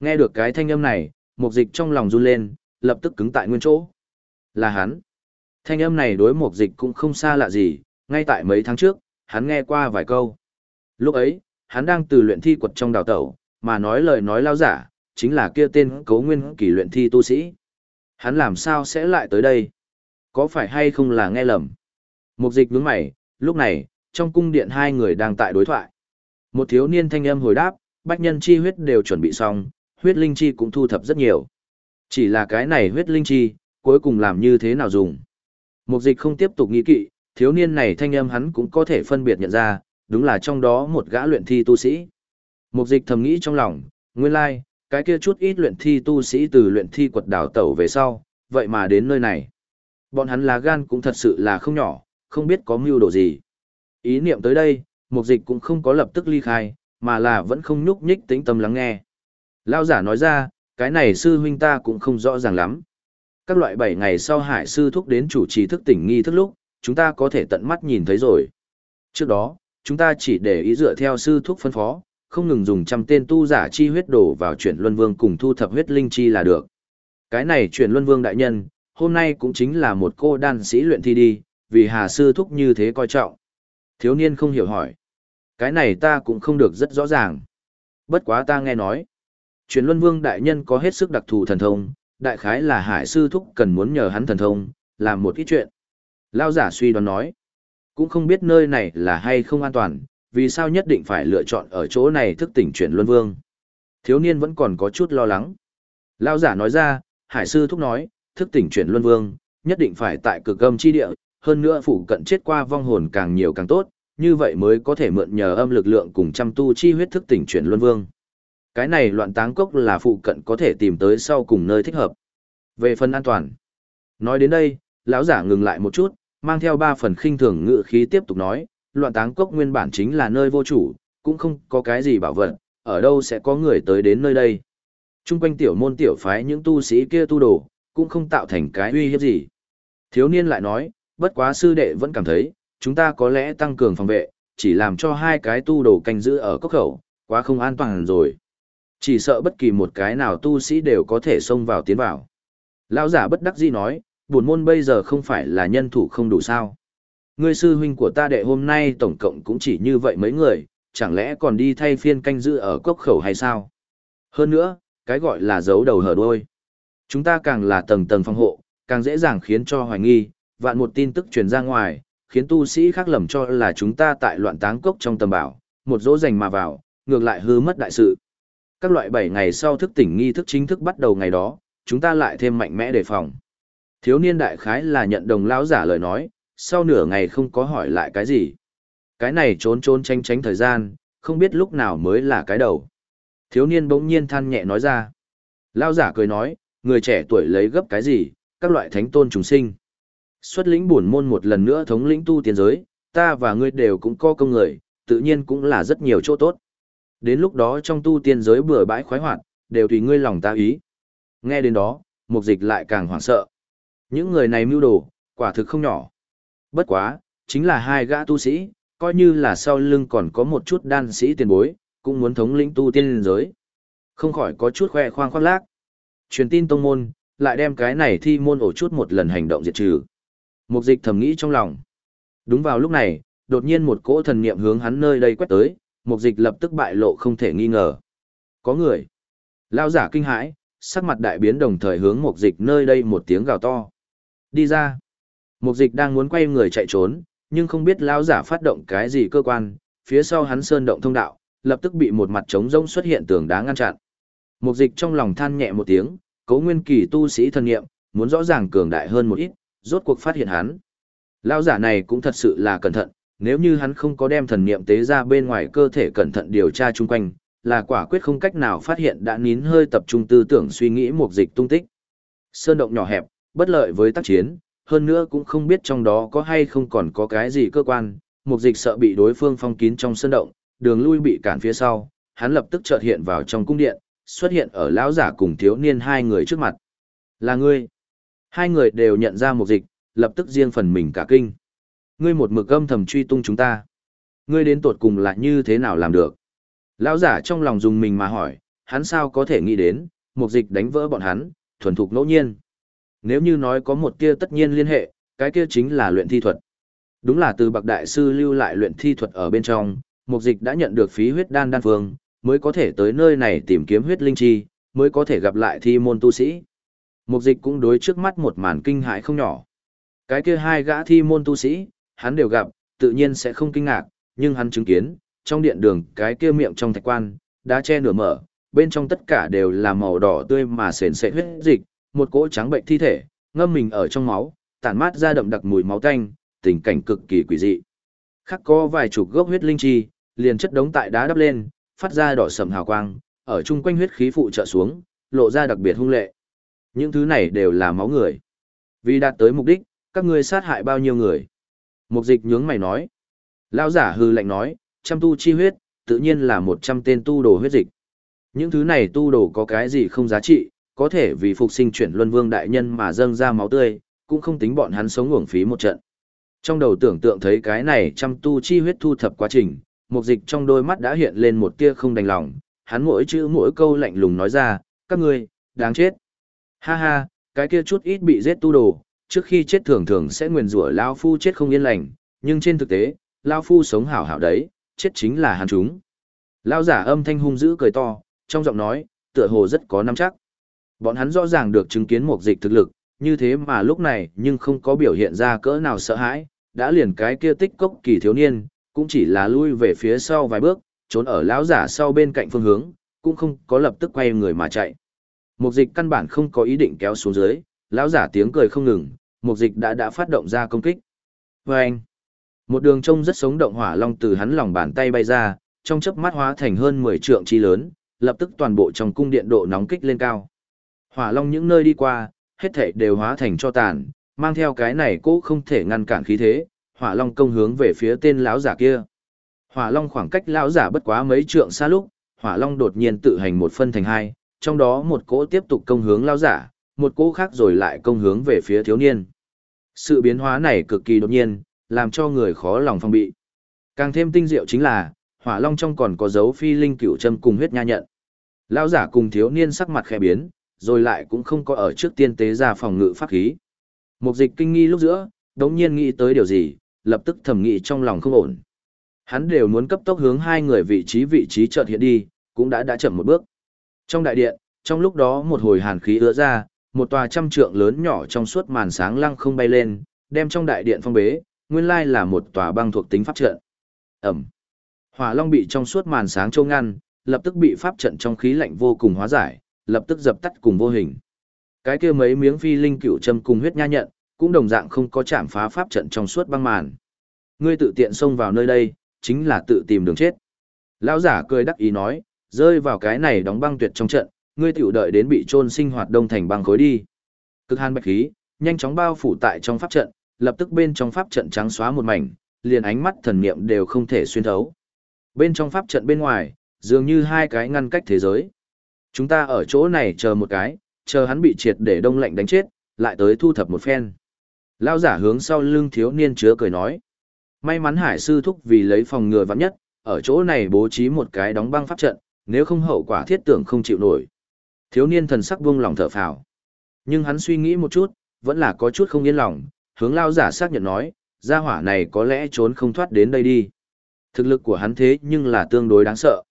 Nghe được cái thanh âm này, mục dịch trong lòng run lên, lập tức cứng tại nguyên chỗ. Là hắn. Thanh âm này đối mục dịch cũng không xa lạ gì, ngay tại mấy tháng trước, hắn nghe qua vài câu. Lúc ấy, hắn đang từ luyện thi quật trong đào tẩu, mà nói lời nói lao giả, chính là kia tên cấu nguyên kỳ luyện thi tu sĩ. Hắn làm sao sẽ lại tới đây? Có phải hay không là nghe lầm? Mục dịch nhướng mày, lúc này, trong cung điện hai người đang tại đối thoại. Một thiếu niên thanh âm hồi đáp, bách nhân chi huyết đều chuẩn bị xong, huyết linh chi cũng thu thập rất nhiều. Chỉ là cái này huyết linh chi, cuối cùng làm như thế nào dùng? Mục dịch không tiếp tục nghĩ kỵ, thiếu niên này thanh âm hắn cũng có thể phân biệt nhận ra, đúng là trong đó một gã luyện thi tu sĩ. Mục dịch thầm nghĩ trong lòng, nguyên lai, like, cái kia chút ít luyện thi tu sĩ từ luyện thi quật đảo tẩu về sau, vậy mà đến nơi này. Bọn hắn lá gan cũng thật sự là không nhỏ, không biết có mưu đồ gì. Ý niệm tới đây, mục dịch cũng không có lập tức ly khai, mà là vẫn không nhúc nhích tĩnh tâm lắng nghe. Lao giả nói ra, cái này sư huynh ta cũng không rõ ràng lắm. Các loại bảy ngày sau hải sư thúc đến chủ trì thức tỉnh nghi thức lúc, chúng ta có thể tận mắt nhìn thấy rồi. Trước đó, chúng ta chỉ để ý dựa theo sư thúc phân phó, không ngừng dùng trăm tên tu giả chi huyết đổ vào chuyển luân vương cùng thu thập huyết linh chi là được. Cái này chuyển luân vương đại nhân, hôm nay cũng chính là một cô đan sĩ luyện thi đi, vì hà sư thúc như thế coi trọng. Thiếu niên không hiểu hỏi. Cái này ta cũng không được rất rõ ràng. Bất quá ta nghe nói. Chuyển luân vương đại nhân có hết sức đặc thù thần thông, đại khái là hải sư thúc cần muốn nhờ hắn thần thông, làm một ít chuyện. Lao giả suy đoán nói. Cũng không biết nơi này là hay không an toàn, vì sao nhất định phải lựa chọn ở chỗ này thức tỉnh chuyển luân vương. Thiếu niên vẫn còn có chút lo lắng. Lao giả nói ra, hải sư thúc nói, thức tỉnh chuyển luân vương, nhất định phải tại cực âm chi địa, hơn nữa phụ cận chết qua vong hồn càng nhiều càng tốt, như vậy mới có thể mượn nhờ âm lực lượng cùng trăm tu chi huyết thức tỉnh chuyển luân vương. Cái này loạn táng cốc là phụ cận có thể tìm tới sau cùng nơi thích hợp. Về phần an toàn. Nói đến đây, lão giả ngừng lại một chút, mang theo ba phần khinh thường ngự khí tiếp tục nói, loạn táng cốc nguyên bản chính là nơi vô chủ, cũng không có cái gì bảo vật, ở đâu sẽ có người tới đến nơi đây. Trung quanh tiểu môn tiểu phái những tu sĩ kia tu đồ, cũng không tạo thành cái uy hiếp gì. Thiếu niên lại nói, bất quá sư đệ vẫn cảm thấy, chúng ta có lẽ tăng cường phòng vệ, chỉ làm cho hai cái tu đồ canh giữ ở cốc khẩu, quá không an toàn rồi. Chỉ sợ bất kỳ một cái nào tu sĩ đều có thể xông vào tiến vào. Lão giả bất đắc dĩ nói, buồn môn bây giờ không phải là nhân thủ không đủ sao. Ngươi sư huynh của ta đệ hôm nay tổng cộng cũng chỉ như vậy mấy người, chẳng lẽ còn đi thay phiên canh giữ ở cốc khẩu hay sao? Hơn nữa, cái gọi là giấu đầu hở đuôi. Chúng ta càng là tầng tầng phòng hộ, càng dễ dàng khiến cho hoài nghi, vạn một tin tức truyền ra ngoài, khiến tu sĩ khác lầm cho là chúng ta tại loạn táng cốc trong tầm bảo, một dỗ dành mà vào, ngược lại hư mất đại sự. Các loại 7 ngày sau thức tỉnh nghi thức chính thức bắt đầu ngày đó, chúng ta lại thêm mạnh mẽ đề phòng. Thiếu niên đại khái là nhận đồng lão giả lời nói, sau nửa ngày không có hỏi lại cái gì. Cái này trốn trốn tránh tránh thời gian, không biết lúc nào mới là cái đầu. Thiếu niên bỗng nhiên than nhẹ nói ra. Lão giả cười nói, người trẻ tuổi lấy gấp cái gì, các loại thánh tôn trùng sinh. Xuất lĩnh bổn môn một lần nữa thống lĩnh tu tiên giới, ta và ngươi đều cũng có công người, tự nhiên cũng là rất nhiều chỗ tốt. Đến lúc đó trong tu tiên giới bừa bãi khoái hoạt, đều tùy ngươi lòng ta ý. Nghe đến đó, mục dịch lại càng hoảng sợ. Những người này mưu đồ, quả thực không nhỏ. Bất quá, chính là hai gã tu sĩ, coi như là sau lưng còn có một chút đan sĩ tiền bối, cũng muốn thống lĩnh tu tiên giới. Không khỏi có chút khoe khoang khoác lác. Truyền tin tông môn, lại đem cái này thi môn ổ chút một lần hành động diệt trừ. Mục dịch thầm nghĩ trong lòng. Đúng vào lúc này, đột nhiên một cỗ thần niệm hướng hắn nơi đây quét tới, mục dịch lập tức bại lộ không thể nghi ngờ. Có người. Lao giả kinh hãi, sắc mặt đại biến đồng thời hướng mục dịch nơi đây một tiếng gào to. Đi ra. Mục dịch đang muốn quay người chạy trốn, nhưng không biết lao giả phát động cái gì cơ quan, phía sau hắn sơn động thông đạo, lập tức bị một mặt trống rỗng xuất hiện tường đá ngăn chặn. Mục dịch trong lòng than nhẹ một tiếng, cấu nguyên kỳ tu sĩ thần nghiệm, muốn rõ ràng cường đại hơn một ít, rốt cuộc phát hiện hắn. lao giả này cũng thật sự là cẩn thận, nếu như hắn không có đem thần niệm tế ra bên ngoài cơ thể cẩn thận điều tra chung quanh, là quả quyết không cách nào phát hiện đã nín hơi tập trung tư tưởng suy nghĩ một dịch tung tích. Sơn động nhỏ hẹp, bất lợi với tác chiến, hơn nữa cũng không biết trong đó có hay không còn có cái gì cơ quan, một dịch sợ bị đối phương phong kín trong sơn động, đường lui bị cản phía sau, hắn lập tức chợt hiện vào trong cung điện, xuất hiện ở lão giả cùng thiếu niên hai người trước mặt. Là ngươi. Hai người đều nhận ra một dịch, lập tức riêng phần mình cả kinh. Ngươi một mực âm thầm truy tung chúng ta. Ngươi đến tuột cùng là như thế nào làm được? Lão giả trong lòng dùng mình mà hỏi, hắn sao có thể nghĩ đến, mục dịch đánh vỡ bọn hắn, thuần thục ngẫu nhiên. Nếu như nói có một kia tất nhiên liên hệ, cái kia chính là luyện thi thuật. Đúng là từ bậc đại sư lưu lại luyện thi thuật ở bên trong, mục dịch đã nhận được phí huyết đan đan phương, mới có thể tới nơi này tìm kiếm huyết linh chi, mới có thể gặp lại thi môn tu sĩ. Mục dịch cũng đối trước mắt một màn kinh hãi không nhỏ. Cái kia hai gã thi môn tu sĩ, hắn đều gặp, tự nhiên sẽ không kinh ngạc, nhưng hắn chứng kiến, trong điện đường cái kia miệng trong thạch quan, đã che nửa mở, bên trong tất cả đều là màu đỏ tươi mà sền sệt huyết dịch, một cỗ trắng bệnh thi thể, ngâm mình ở trong máu, tản mát ra đậm đặc mùi máu tanh, tình cảnh cực kỳ quỷ dị. Khắc có vài chục gốc huyết linh chi, liền chất đống tại đá đắp lên, phát ra đỏ sầm hào quang, ở chung quanh huyết khí phụ trợ xuống, lộ ra đặc biệt hung lệ. Những thứ này đều là máu người. Vì đạt tới mục đích, các ngươi sát hại bao nhiêu người? Mục dịch nhướng mày nói. Lão giả hư lạnh nói, trăm tu chi huyết, tự nhiên là một trăm tên tu đồ huyết dịch. Những thứ này tu đồ có cái gì không giá trị, có thể vì phục sinh chuyển luân vương đại nhân mà dâng ra máu tươi, cũng không tính bọn hắn sống uổng phí một trận. Trong đầu tưởng tượng thấy cái này trăm tu chi huyết thu thập quá trình, mục dịch trong đôi mắt đã hiện lên một tia không đành lòng, hắn mỗi chữ mỗi câu lạnh lùng nói ra, các ngươi, đáng chết. Ha ha, cái kia chút ít bị giết tu đồ, trước khi chết thường thường sẽ nguyền rủa Lao Phu chết không yên lành, nhưng trên thực tế, Lao Phu sống hảo hảo đấy, chết chính là hắn chúng. Lao giả âm thanh hung dữ cười to, trong giọng nói, tựa hồ rất có nắm chắc. Bọn hắn rõ ràng được chứng kiến một dịch thực lực, như thế mà lúc này nhưng không có biểu hiện ra cỡ nào sợ hãi, đã liền cái kia tích cốc kỳ thiếu niên, cũng chỉ là lui về phía sau vài bước, trốn ở lão giả sau bên cạnh phương hướng, cũng không có lập tức quay người mà chạy. một dịch căn bản không có ý định kéo xuống dưới, lão giả tiếng cười không ngừng, mục dịch đã đã phát động ra công kích. Và anh, một đường trông rất sống động hỏa long từ hắn lòng bàn tay bay ra, trong chớp mắt hóa thành hơn 10 trượng chi lớn, lập tức toàn bộ trong cung điện độ nóng kích lên cao. Hỏa long những nơi đi qua, hết thảy đều hóa thành cho tàn, mang theo cái này cố không thể ngăn cản khí thế, hỏa long công hướng về phía tên lão giả kia. Hỏa long khoảng cách lão giả bất quá mấy trượng xa lúc, hỏa long đột nhiên tự hành một phân thành hai, trong đó một cỗ tiếp tục công hướng lão giả, một cỗ khác rồi lại công hướng về phía thiếu niên. Sự biến hóa này cực kỳ đột nhiên, làm cho người khó lòng phòng bị. Càng thêm tinh diệu chính là, hỏa long trong còn có dấu phi linh cửu châm cùng huyết nha nhận. Lão giả cùng thiếu niên sắc mặt khẽ biến, rồi lại cũng không có ở trước tiên tế ra phòng ngự pháp khí. Mục dịch kinh nghi lúc giữa, đống nhiên nghĩ tới điều gì, lập tức thầm nghĩ trong lòng không ổn. Hắn đều muốn cấp tốc hướng hai người vị trí vị trí chợt hiện đi, cũng đã đã chậm một bước. Trong đại điện, trong lúc đó một hồi hàn khí ứa ra, một tòa trăm trượng lớn nhỏ trong suốt màn sáng lăng không bay lên, đem trong đại điện phong bế, nguyên lai là một tòa băng thuộc tính pháp trận. Ẩm. Hỏa Long bị trong suốt màn sáng châu ngăn, lập tức bị pháp trận trong khí lạnh vô cùng hóa giải, lập tức dập tắt cùng vô hình. Cái kia mấy miếng phi linh cựu châm cùng huyết nha nhận, cũng đồng dạng không có chạm phá pháp trận trong suốt băng màn. Ngươi tự tiện xông vào nơi đây, chính là tự tìm đường chết. Lão giả cười đắc ý nói, rơi vào cái này đóng băng tuyệt trong trận, ngươi tiểu đợi đến bị trôn sinh hoạt đông thành băng khối đi. Cực hàn bạch khí, nhanh chóng bao phủ tại trong pháp trận, lập tức bên trong pháp trận trắng xóa một mảnh, liền ánh mắt thần niệm đều không thể xuyên thấu. Bên trong pháp trận bên ngoài, dường như hai cái ngăn cách thế giới. Chúng ta ở chỗ này chờ một cái, chờ hắn bị triệt để đông lạnh đánh chết, lại tới thu thập một phen. Lao giả hướng sau lưng thiếu niên chứa cười nói. May mắn hải sư thúc vì lấy phòng ngừa vắng nhất, ở chỗ này bố trí một cái đóng băng pháp trận, nếu không hậu quả thiết tưởng không chịu nổi. Thiếu niên thần sắc buông lòng thở phào. Nhưng hắn suy nghĩ một chút, vẫn là có chút không yên lòng, hướng lao giả xác nhận nói, gia hỏa này có lẽ trốn không thoát đến đây đi. Thực lực của hắn thế nhưng là tương đối đáng sợ.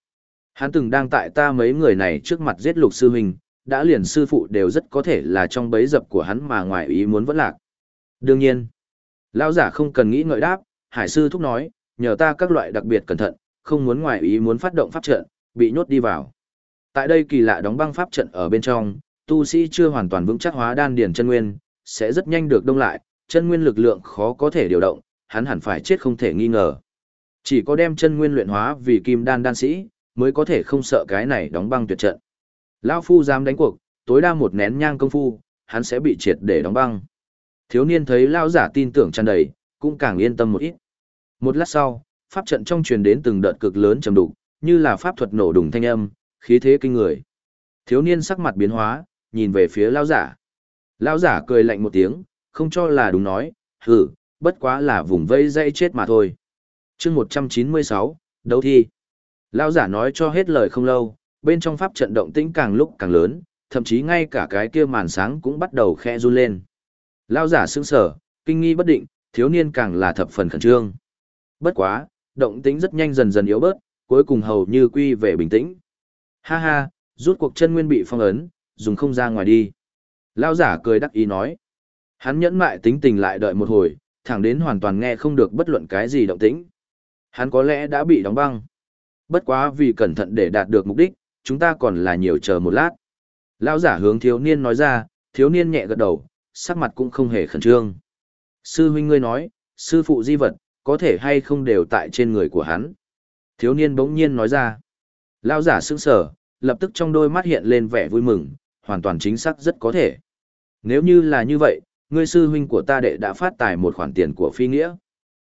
Hắn từng đang tại ta mấy người này trước mặt giết lục sư huynh, đã liền sư phụ đều rất có thể là trong bấy dập của hắn mà ngoài ý muốn vẫn lạc. Đương nhiên, lão giả không cần nghĩ ngợi đáp, hải sư thúc nói, nhờ ta các loại đặc biệt cẩn thận, không muốn ngoài ý muốn phát động pháp trận, bị nhốt đi vào. Tại đây kỳ lạ đóng băng pháp trận ở bên trong, tu sĩ chưa hoàn toàn vững chắc hóa đan điển chân nguyên, sẽ rất nhanh được đông lại, chân nguyên lực lượng khó có thể điều động, hắn hẳn phải chết không thể nghi ngờ. Chỉ có đem chân nguyên luyện hóa vì kim đan đan sĩ, mới có thể không sợ cái này đóng băng tuyệt trận. Lão phu dám đánh cuộc, tối đa một nén nhang công phu, hắn sẽ bị triệt để đóng băng. Thiếu niên thấy lão giả tin tưởng tràn đầy, cũng càng yên tâm một ít. Một lát sau, pháp trận trong truyền đến từng đợt cực lớn trầm đục, như là pháp thuật nổ đùng thanh âm, khí thế kinh người. Thiếu niên sắc mặt biến hóa, nhìn về phía lão giả. Lão giả cười lạnh một tiếng, không cho là đúng nói, hừ, bất quá là vùng vây dây chết mà thôi. chương 196, đấu thi. Lão giả nói cho hết lời không lâu, bên trong pháp trận động tĩnh càng lúc càng lớn, thậm chí ngay cả cái kia màn sáng cũng bắt đầu khẽ run lên. Lao giả sững sở, kinh nghi bất định, thiếu niên càng là thập phần khẩn trương. Bất quá, động tĩnh rất nhanh dần dần yếu bớt, cuối cùng hầu như quy về bình tĩnh. Ha ha, rút cuộc chân nguyên bị phong ấn, dùng không ra ngoài đi. Lao giả cười đắc ý nói. Hắn nhẫn mại tính tình lại đợi một hồi, thẳng đến hoàn toàn nghe không được bất luận cái gì động tĩnh. Hắn có lẽ đã bị đóng băng. Bất quá vì cẩn thận để đạt được mục đích, chúng ta còn là nhiều chờ một lát. Lão giả hướng thiếu niên nói ra, thiếu niên nhẹ gật đầu, sắc mặt cũng không hề khẩn trương. Sư huynh ngươi nói, sư phụ di vật, có thể hay không đều tại trên người của hắn. Thiếu niên bỗng nhiên nói ra. Lão giả sững sờ, lập tức trong đôi mắt hiện lên vẻ vui mừng, hoàn toàn chính xác rất có thể. Nếu như là như vậy, ngươi sư huynh của ta đệ đã phát tài một khoản tiền của phi nghĩa.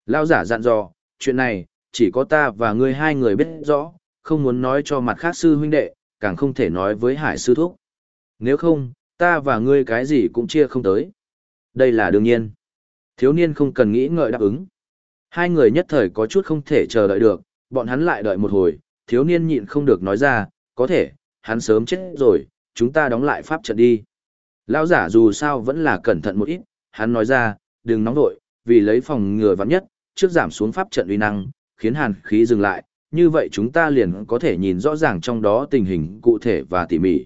Lão giả dặn dò, chuyện này, chỉ có ta và ngươi hai người biết rõ, không muốn nói cho mặt khác sư huynh đệ, càng không thể nói với hải sư thúc. Nếu không, ta và ngươi cái gì cũng chia không tới. Đây là đương nhiên. Thiếu niên không cần nghĩ ngợi đáp ứng. Hai người nhất thời có chút không thể chờ đợi được, bọn hắn lại đợi một hồi, thiếu niên nhịn không được nói ra, có thể, hắn sớm chết rồi, chúng ta đóng lại pháp trận đi. Lão giả dù sao vẫn là cẩn thận một ít, hắn nói ra, đừng nóng vội, vì lấy phòng ngừa vắng nhất, trước giảm xuống pháp trận uy năng, khiến hàn khí dừng lại, như vậy chúng ta liền có thể nhìn rõ ràng trong đó tình hình cụ thể và tỉ mỉ.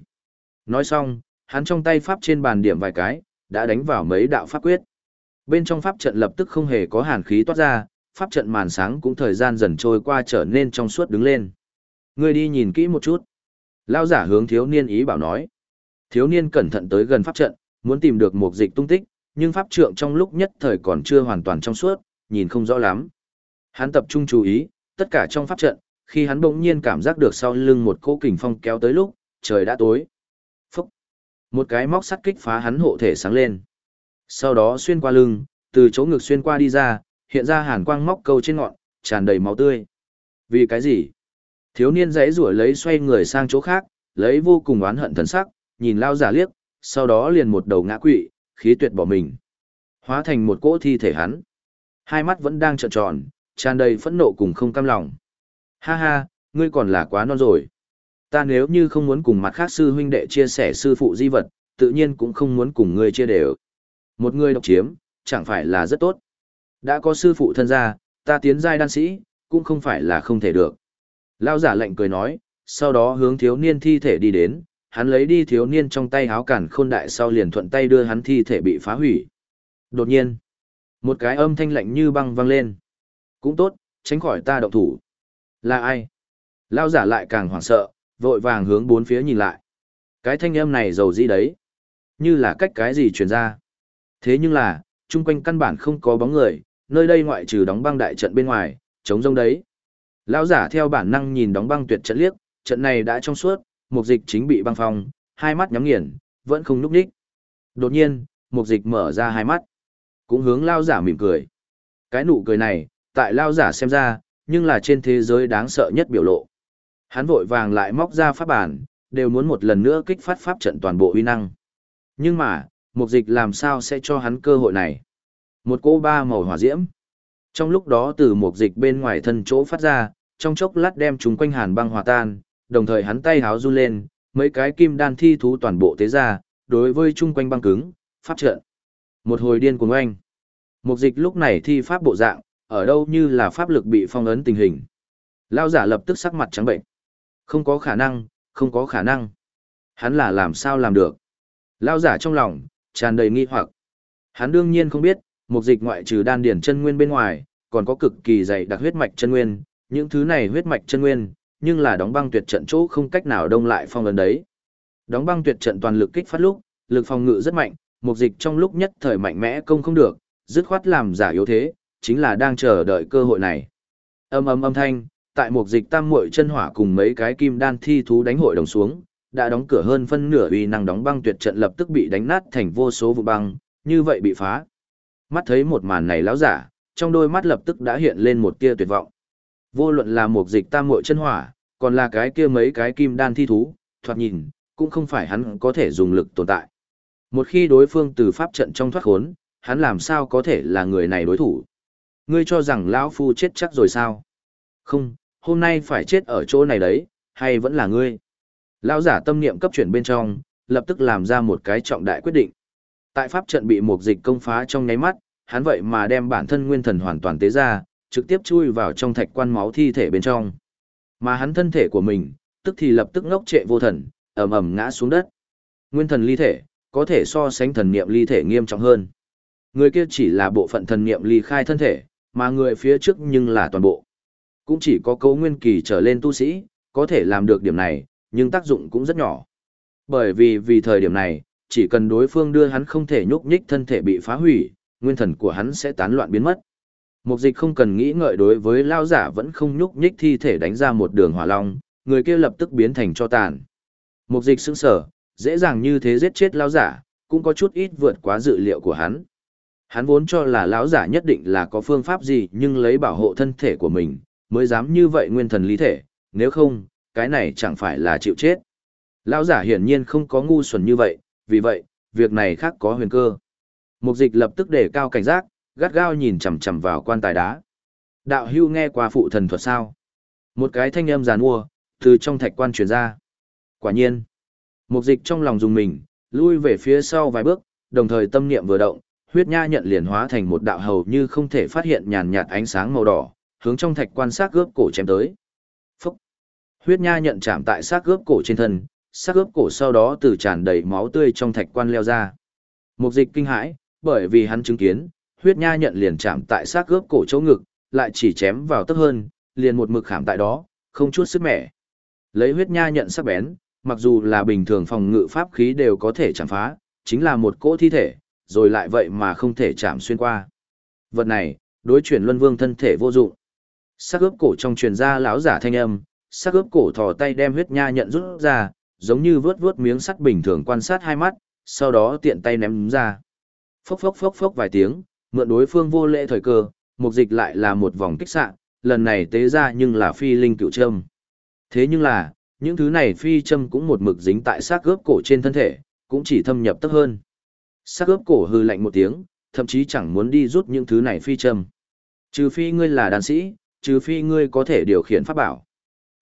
Nói xong, hắn trong tay pháp trên bàn điểm vài cái, đã đánh vào mấy đạo pháp quyết. Bên trong pháp trận lập tức không hề có hàn khí toát ra, pháp trận màn sáng cũng thời gian dần trôi qua trở nên trong suốt đứng lên. Ngươi đi nhìn kỹ một chút. Lao giả hướng thiếu niên ý bảo nói. Thiếu niên cẩn thận tới gần pháp trận, muốn tìm được một dịch tung tích, nhưng pháp trượng trong lúc nhất thời còn chưa hoàn toàn trong suốt, nhìn không rõ lắm. Hắn tập trung chú ý, tất cả trong pháp trận, khi hắn bỗng nhiên cảm giác được sau lưng một cỗ kình phong kéo tới lúc, trời đã tối. Phúc! Một cái móc sắt kích phá hắn hộ thể sáng lên. Sau đó xuyên qua lưng, từ chỗ ngực xuyên qua đi ra, hiện ra hàn quang móc câu trên ngọn, tràn đầy máu tươi. Vì cái gì? Thiếu niên dãy rủa lấy xoay người sang chỗ khác, lấy vô cùng oán hận thần sắc, nhìn lao giả liếc, sau đó liền một đầu ngã quỵ, khí tuyệt bỏ mình. Hóa thành một cỗ thi thể hắn. Hai mắt vẫn đang trợn tròn, tràn đầy phẫn nộ cùng không cam lòng. Ha ha, ngươi còn là quá non rồi. Ta nếu như không muốn cùng mặt khác sư huynh đệ chia sẻ sư phụ di vật, tự nhiên cũng không muốn cùng ngươi chia đều. Một người độc chiếm, chẳng phải là rất tốt. Đã có sư phụ thân gia, ta tiến giai đan sĩ, cũng không phải là không thể được. Lao giả lạnh cười nói, sau đó hướng thiếu niên thi thể đi đến, hắn lấy đi thiếu niên trong tay háo cản khôn đại sau liền thuận tay đưa hắn thi thể bị phá hủy. Đột nhiên, một cái âm thanh lạnh như băng vang lên. Cũng tốt, tránh khỏi ta động thủ. Là ai? Lao giả lại càng hoảng sợ, vội vàng hướng bốn phía nhìn lại. Cái thanh âm này giàu gì đấy? Như là cách cái gì truyền ra. Thế nhưng là, chung quanh căn bản không có bóng người, nơi đây ngoại trừ đóng băng đại trận bên ngoài, chống rông đấy. Lão giả theo bản năng nhìn đóng băng tuyệt trận liếc, trận này đã trong suốt, mục dịch chính bị băng phong, hai mắt nhắm nghiền, vẫn không núp đích. Đột nhiên, mục dịch mở ra hai mắt, cũng hướng lao giả mỉm cười. Cái nụ cười này, tại lao giả xem ra, nhưng là trên thế giới đáng sợ nhất biểu lộ. Hắn vội vàng lại móc ra pháp bản, đều muốn một lần nữa kích phát pháp trận toàn bộ uy năng. Nhưng mà, mục dịch làm sao sẽ cho hắn cơ hội này? Một cô ba màu hỏa diễm. Trong lúc đó từ mục dịch bên ngoài thân chỗ phát ra, trong chốc lát đem chúng quanh hàn băng hòa tan, đồng thời hắn tay háo run lên, mấy cái kim đan thi thú toàn bộ tế ra, đối với chung quanh băng cứng, pháp trận. Một hồi điên cuồng oanh. Mục dịch lúc này thi pháp bộ dạng, ở đâu như là pháp lực bị phong ấn tình hình. Lao giả lập tức sắc mặt trắng bệnh. Không có khả năng, không có khả năng. Hắn là làm sao làm được. Lao giả trong lòng, tràn đầy nghi hoặc. Hắn đương nhiên không biết, mục dịch ngoại trừ đan điển chân nguyên bên ngoài, còn có cực kỳ dày đặc huyết mạch chân nguyên, những thứ này huyết mạch chân nguyên, nhưng là đóng băng tuyệt trận chỗ không cách nào đông lại phong ấn đấy. Đóng băng tuyệt trận toàn lực kích phát lúc, lực phòng ngự rất mạnh, mục dịch trong lúc nhất thời mạnh mẽ công không được, dứt khoát làm giả yếu thế, chính là đang chờ đợi cơ hội này. Âm âm âm thanh, tại Mục dịch tam muội chân hỏa cùng mấy cái kim đan thi thú đánh hội đồng xuống, đã đóng cửa hơn phân nửa uy năng đóng băng tuyệt trận lập tức bị đánh nát thành vô số vụ băng, như vậy bị phá. Mắt thấy một màn này lão giả, trong đôi mắt lập tức đã hiện lên một tia tuyệt vọng. Vô luận là một dịch tam muội chân hỏa, còn là cái kia mấy cái kim đan thi thú, thoạt nhìn, cũng không phải hắn có thể dùng lực tồn tại. Một khi đối phương từ pháp trận trong thoát khốn, hắn làm sao có thể là người này đối thủ. Ngươi cho rằng lão phu chết chắc rồi sao? Không, hôm nay phải chết ở chỗ này đấy, hay vẫn là ngươi? Lão giả tâm niệm cấp chuyển bên trong, lập tức làm ra một cái trọng đại quyết định. Tại pháp trận bị một dịch công phá trong nháy mắt, hắn vậy mà đem bản thân nguyên thần hoàn toàn tế ra, trực tiếp chui vào trong thạch quan máu thi thể bên trong. Mà hắn thân thể của mình, tức thì lập tức ngốc trệ vô thần, ầm ầm ngã xuống đất. Nguyên thần ly thể, có thể so sánh thần niệm ly thể nghiêm trọng hơn. Người kia chỉ là bộ phận thần niệm ly khai thân thể, mà người phía trước nhưng là toàn bộ. Cũng chỉ có cấu nguyên kỳ trở lên tu sĩ, có thể làm được điểm này, nhưng tác dụng cũng rất nhỏ. Bởi vì vì thời điểm này, chỉ cần đối phương đưa hắn không thể nhúc nhích thân thể bị phá hủy, nguyên thần của hắn sẽ tán loạn biến mất. Mục dịch không cần nghĩ ngợi đối với lao giả vẫn không nhúc nhích thi thể đánh ra một đường hỏa long, người kia lập tức biến thành cho tàn. Mục dịch sững sở, dễ dàng như thế giết chết lao giả, cũng có chút ít vượt quá dự liệu của hắn. Hắn vốn cho là lão giả nhất định là có phương pháp gì nhưng lấy bảo hộ thân thể của mình, mới dám như vậy nguyên thần lý thể, nếu không, cái này chẳng phải là chịu chết. Lão giả hiển nhiên không có ngu xuẩn như vậy, vì vậy, việc này khác có huyền cơ. Mục dịch lập tức để cao cảnh giác, gắt gao nhìn chằm chằm vào quan tài đá. Đạo hưu nghe qua phụ thần thuật sao? Một cái thanh âm giàn mua, từ trong thạch quan truyền ra. Quả nhiên, mục dịch trong lòng dùng mình, lui về phía sau vài bước, đồng thời tâm niệm vừa động, huyết nha nhận liền hóa thành một đạo hầu như không thể phát hiện nhàn nhạt ánh sáng màu đỏ, hướng trong thạch quan sát gớp cổ chém tới. Phúc! Huyết nha nhận chạm tại sát gớp cổ trên thân, sát gớp cổ sau đó từ tràn đầy máu tươi trong thạch quan leo ra. Mục dịch kinh hãi, bởi vì hắn chứng kiến, huyết nha nhận liền chạm tại xác gớp cổ chỗ ngực, lại chỉ chém vào tấp hơn, liền một mực khảm tại đó, không chút sức mẻ. Lấy huyết nha nhận sắc bén, mặc dù là bình thường phòng ngự pháp khí đều có thể chạm phá, chính là một cỗ thi thể, rồi lại vậy mà không thể chạm xuyên qua. Vật này, đối chuyển luân vương thân thể vô dụng. Sắc ướp cổ trong truyền ra lão giả thanh âm, sắc ướp cổ thò tay đem huyết nha nhận rút ra, giống như vớt vớt miếng sắt bình thường quan sát hai mắt, sau đó tiện tay ném ra. Phốc phốc phốc phốc vài tiếng, mượn đối phương vô lễ thời cơ, mục dịch lại là một vòng kích xạ, lần này tế ra nhưng là phi linh cựu châm. Thế nhưng là, những thứ này phi châm cũng một mực dính tại xác gớp cổ trên thân thể, cũng chỉ thâm nhập tấp hơn. Xác gớp cổ hư lạnh một tiếng, thậm chí chẳng muốn đi rút những thứ này phi châm. Trừ phi ngươi là đàn sĩ, trừ phi ngươi có thể điều khiển pháp bảo.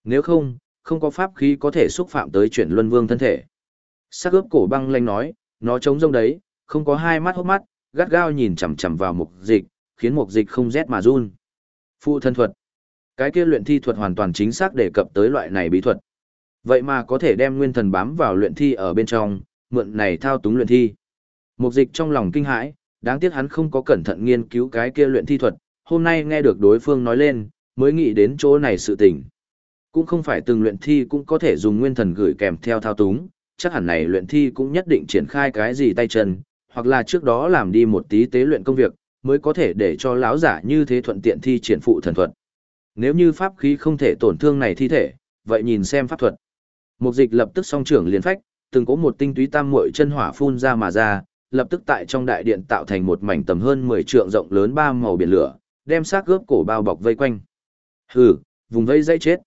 Nếu không, không có pháp khí có thể xúc phạm tới chuyển luân vương thân thể. Sắc ướp cổ băng lanh nói, nó trống rông đấy, không có hai mắt hốc mắt, gắt gao nhìn chằm chằm vào mục dịch, khiến mục dịch không rét mà run. Phụ thân thuật. Cái kia luyện thi thuật hoàn toàn chính xác đề cập tới loại này bí thuật. Vậy mà có thể đem nguyên thần bám vào luyện thi ở bên trong, mượn này thao túng luyện thi. Mục dịch trong lòng kinh hãi, đáng tiếc hắn không có cẩn thận nghiên cứu cái kia luyện thi thuật, hôm nay nghe được đối phương nói lên, mới nghĩ đến chỗ này sự tình. Cũng không phải từng luyện thi cũng có thể dùng nguyên thần gửi kèm theo thao túng, chắc hẳn này luyện thi cũng nhất định triển khai cái gì tay chân, hoặc là trước đó làm đi một tí tế luyện công việc, mới có thể để cho lão giả như thế thuận tiện thi triển phụ thần thuật. Nếu như pháp khí không thể tổn thương này thi thể, vậy nhìn xem pháp thuật. Mục dịch lập tức song trưởng liền phách, từng có một tinh túy tam muội chân hỏa phun ra mà ra, lập tức tại trong đại điện tạo thành một mảnh tầm hơn 10 trượng rộng lớn ba màu biển lửa, đem xác gớp cổ bao bọc vây quanh. Hừ, vùng vây dây chết.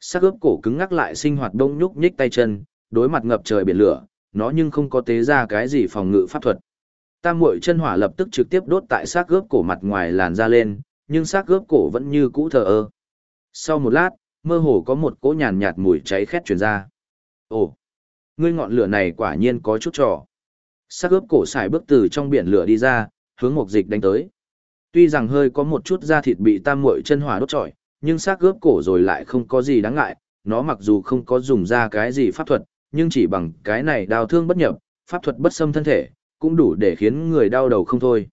Xác gớp cổ cứng ngắc lại sinh hoạt đông nhúc nhích tay chân, đối mặt ngập trời biển lửa, nó nhưng không có tế ra cái gì phòng ngự pháp thuật. Tam muội chân hỏa lập tức trực tiếp đốt tại xác gớp cổ mặt ngoài làn ra lên, nhưng xác gớp cổ vẫn như cũ thờ ơ. Sau một lát, mơ hồ có một cỗ nhàn nhạt mùi cháy khét truyền ra. Ồ, ngươi ngọn lửa này quả nhiên có chút trò. Xác gớp cổ xài bước từ trong biển lửa đi ra, hướng một dịch đánh tới. Tuy rằng hơi có một chút da thịt bị tam muội chân hỏa đốt trọi, nhưng xác gớp cổ rồi lại không có gì đáng ngại, nó mặc dù không có dùng ra cái gì pháp thuật, nhưng chỉ bằng cái này đào thương bất nhập, pháp thuật bất xâm thân thể, cũng đủ để khiến người đau đầu không thôi.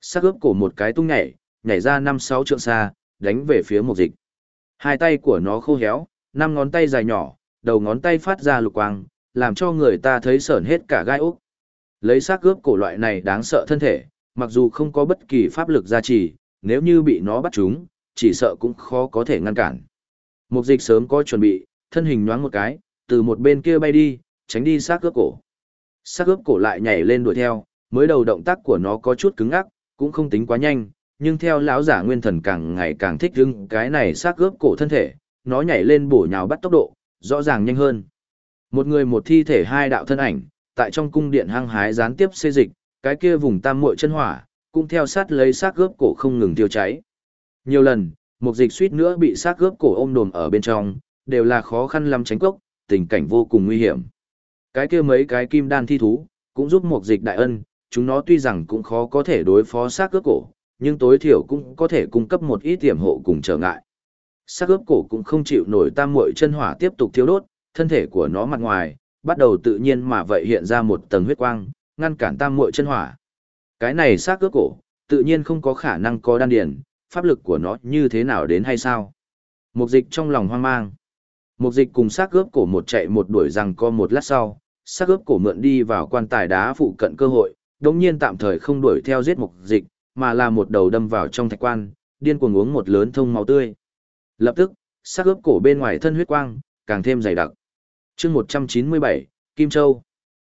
Sắc ướp cổ một cái tung nhảy, nhảy ra năm sáu trượng xa, đánh về phía một dịch. Hai tay của nó khô héo, năm ngón tay dài nhỏ, đầu ngón tay phát ra lục quang, làm cho người ta thấy sởn hết cả gai ốc. Lấy xác gớp cổ loại này đáng sợ thân thể, mặc dù không có bất kỳ pháp lực gia trì, nếu như bị nó bắt chúng, chỉ sợ cũng khó có thể ngăn cản. Mục dịch sớm có chuẩn bị, thân hình nhoáng một cái, từ một bên kia bay đi, tránh đi xác cướp cổ. Xác cướp cổ lại nhảy lên đuổi theo, mới đầu động tác của nó có chút cứng ngắc, cũng không tính quá nhanh, nhưng theo lão giả nguyên thần càng ngày càng thích ứng, cái này xác cướp cổ thân thể, nó nhảy lên bổ nhào bắt tốc độ, rõ ràng nhanh hơn. Một người một thi thể hai đạo thân ảnh, tại trong cung điện hăng hái gián tiếp xê dịch, cái kia vùng tam muội chân hỏa, cũng theo sát lấy xác gớp cổ không ngừng tiêu cháy. Nhiều lần, một dịch suýt nữa bị xác gớp cổ ôm đồm ở bên trong, đều là khó khăn lắm tránh cốc, tình cảnh vô cùng nguy hiểm. Cái kia mấy cái kim đan thi thú, cũng giúp một dịch đại ân, chúng nó tuy rằng cũng khó có thể đối phó xác cướp cổ, nhưng tối thiểu cũng có thể cung cấp một ít tiềm hộ cùng trở ngại. Xác cướp cổ cũng không chịu nổi tam muội chân hỏa tiếp tục thiêu đốt, thân thể của nó mặt ngoài, bắt đầu tự nhiên mà vậy hiện ra một tầng huyết quang, ngăn cản tam muội chân hỏa. Cái này xác cướp cổ, tự nhiên không có khả năng có đan điền, pháp lực của nó như thế nào đến hay sao? Mục dịch trong lòng hoang mang. Một dịch cùng xác gớp cổ một chạy một đuổi rằng co một lát sau, xác gớp cổ mượn đi vào quan tài đá phụ cận cơ hội, đồng nhiên tạm thời không đuổi theo giết mục dịch, mà là một đầu đâm vào trong thạch quan, điên cuồng uống một lớn thông máu tươi. Lập tức, xác gớp cổ bên ngoài thân huyết quang, càng thêm dày đặc. chương 197, Kim Châu.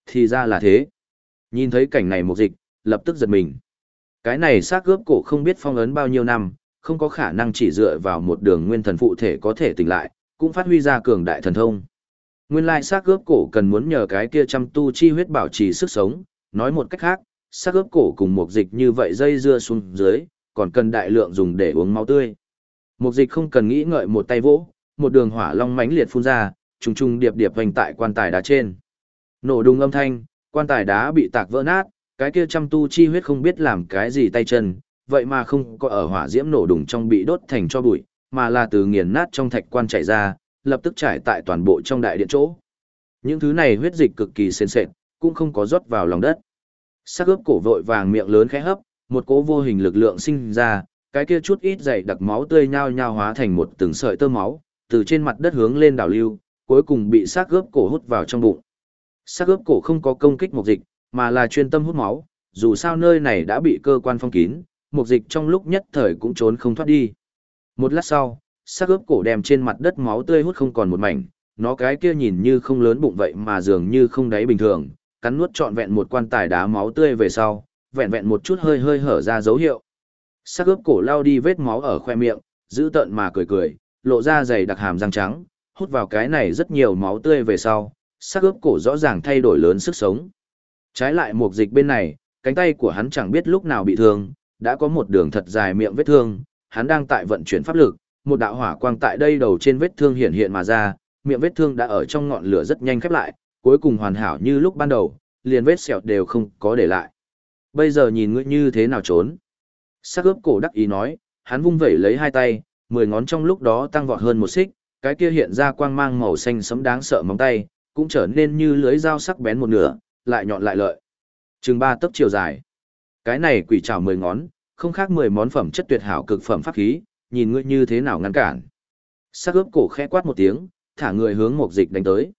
Thì ra là thế. Nhìn thấy cảnh này một dịch, lập tức giật mình. Cái này xác gớp cổ không biết phong ấn bao nhiêu năm, không có khả năng chỉ dựa vào một đường nguyên thần phụ thể có thể tỉnh lại, cũng phát huy ra cường đại thần thông. Nguyên lai xác gớp cổ cần muốn nhờ cái kia chăm tu chi huyết bảo trì sức sống, nói một cách khác, xác gớp cổ cùng một dịch như vậy dây dưa xuống dưới, còn cần đại lượng dùng để uống máu tươi. Một dịch không cần nghĩ ngợi một tay vỗ, một đường hỏa long mãnh liệt phun ra, trùng trùng điệp điệp vành tại quan tài đá trên. Nổ đùng âm thanh, quan tài đá bị tạc vỡ nát, cái kia chăm tu chi huyết không biết làm cái gì tay chân, vậy mà không có ở hỏa diễm nổ đùng trong bị đốt thành cho bụi, mà là từ nghiền nát trong thạch quan chảy ra, lập tức trải tại toàn bộ trong đại điện chỗ. Những thứ này huyết dịch cực kỳ sền sệt, cũng không có rót vào lòng đất. Sắc ướp cổ vội vàng miệng lớn khẽ hấp, một cỗ vô hình lực lượng sinh ra, cái kia chút ít dày đặc máu tươi nhao nhao hóa thành một từng sợi tơ máu, từ trên mặt đất hướng lên đảo lưu, cuối cùng bị xác ướp cổ hút vào trong bụng. Xác ướp cổ không có công kích một dịch, mà là chuyên tâm hút máu, dù sao nơi này đã bị cơ quan phong kín, một dịch trong lúc nhất thời cũng trốn không thoát đi. Một lát sau, xác ướp cổ đem trên mặt đất máu tươi hút không còn một mảnh, nó cái kia nhìn như không lớn bụng vậy mà dường như không đáy bình thường, cắn nuốt trọn vẹn một quan tài đá máu tươi về sau, vẹn vẹn một chút hơi hơi hở ra dấu hiệu. Sắc ướp cổ lao đi vết máu ở khoe miệng, giữ tợn mà cười cười, lộ ra dày đặc hàm răng trắng, hút vào cái này rất nhiều máu tươi về sau, sắc ướp cổ rõ ràng thay đổi lớn sức sống. Trái lại một dịch bên này, cánh tay của hắn chẳng biết lúc nào bị thương, đã có một đường thật dài miệng vết thương, hắn đang tại vận chuyển pháp lực, một đạo hỏa quang tại đây đầu trên vết thương hiện hiện mà ra, miệng vết thương đã ở trong ngọn lửa rất nhanh khép lại, cuối cùng hoàn hảo như lúc ban đầu, liền vết sẹo đều không có để lại. Bây giờ nhìn ngươi như thế nào trốn? Sắc ướp cổ đắc ý nói, hắn vung vẩy lấy hai tay, mười ngón trong lúc đó tăng vọt hơn một xích, cái kia hiện ra quang mang màu xanh sẫm đáng sợ móng tay, cũng trở nên như lưới dao sắc bén một nửa, lại nhọn lại lợi. Chừng ba tấc chiều dài. Cái này quỷ trảo mười ngón, không khác mười món phẩm chất tuyệt hảo cực phẩm pháp khí, nhìn ngươi như thế nào ngăn cản. Sắc ướp cổ khẽ quát một tiếng, thả người hướng một dịch đánh tới.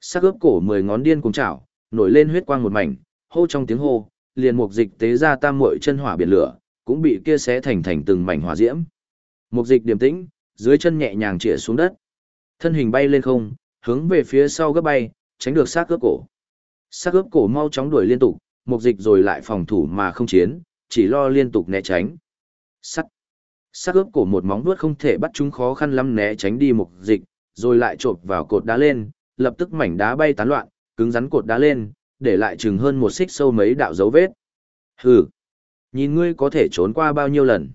Sắc ướp cổ mười ngón điên cùng chảo, nổi lên huyết quang một mảnh, hô trong tiếng hô, liền một dịch tế ra tam muội chân hỏa biển lửa, cũng bị kia xé thành thành từng mảnh hỏa diễm. Một dịch điềm tĩnh, dưới chân nhẹ nhàng chĩa xuống đất. Thân hình bay lên không, hướng về phía sau gấp bay, tránh được xác cướp cổ. Xác cướp cổ mau chóng đuổi liên tục, một dịch rồi lại phòng thủ mà không chiến, chỉ lo liên tục né tránh. Sắt. Sắc ướp cổ một móng vuốt không thể bắt chúng khó khăn lắm né tránh đi mục dịch, rồi lại chộp vào cột đá lên, lập tức mảnh đá bay tán loạn, cứng rắn cột đá lên, để lại chừng hơn một xích sâu mấy đạo dấu vết. Hừ, nhìn ngươi có thể trốn qua bao nhiêu lần.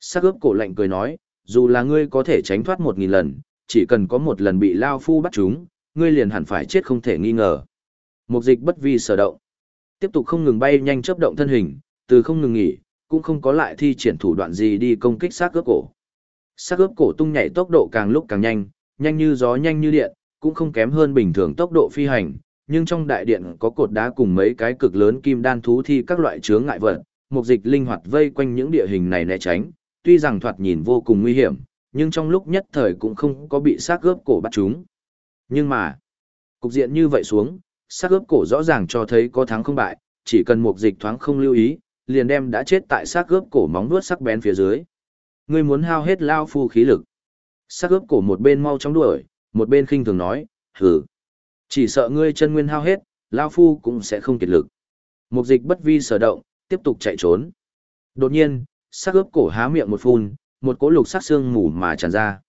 Sắc ướp cổ lạnh cười nói, dù là ngươi có thể tránh thoát một nghìn lần, chỉ cần có một lần bị Lao Phu bắt chúng, ngươi liền hẳn phải chết không thể nghi ngờ. Mục dịch bất vi sở động. Tiếp tục không ngừng bay nhanh chớp động thân hình, từ không ngừng nghỉ, cũng không có lại thi triển thủ đoạn gì đi công kích xác ướp cổ. Xác ướp cổ tung nhảy tốc độ càng lúc càng nhanh, nhanh như gió nhanh như điện, cũng không kém hơn bình thường tốc độ phi hành, nhưng trong đại điện có cột đá cùng mấy cái cực lớn kim đan thú thi các loại chướng ngại vật, mục dịch linh hoạt vây quanh những địa hình này né tránh, tuy rằng thoạt nhìn vô cùng nguy hiểm, nhưng trong lúc nhất thời cũng không có bị xác gớp cổ bắt chúng. Nhưng mà, cục diện như vậy xuống, xác gớp cổ rõ ràng cho thấy có thắng không bại, chỉ cần mục dịch thoáng không lưu ý, liền đem đã chết tại xác gớp cổ móng nuốt sắc bén phía dưới. Ngươi muốn hao hết lao phu khí lực. Xác gớp cổ một bên mau chóng đuổi, một bên khinh thường nói, hừ. Chỉ sợ ngươi chân nguyên hao hết, Lao Phu cũng sẽ không kiệt lực. Mục dịch bất vi sở động, tiếp tục chạy trốn. Đột nhiên, xác gớp cổ há miệng một phun, một cỗ lục sắc xương mù mà tràn ra.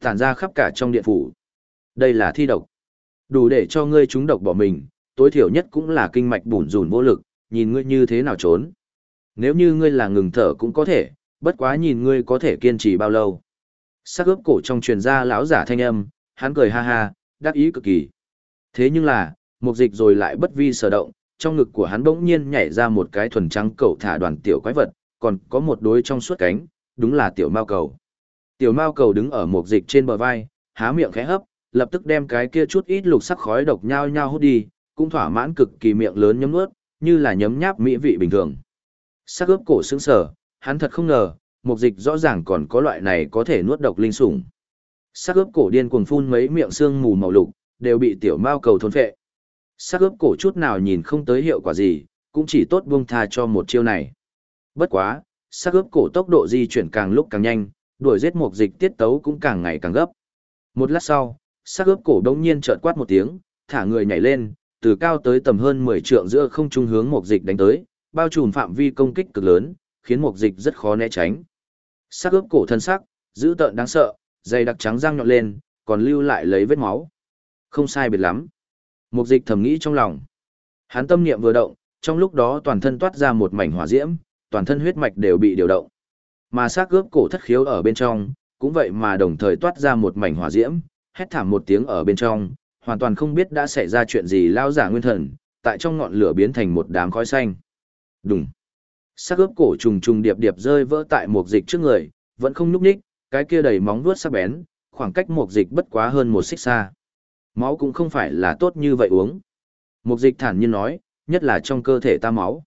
Tản ra khắp cả trong điện phủ. Đây là thi độc. Đủ để cho ngươi trúng độc bỏ mình, tối thiểu nhất cũng là kinh mạch bủn rủn vô lực, nhìn ngươi như thế nào trốn. Nếu như ngươi là ngừng thở cũng có thể, bất quá nhìn ngươi có thể kiên trì bao lâu. Sắc ướp cổ trong truyền ra lão giả thanh âm, hắn cười ha ha, đắc ý cực kỳ. Thế nhưng là, mục dịch rồi lại bất vi sở động, trong ngực của hắn bỗng nhiên nhảy ra một cái thuần trắng cẩu thả đoàn tiểu quái vật, còn có một đôi trong suốt cánh, đúng là tiểu mao cầu. Tiểu mao cầu đứng ở mục dịch trên bờ vai, há miệng khẽ hấp, lập tức đem cái kia chút ít lục sắc khói độc nhao nhao hút đi, cũng thỏa mãn cực kỳ miệng lớn nhấm nuốt, như là nhấm nháp mỹ vị bình thường. Sắc ướp cổ sững sờ, hắn thật không ngờ, mục dịch rõ ràng còn có loại này có thể nuốt độc linh sủng. Sắc ướp cổ điên cuồng phun mấy miệng xương mù màu lục, đều bị tiểu mao cầu thôn phệ. Sắc ướp cổ chút nào nhìn không tới hiệu quả gì, cũng chỉ tốt buông tha cho một chiêu này. Bất quá, sắc ướp cổ tốc độ di chuyển càng lúc càng nhanh, đuổi giết mục dịch tiết tấu cũng càng ngày càng gấp. Một lát sau, sắc ướp cổ đống nhiên chợt quát một tiếng, thả người nhảy lên, từ cao tới tầm hơn 10 trượng giữa không trung hướng mục dịch đánh tới, bao trùm phạm vi công kích cực lớn, khiến mục dịch rất khó né tránh. Sắc ướp cổ thân sắc, dữ tợn đáng sợ, dày đặc trắng răng nhọn lên, còn lưu lại lấy vết máu. Không sai biệt lắm. Mục dịch thầm nghĩ trong lòng. Hắn tâm niệm vừa động, trong lúc đó toàn thân toát ra một mảnh hỏa diễm, toàn thân huyết mạch đều bị điều động. Mà xác gớp cổ thất khiếu ở bên trong, cũng vậy mà đồng thời toát ra một mảnh hỏa diễm, hét thảm một tiếng ở bên trong, hoàn toàn không biết đã xảy ra chuyện gì lao giả nguyên thần, tại trong ngọn lửa biến thành một đám khói xanh. Đùng. Sắc ướp cổ trùng trùng điệp điệp rơi vỡ tại một dịch trước người, vẫn không nhúc nhích, cái kia đầy móng vuốt sắc bén, khoảng cách một dịch bất quá hơn một xích xa. Máu cũng không phải là tốt như vậy uống. Một dịch thản nhiên nói, nhất là trong cơ thể ta máu.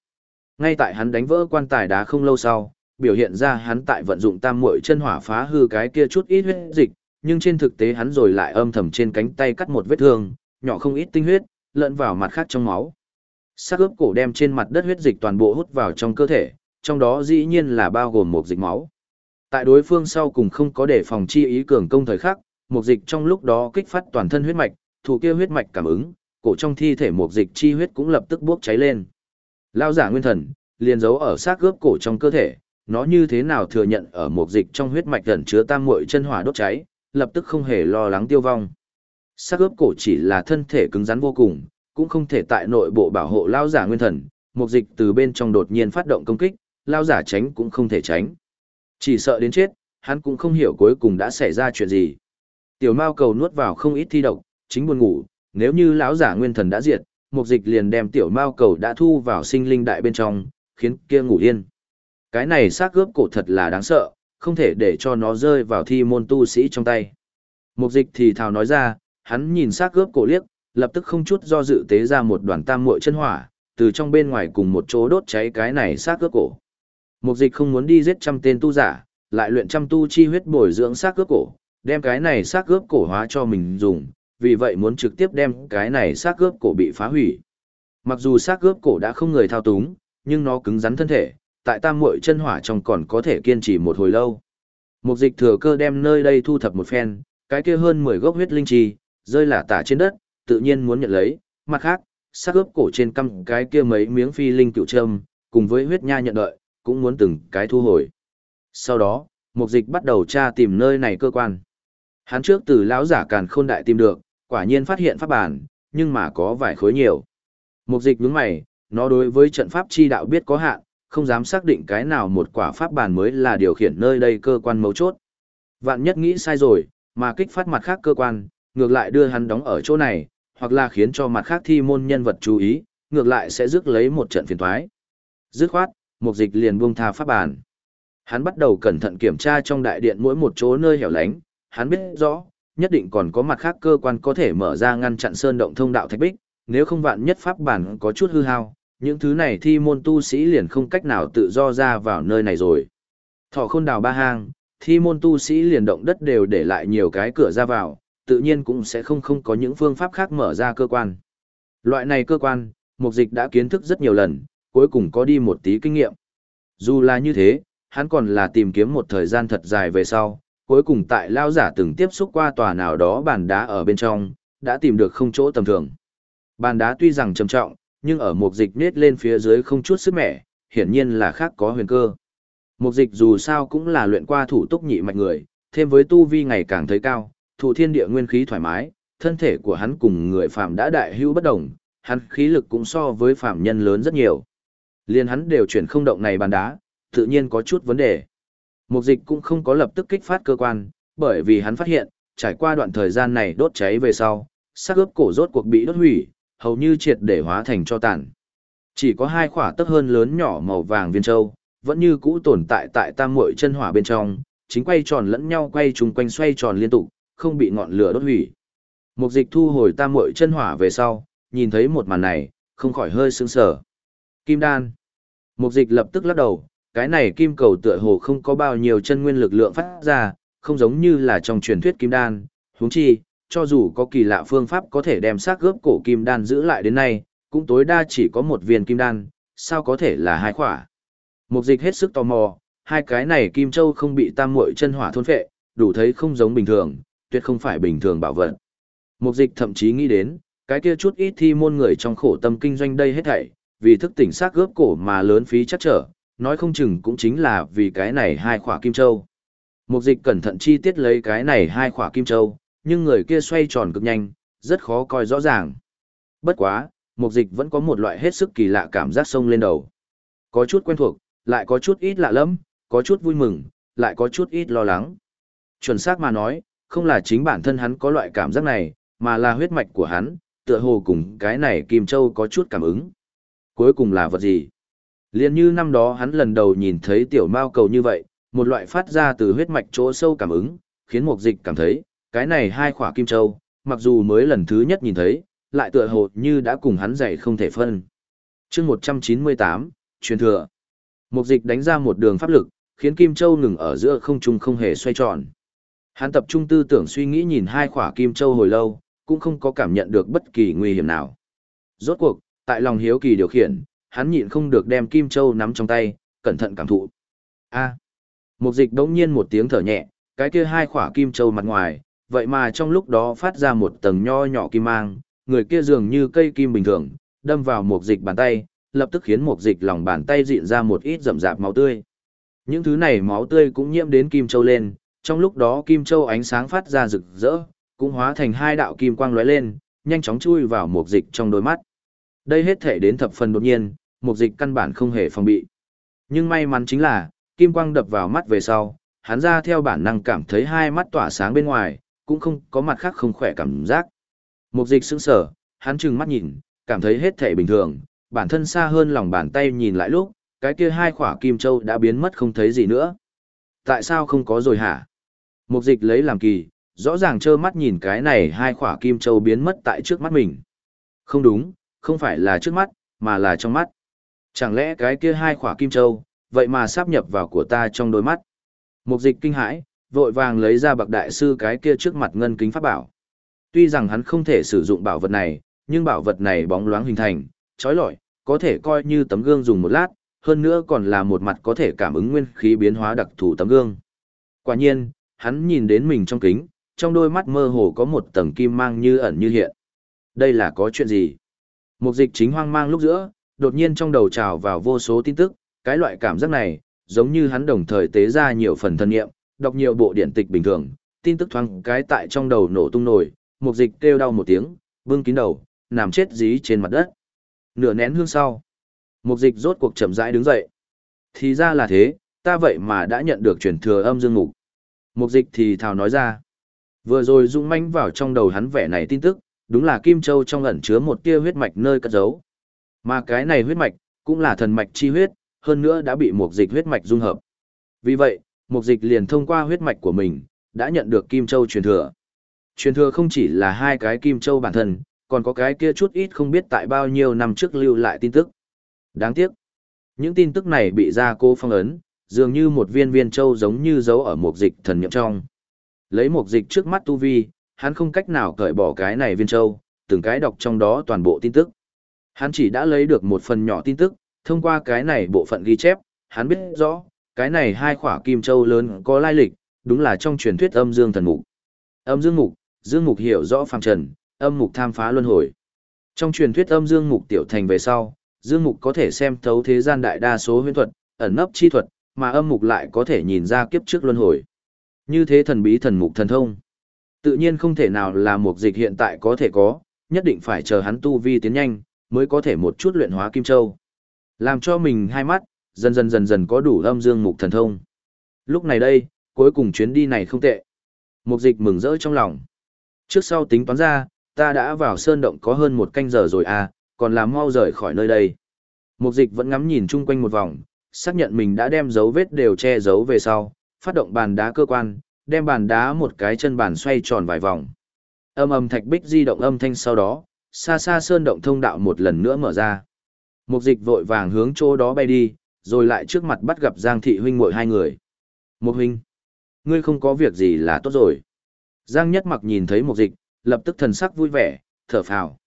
Ngay tại hắn đánh vỡ quan tài đá không lâu sau, biểu hiện ra hắn tại vận dụng tam muội chân hỏa phá hư cái kia chút ít huyết dịch, nhưng trên thực tế hắn rồi lại âm thầm trên cánh tay cắt một vết thương, nhỏ không ít tinh huyết, lẫn vào mặt khác trong máu. Sắc ướp cổ đem trên mặt đất huyết dịch toàn bộ hút vào trong cơ thể, trong đó dĩ nhiên là bao gồm một dịch máu. Tại đối phương sau cùng không có để phòng chi ý cường công thời khắc, một dịch trong lúc đó kích phát toàn thân huyết mạch, thủ kia huyết mạch cảm ứng, cổ trong thi thể một dịch chi huyết cũng lập tức bốc cháy lên. Lao giả nguyên thần, liền giấu ở xác gớp cổ trong cơ thể, nó như thế nào thừa nhận ở một dịch trong huyết mạch gần chứa tam muội chân hỏa đốt cháy, lập tức không hề lo lắng tiêu vong. Xác ướp cổ chỉ là thân thể cứng rắn vô cùng, cũng không thể tại nội bộ bảo hộ lao giả nguyên thần, mục dịch từ bên trong đột nhiên phát động công kích, lao giả tránh cũng không thể tránh. Chỉ sợ đến chết, hắn cũng không hiểu cuối cùng đã xảy ra chuyện gì. Tiểu Mao cầu nuốt vào không ít thi độc, chính buồn ngủ, nếu như lão giả nguyên thần đã diệt, mục dịch liền đem tiểu Mao cầu đã thu vào sinh linh đại bên trong, khiến kia ngủ yên. Cái này xác cướp cổ thật là đáng sợ, không thể để cho nó rơi vào thi môn tu sĩ trong tay. Mục dịch thì thào nói ra, hắn nhìn xác cướp cổ liếc, lập tức không chút do dự tế ra một đoàn tam muội chân hỏa, từ trong bên ngoài cùng một chỗ đốt cháy cái này xác cướp cổ. Mục dịch không muốn đi giết trăm tên tu giả, lại luyện trăm tu chi huyết bồi dưỡng xác cướp cổ, đem cái này xác cướp cổ hóa cho mình dùng, vì vậy muốn trực tiếp đem cái này xác cướp cổ bị phá hủy. Mặc dù xác cướp cổ đã không người thao túng, nhưng nó cứng rắn thân thể, tại tam muội chân hỏa trong còn có thể kiên trì một hồi lâu. Mục dịch thừa cơ đem nơi đây thu thập một phen, cái kia hơn 10 gốc huyết linh chi, rơi là tả trên đất, tự nhiên muốn nhận lấy, mặt khác, sắc ướp cổ trên căm cái kia mấy miếng phi linh cựu trâm, cùng với huyết nha nhận đợi, cũng muốn từng cái thu hồi. Sau đó, mục dịch bắt đầu tra tìm nơi này cơ quan. Hắn trước từ lão giả càn khôn đại tìm được, quả nhiên phát hiện pháp bản, nhưng mà có vài khối nhiều. Mục dịch nhướng mày, nó đối với trận pháp chi đạo biết có hạn, không dám xác định cái nào một quả pháp bản mới là điều khiển nơi đây cơ quan mấu chốt. Vạn nhất nghĩ sai rồi, mà kích phát mặt khác cơ quan, ngược lại đưa hắn đóng ở chỗ này, hoặc là khiến cho mặt khác thi môn nhân vật chú ý, ngược lại sẽ rước lấy một trận phiền toái. Dứt khoát, mục dịch liền buông tha pháp bản. Hắn bắt đầu cẩn thận kiểm tra trong đại điện mỗi một chỗ nơi hẻo lánh, hắn biết rõ, nhất định còn có mặt khác cơ quan có thể mở ra ngăn chặn sơn động thông đạo thạch bích, nếu không vạn nhất pháp bản có chút hư hao, những thứ này thi môn tu sĩ liền không cách nào tự do ra vào nơi này rồi. Thọ khôn đào ba hang, thi môn tu sĩ liền động đất đều để lại nhiều cái cửa ra vào, tự nhiên cũng sẽ không không có những phương pháp khác mở ra cơ quan. Loại này cơ quan, mục dịch đã kiến thức rất nhiều lần, cuối cùng có đi một tí kinh nghiệm. Dù là như thế, hắn còn là tìm kiếm một thời gian thật dài về sau, cuối cùng tại lao giả từng tiếp xúc qua tòa nào đó bàn đá ở bên trong, đã tìm được không chỗ tầm thường. Bàn đá tuy rằng trầm trọng, nhưng ở mục dịch nết lên phía dưới không chút sức mẻ, hiển nhiên là khác có huyền cơ. Mục dịch dù sao cũng là luyện qua thủ túc nhị mạch người, thêm với tu vi ngày càng thấy cao, thủ thiên địa nguyên khí thoải mái, thân thể của hắn cùng người phạm đã đại hữu bất đồng, hắn khí lực cũng so với phạm nhân lớn rất nhiều. Liên hắn đều chuyển không động này bàn đá, tự nhiên có chút vấn đề. Mục dịch cũng không có lập tức kích phát cơ quan, bởi vì hắn phát hiện, trải qua đoạn thời gian này đốt cháy về sau, xác ướp cổ rốt cuộc bị đốt hủy, hầu như triệt để hóa thành cho tàn. Chỉ có hai khỏa tấc hơn lớn nhỏ màu vàng viên châu, vẫn như cũ tồn tại tại tam muội chân hỏa bên trong, chính quay tròn lẫn nhau quay trùng quanh xoay tròn liên tục, không bị ngọn lửa đốt hủy. Mục dịch thu hồi tam muội chân hỏa về sau, nhìn thấy một màn này, không khỏi hơi sững sờ. Kim đan. Mục dịch lập tức lắc đầu, cái này kim cầu tựa hồ không có bao nhiêu chân nguyên lực lượng phát ra, không giống như là trong truyền thuyết kim đan, huống chi, cho dù có kỳ lạ phương pháp có thể đem xác gớp cổ kim đan giữ lại đến nay, cũng tối đa chỉ có một viên kim đan, sao có thể là hai khỏa. Mục dịch hết sức tò mò, hai cái này kim châu không bị tam muội chân hỏa thôn phệ, đủ thấy không giống bình thường, tuyệt không phải bình thường bảo vật. Mục dịch thậm chí nghĩ đến, cái kia chút ít thi môn người trong khổ tâm kinh doanh đây hết thảy, vì thức tỉnh xác gớp cổ mà lớn phí chắc trở, nói không chừng cũng chính là vì cái này hai khỏa kim châu. Mục dịch cẩn thận chi tiết lấy cái này hai khỏa kim châu, nhưng người kia xoay tròn cực nhanh, rất khó coi rõ ràng. Bất quá, mục dịch vẫn có một loại hết sức kỳ lạ cảm giác sông lên đầu. Có chút quen thuộc, lại có chút ít lạ lắm, có chút vui mừng, lại có chút ít lo lắng. Chuẩn xác mà nói, không là chính bản thân hắn có loại cảm giác này, mà là huyết mạch của hắn, tựa hồ cùng cái này Kim Châu có chút cảm ứng. Cuối cùng là vật gì? Liên như năm đó hắn lần đầu nhìn thấy tiểu mao cầu như vậy, một loại phát ra từ huyết mạch chỗ sâu cảm ứng, khiến Mục Dịch cảm thấy, cái này hai khỏa kim châu, mặc dù mới lần thứ nhất nhìn thấy, lại tựa hồ như đã cùng hắn dạy không thể phân. chương 198, truyền thừa. Mục dịch đánh ra một đường pháp lực, khiến kim châu ngừng ở giữa không trung không hề xoay tròn. Hắn tập trung tư tưởng suy nghĩ nhìn hai khỏa kim châu hồi lâu, cũng không có cảm nhận được bất kỳ nguy hiểm nào. Rốt cuộc, tại lòng hiếu kỳ điều khiển, hắn nhịn không được đem kim châu nắm trong tay, cẩn thận cảm thụ. A. Một dịch đống nhiên một tiếng thở nhẹ, cái kia hai khỏa kim châu mặt ngoài, vậy mà trong lúc đó phát ra một tầng nho nhỏ kim mang, người kia dường như cây kim bình thường, đâm vào một dịch bàn tay, lập tức khiến một dịch lòng bàn tay dịn ra một ít rậm rạp máu tươi. Những thứ này máu tươi cũng nhiễm đến kim châu lên, trong lúc đó kim châu ánh sáng phát ra rực rỡ, cũng hóa thành hai đạo kim quang lóe lên, nhanh chóng chui vào một dịch trong đôi mắt. Đây hết thể đến thập phần đột nhiên, một dịch căn bản không hề phòng bị. Nhưng may mắn chính là, kim quang đập vào mắt về sau, hắn ra theo bản năng cảm thấy hai mắt tỏa sáng bên ngoài, cũng không có mặt khác không khỏe cảm giác. Mục dịch sững sở, hắn trừng mắt nhìn, cảm thấy hết thể bình thường, bản thân xa hơn lòng bàn tay nhìn lại lúc, cái kia hai khỏa kim châu đã biến mất không thấy gì nữa. Tại sao không có rồi hả? Mục dịch lấy làm kỳ, rõ ràng trơ mắt nhìn cái này hai khỏa kim châu biến mất tại trước mắt mình. Không đúng, không phải là trước mắt, mà là trong mắt. Chẳng lẽ cái kia hai khỏa kim châu, vậy mà sắp nhập vào của ta trong đôi mắt. Mục dịch kinh hãi, vội vàng lấy ra bậc đại sư cái kia trước mặt ngân kính pháp bảo. Tuy rằng hắn không thể sử dụng bảo vật này, nhưng bảo vật này bóng loáng hình thành, trói lọi, có thể coi như tấm gương dùng một lát, hơn nữa còn là một mặt có thể cảm ứng nguyên khí biến hóa đặc thù tấm gương. Quả nhiên, hắn nhìn đến mình trong kính, trong đôi mắt mơ hồ có một tầng kim mang như ẩn như hiện. Đây là có chuyện gì? Mục dịch chính hoang mang lúc giữa, đột nhiên trong đầu trào vào vô số tin tức, cái loại cảm giác này, giống như hắn đồng thời tế ra nhiều phần thân nghiệm, đọc nhiều bộ điện tịch bình thường, tin tức thoáng cái tại trong đầu nổ tung nổi, mục dịch kêu đau một tiếng, bưng kín đầu, nằm chết dí trên mặt đất. Nửa nén hương sau, mục dịch rốt cuộc chậm rãi đứng dậy. Thì ra là thế, ta vậy mà đã nhận được truyền thừa âm dương mục. Mục dịch thì thào nói ra. Vừa rồi rung manh vào trong đầu hắn vẻ này tin tức, đúng là Kim Châu trong ẩn chứa một tia huyết mạch nơi cất giấu. Mà cái này huyết mạch, cũng là thần mạch chi huyết, hơn nữa đã bị mục dịch huyết mạch dung hợp. Vì vậy, mục dịch liền thông qua huyết mạch của mình, đã nhận được Kim Châu truyền thừa. Truyền thừa không chỉ là hai cái Kim Châu bản thân, còn có cái kia chút ít không biết tại bao nhiêu năm trước lưu lại tin tức. Đáng tiếc, những tin tức này bị ra cô phong ấn, dường như một viên viên châu giống như dấu ở mục dịch thần niệm trong. Lấy mục dịch trước mắt tu vi, hắn không cách nào cởi bỏ cái này viên châu, từng cái đọc trong đó toàn bộ tin tức. Hắn chỉ đã lấy được một phần nhỏ tin tức, thông qua cái này bộ phận ghi chép, hắn biết rõ, cái này hai khỏa kim châu lớn có lai lịch, đúng là trong truyền thuyết âm dương thần mục. Âm dương mục, dương mục hiểu rõ phàm trần, âm mục tham phá luân hồi. Trong truyền thuyết âm dương mục tiểu thành về sau, dương mục có thể xem thấu thế gian đại đa số huyền thuật, ẩn nấp chi thuật, mà âm mục lại có thể nhìn ra kiếp trước luân hồi. Như thế thần bí thần mục thần thông. Tự nhiên không thể nào là mục dịch hiện tại có thể có, nhất định phải chờ hắn tu vi tiến nhanh, mới có thể một chút luyện hóa kim châu. Làm cho mình hai mắt, dần dần dần dần có đủ âm dương mục thần thông. Lúc này đây, cuối cùng chuyến đi này không tệ. Mục dịch mừng rỡ trong lòng. Trước sau tính toán ra, ta đã vào sơn động có hơn một canh giờ rồi à, còn làm mau rời khỏi nơi đây. Mục dịch vẫn ngắm nhìn chung quanh một vòng, xác nhận mình đã đem dấu vết đều che giấu về sau, phát động bàn đá cơ quan, đem bàn đá một cái chân bàn xoay tròn vài vòng. Âm âm thạch bích di động âm thanh sau đó, xa xa sơn động thông đạo một lần nữa mở ra. Mục dịch vội vàng hướng chỗ đó bay đi, rồi lại trước mặt bắt gặp Giang thị huynh muội hai người. Mục huynh, ngươi không có việc gì là tốt rồi. Giang nhất mặc nhìn thấy mục dịch, lập tức thần sắc vui vẻ, thở phào.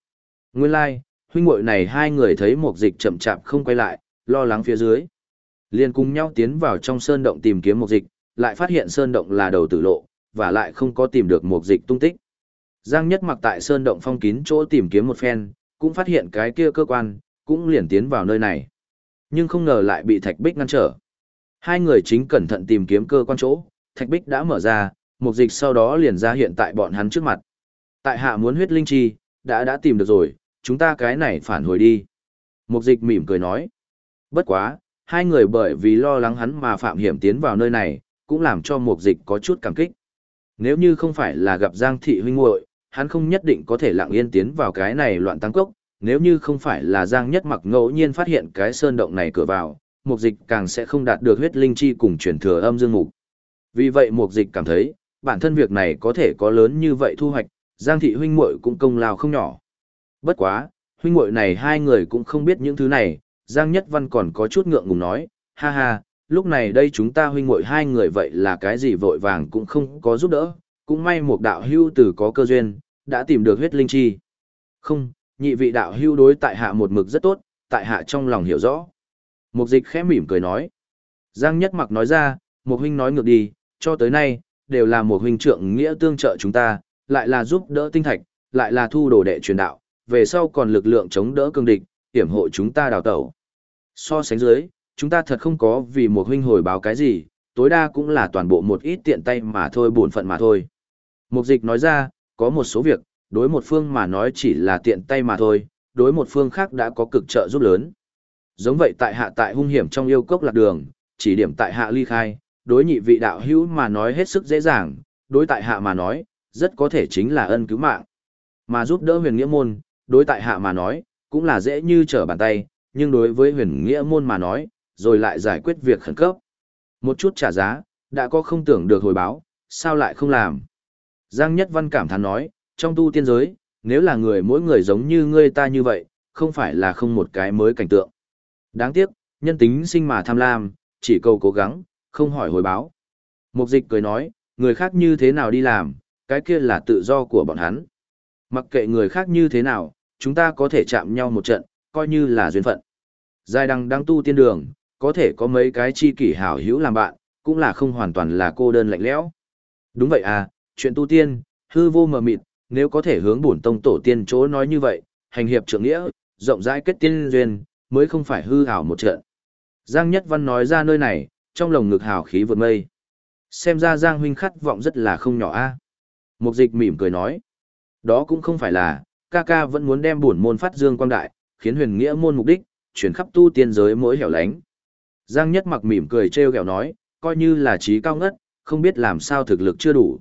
Nguyên lai, like, huynh muội này hai người thấy mục dịch chậm chạp không quay lại, lo lắng phía dưới liền cùng nhau tiến vào trong sơn động tìm kiếm mục dịch, lại phát hiện sơn động là đầu tử lộ, và lại không có tìm được mục dịch tung tích. Giang nhất mặc tại sơn động phong kín chỗ tìm kiếm một phen, cũng phát hiện cái kia cơ quan, cũng liền tiến vào nơi này. Nhưng không ngờ lại bị thạch bích ngăn trở. Hai người chính cẩn thận tìm kiếm cơ quan chỗ, thạch bích đã mở ra, mục dịch sau đó liền ra hiện tại bọn hắn trước mặt. Tại hạ muốn huyết linh chi, đã đã tìm được rồi, chúng ta cái này phản hồi đi. Mục dịch mỉm cười nói. Bất quá, hai người bởi vì lo lắng hắn mà phạm hiểm tiến vào nơi này, cũng làm cho mục dịch có chút cảm kích. Nếu như không phải là gặp Giang thị huynh muội, hắn không nhất định có thể lặng yên tiến vào cái này loạn tăng cốc, nếu như không phải là Giang Nhất Mặc ngẫu nhiên phát hiện cái sơn động này cửa vào, mục dịch càng sẽ không đạt được huyết linh chi cùng truyền thừa âm dương mục. Vì vậy mục dịch cảm thấy, bản thân việc này có thể có lớn như vậy thu hoạch, Giang thị huynh muội cũng công lao không nhỏ. Bất quá, huynh muội này hai người cũng không biết những thứ này, Giang Nhất Văn còn có chút ngượng ngùng nói, ha ha, lúc này đây chúng ta huynh muội hai người vậy là cái gì vội vàng cũng không có giúp đỡ, cũng may một đạo hưu tử có cơ duyên, đã tìm được huyết linh chi. Không, nhị vị đạo hưu đối tại hạ một mực rất tốt, tại hạ trong lòng hiểu rõ. Mục dịch khẽ mỉm cười nói. Giang Nhất Mặc nói ra, một huynh nói ngược đi, cho tới nay, đều là một huynh trượng nghĩa tương trợ chúng ta, lại là giúp đỡ tinh thạch, lại là thu đồ đệ truyền đạo, về sau còn lực lượng chống đỡ cương địch, hiểm hộ chúng ta đào tẩu. So sánh dưới, chúng ta thật không có vì một huynh hồi báo cái gì, tối đa cũng là toàn bộ một ít tiện tay mà thôi bổn phận mà thôi. Mục dịch nói ra, có một số việc, đối một phương mà nói chỉ là tiện tay mà thôi, đối một phương khác đã có cực trợ giúp lớn. Giống vậy tại hạ tại hung hiểm trong yêu cốc lạc đường, chỉ điểm tại hạ ly khai, đối nhị vị đạo hữu mà nói hết sức dễ dàng, đối tại hạ mà nói, rất có thể chính là ân cứu mạng. Mà giúp đỡ huyền nghĩa môn, đối tại hạ mà nói, cũng là dễ như trở bàn tay, nhưng đối với huyền nghĩa môn mà nói, rồi lại giải quyết việc khẩn cấp. Một chút trả giá, đã có không tưởng được hồi báo, sao lại không làm. Giang Nhất Văn cảm thán nói, trong tu tiên giới, nếu là người mỗi người giống như ngươi ta như vậy, không phải là không một cái mới cảnh tượng. Đáng tiếc, nhân tính sinh mà tham lam, chỉ cầu cố gắng, không hỏi hồi báo. Mục dịch cười nói, người khác như thế nào đi làm, cái kia là tự do của bọn hắn. Mặc kệ người khác như thế nào, chúng ta có thể chạm nhau một trận, coi như là duyên phận. Giai đăng đang tu tiên đường, có thể có mấy cái chi kỷ hảo hữu làm bạn, cũng là không hoàn toàn là cô đơn lạnh lẽo. Đúng vậy à, chuyện tu tiên, hư vô mờ mịt, nếu có thể hướng bổn tông tổ tiên chỗ nói như vậy, hành hiệp trưởng nghĩa, rộng rãi kết tiên duyên, mới không phải hư ảo một trận. Giang Nhất Văn nói ra nơi này, trong lồng ngực hào khí vượt mây. Xem ra Giang huynh khát vọng rất là không nhỏ a. Mục dịch mỉm cười nói. Đó cũng không phải là, ca ca vẫn muốn đem bổn môn phát dương quang đại, khiến huyền nghĩa môn mục đích, chuyển khắp tu tiên giới mỗi hẻo lánh. Giang Nhất mặc mỉm cười trêu ghẹo nói, coi như là trí cao ngất, không biết làm sao thực lực chưa đủ.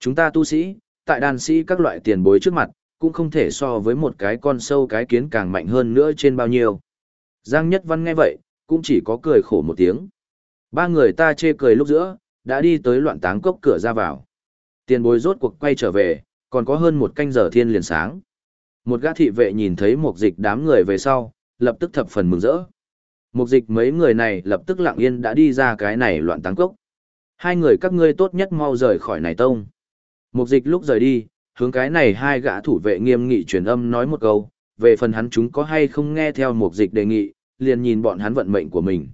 Chúng ta tu sĩ, tại đàn sĩ các loại tiền bối trước mặt, cũng không thể so với một cái con sâu cái kiến càng mạnh hơn nữa trên bao nhiêu. Giang Nhất Văn nghe vậy, cũng chỉ có cười khổ một tiếng. Ba người ta chê cười lúc giữa, đã đi tới loạn táng cốc cửa ra vào. Tiền bối rốt cuộc quay trở về, còn có hơn một canh giờ thiên liền sáng. Một gã thị vệ nhìn thấy một dịch đám người về sau, lập tức thập phần mừng rỡ. mục dịch mấy người này lập tức lặng yên đã đi ra cái này loạn táng cốc. Hai người các ngươi tốt nhất mau rời khỏi này tông. Mục dịch lúc rời đi, hướng cái này hai gã thủ vệ nghiêm nghị truyền âm nói một câu, về phần hắn chúng có hay không nghe theo mục dịch đề nghị, liền nhìn bọn hắn vận mệnh của mình.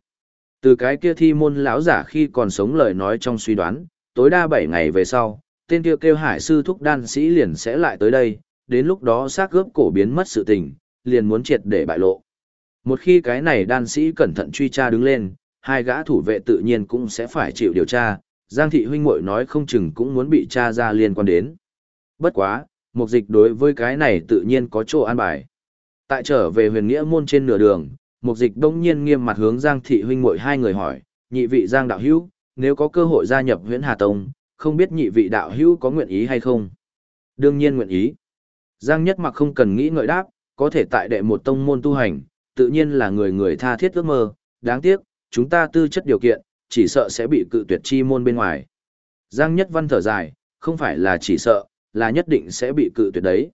Từ cái kia thi môn lão giả khi còn sống lời nói trong suy đoán, tối đa 7 ngày về sau, tên kia kêu hải sư thúc đan sĩ liền sẽ lại tới đây, đến lúc đó xác gớp cổ biến mất sự tình, liền muốn triệt để bại lộ. Một khi cái này đan sĩ cẩn thận truy tra đứng lên, hai gã thủ vệ tự nhiên cũng sẽ phải chịu điều tra, Giang thị huynh muội nói không chừng cũng muốn bị tra ra liên quan đến. Bất quá, mục dịch đối với cái này tự nhiên có chỗ an bài. Tại trở về huyền nghĩa môn trên nửa đường, mục dịch đông nhiên nghiêm mặt hướng Giang thị huynh muội hai người hỏi, nhị vị Giang đạo hữu, nếu có cơ hội gia nhập huyễn Hà Tông, không biết nhị vị đạo hữu có nguyện ý hay không? Đương nhiên nguyện ý. Giang Nhất Mặc không cần nghĩ ngợi đáp, có thể tại đệ một tông môn tu hành, tự nhiên là người người tha thiết ước mơ, đáng tiếc, chúng ta tư chất điều kiện, chỉ sợ sẽ bị cự tuyệt chi môn bên ngoài. Giang Nhất Văn thở dài, không phải là chỉ sợ, là nhất định sẽ bị cự tuyệt đấy.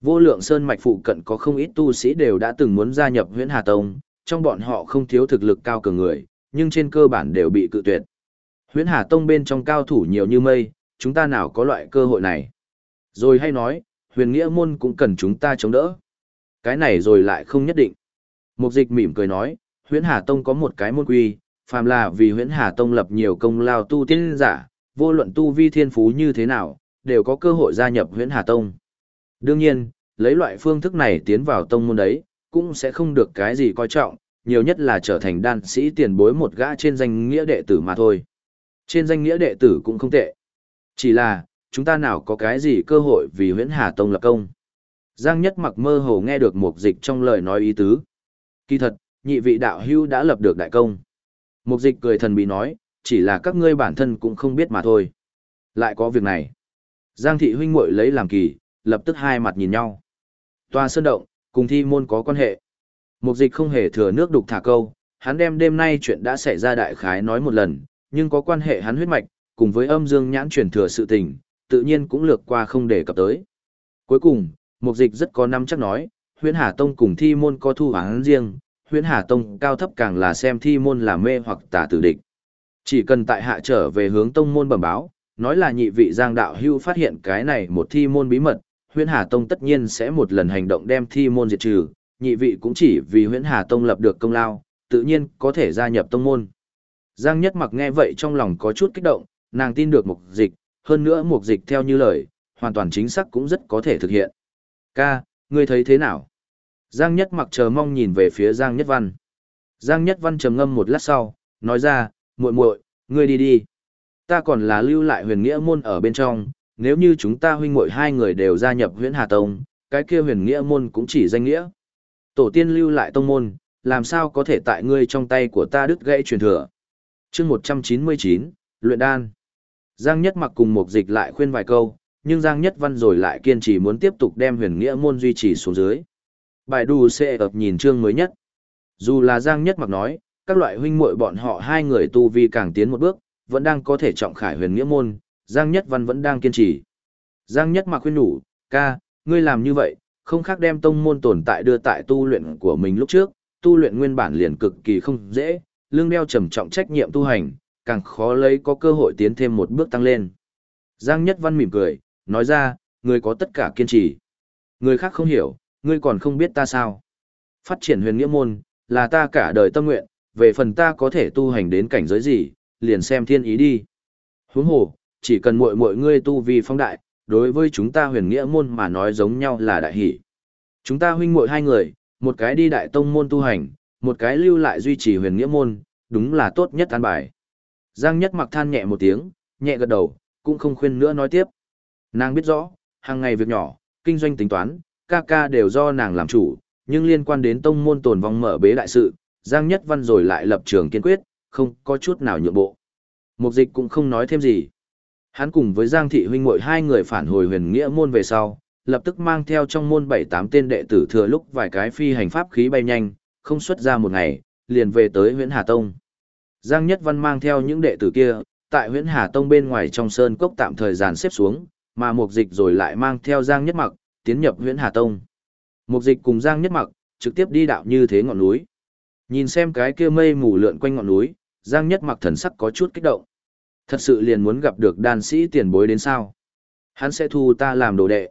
Vô lượng sơn mạch phụ cận có không ít tu sĩ đều đã từng muốn gia nhập huyện Hà Tông, trong bọn họ không thiếu thực lực cao cường người, nhưng trên cơ bản đều bị cự tuyệt. Huyễn Hà Tông bên trong cao thủ nhiều như mây, chúng ta nào có loại cơ hội này. Rồi hay nói, huyền nghĩa môn cũng cần chúng ta chống đỡ. Cái này rồi lại không nhất định. Mục dịch mỉm cười nói, huyễn Hà Tông có một cái môn quy, phàm là vì huyễn Hà Tông lập nhiều công lao tu tiên giả, vô luận tu vi thiên phú như thế nào, đều có cơ hội gia nhập huyễn Hà Tông. Đương nhiên, lấy loại phương thức này tiến vào tông môn đấy, cũng sẽ không được cái gì coi trọng, nhiều nhất là trở thành đan sĩ tiền bối một gã trên danh nghĩa đệ tử mà thôi. Trên danh nghĩa đệ tử cũng không tệ. Chỉ là, chúng ta nào có cái gì cơ hội vì huyễn Hà Tông lập công. Giang Nhất mặc mơ hồ nghe được một dịch trong lời nói ý tứ. Kỳ thật, nhị vị đạo hưu đã lập được đại công. Mục dịch cười thần bí nói, chỉ là các ngươi bản thân cũng không biết mà thôi. Lại có việc này. Giang thị huynh muội lấy làm kỳ, lập tức hai mặt nhìn nhau. Toa sơn động, cùng thi môn có quan hệ. Mục dịch không hề thừa nước đục thả câu, hắn đem đêm nay chuyện đã xảy ra đại khái nói một lần, nhưng có quan hệ hắn huyết mạch, cùng với âm dương nhãn truyền thừa sự tình, tự nhiên cũng lược qua không để cập tới. Cuối cùng, mục dịch rất có năm chắc nói, huyễn Hà Tông cùng thi môn có thu hắn riêng, huyễn Hà Tông cao thấp càng là xem thi môn là mê hoặc tà tử địch. Chỉ cần tại hạ trở về hướng tông môn bẩm báo, nói là nhị vị giang đạo hưu phát hiện cái này một thi môn bí mật, huyễn Hà Tông tất nhiên sẽ một lần hành động đem thi môn diệt trừ, nhị vị cũng chỉ vì huyễn Hà Tông lập được công lao, tự nhiên có thể gia nhập tông môn. Giang Nhất Mặc nghe vậy trong lòng có chút kích động, nàng tin được mục dịch, hơn nữa mục dịch theo như lời, hoàn toàn chính xác cũng rất có thể thực hiện. Ca, ngươi thấy thế nào? Giang Nhất Mặc chờ mong nhìn về phía Giang Nhất Văn. Giang Nhất Văn trầm ngâm một lát sau, nói ra, muội muội, ngươi đi đi. Ta còn là lưu lại huyền nghĩa môn ở bên trong, nếu như chúng ta huynh muội hai người đều gia nhập Huyền Hà Tông, cái kia huyền nghĩa môn cũng chỉ danh nghĩa. Tổ tiên lưu lại tông môn, làm sao có thể tại ngươi trong tay của ta đứt gãy truyền thừa. chương 199, Luyện Đan. Giang Nhất mặc cùng một dịch lại khuyên vài câu, nhưng Giang Nhất Văn rồi lại kiên trì muốn tiếp tục đem huyền nghĩa môn duy trì xuống dưới. Bài đù sẽ ập nhìn chương mới nhất. Dù là Giang Nhất mặc nói, các loại huynh muội bọn họ hai người tu vi càng tiến một bước, vẫn đang có thể trọng khải huyền nghĩa môn, Giang Nhất Văn vẫn đang kiên trì. Giang Nhất mặc khuyên nhủ, ca, ngươi làm như vậy, không khác đem tông môn tồn tại đưa tại tu luyện của mình lúc trước, tu luyện nguyên bản liền cực kỳ không dễ, lương đeo trầm trọng trách nhiệm tu hành, càng khó lấy có cơ hội tiến thêm một bước tăng lên. Giang Nhất Văn mỉm cười, nói ra, ngươi có tất cả kiên trì. Người khác không hiểu, ngươi còn không biết ta sao. Phát triển huyền nghĩa môn, là ta cả đời tâm nguyện, về phần ta có thể tu hành đến cảnh giới gì, liền xem thiên ý đi. Huống hồ, chỉ cần muội muội ngươi tu vi phong đại, đối với chúng ta huyền nghĩa môn mà nói giống nhau là đại hỷ. Chúng ta huynh muội hai người, một cái đi đại tông môn tu hành, một cái lưu lại duy trì huyền nghĩa môn, đúng là tốt nhất an bài. Giang nhất mặc than nhẹ một tiếng, nhẹ gật đầu, cũng không khuyên nữa nói tiếp. Nàng biết rõ, hàng ngày việc nhỏ, kinh doanh tính toán, ca ca đều do nàng làm chủ, nhưng liên quan đến tông môn tồn vong mở bế đại sự, Giang Nhất Văn rồi lại lập trường kiên quyết, không có chút nào nhượng bộ. Mục dịch cũng không nói thêm gì. Hắn cùng với Giang Thị huynh muội hai người phản hồi huyền nghĩa môn về sau, lập tức mang theo trong môn bảy tám tên đệ tử thừa lúc vài cái phi hành pháp khí bay nhanh, không xuất ra một ngày, liền về tới huyện Hà Tông. Giang Nhất Văn mang theo những đệ tử kia, tại huyện Hà Tông bên ngoài trong sơn cốc tạm thời dàn xếp xuống, mà Mục Dịch rồi lại mang theo Giang Nhất Mặc, tiến nhập huyện Hà Tông. Mục Dịch cùng Giang Nhất Mặc, trực tiếp đi đạo như thế ngọn núi. Nhìn xem cái kia mây mù lượn quanh ngọn núi, Giang Nhất Mặc thần sắc có chút kích động. Thật sự liền muốn gặp được đàn sĩ tiền bối đến sao? Hắn sẽ thu ta làm đồ đệ.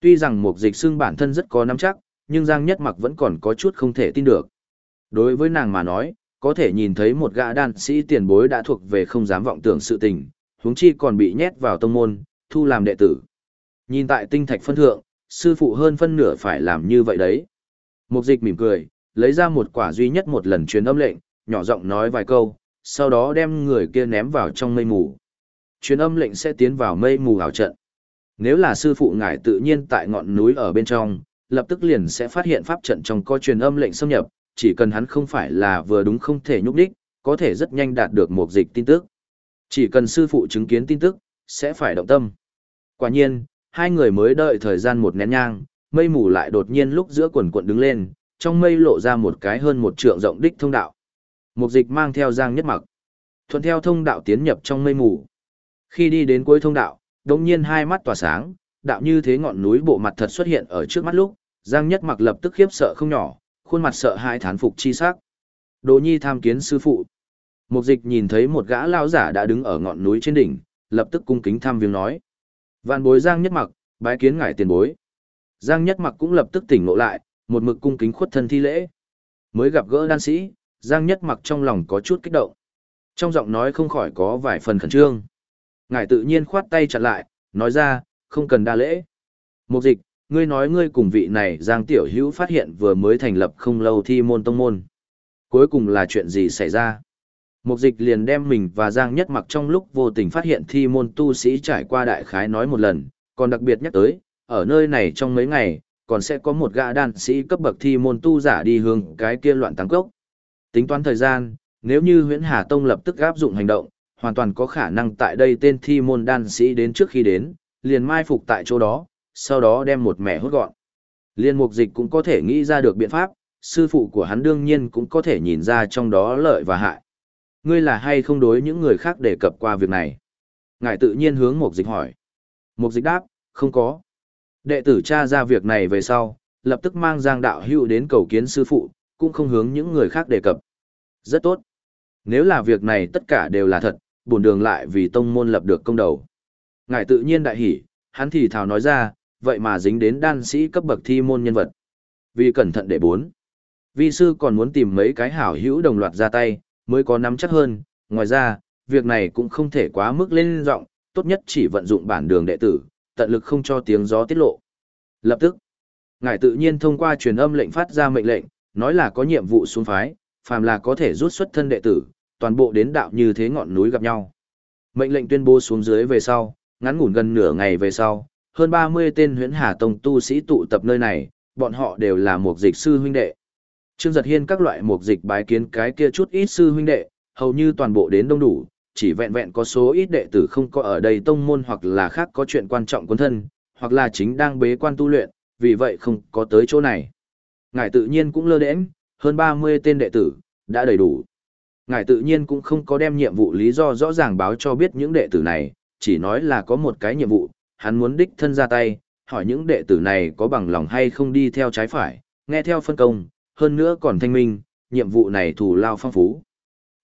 Tuy rằng Mục Dịch xưng bản thân rất có nắm chắc, nhưng Giang Nhất Mặc vẫn còn có chút không thể tin được. Đối với nàng mà nói, có thể nhìn thấy một gã đàn sĩ tiền bối đã thuộc về không dám vọng tưởng sự tình, huống chi còn bị nhét vào tông môn, thu làm đệ tử. Nhìn tại tinh thạch phân thượng, sư phụ hơn phân nửa phải làm như vậy đấy. Mục dịch mỉm cười, lấy ra một quả duy nhất một lần truyền âm lệnh, nhỏ giọng nói vài câu, sau đó đem người kia ném vào trong mây mù. Truyền âm lệnh sẽ tiến vào mây mù ảo trận. Nếu là sư phụ ngài tự nhiên tại ngọn núi ở bên trong, lập tức liền sẽ phát hiện pháp trận trong có truyền âm lệnh xâm nhập, chỉ cần hắn không phải là vừa đúng không thể nhúc đích, có thể rất nhanh đạt được một dịch tin tức. Chỉ cần sư phụ chứng kiến tin tức, sẽ phải động tâm. Quả nhiên, hai người mới đợi thời gian một nén nhang, mây mù lại đột nhiên lúc giữa quần quận đứng lên, trong mây lộ ra một cái hơn một trượng rộng đích thông đạo. Mục dịch mang theo Giang Nhất Mặc. Thuận theo thông đạo tiến nhập trong mây mù. Khi đi đến cuối thông đạo, đột nhiên hai mắt tỏa sáng, đạo như thế ngọn núi bộ mặt thật xuất hiện ở trước mắt lúc, Giang Nhất Mặc lập tức khiếp sợ không nhỏ, khuôn mặt sợ hãi thán phục chi sắc. Đỗ Nhi tham kiến sư phụ. Mục dịch nhìn thấy một gã lao giả đã đứng ở ngọn núi trên đỉnh, lập tức cung kính tham viếng nói. Vạn bối Giang Nhất Mặc, bái kiến ngài tiền bối. Giang Nhất Mặc cũng lập tức tỉnh ngộ lại, một mực cung kính khuất thân thi lễ. Mới gặp gỡ đan sĩ, Giang Nhất Mặc trong lòng có chút kích động. Trong giọng nói không khỏi có vài phần khẩn trương. Ngài tự nhiên khoát tay chặt lại, nói ra, không cần đa lễ. Mục dịch, ngươi nói ngươi cùng vị này Giang Tiểu Hữu phát hiện vừa mới thành lập không lâu thi môn tông môn. Cuối cùng là chuyện gì xảy ra? Mục dịch liền đem mình và Giang Nhất Mặc trong lúc vô tình phát hiện thi môn tu sĩ trải qua đại khái nói một lần, còn đặc biệt nhắc tới, ở nơi này trong mấy ngày, còn sẽ có một gã đàn sĩ cấp bậc thi môn tu giả đi hướng cái kia loạn tăng cốc. Tính toán thời gian, nếu như huyễn Hà Tông lập tức áp dụng hành động, hoàn toàn có khả năng tại đây tên thi môn đan sĩ đến trước khi đến, liền mai phục tại chỗ đó, sau đó đem một mẹ hốt gọn. Liên mục dịch cũng có thể nghĩ ra được biện pháp, sư phụ của hắn đương nhiên cũng có thể nhìn ra trong đó lợi và hại. Ngươi là hay không đối những người khác đề cập qua việc này? Ngài tự nhiên hướng mục dịch hỏi. Mục dịch đáp, không có. Đệ tử tra ra việc này về sau, lập tức mang Giang Đạo Hữu đến cầu kiến sư phụ, cũng không hướng những người khác đề cập. Rất tốt. Nếu là việc này tất cả đều là thật, bổn đường lại vì tông môn lập được công đầu. Ngài tự nhiên đại hỉ, hắn thì thào nói ra, vậy mà dính đến đan sĩ cấp bậc thi môn nhân vật. Vì cẩn thận để bốn. Vi sư còn muốn tìm mấy cái hảo hữu đồng loạt ra tay, mới có nắm chắc hơn. Ngoài ra, việc này cũng không thể quá mức lên rộng, tốt nhất chỉ vận dụng bản đường đệ tử, tận lực không cho tiếng gió tiết lộ. Lập tức, ngài tự nhiên thông qua truyền âm lệnh phát ra mệnh lệnh, nói là có nhiệm vụ xuống phái, phàm là có thể rút xuất thân đệ tử, toàn bộ đến đạo như thế ngọn núi gặp nhau. Mệnh lệnh tuyên bố xuống dưới về sau, ngắn ngủn gần nửa ngày về sau, hơn 30 tên huyễn hà tông tu sĩ tụ tập nơi này, bọn họ đều là một dịch sư huynh đệ. Trương Giật Hiên các loại mục dịch bái kiến cái kia chút ít sư huynh đệ, hầu như toàn bộ đến đông đủ, chỉ vẹn vẹn có số ít đệ tử không có ở đây tông môn hoặc là khác có chuyện quan trọng quân thân, hoặc là chính đang bế quan tu luyện, vì vậy không có tới chỗ này. Ngài tự nhiên cũng lơ đễnh, hơn 30 tên đệ tử, đã đầy đủ. Ngài tự nhiên cũng không có đem nhiệm vụ lý do rõ ràng báo cho biết những đệ tử này, chỉ nói là có một cái nhiệm vụ, hắn muốn đích thân ra tay, hỏi những đệ tử này có bằng lòng hay không đi theo trái phải, nghe theo phân công, hơn nữa còn thanh minh, nhiệm vụ này thủ lao phong phú.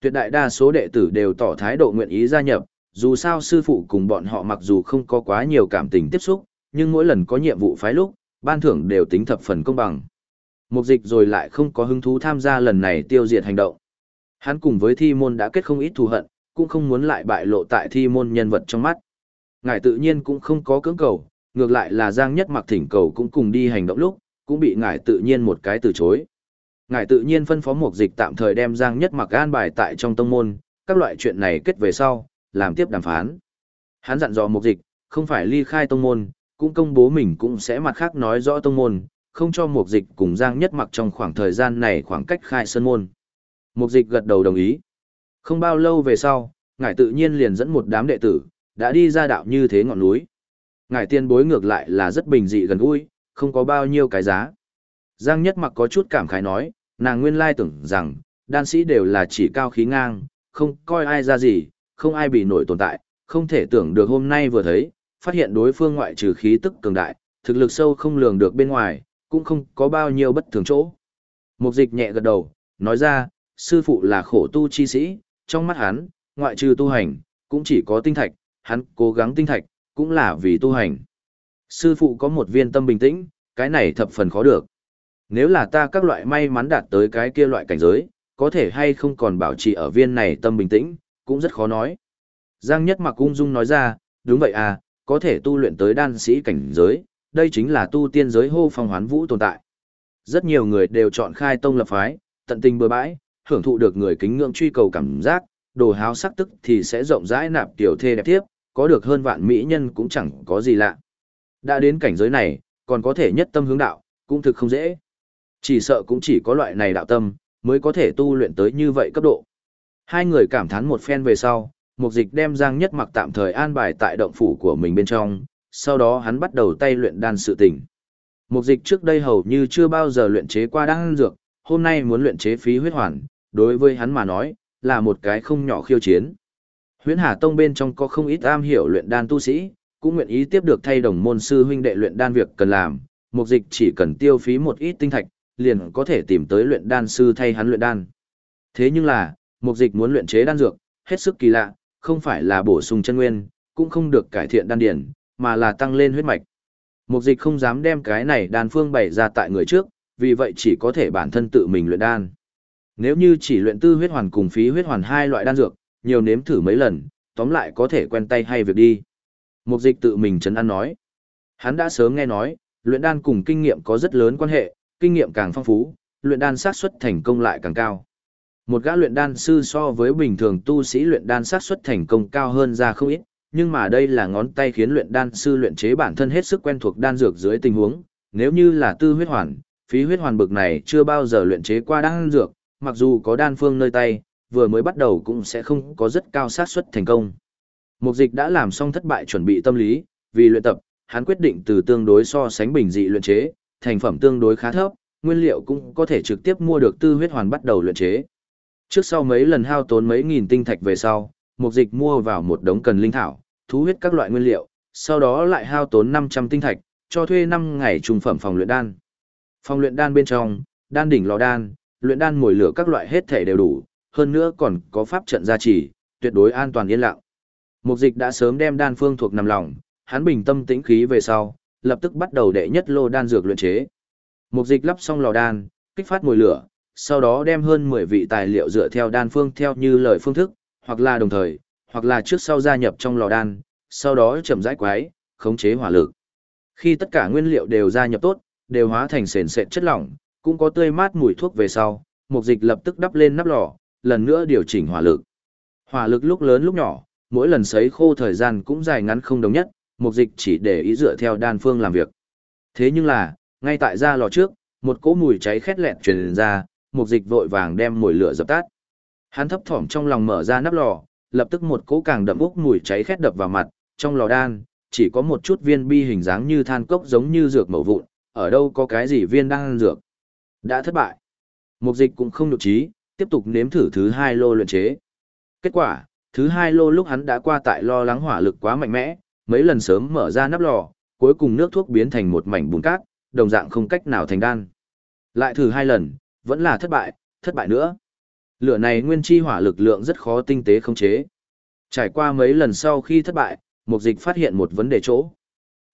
Tuyệt đại đa số đệ tử đều tỏ thái độ nguyện ý gia nhập, dù sao sư phụ cùng bọn họ mặc dù không có quá nhiều cảm tình tiếp xúc, nhưng mỗi lần có nhiệm vụ phái lúc, ban thưởng đều tính thập phần công bằng. Mục dịch rồi lại không có hứng thú tham gia lần này tiêu diệt hành động. Hắn cùng với thi môn đã kết không ít thù hận, cũng không muốn lại bại lộ tại thi môn nhân vật trong mắt. Ngài tự nhiên cũng không có cưỡng cầu, ngược lại là Giang Nhất Mặc thỉnh cầu cũng cùng đi hành động lúc, cũng bị ngài tự nhiên một cái từ chối. Ngài tự nhiên phân phó một dịch tạm thời đem Giang Nhất Mặc an bài tại trong tông môn, các loại chuyện này kết về sau, làm tiếp đàm phán. Hắn dặn dò một dịch, không phải ly khai tông môn, cũng công bố mình cũng sẽ mặt khác nói rõ tông môn, không cho một dịch cùng Giang Nhất Mặc trong khoảng thời gian này khoảng cách khai sơn môn. Một dịch gật đầu đồng ý. Không bao lâu về sau, ngài tự nhiên liền dẫn một đám đệ tử, đã đi ra đạo như thế ngọn núi. Ngài tiên bối ngược lại là rất bình dị gần gũi, không có bao nhiêu cái giá. Giang Nhất Mặc có chút cảm khái nói, nàng nguyên lai tưởng rằng, đan sĩ đều là chỉ cao khí ngang, không coi ai ra gì, không ai bị nổi tồn tại, không thể tưởng được hôm nay vừa thấy, phát hiện đối phương ngoại trừ khí tức cường đại, thực lực sâu không lường được bên ngoài, cũng không có bao nhiêu bất thường chỗ. Mục dịch nhẹ gật đầu, nói ra, sư phụ là khổ tu chi sĩ, trong mắt hắn, ngoại trừ tu hành, cũng chỉ có tinh thạch, hắn cố gắng tinh thạch, cũng là vì tu hành. Sư phụ có một viên tâm bình tĩnh, cái này thập phần khó được. Nếu là ta các loại may mắn đạt tới cái kia loại cảnh giới, có thể hay không còn bảo trì ở viên này tâm bình tĩnh, cũng rất khó nói. Giang Nhất Mặc ung dung nói ra, đúng vậy à, có thể tu luyện tới đan sĩ cảnh giới, đây chính là tu tiên giới hô phong hoán vũ tồn tại. Rất nhiều người đều chọn khai tông lập phái, tận tình bừa bãi, hưởng thụ được người kính ngưỡng truy cầu cảm giác, đồ háo sắc tức thì sẽ rộng rãi nạp tiểu thê đẹp tiếp, có được hơn vạn mỹ nhân cũng chẳng có gì lạ. Đã đến cảnh giới này, còn có thể nhất tâm hướng đạo, cũng thực không dễ. Chỉ sợ cũng chỉ có loại này đạo tâm, mới có thể tu luyện tới như vậy cấp độ. Hai người cảm thán một phen về sau, mục dịch đem Giang Nhất Mặc tạm thời an bài tại động phủ của mình bên trong, sau đó hắn bắt đầu tay luyện đan sự tỉnh. Mục dịch trước đây hầu như chưa bao giờ luyện chế qua đan dược, hôm nay muốn luyện chế phí huyết hoàn, đối với hắn mà nói, là một cái không nhỏ khiêu chiến. Huyễn Hà Tông bên trong có không ít am hiểu luyện đan tu sĩ, cũng nguyện ý tiếp được thay đồng môn sư huynh đệ luyện đan việc cần làm, mục dịch chỉ cần tiêu phí một ít tinh thạch, liền có thể tìm tới luyện đan sư thay hắn luyện đan. Thế nhưng là, mục dịch muốn luyện chế đan dược, hết sức kỳ lạ, không phải là bổ sung chân nguyên, cũng không được cải thiện đan điển, mà là tăng lên huyết mạch. Mục dịch không dám đem cái này đan phương bày ra tại người trước, vì vậy chỉ có thể bản thân tự mình luyện đan. Nếu như chỉ luyện tư huyết hoàn cùng phí huyết hoàn hai loại đan dược, nhiều nếm thử mấy lần, tóm lại có thể quen tay hay việc đi. Mục dịch tự mình chấn an nói. Hắn đã sớm nghe nói, luyện đan cùng kinh nghiệm có rất lớn quan hệ, kinh nghiệm càng phong phú, luyện đan xác suất thành công lại càng cao. Một gã luyện đan sư so với bình thường tu sĩ luyện đan xác suất thành công cao hơn ra không ít, nhưng mà đây là ngón tay khiến luyện đan sư luyện chế bản thân hết sức quen thuộc đan dược dưới tình huống, nếu như là tư huyết hoàn, phí huyết hoàn bực này chưa bao giờ luyện chế qua đan dược, mặc dù có đan phương nơi tay, vừa mới bắt đầu cũng sẽ không có rất cao xác suất thành công. Mục dịch đã làm xong thất bại chuẩn bị tâm lý, vì luyện tập, hắn quyết định từ tương đối so sánh bình dị luyện chế, thành phẩm tương đối khá thấp, nguyên liệu cũng có thể trực tiếp mua được tư huyết hoàn bắt đầu luyện chế. Trước sau mấy lần hao tốn mấy nghìn tinh thạch về sau, mục dịch mua vào một đống cần linh thảo, thú huyết các loại nguyên liệu, sau đó lại hao tốn 500 tinh thạch, cho thuê 5 ngày trung phẩm phòng luyện đan. Phòng luyện đan bên trong, đan đỉnh lò đan, luyện đan mồi lửa các loại hết thể đều đủ, hơn nữa còn có pháp trận gia trì, tuyệt đối an toàn yên lặng. Mục dịch đã sớm đem đan phương thuộc nằm lòng, hắn bình tâm tĩnh khí về sau, lập tức bắt đầu đệ nhất lô đan dược luyện chế. Mục dịch lắp xong lò đan, kích phát mùi lửa, sau đó đem hơn 10 vị tài liệu dựa theo đan phương theo như lời phương thức, hoặc là đồng thời, hoặc là trước sau gia nhập trong lò đan, sau đó chậm rãi quái, khống chế hỏa lực. Khi tất cả nguyên liệu đều gia nhập tốt, đều hóa thành sền sệt chất lỏng, cũng có tươi mát mùi thuốc về sau, mục dịch lập tức đắp lên nắp lò, lần nữa điều chỉnh hỏa lực. Hỏa lực lúc lớn lúc nhỏ, mỗi lần sấy khô thời gian cũng dài ngắn không đồng nhất, mục dịch chỉ để ý dựa theo đan phương làm việc. Thế nhưng là, ngay tại ra lò trước, một cỗ mùi cháy khét lẹn truyền ra, mục dịch vội vàng đem mùi lửa dập tắt. Hắn thấp thỏm trong lòng mở ra nắp lò, lập tức một cỗ càng đậm úc mùi cháy khét đập vào mặt, trong lò đan, chỉ có một chút viên bi hình dáng như than cốc giống như dược màu vụn, ở đâu có cái gì viên đang ăn dược. Đã thất bại. Mục dịch cũng không nhục trí, tiếp tục nếm thử thứ hai lô luyện chế. Kết quả, thứ hai lô lúc hắn đã qua tại lo lắng hỏa lực quá mạnh mẽ, mấy lần sớm mở ra nắp lò, cuối cùng nước thuốc biến thành một mảnh bùn cát, đồng dạng không cách nào thành đan. Lại thử hai lần, vẫn là thất bại, thất bại nữa. Lửa này nguyên chi hỏa lực lượng rất khó tinh tế khống chế. Trải qua mấy lần sau khi thất bại, mục dịch phát hiện một vấn đề chỗ.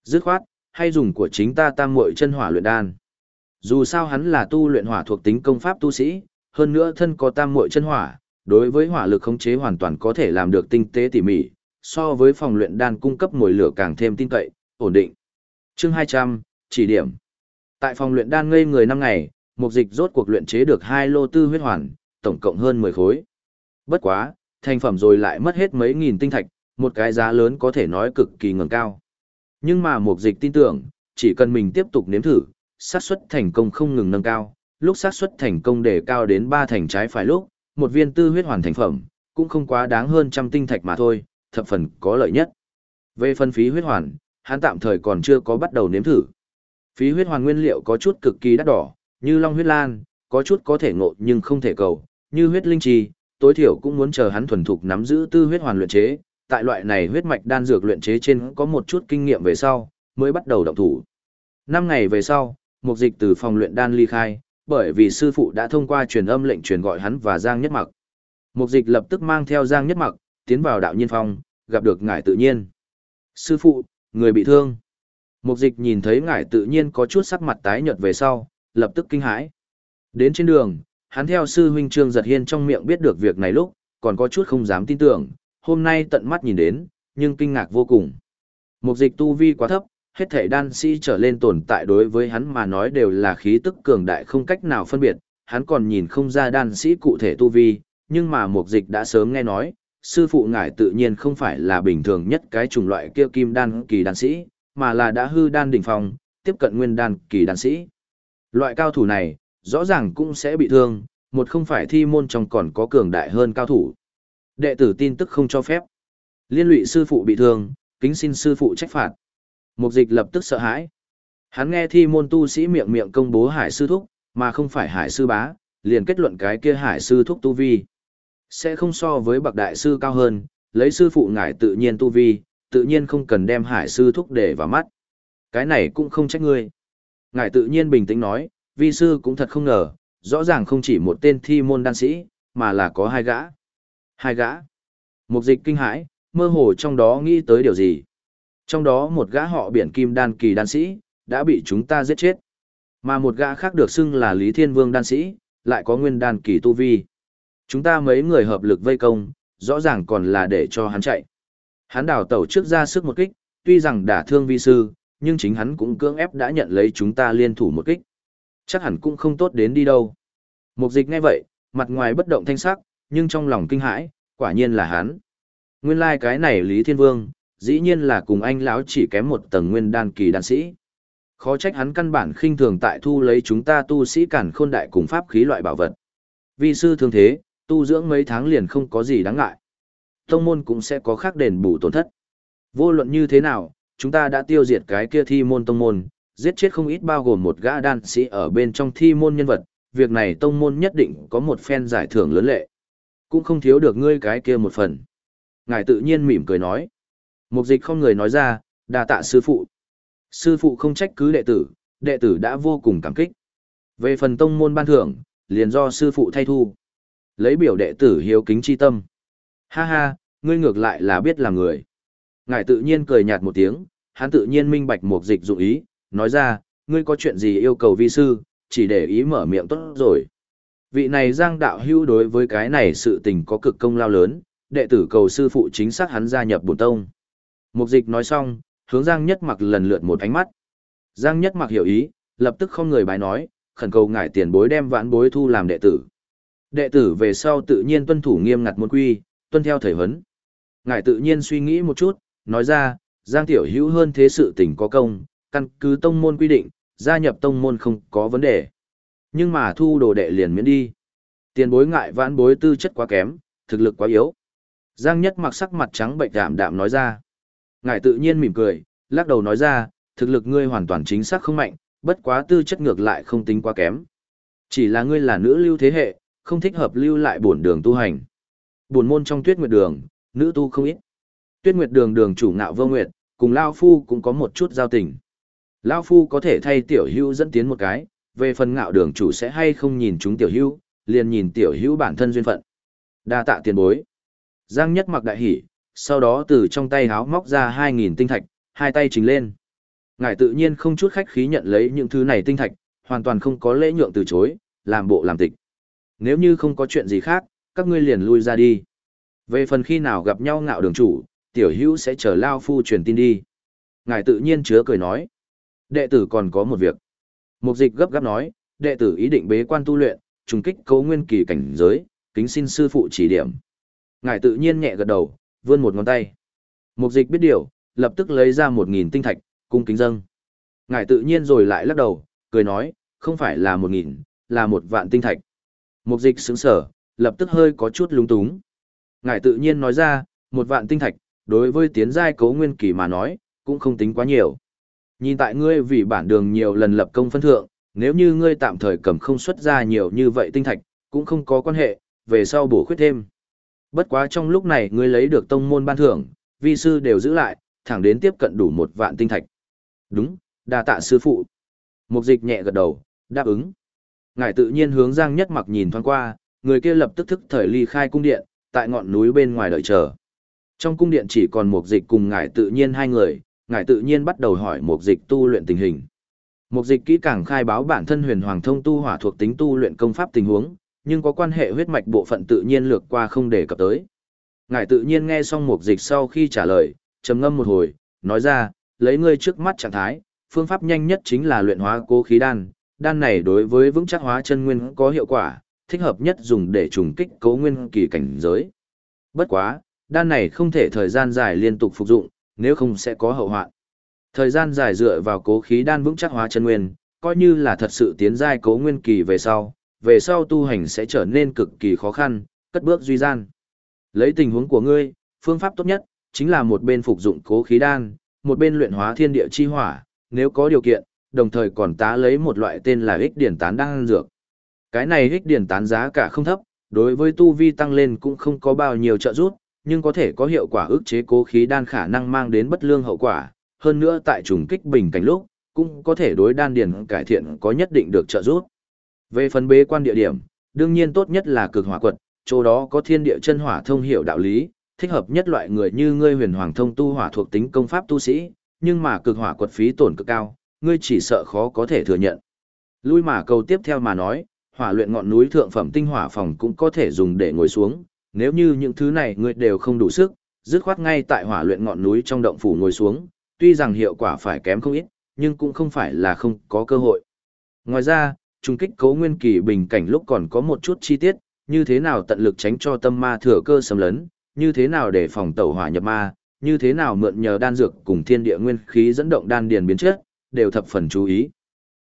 Dứt khoát, hay dùng của chính ta tam muội chân hỏa luyện đan. Dù sao hắn là tu luyện hỏa thuộc tính công pháp tu sĩ, hơn nữa thân có tam muội chân hỏa, đối với hỏa lực khống chế hoàn toàn có thể làm được tinh tế tỉ mỉ, so với phòng luyện đan cung cấp mồi lửa càng thêm tin cậy, ổn định. Chương 200, chỉ điểm. Tại phòng luyện đan ngây người 5 ngày, mục dịch rốt cuộc luyện chế được hai lô tư huyết hoàn, tổng cộng hơn 10 khối. Bất quá, thành phẩm rồi lại mất hết mấy nghìn tinh thạch, một cái giá lớn có thể nói cực kỳ ngẩng cao. Nhưng mà mục dịch tin tưởng, chỉ cần mình tiếp tục nếm thử, xác suất thành công không ngừng nâng cao, lúc xác suất thành công để cao đến 3 thành trái phải lúc, một viên tư huyết hoàn thành phẩm, cũng không quá đáng hơn trăm tinh thạch mà thôi, thập phần có lợi nhất. Về phân phí huyết hoàn, hắn tạm thời còn chưa có bắt đầu nếm thử. Phí huyết hoàn nguyên liệu có chút cực kỳ đắt đỏ, như long huyết lan, có chút có thể ngộ nhưng không thể cầu, như huyết linh trì, tối thiểu cũng muốn chờ hắn thuần thục nắm giữ tư huyết hoàn luyện chế, tại loại này huyết mạch đan dược luyện chế trên có một chút kinh nghiệm về sau, mới bắt đầu động thủ. Năm ngày về sau, mục dịch từ phòng luyện đan ly khai, bởi vì sư phụ đã thông qua truyền âm lệnh truyền gọi hắn và Giang Nhất Mặc. Mục dịch lập tức mang theo Giang Nhất Mặc, tiến vào đạo nhiên phong, gặp được ngải tự nhiên. Sư phụ, người bị thương. Mục dịch nhìn thấy ngải tự nhiên có chút sắc mặt tái nhợt về sau, lập tức kinh hãi. Đến trên đường, hắn theo sư huynh Trương Giật Hiên trong miệng biết được việc này lúc, còn có chút không dám tin tưởng, hôm nay tận mắt nhìn đến, nhưng kinh ngạc vô cùng. Mục dịch tu vi quá thấp, hết thể đan sĩ trở lên tồn tại đối với hắn mà nói đều là khí tức cường đại không cách nào phân biệt, hắn còn nhìn không ra đan sĩ cụ thể tu vi, nhưng mà mục dịch đã sớm nghe nói, sư phụ ngài tự nhiên không phải là bình thường nhất cái chủng loại kia kim đan kỳ đan sĩ, mà là đã hư đan đỉnh phong, tiếp cận nguyên đan kỳ đan sĩ. Loại cao thủ này, rõ ràng cũng sẽ bị thương, một không phải thi môn trong còn có cường đại hơn cao thủ. Đệ tử tin tức không cho phép. Liên lụy sư phụ bị thương, kính xin sư phụ trách phạt. Mục dịch lập tức sợ hãi. Hắn nghe thi môn tu sĩ miệng miệng công bố hải sư thúc, mà không phải hải sư bá, liền kết luận cái kia hải sư thúc tu vi. Sẽ không so với bậc đại sư cao hơn, lấy sư phụ ngài tự nhiên tu vi, tự nhiên không cần đem hải sư thúc để vào mắt. Cái này cũng không trách ngươi. Ngài tự nhiên bình tĩnh nói, vi sư cũng thật không ngờ, rõ ràng không chỉ một tên thi môn đan sĩ, mà là có hai gã. Hai gã. Mục dịch kinh hãi, mơ hồ trong đó nghĩ tới điều gì. Trong đó một gã họ biển kim đan kỳ đan sĩ, đã bị chúng ta giết chết. Mà một gã khác được xưng là Lý Thiên Vương đan sĩ, lại có nguyên đan kỳ tu vi. Chúng ta mấy người hợp lực vây công, rõ ràng còn là để cho hắn chạy. Hắn đào tẩu trước ra sức một kích, tuy rằng đả thương vi sư, nhưng chính hắn cũng cưỡng ép đã nhận lấy chúng ta liên thủ một kích. Chắc hẳn cũng không tốt đến đi đâu. Mục dịch ngay vậy, mặt ngoài bất động thanh sắc, nhưng trong lòng kinh hãi, quả nhiên là hắn. Nguyên lai like cái này Lý Thiên Vương, dĩ nhiên là cùng anh lão chỉ kém một tầng nguyên đan kỳ đan sĩ. Khó trách hắn căn bản khinh thường tại thu lấy chúng ta tu sĩ cản khôn đại cùng pháp khí loại bảo vật. Vi sư thường thế, tu dưỡng mấy tháng liền không có gì đáng ngại. Tông môn cũng sẽ có khác đền bù tổn thất. Vô luận như thế nào, chúng ta đã tiêu diệt cái kia thi môn tông môn, giết chết không ít bao gồm một gã đan sĩ ở bên trong thi môn nhân vật, việc này tông môn nhất định có một phen giải thưởng lớn lệ. Cũng không thiếu được ngươi cái kia một phần. Ngài tự nhiên mỉm cười nói. Mục dịch không người nói ra, đà tạ sư phụ. Sư phụ không trách cứ đệ tử, đệ tử đã vô cùng cảm kích. Về phần tông môn ban thưởng, liền do sư phụ thay thu. Lấy biểu đệ tử hiếu kính chi tâm. Ha ha, ngươi ngược lại là biết làm người. Ngài tự nhiên cười nhạt một tiếng, hắn tự nhiên minh bạch mục dịch dụng ý, nói ra, ngươi có chuyện gì yêu cầu vi sư, chỉ để ý mở miệng tốt rồi. Vị này giang đạo hưu đối với cái này sự tình có cực công lao lớn, đệ tử cầu sư phụ chính xác hắn gia nhập bổn tông. Mục dịch nói xong, hướng Giang Nhất Mặc lần lượt một ánh mắt. Giang Nhất Mặc hiểu ý, lập tức không người bái nói, khẩn cầu ngài tiền bối đem vãn bối thu làm đệ tử. Đệ tử về sau tự nhiên tuân thủ nghiêm ngặt môn quy, tuân theo thầy huấn. Ngài tự nhiên suy nghĩ một chút, nói ra, Giang Tiểu Hữu hơn thế sự tình có công, căn cứ tông môn quy định, gia nhập tông môn không có vấn đề. Nhưng mà thu đồ đệ liền miễn đi. Tiền bối ngại vãn bối tư chất quá kém, thực lực quá yếu. Giang Nhất mặc sắc mặt trắng bệnh đạm đạm nói ra. Ngài tự nhiên mỉm cười, lắc đầu nói ra, thực lực ngươi hoàn toàn chính xác không mạnh, bất quá tư chất ngược lại không tính quá kém. Chỉ là ngươi là nữ lưu thế hệ, không thích hợp lưu lại bổn đường tu hành. Bổn môn trong tuyết nguyệt đường, nữ tu không ít. Tuyết nguyệt đường đường chủ ngạo vô nguyệt, cùng lão Phu cũng có một chút giao tình. lão Phu có thể thay tiểu hưu dẫn tiến một cái, về phần ngạo đường chủ sẽ hay không nhìn chúng tiểu hưu, liền nhìn tiểu hưu bản thân duyên phận. đa tạ tiền bối. Giang nhất mặc đại hỉ, sau đó từ trong tay háo móc ra 2.000 tinh thạch, hai tay trình lên. Ngài tự nhiên không chút khách khí nhận lấy những thứ này tinh thạch, hoàn toàn không có lễ nhượng từ chối, làm bộ làm tịch. Nếu như không có chuyện gì khác, các ngươi liền lui ra đi. Về phần khi nào gặp nhau ngạo đường chủ, tiểu hữu sẽ chờ Lao Phu truyền tin đi. Ngài tự nhiên chứa cười nói. Đệ tử còn có một việc. Mục dịch gấp gáp nói, đệ tử ý định bế quan tu luyện, trùng kích cấu nguyên kỳ cảnh giới, kính xin sư phụ chỉ điểm. Ngài tự nhiên nhẹ gật đầu, vươn một ngón tay. Mục dịch biết điều, lập tức lấy ra một nghìn tinh thạch, cung kính dâng. Ngài tự nhiên rồi lại lắc đầu, cười nói, không phải là một nghìn, là một vạn tinh thạch. Mục dịch sững sở, lập tức hơi có chút lúng túng. Ngài tự nhiên nói ra, một vạn tinh thạch, đối với tiến giai cấu nguyên kỳ mà nói, cũng không tính quá nhiều. Nhìn tại ngươi vì bản đường nhiều lần lập công phân thượng, nếu như ngươi tạm thời cầm không xuất ra nhiều như vậy tinh thạch, cũng không có quan hệ, về sau bổ khuyết thêm. Bất quá trong lúc này ngươi lấy được tông môn ban thưởng, vi sư đều giữ lại, thẳng đến tiếp cận đủ một vạn tinh thạch. Đúng, đa tạ sư phụ. Mục dịch nhẹ gật đầu, đáp ứng. Ngài tự nhiên hướng Giang Nhất Mặc nhìn thoáng qua, người kia lập tức thức thời ly khai cung điện, tại ngọn núi bên ngoài đợi chờ. Trong cung điện chỉ còn mục dịch cùng ngài tự nhiên hai người, ngài tự nhiên bắt đầu hỏi mục dịch tu luyện tình hình. Mục dịch kỹ càng khai báo bản thân huyền hoàng thông tu hỏa thuộc tính tu luyện công pháp tình huống, nhưng có quan hệ huyết mạch bộ phận tự nhiên lược qua không để cập tới. Ngài tự nhiên nghe xong mục dịch sau khi trả lời, trầm ngâm một hồi, nói ra, lấy ngươi trước mắt trạng thái, phương pháp nhanh nhất chính là luyện hóa cố khí đan, đan này đối với vững chắc hóa chân nguyên có hiệu quả, thích hợp nhất dùng để trùng kích cố nguyên kỳ cảnh giới. Bất quá, đan này không thể thời gian dài liên tục phục dụng, nếu không sẽ có hậu hoạn. Thời gian dài dựa vào cố khí đan vững chắc hóa chân nguyên, coi như là thật sự tiến giai cố nguyên kỳ về sau, về sau tu hành sẽ trở nên cực kỳ khó khăn, cất bước duy gian. Lấy tình huống của ngươi, phương pháp tốt nhất, chính là một bên phục dụng cố khí đan, một bên luyện hóa thiên địa chi hỏa, nếu có điều kiện, đồng thời còn tá lấy một loại tên là ích điển tán đang dược. Cái này ích điển tán giá cả không thấp, đối với tu vi tăng lên cũng không có bao nhiêu trợ giúp, nhưng có thể có hiệu quả ức chế cố khí đan khả năng mang đến bất lương hậu quả, hơn nữa tại trùng kích bình cảnh lúc, cũng có thể đối đan điền cải thiện có nhất định được trợ giúp. Về phần bế quan địa điểm, đương nhiên tốt nhất là cực hỏa quật, chỗ đó có thiên địa chân hỏa thông hiểu đạo lý, thích hợp nhất loại người như ngươi huyền hoàng thông tu hỏa thuộc tính công pháp tu sĩ, nhưng mà cực hỏa quật phí tổn cực cao, ngươi chỉ sợ khó có thể thừa nhận. Lui mà câu tiếp theo mà nói, hỏa luyện ngọn núi thượng phẩm tinh hỏa phòng cũng có thể dùng để ngồi xuống, nếu như những thứ này ngươi đều không đủ sức, dứt khoát ngay tại hỏa luyện ngọn núi trong động phủ ngồi xuống, tuy rằng hiệu quả phải kém không ít, nhưng cũng không phải là không có cơ hội. Ngoài ra, trung kích cấu nguyên kỳ bình cảnh lúc còn có một chút chi tiết, như thế nào tận lực tránh cho tâm ma thừa cơ xâm lấn, như thế nào để phòng tẩu hỏa nhập ma, như thế nào mượn nhờ đan dược cùng thiên địa nguyên khí dẫn động đan điền biến chất, đều thập phần chú ý.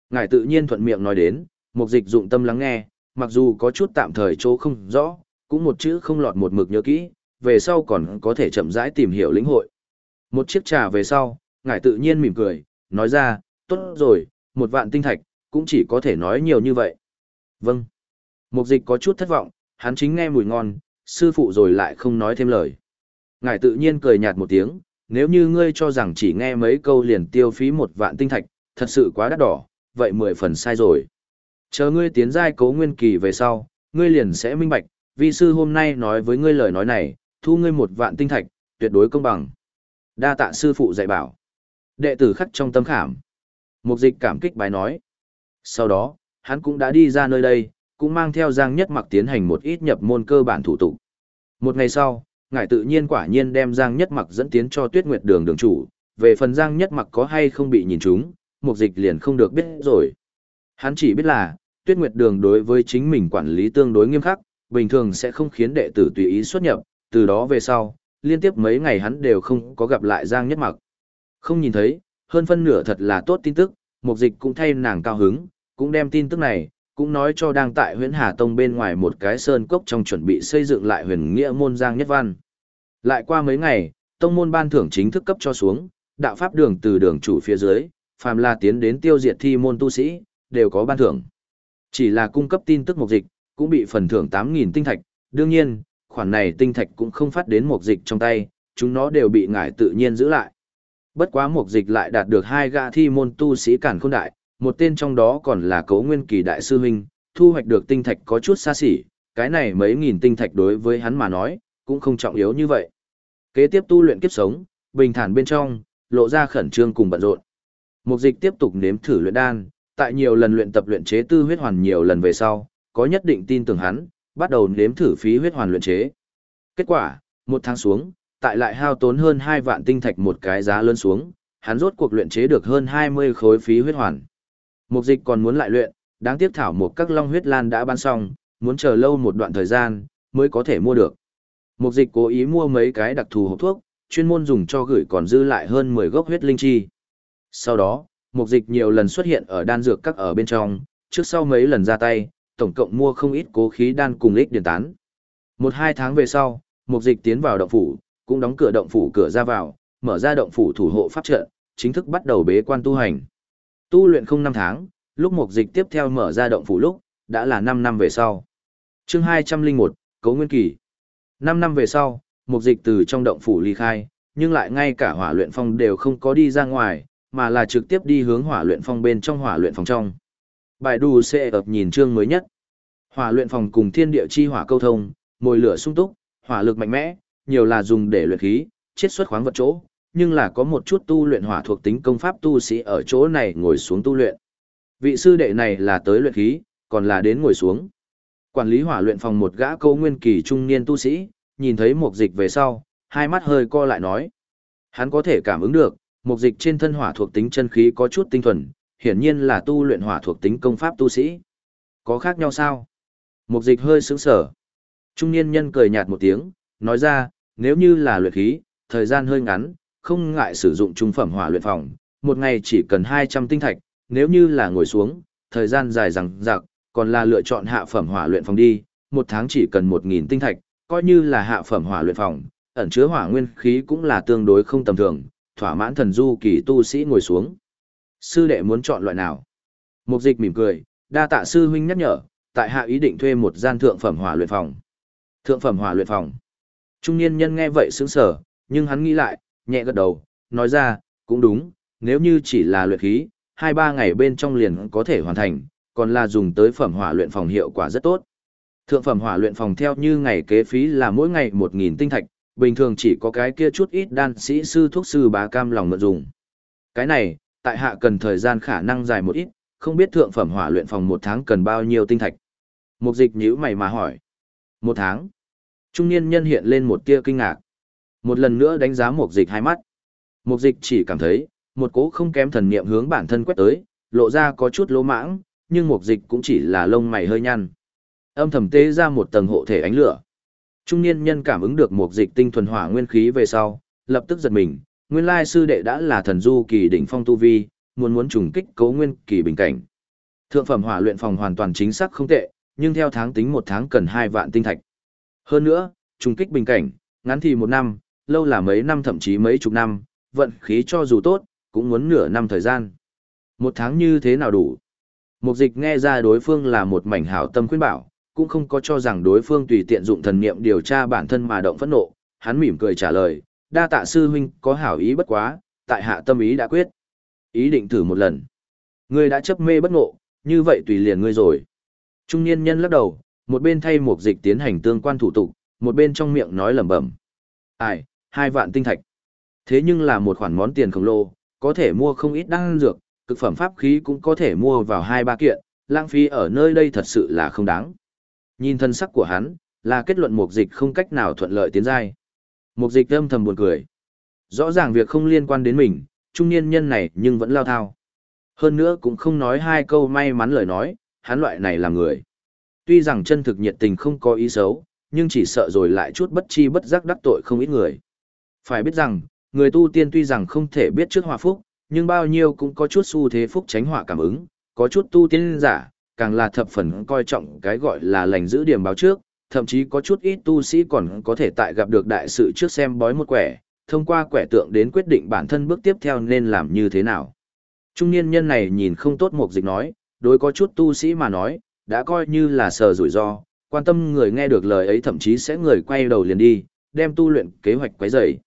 Ngài tự nhiên thuận miệng nói đến, một dịch dụng tâm lắng nghe, mặc dù có chút tạm thời chỗ không rõ, cũng một chữ không lọt một mực nhớ kỹ, về sau còn có thể chậm rãi tìm hiểu lĩnh hội. Một chiếc trà về sau, ngài tự nhiên mỉm cười, nói ra, tốt rồi, một vạn tinh thạch, cũng chỉ có thể nói nhiều như vậy. Vâng. Mục dịch có chút thất vọng, hắn chính nghe mùi ngon, sư phụ rồi lại không nói thêm lời. Ngài tự nhiên cười nhạt một tiếng, nếu như ngươi cho rằng chỉ nghe mấy câu liền tiêu phí một vạn tinh thạch, thật sự quá đắt đỏ, vậy mười phần sai rồi. Chờ ngươi tiến giai cố nguyên kỳ về sau, ngươi liền sẽ minh bạch, vi sư hôm nay nói với ngươi lời nói này, thu ngươi một vạn tinh thạch, tuyệt đối công bằng. Đa tạ sư phụ dạy bảo. Đệ tử khắc trong tâm khảm. Mục dịch cảm kích bài nói. Sau đó, hắn cũng đã đi ra nơi đây, cũng mang theo Giang Nhất Mặc tiến hành một ít nhập môn cơ bản thủ tục. Một ngày sau, ngài tự nhiên quả nhiên đem Giang Nhất Mặc dẫn tiến cho Tuyết Nguyệt Đường đường chủ, về phần Giang Nhất Mặc có hay không bị nhìn trúng, mục dịch liền không được biết rồi. Hắn chỉ biết là, Tuyết Nguyệt Đường đối với chính mình quản lý tương đối nghiêm khắc, bình thường sẽ không khiến đệ tử tùy ý xuất nhập, từ đó về sau, liên tiếp mấy ngày hắn đều không có gặp lại Giang Nhất Mặc. Không nhìn thấy, hơn phân nửa thật là tốt tin tức, mục dịch cũng thay nàng cao hứng, cũng đem tin tức này, cũng nói cho đang tại huyện Hà Tông bên ngoài một cái sơn cốc trong chuẩn bị xây dựng lại huyền nghĩa môn Giang Nhất Văn. Lại qua mấy ngày, tông môn ban thưởng chính thức cấp cho xuống, đạo pháp đường từ đường chủ phía dưới, phàm là tiến đến tiêu diệt thi môn tu sĩ, đều có ban thưởng. Chỉ là cung cấp tin tức mục dịch, cũng bị phần thưởng 8.000 tinh thạch, đương nhiên, khoản này tinh thạch cũng không phát đến mục dịch trong tay, chúng nó đều bị ngải tự nhiên giữ lại. Bất quá mục dịch lại đạt được hai gã thi môn tu sĩ cản khôn đại, một tên trong đó còn là cấu nguyên kỳ đại sư huynh, thu hoạch được tinh thạch có chút xa xỉ, cái này mấy nghìn tinh thạch đối với hắn mà nói, cũng không trọng yếu như vậy. Kế tiếp tu luyện kiếp sống, bình thản bên trong, lộ ra khẩn trương cùng bận rộn. Mục dịch tiếp tục nếm thử luyện đan, tại nhiều lần luyện tập luyện chế tư huyết hoàn nhiều lần về sau, có nhất định tin tưởng hắn, bắt đầu nếm thử phí huyết hoàn luyện chế. Kết quả, một tháng xuống, tại lại hao tốn hơn 2 vạn tinh thạch một cái giá lớn xuống, hắn rốt cuộc luyện chế được hơn 20 khối phí huyết hoàn. Mục dịch còn muốn lại luyện, đáng tiếc thảo một các long huyết lan đã bán xong, muốn chờ lâu một đoạn thời gian, mới có thể mua được. Mục dịch cố ý mua mấy cái đặc thù hộp thuốc, chuyên môn dùng cho gửi còn dư lại hơn 10 gốc huyết linh chi. Sau đó, mục dịch nhiều lần xuất hiện ở đan dược các ở bên trong, trước sau mấy lần ra tay, tổng cộng mua không ít cố khí đan cùng lích điện tán. Một hai tháng về sau, mục dịch tiến vào động phủ, cũng đóng cửa động phủ cửa ra vào, mở ra động phủ thủ hộ pháp trận, chính thức bắt đầu bế quan tu hành. Tu luyện không năm tháng, lúc mục dịch tiếp theo mở ra động phủ lúc, đã là 5 năm về sau. chương 201, Cấu Nguyên Kỳ. 5 năm về sau, mục dịch từ trong động phủ ly khai, nhưng lại ngay cả hỏa luyện phong đều không có đi ra ngoài, mà là trực tiếp đi hướng hỏa luyện phong bên trong hỏa luyện phòng trong. Bài đù sẽ ập nhìn chương mới nhất. Hỏa luyện phòng cùng thiên địa chi hỏa câu thông, mồi lửa sung túc, hỏa lực mạnh mẽ, nhiều là dùng để luyện khí, chiết xuất khoáng vật chỗ, nhưng là có một chút tu luyện hỏa thuộc tính công pháp tu sĩ ở chỗ này ngồi xuống tu luyện. Vị sư đệ này là tới luyện khí, còn là đến ngồi xuống. Quản lý hỏa luyện phòng một gã câu nguyên kỳ trung niên tu sĩ, nhìn thấy mục dịch về sau, hai mắt hơi co lại nói. Hắn có thể cảm ứng được, mục dịch trên thân hỏa thuộc tính chân khí có chút tinh thuần, hiển nhiên là tu luyện hỏa thuộc tính công pháp tu sĩ. Có khác nhau sao? Mục dịch hơi sững sở. Trung niên nhân cười nhạt một tiếng, nói ra, nếu như là luyện khí, thời gian hơi ngắn, không ngại sử dụng trung phẩm hỏa luyện phòng, một ngày chỉ cần 200 tinh thạch, nếu như là ngồi xuống, thời gian dài rằng rạc, còn là lựa chọn hạ phẩm hỏa luyện phòng đi, một tháng chỉ cần 1.000 tinh thạch, coi như là hạ phẩm hỏa luyện phòng, ẩn chứa hỏa nguyên khí cũng là tương đối không tầm thường, thỏa mãn thần du kỳ tu sĩ ngồi xuống. Sư đệ muốn chọn loại nào? Mục dịch mỉm cười, đa tạ sư huynh nhắc nhở, tại hạ ý định thuê một gian thượng phẩm hỏa luyện phòng. Thượng phẩm hỏa luyện phòng. Trung niên nhân nghe vậy sững sờ, nhưng hắn nghĩ lại, nhẹ gật đầu, nói ra, cũng đúng, nếu như chỉ là luyện khí, hai ba ngày bên trong liền có thể hoàn thành, còn là dùng tới phẩm hỏa luyện phòng hiệu quả rất tốt. Thượng phẩm hỏa luyện phòng theo như ngày kế phí là mỗi ngày 1000 tinh thạch, bình thường chỉ có cái kia chút ít đan sĩ sư thuốc sư bá cam lòng mượn dùng. Cái này, tại hạ cần thời gian khả năng dài một ít, không biết thượng phẩm hỏa luyện phòng một tháng cần bao nhiêu tinh thạch. Mục dịch nhíu mày mà hỏi. Một tháng. Trung niên nhân hiện lên một tia kinh ngạc. Một lần nữa đánh giá mục dịch hai mắt. Mục dịch chỉ cảm thấy, một cố không kém thần niệm hướng bản thân quét tới, lộ ra có chút lỗ mãng, nhưng mục dịch cũng chỉ là lông mày hơi nhăn. Âm thầm tế ra một tầng hộ thể ánh lửa. Trung niên nhân cảm ứng được một dịch tinh thuần hỏa nguyên khí về sau, lập tức giật mình, nguyên lai sư đệ đã là thần du kỳ đỉnh phong tu vi, muốn muốn trùng kích cấu nguyên kỳ bình cảnh. Thượng phẩm hỏa luyện phòng hoàn toàn chính xác không tệ, nhưng theo tháng tính một tháng cần hai vạn tinh thạch. Hơn nữa, trùng kích bình cảnh, ngắn thì một năm, lâu là mấy năm thậm chí mấy chục năm, vận khí cho dù tốt, cũng muốn nửa năm thời gian. Một tháng như thế nào đủ? Mục dịch nghe ra đối phương là một mảnh hảo tâm khuyên bảo, cũng không có cho rằng đối phương tùy tiện dụng thần niệm điều tra bản thân mà động phẫn nộ, hắn mỉm cười trả lời, đa tạ sư huynh có hảo ý bất quá, tại hạ tâm ý đã quyết. Ý định thử một lần. Ngươi đã chấp mê bất ngộ, như vậy tùy liền ngươi rồi. Trung niên nhân lắc đầu, một bên thay mục dịch tiến hành tương quan thủ tục, một bên trong miệng nói lẩm bẩm. Ai, hai vạn tinh thạch. Thế nhưng là một khoản món tiền khổng lồ, có thể mua không ít đan dược, cực phẩm pháp khí cũng có thể mua vào hai ba kiện, lãng phí ở nơi đây thật sự là không đáng. Nhìn thân sắc của hắn, là kết luận mục dịch không cách nào thuận lợi tiến giai. Mục dịch âm thầm buồn cười. Rõ ràng việc không liên quan đến mình, trung niên nhân này nhưng vẫn lao thao. Hơn nữa cũng không nói hai câu may mắn lời nói, hắn loại này là người. Tuy rằng chân thực nhiệt tình không có ý xấu, nhưng chỉ sợ rồi lại chút bất chi bất giác đắc tội không ít người. Phải biết rằng, người tu tiên tuy rằng không thể biết trước hòa phúc, nhưng bao nhiêu cũng có chút xu thế phúc tránh họa cảm ứng, có chút tu tiên giả, càng là thập phần coi trọng cái gọi là lành giữ điểm báo trước, thậm chí có chút ít tu sĩ còn có thể tại gặp được đại sự trước xem bói một quẻ, thông qua quẻ tượng đến quyết định bản thân bước tiếp theo nên làm như thế nào. Trung niên nhân này nhìn không tốt một dịch nói, đối có chút tu sĩ mà nói, đã coi như là sờ rủi ro, quan tâm người nghe được lời ấy thậm chí sẽ người quay đầu liền đi, đem tu luyện kế hoạch quấy rầy.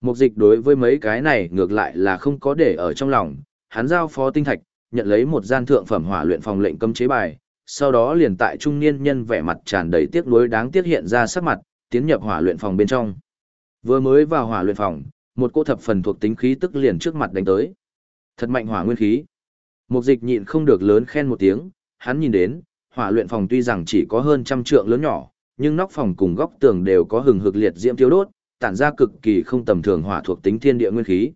Mục dịch đối với mấy cái này ngược lại là không có để ở trong lòng, hắn giao phó tinh thạch, nhận lấy một gian thượng phẩm hỏa luyện phòng lệnh cấm chế bài, sau đó liền tại trung niên nhân vẻ mặt tràn đầy tiếc nuối đáng tiếc hiện ra sắc mặt, tiến nhập hỏa luyện phòng bên trong. Vừa mới vào hỏa luyện phòng, một cô thập phần thuộc tính khí tức liền trước mặt đánh tới. Thật mạnh hỏa nguyên khí. Mục dịch nhịn không được lớn khen một tiếng, hắn nhìn đến, hỏa luyện phòng tuy rằng chỉ có hơn trăm trượng lớn nhỏ, nhưng nóc phòng cùng góc tường đều có hừng hực liệt diễm thiêu đốt, tản ra cực kỳ không tầm thường hỏa thuộc tính thiên địa nguyên khí.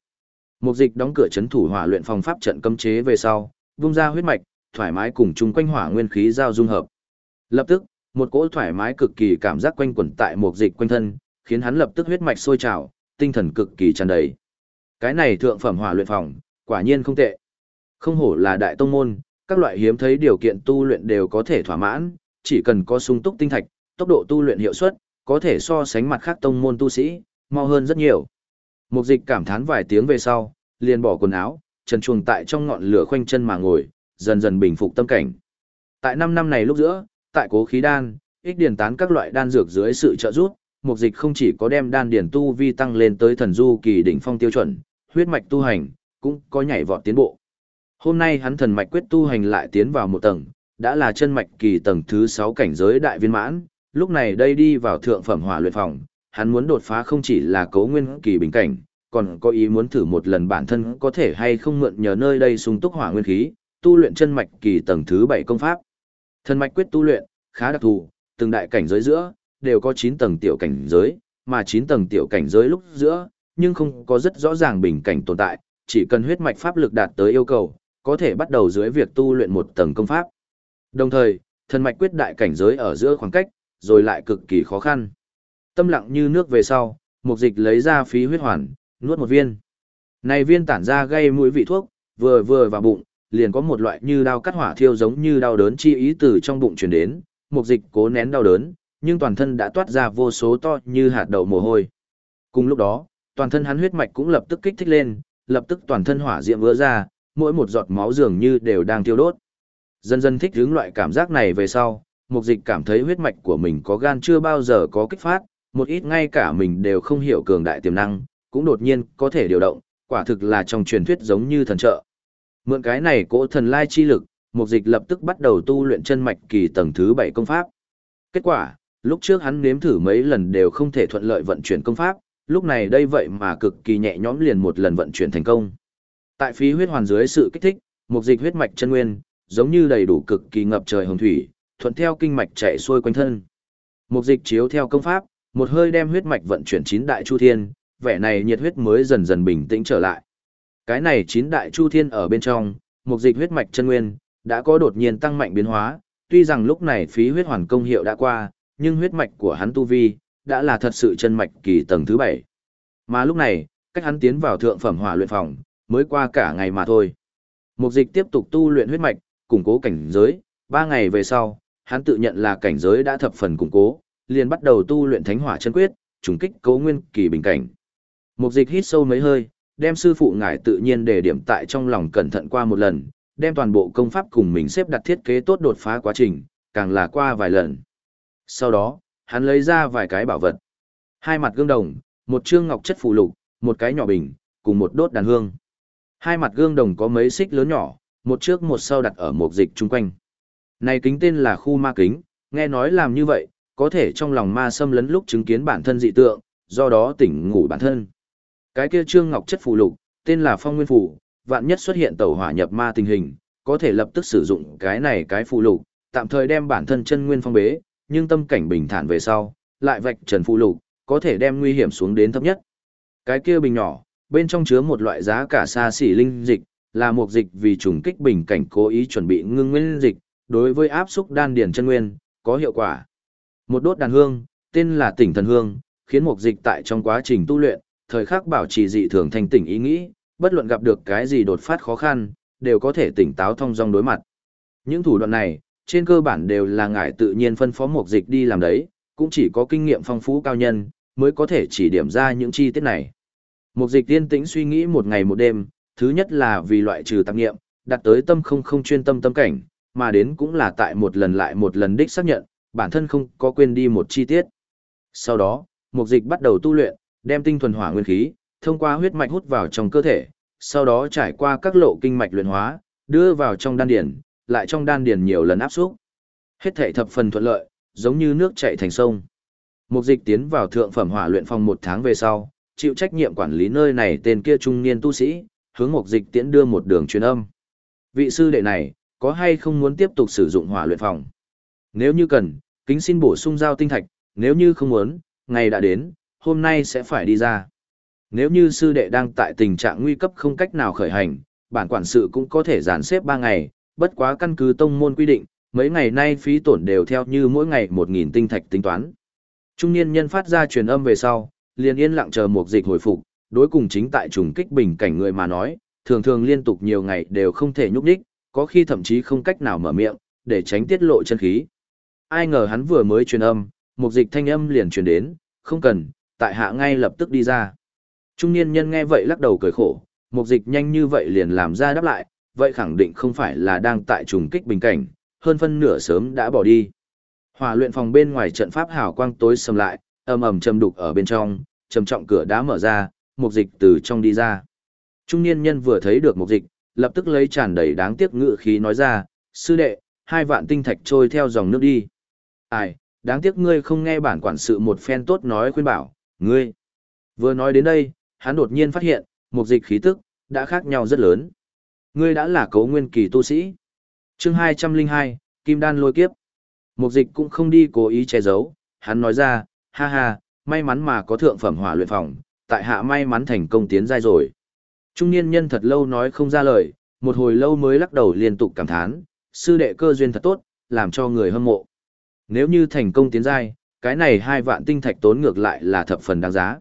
Mục dịch đóng cửa chấn thủ hỏa luyện phòng pháp trận cấm chế về sau, vung ra huyết mạch, thoải mái cùng chung quanh hỏa nguyên khí giao dung hợp. Lập tức, một cỗ thoải mái cực kỳ cảm giác quanh quẩn tại mục dịch quanh thân, khiến hắn lập tức huyết mạch sôi trào, tinh thần cực kỳ tràn đầy. Cái này thượng phẩm hỏa luyện phòng, quả nhiên không tệ. Không hổ là đại tông môn, các loại hiếm thấy điều kiện tu luyện đều có thể thỏa mãn, chỉ cần có sung túc tinh thạch, tốc độ tu luyện hiệu suất, có thể so sánh mặt khác tông môn tu sĩ, mau hơn rất nhiều. Mục dịch cảm thán vài tiếng về sau, liền bỏ quần áo, trần chuồng tại trong ngọn lửa khoanh chân mà ngồi, dần dần bình phục tâm cảnh. Tại 5 năm này lúc giữa, tại cố khí đan, ích điển tán các loại đan dược dưới sự trợ giúp, mục dịch không chỉ có đem đan điển tu vi tăng lên tới thần du kỳ đỉnh phong tiêu chuẩn, huyết mạch tu hành, cũng có nhảy vọt tiến bộ. Hôm nay hắn thần mạch quyết tu hành lại tiến vào một tầng, đã là chân mạch kỳ tầng thứ 6 cảnh giới đại viên mãn, lúc này đây đi vào thượng phẩm hỏa luyện phòng, hắn muốn đột phá không chỉ là cấu nguyên kỳ bình cảnh, còn có ý muốn thử một lần bản thân có thể hay không mượn nhờ nơi đây sung túc hỏa nguyên khí, tu luyện chân mạch kỳ tầng thứ 7 công pháp. Thần mạch quyết tu luyện, khá đặc thù, từng đại cảnh giới giữa, đều có 9 tầng tiểu cảnh giới, mà 9 tầng tiểu cảnh giới lúc giữa, nhưng không có rất rõ ràng bình cảnh tồn tại, chỉ cần huyết mạch pháp lực đạt tới yêu cầu, có thể bắt đầu dưới việc tu luyện một tầng công pháp. Đồng thời, thần mạch quyết đại cảnh giới ở giữa khoảng cách, rồi lại cực kỳ khó khăn. Tâm lặng như nước về sau, mục dịch lấy ra phí huyết hoàn, nuốt một viên. Này viên tản ra gây mũi vị thuốc, vừa vừa vào bụng, liền có một loại như đau cắt hỏa thiêu giống như đau đớn chi ý từ trong bụng truyền đến, mục dịch cố nén đau đớn, nhưng toàn thân đã toát ra vô số to như hạt đậu mồ hôi. Cùng lúc đó, toàn thân hắn huyết mạch cũng lập tức kích thích lên, lập tức toàn thân hỏa diệm vỡ ra, mỗi một giọt máu dường như đều đang tiêu đốt. Dần dần thích hướng loại cảm giác này về sau, mục dịch cảm thấy huyết mạch của mình có gan chưa bao giờ có kích phát, một ít ngay cả mình đều không hiểu cường đại tiềm năng, cũng đột nhiên có thể điều động, quả thực là trong truyền thuyết giống như thần trợ. Mượn cái này cỗ thần lai chi lực, mục dịch lập tức bắt đầu tu luyện chân mạch kỳ tầng thứ 7 công pháp. Kết quả, lúc trước hắn nếm thử mấy lần đều không thể thuận lợi vận chuyển công pháp, lúc này đây vậy mà cực kỳ nhẹ nhõm liền một lần vận chuyển thành công. Tại phí huyết hoàn dưới sự kích thích, mục dịch huyết mạch chân nguyên, giống như đầy đủ cực kỳ ngập trời hồng thủy, thuận theo kinh mạch chạy xuôi quanh thân. Mục dịch chiếu theo công pháp, một hơi đem huyết mạch vận chuyển chín đại chu thiên, vẻ này nhiệt huyết mới dần dần bình tĩnh trở lại. Cái này chín đại chu thiên ở bên trong, mục dịch huyết mạch chân nguyên đã có đột nhiên tăng mạnh biến hóa, tuy rằng lúc này phí huyết hoàn công hiệu đã qua, nhưng huyết mạch của hắn tu vi đã là thật sự chân mạch kỳ tầng thứ bảy. Mà lúc này, cách hắn tiến vào thượng phẩm hỏa luyện phòng, mới qua cả ngày mà thôi. Mục dịch tiếp tục tu luyện huyết mạch, củng cố cảnh giới, ba ngày về sau, hắn tự nhận là cảnh giới đã thập phần củng cố, liền bắt đầu tu luyện thánh hỏa chân quyết, trùng kích cấu nguyên kỳ bình cảnh. Mục dịch hít sâu mấy hơi, đem sư phụ ngài tự nhiên để điểm tại trong lòng cẩn thận qua một lần, đem toàn bộ công pháp cùng mình xếp đặt thiết kế tốt đột phá quá trình, càng là qua vài lần. Sau đó, hắn lấy ra vài cái bảo vật. Hai mặt gương đồng, một chương ngọc chất phụ lục, một cái nhỏ bình, cùng một đốt đàn hương. Hai mặt gương đồng có mấy xích lớn nhỏ, một trước một sau đặt ở một dịch chung quanh. Này kính tên là khu ma kính, nghe nói làm như vậy, có thể trong lòng ma xâm lấn lúc chứng kiến bản thân dị tượng, do đó tỉnh ngủ bản thân. Cái kia trương ngọc chất phù lục, tên là phong nguyên phù, vạn nhất xuất hiện tẩu hỏa nhập ma tình hình, có thể lập tức sử dụng cái này cái phù lục, tạm thời đem bản thân chân nguyên phong bế, nhưng tâm cảnh bình thản về sau, lại vạch trần phù lục, có thể đem nguy hiểm xuống đến thấp nhất. Cái kia bình nhỏ, bên trong chứa một loại giá cả xa xỉ linh dịch, là một dịch vì trùng kích bình cảnh cố ý chuẩn bị ngưng nguyên dịch, đối với áp xúc đan điền chân nguyên, có hiệu quả. Một đốt đàn hương, tên là tỉnh thần hương, khiến mục dịch tại trong quá trình tu luyện, thời khắc bảo trì dị thường thành tỉnh ý nghĩ, bất luận gặp được cái gì đột phát khó khăn, đều có thể tỉnh táo thông dong đối mặt. Những thủ đoạn này, trên cơ bản đều là ngài tự nhiên phân phó mục dịch đi làm đấy, cũng chỉ có kinh nghiệm phong phú cao nhân, mới có thể chỉ điểm ra những chi tiết này. mục dịch tiên tĩnh suy nghĩ một ngày một đêm, thứ nhất là vì loại trừ tạp nghiệm, đặt tới tâm không không chuyên tâm tâm cảnh, mà đến cũng là tại một lần lại một lần đích xác nhận, bản thân không có quên đi một chi tiết. Sau đó, mục dịch bắt đầu tu luyện, đem tinh thuần hỏa nguyên khí, thông qua huyết mạch hút vào trong cơ thể, sau đó trải qua các lộ kinh mạch luyện hóa, đưa vào trong đan điển lại trong đan điển nhiều lần áp xúc. Hết thảy thập phần thuận lợi, giống như nước chảy thành sông. Mục dịch tiến vào thượng phẩm hỏa luyện phòng một tháng về sau, chịu trách nhiệm quản lý nơi này tên kia trung niên tu sĩ, hướng mục dịch tiễn đưa một đường truyền âm. Vị sư đệ này, có hay không muốn tiếp tục sử dụng hỏa luyện phòng? Nếu như cần, kính xin bổ sung giao tinh thạch, nếu như không muốn, ngày đã đến, hôm nay sẽ phải đi ra. Nếu như sư đệ đang tại tình trạng nguy cấp không cách nào khởi hành, bản quản sự cũng có thể giàn xếp 3 ngày, bất quá căn cứ tông môn quy định, mấy ngày nay phí tổn đều theo như mỗi ngày 1.000 tinh thạch tính toán. Trung niên nhân phát ra truyền âm về sau, liền yên lặng chờ một dịch hồi phục, đối cùng chính tại trùng kích bình cảnh người mà nói, thường thường liên tục nhiều ngày đều không thể nhúc đích, có khi thậm chí không cách nào mở miệng, để tránh tiết lộ chân khí. Ai ngờ hắn vừa mới truyền âm, một dịch thanh âm liền truyền đến, không cần, tại hạ ngay lập tức đi ra. Trung niên nhân nghe vậy lắc đầu cười khổ, một dịch nhanh như vậy liền làm ra đáp lại, vậy khẳng định không phải là đang tại trùng kích bình cảnh, hơn phân nửa sớm đã bỏ đi. Hỏa luyện phòng bên ngoài trận pháp hào quang tối sầm lại, ầm ầm trầm đục ở bên trong, trầm trọng cửa đá mở ra, một dịch từ trong đi ra. Trung niên nhân vừa thấy được một dịch, lập tức lấy tràn đầy đáng tiếc ngự khí nói ra, sư đệ, hai vạn tinh thạch trôi theo dòng nước đi. Ai, đáng tiếc ngươi không nghe bản quản sự một phen tốt nói khuyên bảo, ngươi. Vừa nói đến đây, hắn đột nhiên phát hiện, một dịch khí tức, đã khác nhau rất lớn. Ngươi đã là cấu nguyên kỳ tu sĩ. chương 202, Kim Đan lôi kiếp. Một dịch cũng không đi cố ý che giấu, hắn nói ra, ha ha, may mắn mà có thượng phẩm hỏa luyện phòng, tại hạ may mắn thành công tiến giai rồi. Trung niên nhân thật lâu nói không ra lời, một hồi lâu mới lắc đầu liên tục cảm thán, sư đệ cơ duyên thật tốt, làm cho người hâm mộ. Nếu như thành công tiến giai, cái này hai vạn tinh thạch tốn ngược lại là thập phần đáng giá.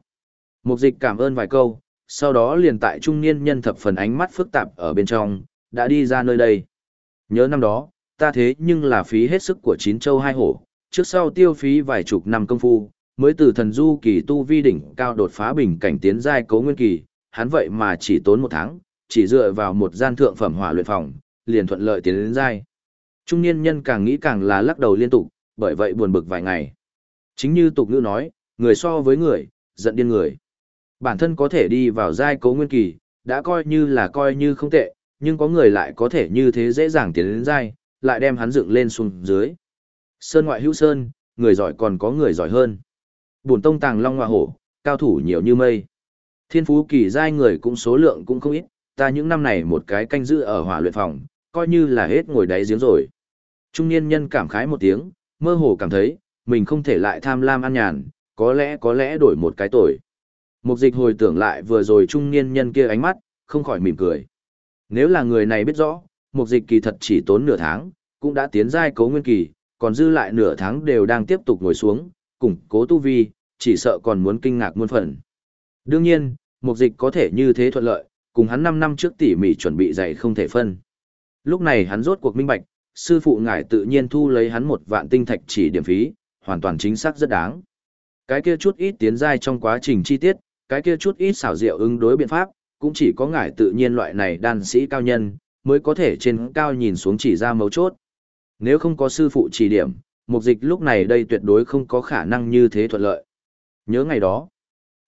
Mục dịch cảm ơn vài câu, sau đó liền tại trung niên nhân thập phần ánh mắt phức tạp ở bên trong, đã đi ra nơi đây. Nhớ năm đó, ta thế nhưng là phí hết sức của chín châu hai hổ, trước sau tiêu phí vài chục năm công phu, mới từ thần du kỳ tu vi đỉnh cao đột phá bình cảnh tiến giai cấu nguyên kỳ, hắn vậy mà chỉ tốn một tháng, chỉ dựa vào một gian thượng phẩm hỏa luyện phòng, liền thuận lợi tiến đến giai. Trung niên nhân càng nghĩ càng là lắc đầu liên tục, bởi vậy buồn bực vài ngày. Chính như tục ngữ nói, người so với người, giận điên người. Bản thân có thể đi vào giai cấu nguyên kỳ, đã coi như là coi như không tệ, nhưng có người lại có thể như thế dễ dàng tiến đến giai, lại đem hắn dựng lên xuống dưới. Sơn ngoại hữu sơn, người giỏi còn có người giỏi hơn. Bổn tông tàng long hoa hổ, cao thủ nhiều như mây. Thiên phú kỳ giai người cũng số lượng cũng không ít, ta những năm này một cái canh giữ ở hỏa luyện phòng, coi như là hết ngồi đáy giếng rồi. Trung niên nhân cảm khái một tiếng, mơ hồ cảm thấy, mình không thể lại tham lam ăn nhàn, có lẽ có lẽ đổi một cái tội. Mục dịch hồi tưởng lại vừa rồi trung niên nhân kia ánh mắt, không khỏi mỉm cười. Nếu là người này biết rõ, mục dịch kỳ thật chỉ tốn nửa tháng, cũng đã tiến giai cấu nguyên kỳ, còn dư lại nửa tháng đều đang tiếp tục ngồi xuống, củng cố tu vi, chỉ sợ còn muốn kinh ngạc muôn phần. Đương nhiên, mục dịch có thể như thế thuận lợi, cùng hắn 5 năm trước tỉ mỉ chuẩn bị dạy không thể phân. Lúc này hắn rốt cuộc minh bạch, sư phụ ngài tự nhiên thu lấy hắn một vạn tinh thạch chỉ điểm phí, hoàn toàn chính xác rất đáng. Cái kia chút ít tiến giai trong quá trình chi tiết, cái kia chút ít xảo diệu ứng đối biện pháp, cũng chỉ có ngài tự nhiên loại này đan sĩ cao nhân, mới có thể trên cao nhìn xuống chỉ ra mấu chốt. Nếu không có sư phụ chỉ điểm, mục dịch lúc này đây tuyệt đối không có khả năng như thế thuận lợi. Nhớ ngày đó,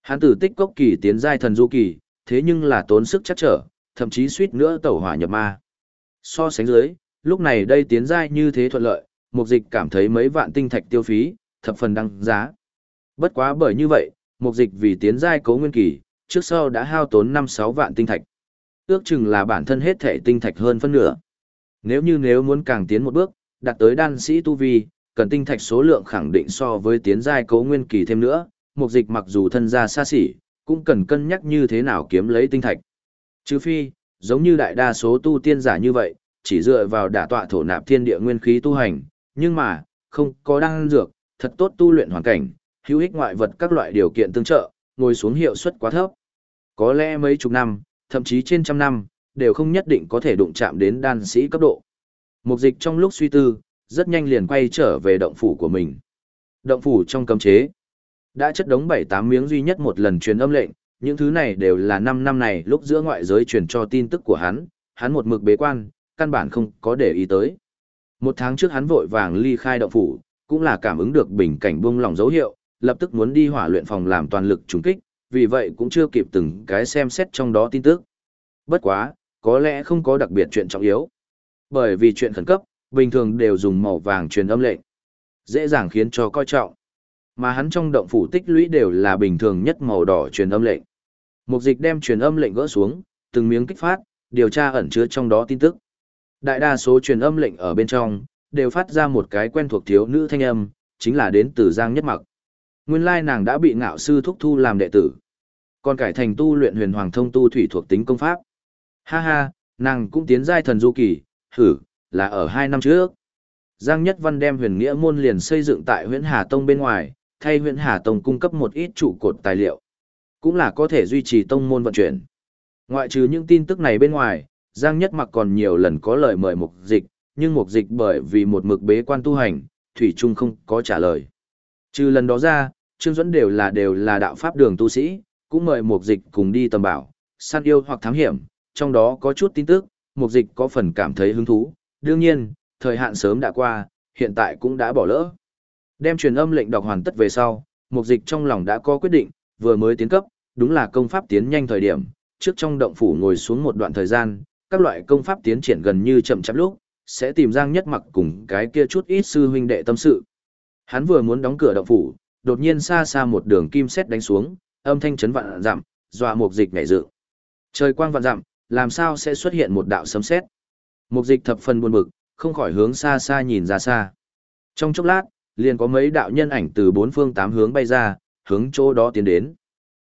hắn tử tích cốc kỳ tiến giai thần du kỳ, thế nhưng là tốn sức chắc trở, thậm chí suýt nữa tẩu hỏa nhập ma. So sánh dưới, lúc này đây tiến giai như thế thuận lợi, mục dịch cảm thấy mấy vạn tinh thạch tiêu phí, thập phần đăng giá. Bất quá bởi như vậy, mục dịch vì tiến giai cấu nguyên kỳ, trước sau đã hao tốn 5-6 vạn tinh thạch. Ước chừng là bản thân hết thể tinh thạch hơn phân nửa. Nếu như nếu muốn càng tiến một bước, đạt tới đan sĩ tu vi, cần tinh thạch số lượng khẳng định so với tiến giai cấu nguyên kỳ thêm nữa, mục dịch mặc dù thân gia xa xỉ, cũng cần cân nhắc như thế nào kiếm lấy tinh thạch. Trừ phi, giống như đại đa số tu tiên giả như vậy, chỉ dựa vào đả tọa thổ nạp thiên địa nguyên khí tu hành, nhưng mà, không có đan dược, thật tốt tu luyện hoàn cảnh, hữu ích ngoại vật các loại điều kiện tương trợ, ngồi xuống hiệu suất quá thấp. Có lẽ mấy chục năm, thậm chí trên trăm năm, đều không nhất định có thể đụng chạm đến đan sĩ cấp độ. Mục dịch trong lúc suy tư, rất nhanh liền quay trở về động phủ của mình. Động phủ trong cấm chế, đã chất đống 7-8 miếng duy nhất một lần truyền âm lệnh, những thứ này đều là 5 năm này lúc giữa ngoại giới truyền cho tin tức của hắn, hắn một mực bế quan, căn bản không có để ý tới. Một tháng trước hắn vội vàng ly khai động phủ, cũng là cảm ứng được bình cảnh buông lỏng dấu hiệu, lập tức muốn đi hỏa luyện phòng làm toàn lực trùng kích, vì vậy cũng chưa kịp từng cái xem xét trong đó tin tức. Bất quá, có lẽ không có đặc biệt chuyện trọng yếu. Bởi vì chuyện khẩn cấp, bình thường đều dùng màu vàng truyền âm lệnh. Dễ dàng khiến cho coi trọng. Mà hắn trong động phủ tích lũy đều là bình thường nhất màu đỏ truyền âm lệnh. Mục dịch đem truyền âm lệnh gỡ xuống, từng miếng kích phát, điều tra ẩn chứa trong đó tin tức. Đại đa số truyền âm lệnh ở bên trong, đều phát ra một cái quen thuộc thiếu nữ thanh âm, chính là đến từ Giang Nhất Mặc. Nguyên lai nàng đã bị ngạo sư thúc thu làm đệ tử. Còn cải thành tu luyện huyền hoàng thông tu thủy thuộc tính công pháp. Ha ha, nàng cũng tiến giai thần du kỳ, Thử, là ở hai năm trước. Giang Nhất Văn đem huyền nghĩa môn liền xây dựng tại huyện Hà Tông bên ngoài, thay huyện Hà Tông cung cấp một ít trụ cột tài liệu. Cũng là có thể duy trì tông môn vận chuyển. Ngoại trừ những tin tức này bên ngoài, Giang Nhất Mặc còn nhiều lần có lời mời mục dịch, nhưng mục dịch bởi vì một mực bế quan tu hành, Thủy Trung không có trả lời. Trừ lần đó ra, Trương Duẫn đều là đều là đạo pháp đường tu sĩ, cũng mời mục dịch cùng đi tầm bảo, săn yêu hoặc thám hiểm, trong đó có chút tin tức, mục dịch có phần cảm thấy hứng thú. Đương nhiên, thời hạn sớm đã qua, hiện tại cũng đã bỏ lỡ. Đem truyền âm lệnh đọc hoàn tất về sau, mục dịch trong lòng đã có quyết định, vừa mới tiến cấp, đúng là công pháp tiến nhanh thời điểm, trước trong động phủ ngồi xuống một đoạn thời gian, các loại công pháp tiến triển gần như chậm chạp lúc, sẽ tìm Giang Nhất Mặc cùng cái kia chút ít sư huynh đệ tâm sự. Hắn vừa muốn đóng cửa động phủ, đột nhiên xa xa một đường kim sét đánh xuống, âm thanh chấn vạn dặm, dọa mục dịch nhảy dựng. Trời quang vạn dặm, làm sao sẽ xuất hiện một đạo sấm sét? Mục dịch thập phần buồn bực, không khỏi hướng xa xa nhìn ra xa. Trong chốc lát, liền có mấy đạo nhân ảnh từ bốn phương tám hướng bay ra, hướng chỗ đó tiến đến.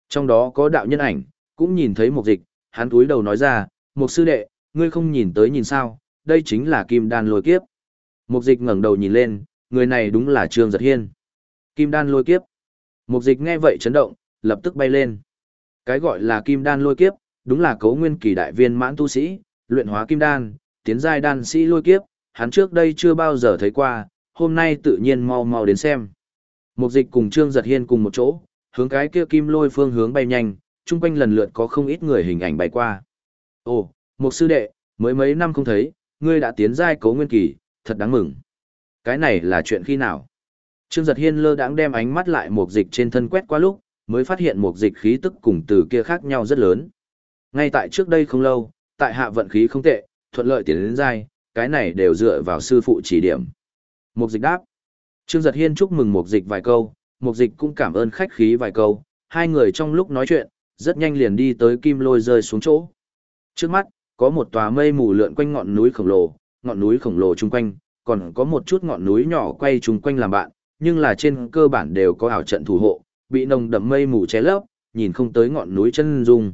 Trong đó có đạo nhân ảnh, cũng nhìn thấy mục dịch, hắn túi đầu nói ra, mục sư đệ, ngươi không nhìn tới nhìn sao, đây chính là kim đan lôi kiếp. Mục dịch ngẩng đầu nhìn lên, người này đúng là Trương Giật Hiên. Kim đan lôi kiếp. Mục dịch nghe vậy chấn động, lập tức bay lên. Cái gọi là kim đan lôi kiếp, đúng là cấu nguyên kỳ đại viên mãn tu sĩ, luyện hóa kim đan, tiến giai đan sĩ lôi kiếp, hắn trước đây chưa bao giờ thấy qua, hôm nay tự nhiên mau mau đến xem. Mục dịch cùng Trương Giật Hiên cùng một chỗ, hướng cái kia kim lôi phương hướng bay nhanh, chung quanh lần lượt có không ít người hình ảnh bay qua. Ồ, một sư đệ, mới mấy năm không thấy, ngươi đã tiến giai cấu nguyên kỳ, thật đáng mừng. Cái này là chuyện khi nào? Trương Giật Hiên lơ đãng đem ánh mắt lại một dịch trên thân quét qua lúc, mới phát hiện một dịch khí tức cùng từ kia khác nhau rất lớn. Ngay tại trước đây không lâu, tại hạ vận khí không tệ, thuận lợi tiến đến giai, cái này đều dựa vào sư phụ chỉ điểm. Một dịch đáp. Trương Giật Hiên chúc mừng một dịch vài câu, một dịch cũng cảm ơn khách khí vài câu, hai người trong lúc nói chuyện, rất nhanh liền đi tới kim lôi rơi xuống chỗ. Trước mắt, có một tòa mây mù lượn quanh ngọn núi khổng lồ, ngọn núi khổng lồ chung quanh, còn có một chút ngọn núi nhỏ quay chung quanh làm bạn, nhưng là trên cơ bản đều có ảo trận thủ hộ, bị nồng đậm mây mù che lấp, nhìn không tới ngọn núi chân dung.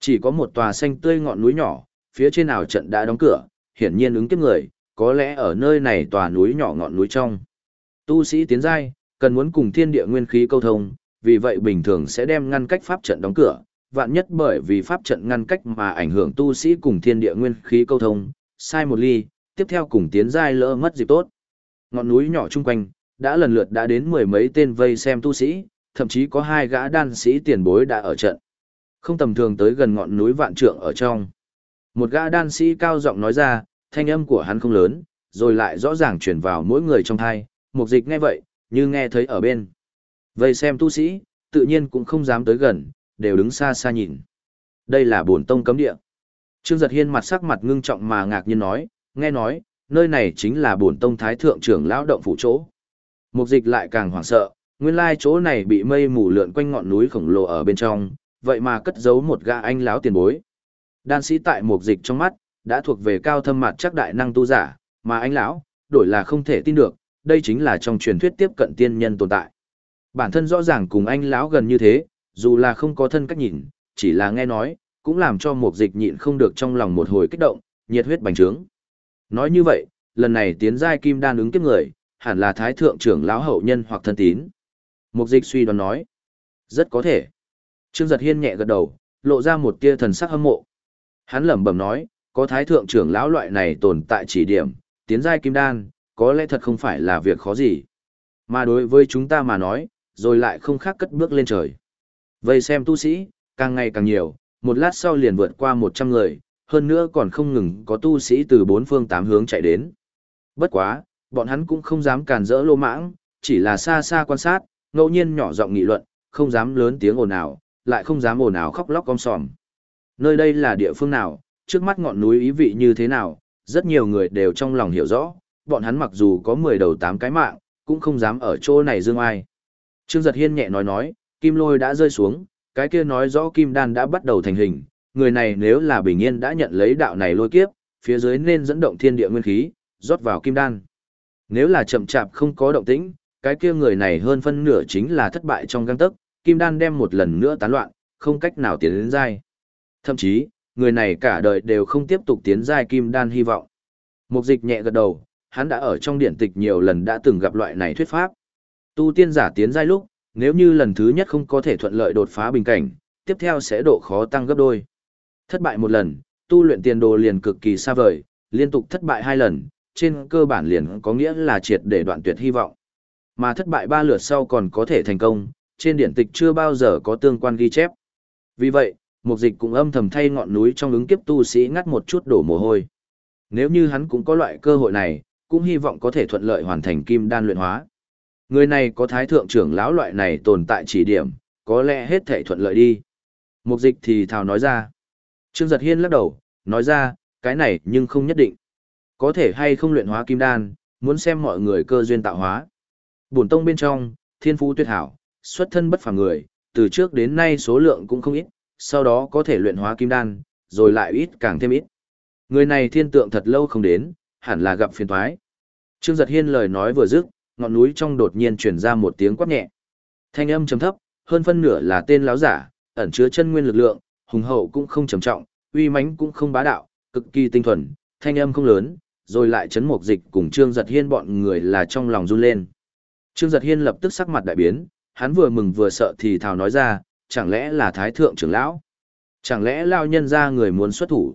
Chỉ có một tòa xanh tươi ngọn núi nhỏ, phía trên ảo trận đã đóng cửa, hiển nhiên ứng kiếp người, có lẽ ở nơi này tòa núi nhỏ ngọn núi trong. Tu sĩ tiến giai, cần muốn cùng thiên địa nguyên khí câu thông, vì vậy bình thường sẽ đem ngăn cách pháp trận đóng cửa, vạn nhất bởi vì pháp trận ngăn cách mà ảnh hưởng tu sĩ cùng thiên địa nguyên khí câu thông, sai một ly, tiếp theo cùng tiến giai lỡ mất dịp tốt. Ngọn núi nhỏ chung quanh, đã lần lượt đã đến mười mấy tên vây xem tu sĩ, thậm chí có hai gã đan sĩ tiền bối đã ở trận. Không tầm thường tới gần ngọn núi vạn trượng ở trong. Một gã đan sĩ cao giọng nói ra, thanh âm của hắn không lớn, rồi lại rõ ràng truyền vào mỗi người trong thai, mục dịch nghe vậy, như nghe thấy ở bên. Vây xem tu sĩ, tự nhiên cũng không dám tới gần, đều đứng xa xa nhìn. Đây là bổn tông cấm địa. Trương Giật Hiên mặt sắc mặt ngưng trọng mà ngạc nhiên nói, nghe nói, nơi này chính là bổn tông thái thượng trưởng lão động phủ chỗ. Mục dịch lại càng hoảng sợ, nguyên lai chỗ này bị mây mù lượn quanh ngọn núi khổng lồ ở bên trong, vậy mà cất giấu một gã anh lão tiền bối. Đan sĩ tại mục dịch trong mắt, đã thuộc về cao thâm mặt chắc đại năng tu giả, mà anh lão, đổi là không thể tin được, đây chính là trong truyền thuyết tiếp cận tiên nhân tồn tại. Bản thân rõ ràng cùng anh lão gần như thế, dù là không có thân cách nhìn, chỉ là nghe nói, cũng làm cho mục dịch nhịn không được trong lòng một hồi kích động, nhiệt huyết bành trướng. Nói như vậy, lần này tiến giai kim đan ứng kiếp người, hẳn là thái thượng trưởng lão hậu nhân hoặc thân tín. Mục dịch suy đoán nói, rất có thể. Trương giật hiên nhẹ gật đầu, lộ ra một tia thần sắc hâm mộ. Hắn lẩm bẩm nói, có thái thượng trưởng lão loại này tồn tại chỉ điểm, tiến giai kim đan, có lẽ thật không phải là việc khó gì. Mà đối với chúng ta mà nói, rồi lại không khác cất bước lên trời. Vây xem tu sĩ, càng ngày càng nhiều, một lát sau liền vượt qua 100 người, hơn nữa còn không ngừng có tu sĩ từ bốn phương tám hướng chạy đến. Bất quá, bọn hắn cũng không dám càn rỡ lô mãng, chỉ là xa xa quan sát, ngẫu nhiên nhỏ giọng nghị luận, không dám lớn tiếng ồn ào, lại không dám ồn ào khóc lóc con sòm. Nơi đây là địa phương nào, trước mắt ngọn núi ý vị như thế nào, rất nhiều người đều trong lòng hiểu rõ, bọn hắn mặc dù có 10 đầu 8 cái mạng, cũng không dám ở chỗ này dương ai. Trương Giật Hiên nhẹ nói nói, kim lôi đã rơi xuống, cái kia nói rõ kim đan đã bắt đầu thành hình, người này nếu là bình yên đã nhận lấy đạo này lôi kiếp, phía dưới nên dẫn động thiên địa nguyên khí, rót vào kim đan. Nếu là chậm chạp không có động tĩnh, cái kia người này hơn phân nửa chính là thất bại trong găng tấc, kim đan đem một lần nữa tán loạn, không cách nào tiến đến giai. Thậm chí, người này cả đời đều không tiếp tục tiến giai kim đan hy vọng. Mục dịch nhẹ gật đầu, hắn đã ở trong điển tịch nhiều lần đã từng gặp loại này thuyết pháp. Tu tiên giả tiến giai lúc, nếu như lần thứ nhất không có thể thuận lợi đột phá bình cảnh, tiếp theo sẽ độ khó tăng gấp đôi. Thất bại một lần, tu luyện tiền đồ liền cực kỳ xa vời, liên tục thất bại hai lần, trên cơ bản liền có nghĩa là triệt để đoạn tuyệt hy vọng. Mà thất bại ba lượt sau còn có thể thành công, trên điển tịch chưa bao giờ có tương quan ghi chép. Vì vậy, mục dịch cũng âm thầm thay ngọn núi trong ứng kiếp tu sĩ ngắt một chút đổ mồ hôi. Nếu như hắn cũng có loại cơ hội này, cũng hy vọng có thể thuận lợi hoàn thành kim đan luyện hóa. Người này có thái thượng trưởng lão loại này tồn tại chỉ điểm, có lẽ hết thể thuận lợi đi. Mục dịch thì thào nói ra. Trương giật hiên lắc đầu, nói ra, cái này nhưng không nhất định. Có thể hay không luyện hóa kim đan, muốn xem mọi người cơ duyên tạo hóa. Bổn tông bên trong, thiên phú tuyệt hảo, xuất thân bất phàm người, từ trước đến nay số lượng cũng không ít, sau đó có thể luyện hóa kim đan, rồi lại ít càng thêm ít. Người này thiên tượng thật lâu không đến, hẳn là gặp phiền toái. Trương Giật Hiên lời nói vừa dứt, ngọn núi trong đột nhiên truyền ra một tiếng quát nhẹ. Thanh âm trầm thấp, hơn phân nửa là tên láo giả, ẩn chứa chân nguyên lực lượng, hùng hậu cũng không trầm trọng, uy mãnh cũng không bá đạo, cực kỳ tinh thuần, thanh âm không lớn, rồi lại chấn mục dịch cùng Trương Giật Hiên bọn người là trong lòng run lên. Trương Giật Hiên lập tức sắc mặt đại biến, hắn vừa mừng vừa sợ thì thào nói ra, chẳng lẽ là Thái Thượng trưởng lão? Chẳng lẽ lao nhân ra người muốn xuất thủ?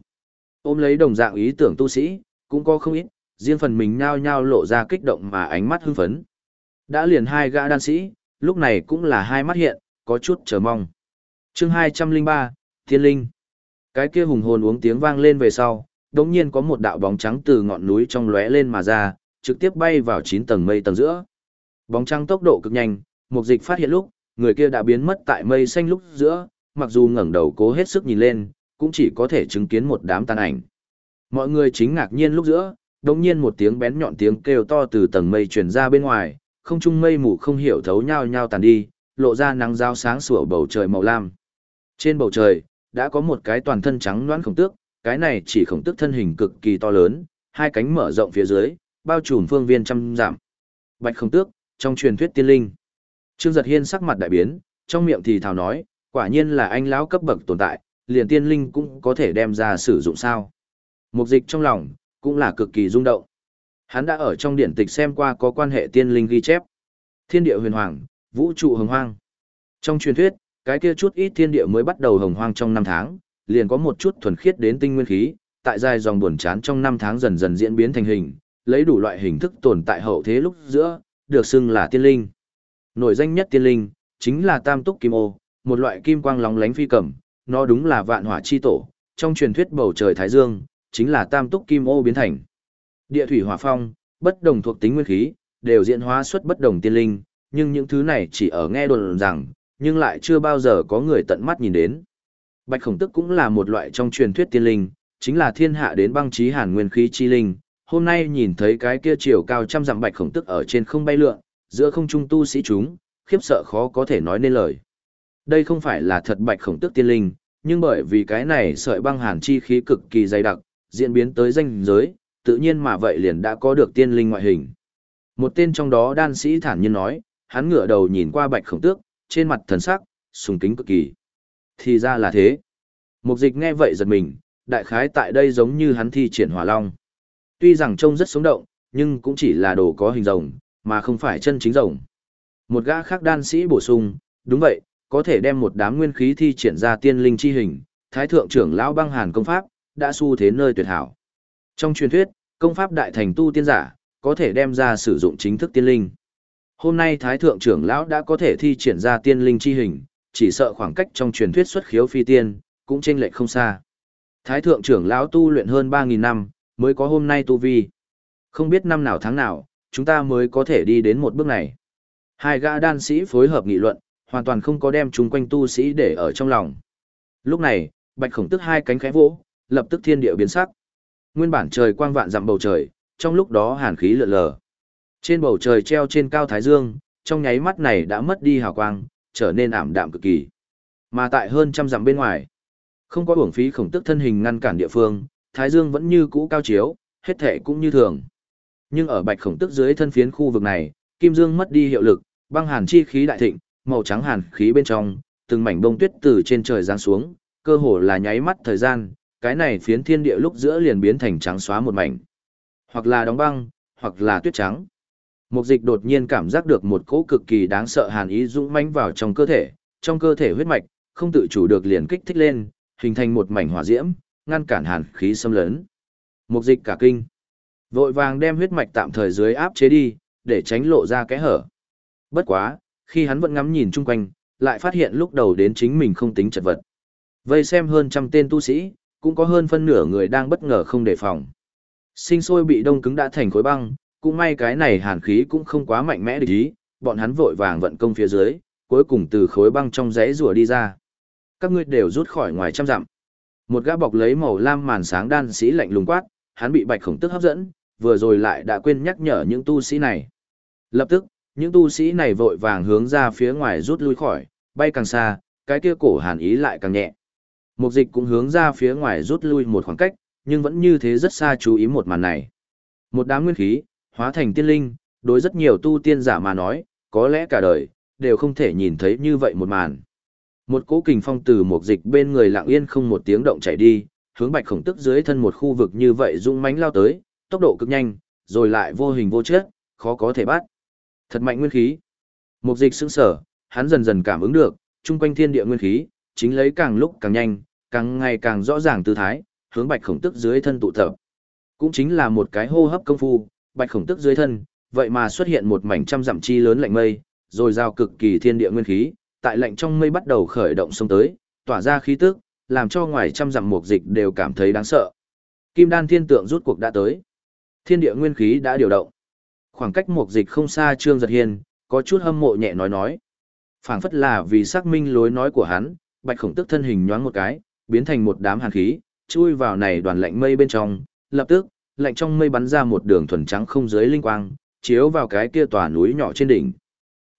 Ôm lấy đồng dạng ý tưởng tu sĩ, cũng có không ít, riêng phần mình nhao nhao lộ ra kích động mà ánh mắt hưng phấn. Đã liền hai gã đan sĩ, lúc này cũng là hai mắt hiện, có chút chờ mong. chương 203, Thiên Linh. Cái kia hùng hồn uống tiếng vang lên về sau, đống nhiên có một đạo bóng trắng từ ngọn núi trong lóe lên mà ra, trực tiếp bay vào 9 tầng mây tầng giữa. Bóng trắng tốc độ cực nhanh, mục dịch phát hiện lúc, người kia đã biến mất tại mây xanh lúc giữa, mặc dù ngẩng đầu cố hết sức nhìn lên, cũng chỉ có thể chứng kiến một đám tàn ảnh. Mọi người chính ngạc nhiên lúc giữa, đột nhiên một tiếng bén nhọn tiếng kêu to từ tầng mây truyền ra bên ngoài, không trung mây mù không hiểu thấu nhau nhau tàn đi, lộ ra nắng giao sáng sủa bầu trời màu lam. Trên bầu trời, đã có một cái toàn thân trắng loãng khổng tước, cái này chỉ khổng tước thân hình cực kỳ to lớn, hai cánh mở rộng phía dưới, bao trùm phương viên trăm giảm. Bạch khổng tước, trong truyền thuyết tiên linh. Trương Giật Hiên sắc mặt đại biến, trong miệng thì thào nói, quả nhiên là anh lão cấp bậc tồn tại, liền tiên linh cũng có thể đem ra sử dụng sao. Mục dịch trong lòng, cũng là cực kỳ rung động. Hắn đã ở trong điển tịch xem qua có quan hệ tiên linh ghi chép. Thiên địa huyền hoàng, vũ trụ hồng hoang. Trong truyền thuyết, cái kia chút ít thiên địa mới bắt đầu hồng hoang trong năm tháng, liền có một chút thuần khiết đến tinh nguyên khí, tại dài dòng buồn chán trong năm tháng dần dần diễn biến thành hình, lấy đủ loại hình thức tồn tại hậu thế lúc giữa, được xưng là tiên linh. Nổi danh nhất tiên linh, chính là tam túc kim ô, một loại kim quang lóng lánh phi cầm, nó đúng là vạn hỏa chi tổ, trong truyền thuyết bầu trời Thái Dương, chính là tam túc kim ô biến thành. Địa thủy hỏa phong, bất đồng thuộc tính nguyên khí, đều diễn hóa xuất bất đồng tiên linh, nhưng những thứ này chỉ ở nghe đồn rằng, nhưng lại chưa bao giờ có người tận mắt nhìn đến. Bạch khổng tức cũng là một loại trong truyền thuyết tiên linh, chính là thiên hạ đến băng trí hàn nguyên khí chi linh. Hôm nay nhìn thấy cái kia chiều cao trăm dặm bạch khổng tức ở trên không bay lượn, giữa không trung tu sĩ chúng, khiếp sợ khó có thể nói nên lời. Đây không phải là thật bạch khổng tức tiên linh, nhưng bởi vì cái này sợi băng hàn chi khí cực kỳ dày đặc, diễn biến tới danh giới, tự nhiên mà vậy liền đã có được tiên linh ngoại hình. Một tên trong đó đan sĩ thản nhiên nói, hắn ngửa đầu nhìn qua bạch khổng tước, trên mặt thần sắc, sùng kính cực kỳ. Thì ra là thế. Mục dịch nghe vậy giật mình, đại khái tại đây giống như hắn thi triển hỏa long. Tuy rằng trông rất sống động, nhưng cũng chỉ là đồ có hình rồng, mà không phải chân chính rồng. Một gã khác đan sĩ bổ sung, đúng vậy, có thể đem một đám nguyên khí thi triển ra tiên linh chi hình, thái thượng trưởng lão băng hàn công pháp, đã xu thế nơi tuyệt hảo. Trong truyền thuyết, công pháp đại thành tu tiên giả, có thể đem ra sử dụng chính thức tiên linh. Hôm nay Thái Thượng trưởng lão đã có thể thi triển ra tiên linh chi hình, chỉ sợ khoảng cách trong truyền thuyết xuất khiếu phi tiên, cũng chênh lệch không xa. Thái Thượng trưởng lão tu luyện hơn 3.000 năm, mới có hôm nay tu vi. Không biết năm nào tháng nào, chúng ta mới có thể đi đến một bước này. Hai gã đan sĩ phối hợp nghị luận, hoàn toàn không có đem chúng quanh tu sĩ để ở trong lòng. Lúc này, bạch khổng tức hai cánh khẽ vỗ, lập tức thiên địa biến sắc. Nguyên bản trời quang vạn dặm bầu trời, trong lúc đó hàn khí lượn lờ. Trên bầu trời treo trên cao thái dương, trong nháy mắt này đã mất đi hào quang, trở nên ảm đạm cực kỳ. Mà tại hơn trăm dặm bên ngoài, không có uổng phí khổng tức thân hình ngăn cản địa phương, thái dương vẫn như cũ cao chiếu, hết thể cũng như thường. Nhưng ở bạch khổng tức dưới thân phiến khu vực này, kim dương mất đi hiệu lực, băng hàn chi khí đại thịnh, màu trắng hàn khí bên trong, từng mảnh bông tuyết từ trên trời giáng xuống, cơ hồ là nháy mắt thời gian, cái này phiến thiên địa lúc giữa liền biến thành trắng xóa một mảnh. Hoặc là đóng băng, hoặc là tuyết trắng. Mục dịch đột nhiên cảm giác được một cỗ cực kỳ đáng sợ hàn ý dũng mãnh vào trong cơ thể, trong cơ thể huyết mạch, không tự chủ được liền kích thích lên, hình thành một mảnh hỏa diễm, ngăn cản hàn khí xâm lấn. Mục dịch cả kinh. Vội vàng đem huyết mạch tạm thời dưới áp chế đi, để tránh lộ ra cái hở. Bất quá, khi hắn vẫn ngắm nhìn chung quanh, lại phát hiện lúc đầu đến chính mình không tính chật vật. Vây xem hơn trăm tên tu sĩ, cũng có hơn phân nửa người đang bất ngờ không đề phòng. Sinh sôi bị đông cứng đã thành khối băng, cũng may cái này hàn khí cũng không quá mạnh mẽ địch ý, bọn hắn vội vàng vận công phía dưới, cuối cùng từ khối băng trong giấy rùa đi ra. Các ngươi đều rút khỏi ngoài trăm dặm. Một gã bọc lấy màu lam màn sáng đan sĩ lạnh lùng quát, hắn bị bạch khổng tức hấp dẫn, vừa rồi lại đã quên nhắc nhở những tu sĩ này. Lập tức, những tu sĩ này vội vàng hướng ra phía ngoài rút lui khỏi, bay càng xa, cái kia cổ hàn ý lại càng nhẹ. Mục dịch cũng hướng ra phía ngoài rút lui một khoảng cách, nhưng vẫn như thế rất xa chú ý một màn này. Một đám nguyên khí, hóa thành tiên linh, đối rất nhiều tu tiên giả mà nói, có lẽ cả đời, đều không thể nhìn thấy như vậy một màn. Một cỗ kình phong từ Mục dịch bên người lặng yên không một tiếng động chạy đi, hướng bạch khổng tức dưới thân một khu vực như vậy rung mánh lao tới, tốc độ cực nhanh, rồi lại vô hình vô chất, khó có thể bắt. Thật mạnh nguyên khí. Mục dịch sững sở, hắn dần dần cảm ứng được, chung quanh thiên địa nguyên khí, chính lấy càng lúc càng nhanh, càng ngày càng rõ ràng tư thái, hướng bạch khổng tức dưới thân tụ tập. Cũng chính là một cái hô hấp công phu, bạch khổng tức dưới thân, vậy mà xuất hiện một mảnh trăm dặm chi lớn lạnh mây, rồi giao cực kỳ thiên địa nguyên khí, tại lạnh trong mây bắt đầu khởi động xông tới, tỏa ra khí tức, làm cho ngoài trăm dặm mục dịch đều cảm thấy đáng sợ. Kim đan thiên tượng rút cuộc đã tới. Thiên địa nguyên khí đã điều động. Khoảng cách mục dịch không xa Trương Giật Hiên, có chút hâm mộ nhẹ nói nói. phảng phất là vì xác minh lối nói của hắn, bạch khổng tức thân hình nhoáng một cái, biến thành một đám hàn khí, chui vào này đoàn lạnh mây bên trong, lập tức, lạnh trong mây bắn ra một đường thuần trắng không dưới linh quang, chiếu vào cái kia tòa núi nhỏ trên đỉnh.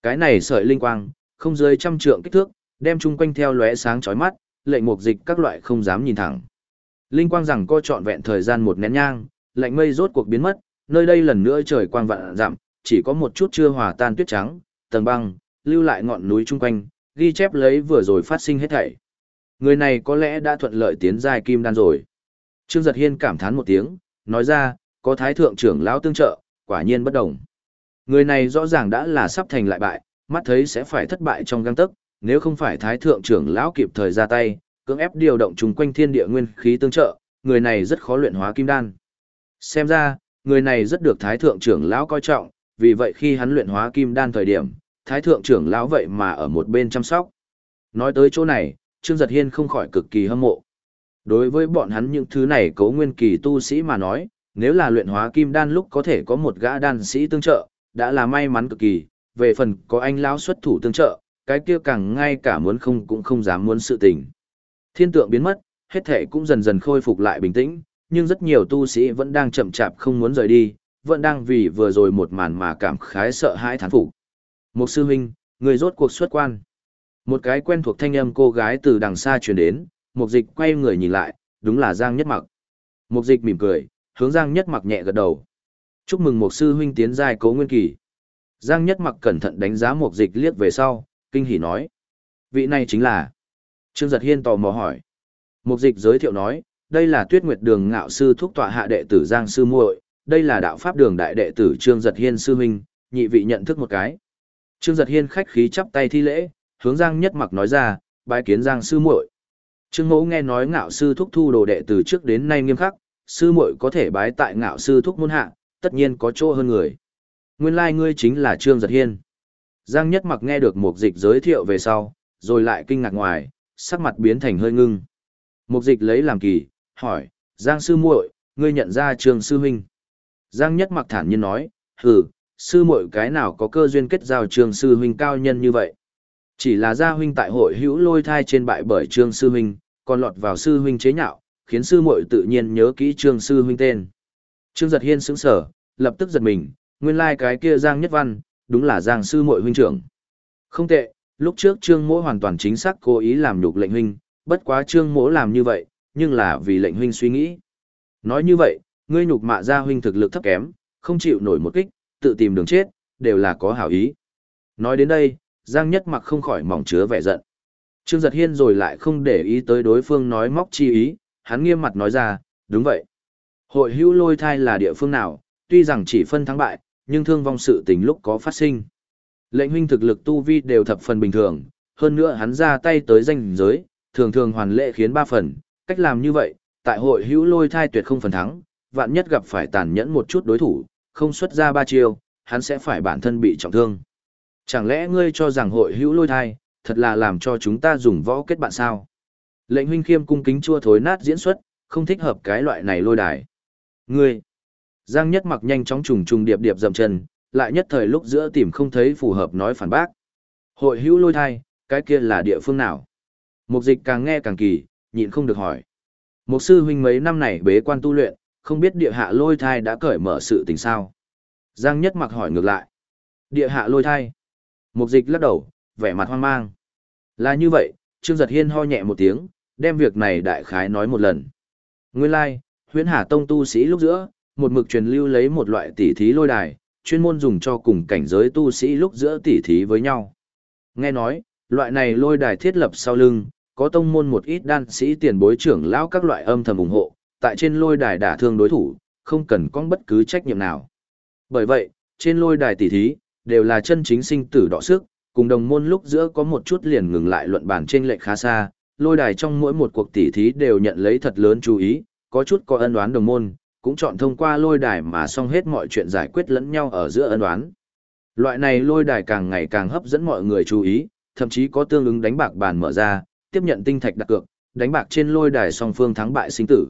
Cái này sợi linh quang, không dưới trăm trượng kích thước, đem chung quanh theo lóe sáng chói mắt, lệnh mục dịch các loại không dám nhìn thẳng. Linh quang rằng co trọn vẹn thời gian một nén nhang, lạnh mây rốt cuộc biến mất, nơi đây lần nữa trời quang vạn dặm, chỉ có một chút chưa hòa tan tuyết trắng, tầng băng, lưu lại ngọn núi chung quanh, ghi chép lấy vừa rồi phát sinh hết thảy. Người này có lẽ đã thuận lợi tiến giai kim đan rồi. Trương Giật Hiên cảm thán một tiếng, nói ra, có thái thượng trưởng lão tương trợ, quả nhiên bất đồng. Người này rõ ràng đã là sắp thành lại bại, mắt thấy sẽ phải thất bại trong găng tấc, nếu không phải thái thượng trưởng lão kịp thời ra tay, cưỡng ép điều động chung quanh thiên địa nguyên khí tương trợ, người này rất khó luyện hóa kim đan. Xem ra, người này rất được thái thượng trưởng lão coi trọng, vì vậy khi hắn luyện hóa kim đan thời điểm, thái thượng trưởng lão vậy mà ở một bên chăm sóc. Nói tới chỗ này, Trương Giật Hiên không khỏi cực kỳ hâm mộ. Đối với bọn hắn những thứ này cấu nguyên kỳ tu sĩ mà nói, nếu là luyện hóa kim đan lúc có thể có một gã đan sĩ tương trợ, đã là may mắn cực kỳ, về phần có anh lão xuất thủ tương trợ, cái kia càng ngay cả muốn không cũng không dám muốn sự tình. Thiên tượng biến mất, hết thể cũng dần dần khôi phục lại bình tĩnh, nhưng rất nhiều tu sĩ vẫn đang chậm chạp không muốn rời đi, vẫn đang vì vừa rồi một màn mà cảm khái sợ hãi thán phục. Một sư huynh, người rốt cuộc xuất quan. Một cái quen thuộc thanh âm cô gái từ đằng xa truyền đến, Mục Dịch quay người nhìn lại, đúng là Giang Nhất Mặc. Mục Dịch mỉm cười, hướng Giang Nhất Mặc nhẹ gật đầu. Chúc mừng một sư huynh tiến giai Cố Nguyên Kỳ. Giang Nhất Mặc cẩn thận đánh giá Mục Dịch liếc về sau, kinh hỉ nói: "Vị này chính là?" Trương Giật Hiên tò mò hỏi. Mục Dịch giới thiệu nói: "Đây là Tuyết Nguyệt Đường ngạo sư thúc tọa hạ đệ tử Giang sư muội, đây là đạo pháp đường đại đệ tử Trương Giật Hiên sư huynh, nhị vị nhận thức một cái." Trương Giật Hiên khách khí chắp tay thi lễ, hướng Giang Nhất Mặc nói ra, bái kiến Giang sư muội. Trương Mẫu nghe nói ngạo sư thúc thu đồ đệ từ trước đến nay nghiêm khắc, sư muội có thể bái tại ngạo sư thúc môn hạ, tất nhiên có chỗ hơn người. Nguyên lai like ngươi chính là Trương Giật Hiên. Giang Nhất Mặc nghe được Mục dịch giới thiệu về sau, rồi lại kinh ngạc ngoài, sắc mặt biến thành hơi ngưng. Mục dịch lấy làm kỳ, hỏi, Giang sư muội, ngươi nhận ra Trương sư huynh. Giang Nhất Mặc thản nhiên nói, hừ, sư muội cái nào có cơ duyên kết giao Trương sư huynh cao nhân như vậy. Chỉ là gia huynh tại hội hữu lôi thai trên bại bởi Trương sư huynh, còn lọt vào sư huynh chế nhạo, khiến sư muội tự nhiên nhớ kỹ Trương sư huynh tên. Trương Giật Hiên sững sở, lập tức giật mình, nguyên lai like cái kia Giang Nhất Văn, đúng là Giang sư muội huynh trưởng. Không tệ, lúc trước Trương Mỗ hoàn toàn chính xác cố ý làm nhục lệnh huynh, bất quá Trương Mỗ làm như vậy, nhưng là vì lệnh huynh suy nghĩ. Nói như vậy, ngươi nhục mạ gia huynh thực lực thấp kém, không chịu nổi một kích, tự tìm đường chết, đều là có hảo ý. Nói đến đây, Giang Nhất Mặc không khỏi mỏng chứa vẻ giận. Trương Giật Hiên rồi lại không để ý tới đối phương nói móc chi ý, hắn nghiêm mặt nói ra, đúng vậy. Hội hữu lôi thai là địa phương nào, tuy rằng chỉ phân thắng bại, nhưng thương vong sự tình lúc có phát sinh. Lệnh huynh thực lực tu vi đều thập phần bình thường, hơn nữa hắn ra tay tới danh giới, thường thường hoàn lệ khiến ba phần, cách làm như vậy, tại hội hữu lôi thai tuyệt không phần thắng, vạn nhất gặp phải tàn nhẫn một chút đối thủ, không xuất ra ba chiêu, hắn sẽ phải bản thân bị trọng thương. Chẳng lẽ ngươi cho rằng hội hữu lôi thai, thật là làm cho chúng ta dùng võ kết bạn sao? Lệnh huynh khiêm cung kính chua thối nát diễn xuất, không thích hợp cái loại này lôi đài. Ngươi! Giang nhất mặc nhanh chóng trùng trùng điệp điệp dầm chân, lại nhất thời lúc giữa tìm không thấy phù hợp nói phản bác. Hội hữu lôi thai, cái kia là địa phương nào? Mục dịch càng nghe càng kỳ, nhịn không được hỏi. Mục sư huynh mấy năm này bế quan tu luyện, không biết địa hạ lôi thai đã cởi mở sự tình sao? Giang nhất mặc hỏi ngược lại. Địa hạ lôi thai. Mục dịch lắc đầu, vẻ mặt hoang mang. Là như vậy, Trương Giật Hiên ho nhẹ một tiếng, đem việc này đại khái nói một lần. Nguyên lai, like, huyễn hà tông tu sĩ lúc giữa, một mực truyền lưu lấy một loại tỉ thí lôi đài, chuyên môn dùng cho cùng cảnh giới tu sĩ lúc giữa tỉ thí với nhau. Nghe nói, loại này lôi đài thiết lập sau lưng, có tông môn một ít đan sĩ tiền bối trưởng lão các loại âm thầm ủng hộ, tại trên lôi đài đả thương đối thủ, không cần có bất cứ trách nhiệm nào. Bởi vậy, trên lôi đài tỷ thí, đều là chân chính sinh tử đọ sức, cùng đồng môn lúc giữa có một chút liền ngừng lại luận bàn trên lệch khá xa, lôi đài trong mỗi một cuộc tỷ thí đều nhận lấy thật lớn chú ý, có chút có ân oán đồng môn, cũng chọn thông qua lôi đài mà xong hết mọi chuyện giải quyết lẫn nhau ở giữa ân đoán. Loại này lôi đài càng ngày càng hấp dẫn mọi người chú ý, thậm chí có tương ứng đánh bạc bàn mở ra, tiếp nhận tinh thạch đặt cược, đánh bạc trên lôi đài song phương thắng bại sinh tử.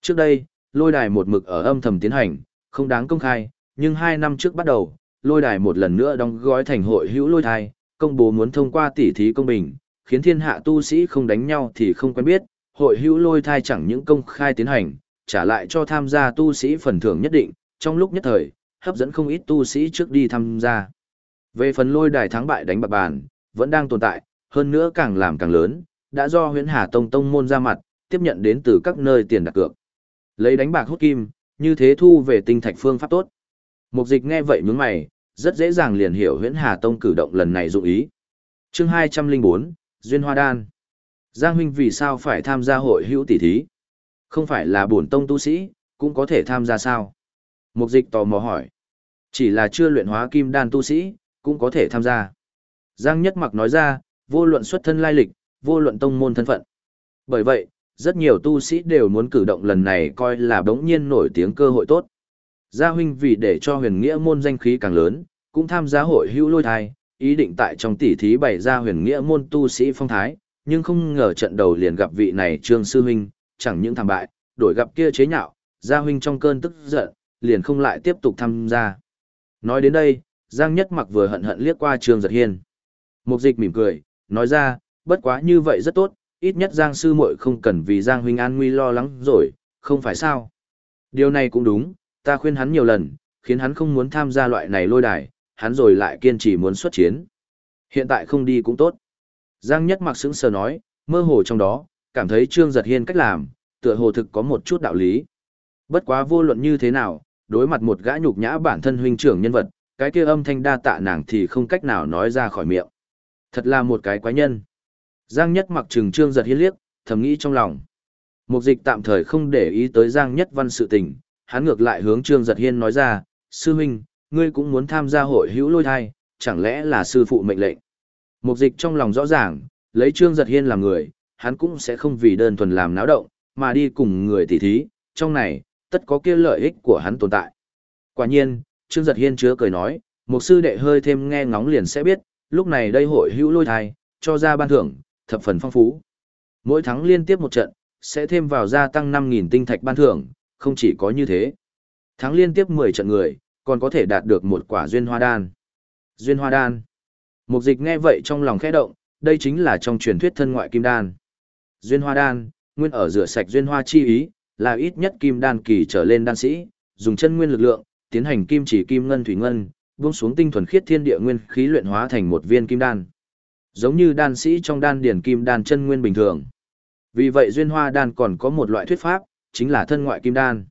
Trước đây, lôi đài một mực ở âm thầm tiến hành, không đáng công khai, nhưng hai năm trước bắt đầu, lôi đài một lần nữa đóng gói thành hội hữu lôi thai, công bố muốn thông qua tỉ thí công bình, khiến thiên hạ tu sĩ không đánh nhau thì không quen biết, hội hữu lôi thai chẳng những công khai tiến hành, trả lại cho tham gia tu sĩ phần thưởng nhất định, trong lúc nhất thời, hấp dẫn không ít tu sĩ trước đi tham gia. Về phần lôi đài thắng bại đánh bạc bàn, vẫn đang tồn tại, hơn nữa càng làm càng lớn, đã do huyễn hà tông tông môn ra mặt, tiếp nhận đến từ các nơi tiền đặt cược. Lấy đánh bạc hút kim, như thế thu về tinh thạch phương pháp tốt. Mục dịch nghe vậy nhướng mày, rất dễ dàng liền hiểu huyễn hà tông cử động lần này dụng ý. chương 204, Duyên Hoa Đan. Giang huynh vì sao phải tham gia hội hữu tỷ thí? Không phải là bổn tông tu sĩ, cũng có thể tham gia sao? Mục dịch tò mò hỏi. Chỉ là chưa luyện hóa kim đan tu sĩ, cũng có thể tham gia. Giang Nhất Mặc nói ra, vô luận xuất thân lai lịch, vô luận tông môn thân phận. Bởi vậy, rất nhiều tu sĩ đều muốn cử động lần này coi là đống nhiên nổi tiếng cơ hội tốt. Gia huynh vì để cho huyền nghĩa môn danh khí càng lớn, cũng tham gia hội hữu lôi thai, ý định tại trong tỷ thí bày ra huyền nghĩa môn tu sĩ phong thái, nhưng không ngờ trận đầu liền gặp vị này trương sư huynh, chẳng những thảm bại, đổi gặp kia chế nhạo, gia huynh trong cơn tức giận, liền không lại tiếp tục tham gia. Nói đến đây, Giang Nhất Mặc vừa hận hận liếc qua Trương Giật Hiên. Mục dịch mỉm cười, nói ra, bất quá như vậy rất tốt, ít nhất Giang sư muội không cần vì Giang huynh an nguy lo lắng rồi, không phải sao? Điều này cũng đúng, ta khuyên hắn nhiều lần, khiến hắn không muốn tham gia loại này lôi đài, hắn rồi lại kiên trì muốn xuất chiến. Hiện tại không đi cũng tốt. Giang Nhất Mặc sững sờ nói, mơ hồ trong đó, cảm thấy Trương Giật Hiên cách làm, tựa hồ thực có một chút đạo lý. Bất quá vô luận như thế nào, đối mặt một gã nhục nhã bản thân huynh trưởng nhân vật, cái kia âm thanh đa tạ nàng thì không cách nào nói ra khỏi miệng. Thật là một cái quái nhân. Giang Nhất mặc trừng trương giật hiên liếc, thầm nghĩ trong lòng. Mục dịch tạm thời không để ý tới Giang Nhất văn sự tình, hắn ngược lại hướng trương giật hiên nói ra, sư huynh, ngươi cũng muốn tham gia hội hữu lôi thai, chẳng lẽ là sư phụ mệnh lệnh. Mục dịch trong lòng rõ ràng, lấy trương giật hiên làm người, hắn cũng sẽ không vì đơn thuần làm náo động, mà đi cùng người tỉ thí, trong này, tất có kia lợi ích của hắn tồn tại. Quả nhiên, Trương Giật Hiên chứa cười nói, một sư đệ hơi thêm nghe ngóng liền sẽ biết, lúc này đây hội hữu lôi thai, cho ra ban thưởng, thập phần phong phú. Mỗi tháng liên tiếp một trận, sẽ thêm vào gia tăng 5.000 tinh thạch ban thưởng, không chỉ có như thế. Tháng liên tiếp 10 trận người, còn có thể đạt được một quả duyên hoa đan. Duyên hoa đan. Mục dịch nghe vậy trong lòng khẽ động, đây chính là trong truyền thuyết thân ngoại kim đan. Duyên hoa đan, nguyên ở rửa sạch duyên hoa chi ý, là ít nhất kim đan kỳ trở lên đan sĩ, dùng chân nguyên lực lượng, tiến hành kim chỉ kim ngân thủy ngân, buông xuống tinh thuần khiết thiên địa nguyên khí luyện hóa thành một viên kim đan. Giống như đan sĩ trong đan điển kim đan chân nguyên bình thường. Vì vậy duyên hoa đan còn có một loại thuyết pháp, chính là thân ngoại kim đan.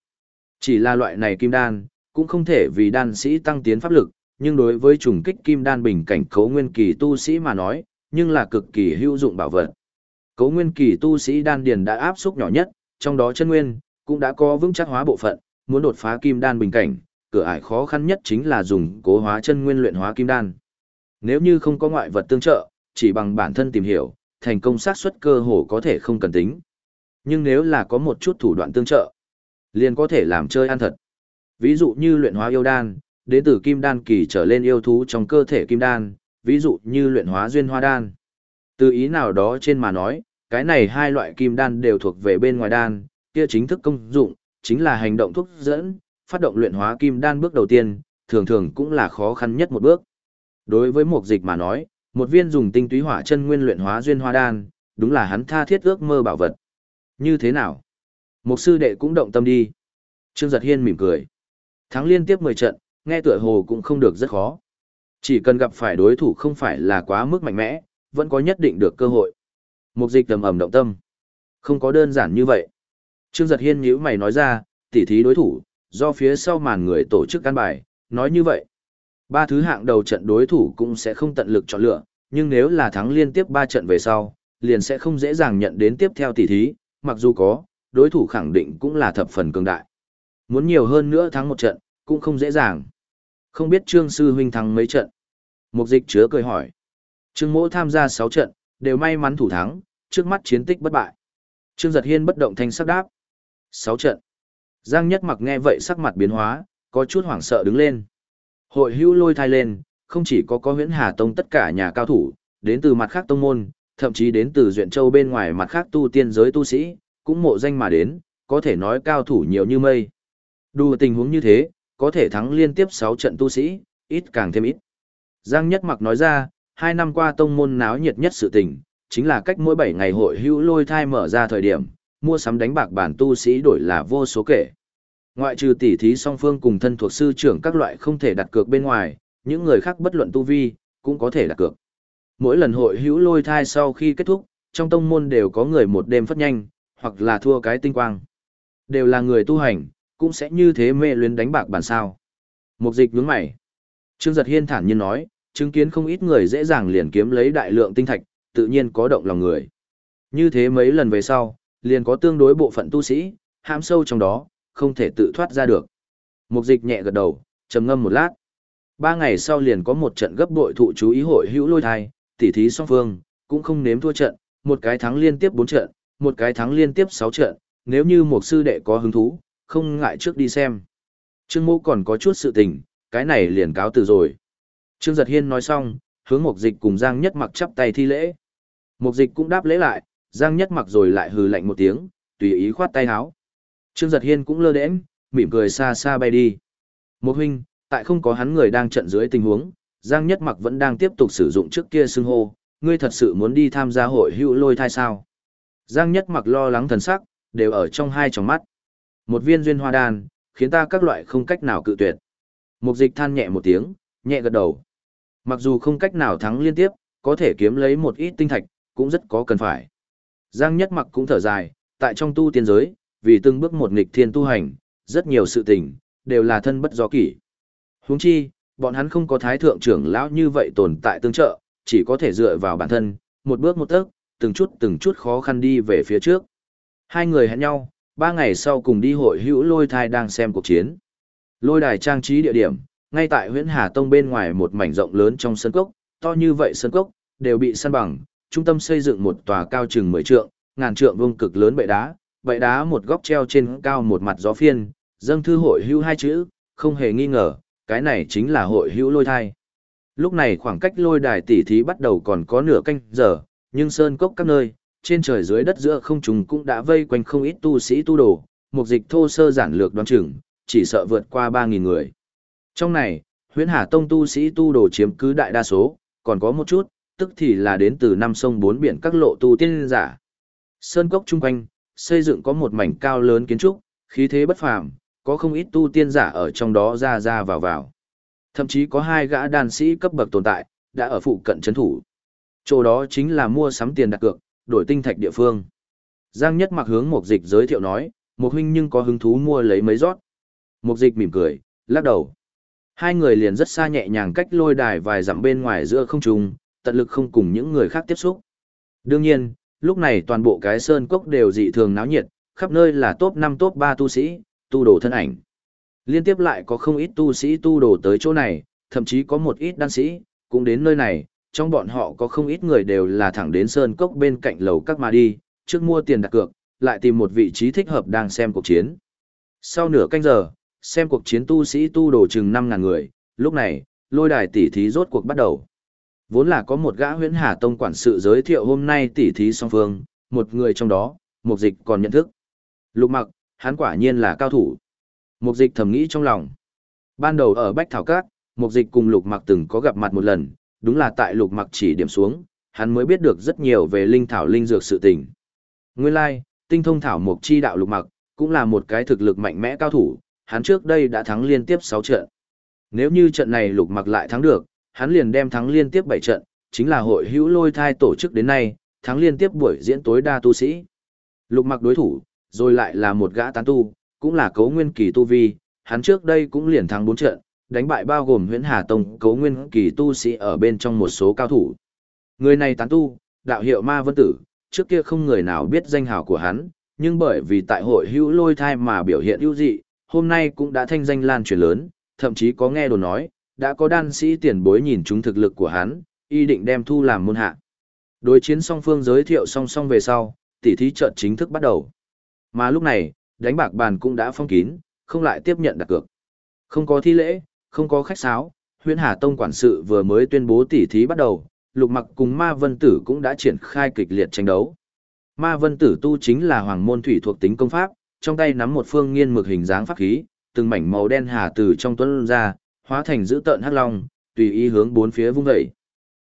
Chỉ là loại này kim đan, cũng không thể vì đan sĩ tăng tiến pháp lực, nhưng đối với trùng kích kim đan bình cảnh cấu nguyên kỳ tu sĩ mà nói, nhưng là cực kỳ hữu dụng bảo vật. Cấu nguyên kỳ tu sĩ đan điền đã áp xúc nhỏ nhất, trong đó chân nguyên cũng đã có vững chắc hóa bộ phận, muốn đột phá kim đan bình cảnh, cửa ải khó khăn nhất chính là dùng cố hóa chân nguyên luyện hóa kim đan. Nếu như không có ngoại vật tương trợ, chỉ bằng bản thân tìm hiểu, thành công xác suất cơ hồ có thể không cần tính. Nhưng nếu là có một chút thủ đoạn tương trợ, liền có thể làm chơi ăn thật. Ví dụ như luyện hóa yêu đan, đến từ kim đan kỳ trở lên yêu thú trong cơ thể kim đan, ví dụ như luyện hóa duyên hoa đan. Từ ý nào đó trên mà nói, cái này hai loại kim đan đều thuộc về bên ngoài đan, kia chính thức công dụng, chính là hành động thúc dẫn, phát động luyện hóa kim đan bước đầu tiên, thường thường cũng là khó khăn nhất một bước. Đối với một dịch mà nói, một viên dùng tinh túy hỏa chân nguyên luyện hóa duyên hoa đan, đúng là hắn tha thiết ước mơ bảo vật. Như thế nào? Một sư đệ cũng động tâm đi. Trương Giật Hiên mỉm cười. Thắng liên tiếp 10 trận, nghe tựa hồ cũng không được rất khó. Chỉ cần gặp phải đối thủ không phải là quá mức mạnh mẽ, vẫn có nhất định được cơ hội. Mục dịch tầm ẩm động tâm. Không có đơn giản như vậy. Trương Giật Hiên nhíu mày nói ra, tỉ thí đối thủ, do phía sau màn người tổ chức căn bài, nói như vậy. Ba thứ hạng đầu trận đối thủ cũng sẽ không tận lực chọn lựa, nhưng nếu là thắng liên tiếp ba trận về sau, liền sẽ không dễ dàng nhận đến tiếp theo tỷ thí, mặc dù có, đối thủ khẳng định cũng là thập phần cường đại. Muốn nhiều hơn nữa thắng một trận, cũng không dễ dàng. Không biết Trương Sư Huynh thắng mấy trận? Mục dịch chứa cười hỏi. Trương Mỗ tham gia 6 trận, đều may mắn thủ thắng, trước mắt chiến tích bất bại. Trương Giật Hiên bất động thanh sắc đáp. 6 trận. Giang Nhất Mặc nghe vậy sắc mặt biến hóa, có chút hoảng sợ đứng lên. Hội hữu lôi thai lên, không chỉ có có huyễn hà tông tất cả nhà cao thủ, đến từ mặt khác tông môn, thậm chí đến từ duyện châu bên ngoài mặt khác tu tiên giới tu sĩ, cũng mộ danh mà đến, có thể nói cao thủ nhiều như mây. Đủ tình huống như thế, có thể thắng liên tiếp 6 trận tu sĩ, ít càng thêm ít. Giang Nhất Mặc nói ra, hai năm qua tông môn náo nhiệt nhất sự tình, chính là cách mỗi 7 ngày hội hữu lôi thai mở ra thời điểm, mua sắm đánh bạc bản tu sĩ đổi là vô số kể. Ngoại trừ tỷ thí song phương cùng thân thuộc sư trưởng các loại không thể đặt cược bên ngoài, những người khác bất luận tu vi, cũng có thể đặt cược. Mỗi lần hội hữu lôi thai sau khi kết thúc, trong tông môn đều có người một đêm phất nhanh, hoặc là thua cái tinh quang. Đều là người tu hành, cũng sẽ như thế mê luyến đánh bạc bản sao. Mục dịch nhướng mày. Trương Giật Hiên thản nhiên nói, chứng kiến không ít người dễ dàng liền kiếm lấy đại lượng tinh thạch, tự nhiên có động lòng người. Như thế mấy lần về sau, liền có tương đối bộ phận tu sĩ, hãm sâu trong đó, không thể tự thoát ra được. Mục dịch nhẹ gật đầu, trầm ngâm một lát. Ba ngày sau liền có một trận gấp bội thụ chú ý hội hữu lôi thai, tỉ thí song phương, cũng không nếm thua trận, một cái thắng liên tiếp 4 trận, một cái thắng liên tiếp 6 trận, nếu như một sư đệ có hứng thú, không ngại trước đi xem. Trương mô còn có chút sự tình, cái này liền cáo từ rồi. Trương Giật Hiên nói xong, hướng Mục Dịch cùng Giang Nhất Mặc chắp tay thi lễ. Mục Dịch cũng đáp lễ lại, Giang Nhất Mặc rồi lại hừ lạnh một tiếng, tùy ý khoát tay áo. Trương Giật Hiên cũng lơ đễnh, mỉm cười xa xa bay đi. Một huynh, tại không có hắn người đang trận dưới tình huống, Giang Nhất Mặc vẫn đang tiếp tục sử dụng trước kia xưng hô, ngươi thật sự muốn đi tham gia hội hữu lôi thai sao? Giang Nhất Mặc lo lắng thần sắc, đều ở trong hai tròng mắt. Một viên duyên hoa đan, khiến ta các loại không cách nào cự tuyệt. Mục dịch than nhẹ một tiếng, nhẹ gật đầu. Mặc dù không cách nào thắng liên tiếp, có thể kiếm lấy một ít tinh thạch, cũng rất có cần phải. Giang Nhất Mặc cũng thở dài, tại trong tu tiên giới, vì từng bước một nghịch thiên tu hành, rất nhiều sự tình, đều là thân bất do kỷ. Huống chi, bọn hắn không có thái thượng trưởng lão như vậy tồn tại tương trợ, chỉ có thể dựa vào bản thân, một bước một tấc, từng chút từng chút khó khăn đi về phía trước. Hai người hẹn nhau, ba ngày sau cùng đi hội hữu lôi thai đang xem cuộc chiến. Lôi đài trang trí địa điểm, ngay tại huyện Hà Tông bên ngoài một mảnh rộng lớn trong sân cốc, to như vậy sân cốc, đều bị săn bằng, trung tâm xây dựng một tòa cao chừng 10 trượng, ngàn trượng vuông cực lớn bệ đá, bậy đá một góc treo trên cao một mặt gió phiên, dâng thư hội hữu hai chữ, không hề nghi ngờ, cái này chính là hội hữu lôi thai. Lúc này khoảng cách lôi đài tỉ thí bắt đầu còn có nửa canh giờ, nhưng sơn cốc các nơi, trên trời dưới đất giữa không trùng cũng đã vây quanh không ít tu sĩ tu đồ, một dịch thô sơ giản lược đoán chừng, chỉ sợ vượt qua 3.000 người. Trong này, huyễn hà tông tu sĩ tu đồ chiếm cứ đại đa số, còn có một chút, tức thì là đến từ năm sông bốn biển các lộ tu tiên giả. Sơn cốc chung quanh, xây dựng có một mảnh cao lớn kiến trúc, khí thế bất phàm, có không ít tu tiên giả ở trong đó ra ra vào vào. Thậm chí có hai gã đàn sĩ cấp bậc tồn tại, đã ở phụ cận chấn thủ. Chỗ đó chính là mua sắm tiền đặt cược, đổi tinh thạch địa phương. Giang Nhất mặc hướng một dịch giới thiệu nói, một huynh nhưng có hứng thú mua lấy mấy rót. Một dịch mỉm cười, lắc đầu. Hai người liền rất xa nhẹ nhàng cách lôi đài vài dặm bên ngoài giữa không trung, tận lực không cùng những người khác tiếp xúc. Đương nhiên, lúc này toàn bộ cái sơn cốc đều dị thường náo nhiệt, khắp nơi là top 5 top 3 tu sĩ, tu đồ thân ảnh. Liên tiếp lại có không ít tu sĩ tu đồ tới chỗ này, thậm chí có một ít đan sĩ, cũng đến nơi này, trong bọn họ có không ít người đều là thẳng đến sơn cốc bên cạnh lầu các mà đi, trước mua tiền đặt cược, lại tìm một vị trí thích hợp đang xem cuộc chiến. Sau nửa canh giờ, xem cuộc chiến tu sĩ tu đồ chừng 5.000 người, lúc này, lôi đài tỉ thí rốt cuộc bắt đầu. Vốn là có một gã huyễn hà tông quản sự giới thiệu hôm nay tỉ thí song phương, một người trong đó, một dịch còn nhận thức. Lục mặc, hắn quả nhiên là cao thủ. Một dịch thầm nghĩ trong lòng. Ban đầu ở Bách Thảo Cát, một dịch cùng lục mặc từng có gặp mặt một lần, đúng là tại lục mặc chỉ điểm xuống, hắn mới biết được rất nhiều về linh thảo linh dược sự tình. Nguyên lai, tinh thông thảo mục chi đạo lục mặc, cũng là một cái thực lực mạnh mẽ cao thủ, hắn trước đây đã thắng liên tiếp 6 trận. Nếu như trận này lục mặc lại thắng được, hắn liền đem thắng liên tiếp 7 trận, chính là hội hữu lôi thai tổ chức đến nay, thắng liên tiếp buổi diễn tối đa tu sĩ. Lục mặc đối thủ, rồi lại là một gã tán tu, cũng là cấu nguyên kỳ tu vi, hắn trước đây cũng liền thắng 4 trận, đánh bại bao gồm huyễn hà tông cấu nguyên kỳ tu sĩ ở bên trong một số cao thủ. Người này tán tu, đạo hiệu ma vân tử, trước kia không người nào biết danh hào của hắn, nhưng bởi vì tại hội hữu lôi thai mà biểu hiện ưu dị, hôm nay cũng đã thanh danh lan truyền lớn, thậm chí có nghe đồn nói, đã có đan sĩ tiền bối nhìn chúng thực lực của hắn, y định đem thu làm môn hạ. Đối chiến song phương giới thiệu song song về sau, tỉ thí trận chính thức bắt đầu. Mà lúc này, đánh bạc bàn cũng đã phong kín, không lại tiếp nhận đặt cược. Không có thi lễ, không có khách sáo, huyện Hà Tông quản sự vừa mới tuyên bố tỉ thí bắt đầu, lục mặc cùng ma vân tử cũng đã triển khai kịch liệt tranh đấu. Ma vân tử tu chính là hoàng môn thủy thuộc tính công pháp, trong tay nắm một phương nghiên mực hình dáng pháp khí, từng mảnh màu đen hà từ trong tuấn ra, hóa thành dữ tợn hắc long, tùy ý hướng bốn phía vung dậy.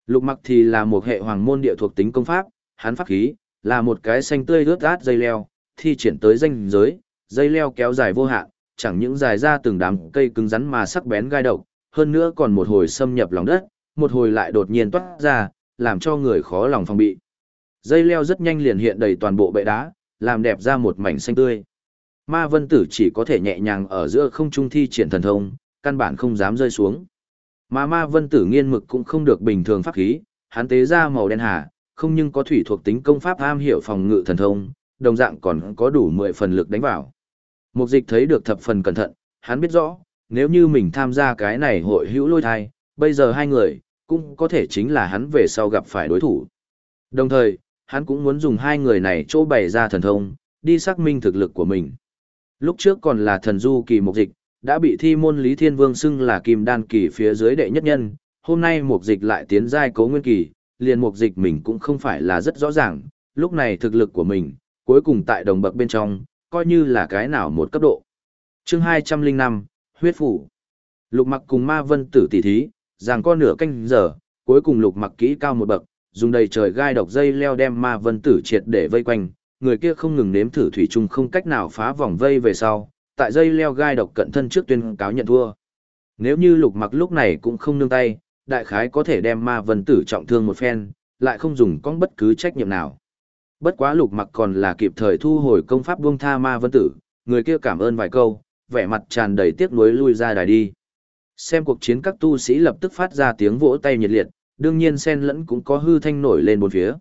Lục mặc thì là một hệ hoàng môn địa thuộc tính công pháp, hắn pháp khí, là một cái xanh tươi rớt rát dây leo, thi triển tới danh giới, dây leo kéo dài vô hạn, chẳng những dài ra từng đám cây cứng rắn mà sắc bén gai độc, hơn nữa còn một hồi xâm nhập lòng đất, một hồi lại đột nhiên toát ra, làm cho người khó lòng phòng bị. Dây leo rất nhanh liền hiện đầy toàn bộ bệ đá, làm đẹp ra một mảnh xanh tươi. Ma vân tử chỉ có thể nhẹ nhàng ở giữa không trung thi triển thần thông, căn bản không dám rơi xuống. Mà ma vân tử nghiên mực cũng không được bình thường pháp khí, hắn tế ra màu đen hà, không nhưng có thủy thuộc tính công pháp am hiểu phòng ngự thần thông, đồng dạng còn có đủ 10 phần lực đánh vào. Mục dịch thấy được thập phần cẩn thận, hắn biết rõ, nếu như mình tham gia cái này hội hữu lôi thai, bây giờ hai người, cũng có thể chính là hắn về sau gặp phải đối thủ. Đồng thời, hắn cũng muốn dùng hai người này chỗ bày ra thần thông, đi xác minh thực lực của mình. Lúc trước còn là thần du kỳ mục dịch, đã bị thi môn Lý Thiên Vương xưng là kim đan kỳ phía dưới đệ nhất nhân, hôm nay mục dịch lại tiến giai cấu nguyên kỳ, liền mục dịch mình cũng không phải là rất rõ ràng, lúc này thực lực của mình, cuối cùng tại đồng bậc bên trong, coi như là cái nào một cấp độ. chương 205, huyết phủ. Lục mặc cùng ma vân tử tỷ thí, rằng con nửa canh giờ, cuối cùng lục mặc kỹ cao một bậc, dùng đầy trời gai độc dây leo đem ma vân tử triệt để vây quanh, người kia không ngừng nếm thử thủy chung không cách nào phá vòng vây về sau, tại dây leo gai độc cận thân trước tuyên cáo nhận thua. Nếu như lục mặc lúc này cũng không nương tay, đại khái có thể đem ma vân tử trọng thương một phen, lại không dùng con bất cứ trách nhiệm nào. Bất quá lục mặc còn là kịp thời thu hồi công pháp buông tha ma vân tử, người kia cảm ơn vài câu, vẻ mặt tràn đầy tiếc nuối lui ra đài đi. Xem cuộc chiến các tu sĩ lập tức phát ra tiếng vỗ tay nhiệt liệt, đương nhiên sen lẫn cũng có hư thanh nổi lên bốn phía.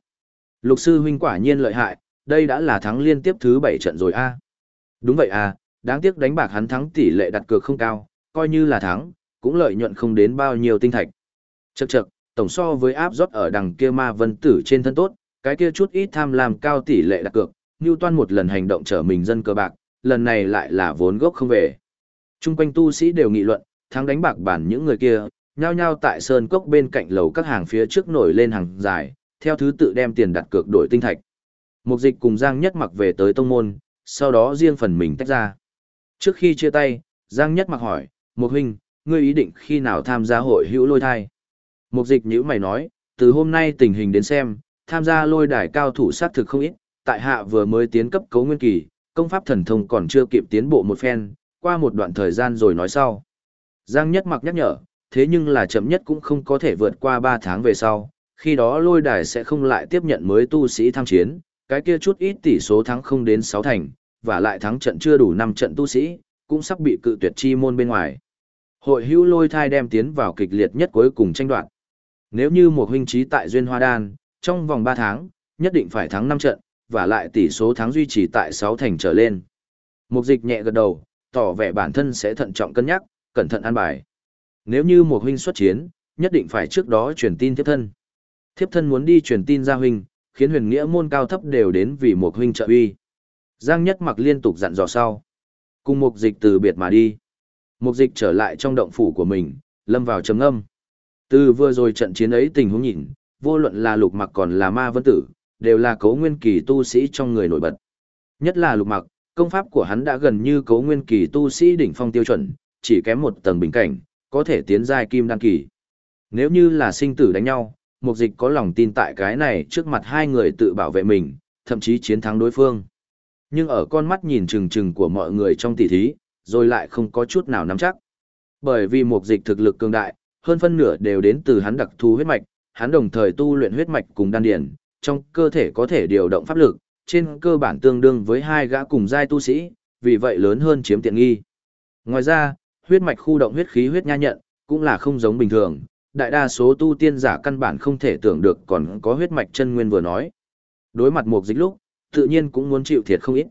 Lục sư huynh quả nhiên lợi hại, đây đã là thắng liên tiếp thứ 7 trận rồi a. Đúng vậy à, đáng tiếc đánh bạc hắn thắng tỷ lệ đặt cược không cao, coi như là thắng, cũng lợi nhuận không đến bao nhiêu tinh thạch. Chậc chậc, tổng so với áp rót ở đằng kia ma vân tử trên thân tốt, cái kia chút ít tham lam cao tỷ lệ đặt cược, như toan một lần hành động trở mình dân cơ bạc, lần này lại là vốn gốc không về. Trung quanh tu sĩ đều nghị luận, thắng đánh bạc bản những người kia, nhao nhao tại sơn cốc bên cạnh lầu các hàng phía trước nổi lên hàng dài, theo thứ tự đem tiền đặt cược đổi tinh thạch. Mục dịch cùng Giang Nhất mặc về tới tông môn, sau đó riêng phần mình tách ra. Trước khi chia tay, Giang Nhất mặc hỏi, Mục huynh, ngươi ý định khi nào tham gia hội hữu lôi thai? Mục dịch nhữ mày nói, từ hôm nay tình hình đến xem, tham gia lôi đài cao thủ sát thực không ít, tại hạ vừa mới tiến cấp cấu nguyên kỳ, công pháp thần thông còn chưa kịp tiến bộ một phen, qua một đoạn thời gian rồi nói sau. Giang Nhất mặc nhắc nhở, thế nhưng là chậm nhất cũng không có thể vượt qua 3 tháng về sau, khi đó lôi đài sẽ không lại tiếp nhận mới tu sĩ tham chiến, cái kia chút ít tỷ số thắng không đến 6 thành, và lại thắng trận chưa đủ 5 trận tu sĩ, cũng sắp bị cự tuyệt chi môn bên ngoài. Hội hữu lôi thai đem tiến vào kịch liệt nhất cuối cùng tranh đoạt. Nếu như một huynh trí tại Duyên Hoa Đan, trong vòng 3 tháng, nhất định phải thắng 5 trận, và lại tỷ số thắng duy trì tại 6 thành trở lên. Mục dịch nhẹ gật đầu, tỏ vẻ bản thân sẽ thận trọng cân nhắc, cẩn thận an bài. Nếu như một huynh xuất chiến, nhất định phải trước đó truyền tin tiếp thân. Thiếp thân muốn đi truyền tin ra huynh, khiến huyền nghĩa môn cao thấp đều đến vì một huynh trợ uy. Giang Nhất mặc liên tục dặn dò sau. Cùng mục dịch từ biệt mà đi. Mục dịch trở lại trong động phủ của mình, lâm vào trầm âm. Từ vừa rồi trận chiến ấy tình huống nhìn, vô luận là lục mặc còn là ma vân tử, đều là cấu nguyên kỳ tu sĩ trong người nổi bật. Nhất là lục mặc, công pháp của hắn đã gần như cấu nguyên kỳ tu sĩ đỉnh phong tiêu chuẩn, chỉ kém một tầng bình cảnh, có thể tiến giai kim đan kỳ. Nếu như là sinh tử đánh nhau, mục dịch có lòng tin tại cái này trước mặt hai người tự bảo vệ mình, thậm chí chiến thắng đối phương. Nhưng ở con mắt nhìn chừng chừng của mọi người trong tỷ thí, rồi lại không có chút nào nắm chắc. Bởi vì mục dịch thực lực cường đại, hơn phân nửa đều đến từ hắn đặc thù huyết mạch, hắn đồng thời tu luyện huyết mạch cùng đan điển, trong cơ thể có thể điều động pháp lực, trên cơ bản tương đương với hai gã cùng giai tu sĩ, vì vậy lớn hơn chiếm tiện nghi. Ngoài ra, huyết mạch khu động huyết khí huyết nha nhận, cũng là không giống bình thường, đại đa số tu tiên giả căn bản không thể tưởng được còn có huyết mạch chân nguyên vừa nói. Đối mặt một dịch lúc, tự nhiên cũng muốn chịu thiệt không ít.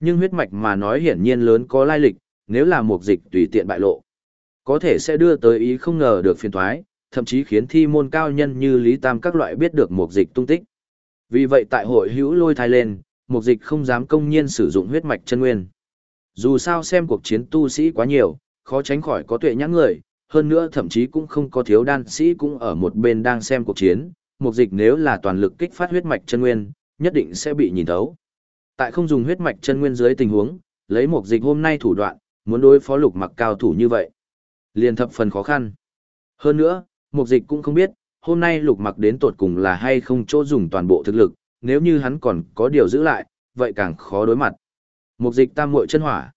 Nhưng huyết mạch mà nói hiển nhiên lớn có lai lịch, nếu là một dịch tùy tiện bại lộ, có thể sẽ đưa tới ý không ngờ được phiền thoái, thậm chí khiến thi môn cao nhân như Lý Tam các loại biết được một dịch tung tích. Vì vậy tại hội hữu lôi thai lên, một dịch không dám công nhiên sử dụng huyết mạch chân nguyên. Dù sao xem cuộc chiến tu sĩ quá nhiều, khó tránh khỏi có tuệ nhãn người, hơn nữa thậm chí cũng không có thiếu đan sĩ cũng ở một bên đang xem cuộc chiến, mục dịch nếu là toàn lực kích phát huyết mạch chân nguyên, nhất định sẽ bị nhìn thấu. Tại không dùng huyết mạch chân nguyên dưới tình huống, lấy một dịch hôm nay thủ đoạn, muốn đối phó lục mặc cao thủ như vậy, liền thập phần khó khăn. Hơn nữa, một dịch cũng không biết, hôm nay lục mặc đến tột cùng là hay không chỗ dùng toàn bộ thực lực, nếu như hắn còn có điều giữ lại, vậy càng khó đối mặt. Một dịch tam muội chân hỏa.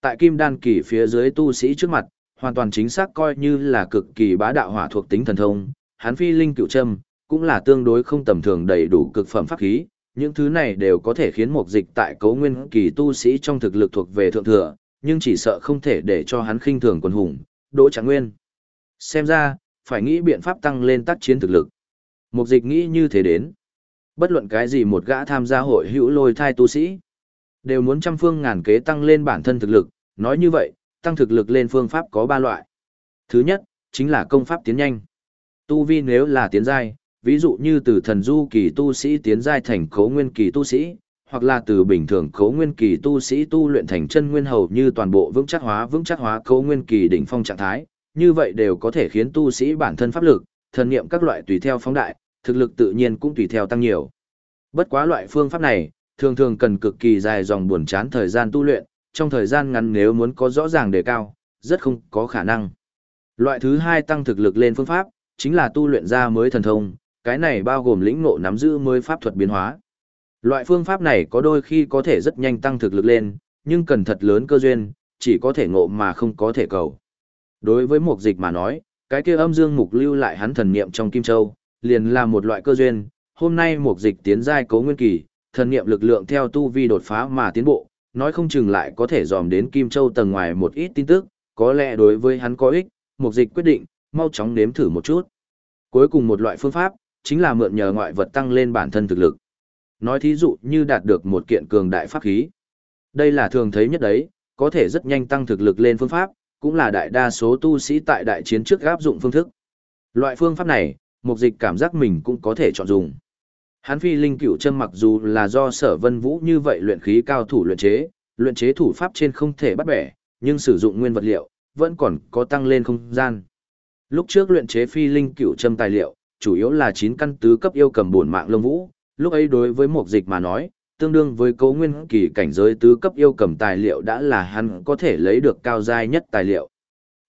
Tại kim đan kỳ phía dưới tu sĩ trước mặt, hoàn toàn chính xác coi như là cực kỳ bá đạo hỏa thuộc tính thần thông, hắn phi linh cựu châm, cũng là tương đối không tầm thường đầy đủ cực phẩm pháp khí, những thứ này đều có thể khiến một dịch tại cấu nguyên kỳ tu sĩ trong thực lực thuộc về thượng thừa, nhưng chỉ sợ không thể để cho hắn khinh thường quần hùng, đỗ trạng nguyên. Xem ra, phải nghĩ biện pháp tăng lên tác chiến thực lực. Một dịch nghĩ như thế đến. Bất luận cái gì một gã tham gia hội hữu lôi thai tu sĩ, đều muốn trăm phương ngàn kế tăng lên bản thân thực lực, nói như vậy, tăng thực lực lên phương pháp có ba loại. Thứ nhất, chính là công pháp tiến nhanh. Tu vi nếu là tiến giai, ví dụ như từ thần du kỳ tu sĩ tiến giai thành cấu nguyên kỳ tu sĩ, hoặc là từ bình thường cấu nguyên kỳ tu sĩ tu luyện thành chân nguyên hầu như toàn bộ vững chắc hóa vững chắc hóa cấu nguyên kỳ đỉnh phong trạng thái, như vậy đều có thể khiến tu sĩ bản thân pháp lực, thần niệm các loại tùy theo phóng đại, thực lực tự nhiên cũng tùy theo tăng nhiều. Bất quá loại phương pháp này, thường thường cần cực kỳ dài dòng buồn chán thời gian tu luyện, trong thời gian ngắn nếu muốn có rõ ràng đề cao, rất không có khả năng. Loại thứ hai tăng thực lực lên phương pháp, chính là tu luyện ra mới thần thông, cái này bao gồm lĩnh ngộ nắm giữ mới pháp thuật biến hóa. Loại phương pháp này có đôi khi có thể rất nhanh tăng thực lực lên, nhưng cần thật lớn cơ duyên, chỉ có thể ngộ mà không có thể cầu. Đối với mục dịch mà nói, cái kia âm dương mục lưu lại hắn thần niệm trong Kim Châu, liền là một loại cơ duyên, hôm nay mục dịch tiến giai cấu nguyên kỳ, thần niệm lực lượng theo tu vi đột phá mà tiến bộ, nói không chừng lại có thể dòm đến Kim Châu tầng ngoài một ít tin tức, có lẽ đối với hắn có ích, mục dịch quyết định, mau chóng nếm thử một chút. Cuối cùng một loại phương pháp, chính là mượn nhờ ngoại vật tăng lên bản thân thực lực. Nói thí dụ như đạt được một kiện cường đại pháp khí. Đây là thường thấy nhất đấy, có thể rất nhanh tăng thực lực lên phương pháp, cũng là đại đa số tu sĩ tại đại chiến trước áp dụng phương thức. Loại phương pháp này, mục dịch cảm giác mình cũng có thể chọn dùng. Hán phi linh cửu chân mặc dù là do sở vân vũ như vậy luyện khí cao thủ luyện chế, luyện chế thủ pháp trên không thể bắt bẻ, nhưng sử dụng nguyên vật liệu, vẫn còn có tăng lên không gian. Lúc trước luyện chế phi linh cửu châm tài liệu, chủ yếu là 9 căn tứ cấp yêu cầm bổn mạng lông vũ, lúc ấy đối với một dịch mà nói, tương đương với cấu nguyên kỳ cảnh giới tứ cấp yêu cầm tài liệu đã là hắn có thể lấy được cao giai nhất tài liệu.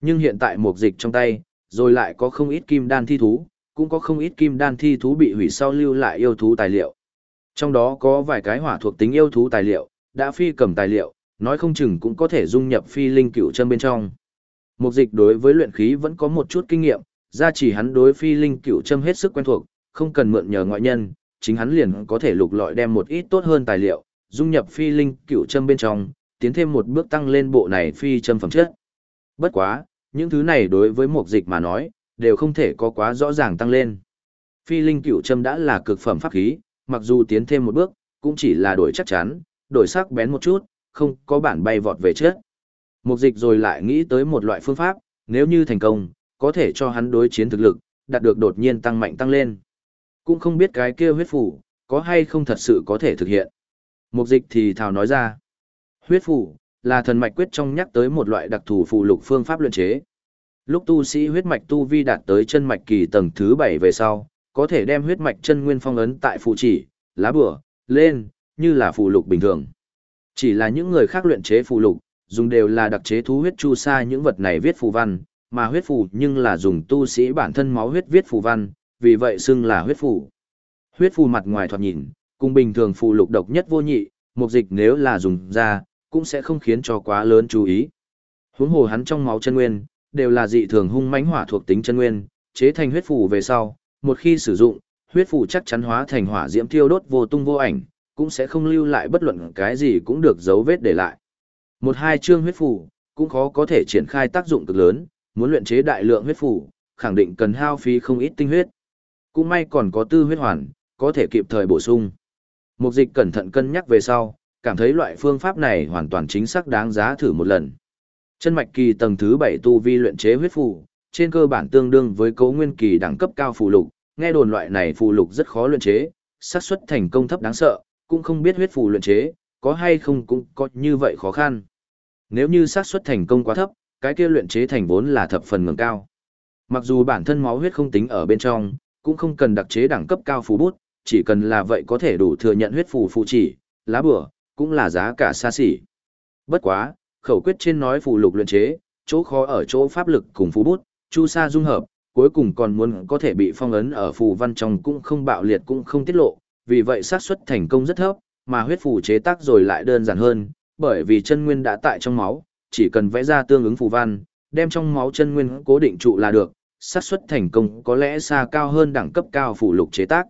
Nhưng hiện tại một dịch trong tay, rồi lại có không ít kim đan thi thú, cũng có không ít kim đan thi thú bị hủy sau lưu lại yêu thú tài liệu. Trong đó có vài cái hỏa thuộc tính yêu thú tài liệu, đã phi cầm tài liệu, nói không chừng cũng có thể dung nhập phi linh cựu chân bên trong. Mục dịch đối với luyện khí vẫn có một chút kinh nghiệm, ra chỉ hắn đối phi linh cựu châm hết sức quen thuộc, không cần mượn nhờ ngoại nhân, chính hắn liền có thể lục lọi đem một ít tốt hơn tài liệu, dung nhập phi linh cựu châm bên trong, tiến thêm một bước tăng lên bộ này phi châm phẩm chất. Bất quá, những thứ này đối với mục dịch mà nói, đều không thể có quá rõ ràng tăng lên. Phi linh cựu châm đã là cực phẩm pháp khí, mặc dù tiến thêm một bước, cũng chỉ là đổi chắc chắn, đổi sắc bén một chút, không có bản bay vọt về trước. Mục dịch rồi lại nghĩ tới một loại phương pháp, nếu như thành công, có thể cho hắn đối chiến thực lực, đạt được đột nhiên tăng mạnh tăng lên. Cũng không biết cái kia huyết phủ, có hay không thật sự có thể thực hiện. Mục dịch thì thào nói ra. Huyết phủ, là thần mạch quyết trong nhắc tới một loại đặc thù phụ lục phương pháp luyện chế. Lúc tu sĩ huyết mạch tu vi đạt tới chân mạch kỳ tầng thứ 7 về sau, có thể đem huyết mạch chân nguyên phong ấn tại phụ chỉ, lá bửa, lên, như là phụ lục bình thường. Chỉ là những người khác luyện chế phụ lục, dùng đều là đặc chế thú huyết chu sa những vật này viết phù văn, mà huyết phù nhưng là dùng tu sĩ bản thân máu huyết viết phù văn, vì vậy xưng là huyết phù. Huyết phù mặt ngoài thoạt nhìn, cùng bình thường phù lục độc nhất vô nhị, mục dịch nếu là dùng ra, cũng sẽ không khiến cho quá lớn chú ý. Huống hồ hắn trong máu chân nguyên, đều là dị thường hung mãnh hỏa thuộc tính chân nguyên, chế thành huyết phù về sau, một khi sử dụng, huyết phù chắc chắn hóa thành hỏa diễm thiêu đốt vô tung vô ảnh, cũng sẽ không lưu lại bất luận cái gì cũng được dấu vết để lại. Một hai chương huyết phù, cũng khó có thể triển khai tác dụng cực lớn, muốn luyện chế đại lượng huyết phủ, khẳng định cần hao phí không ít tinh huyết. Cũng may còn có tư huyết hoàn, có thể kịp thời bổ sung. Mục dịch cẩn thận cân nhắc về sau, cảm thấy loại phương pháp này hoàn toàn chính xác đáng giá thử một lần. Chân mạch kỳ tầng thứ 7 tu vi luyện chế huyết phù, trên cơ bản tương đương với cấu nguyên kỳ đẳng cấp cao phù lục, nghe đồn loại này phù lục rất khó luyện chế, xác suất thành công thấp đáng sợ, cũng không biết huyết phù luyện chế, có hay không cũng có như vậy khó khăn. Nếu như xác suất thành công quá thấp, cái kia luyện chế thành vốn là thập phần ngưỡng cao. Mặc dù bản thân máu huyết không tính ở bên trong, cũng không cần đặc chế đẳng cấp cao phù bút, chỉ cần là vậy có thể đủ thừa nhận huyết phù phụ chỉ, lá bửa, cũng là giá cả xa xỉ. Bất quá, khẩu quyết trên nói phù lục luyện chế, chỗ khó ở chỗ pháp lực cùng phù bút, chu sa dung hợp, cuối cùng còn muốn có thể bị phong ấn ở phù văn trong cũng không bạo liệt cũng không tiết lộ, vì vậy xác suất thành công rất thấp, mà huyết phù chế tác rồi lại đơn giản hơn, bởi vì chân nguyên đã tại trong máu, chỉ cần vẽ ra tương ứng phù văn, đem trong máu chân nguyên cố định trụ là được, xác suất thành công có lẽ xa cao hơn đẳng cấp cao phù lục chế tác.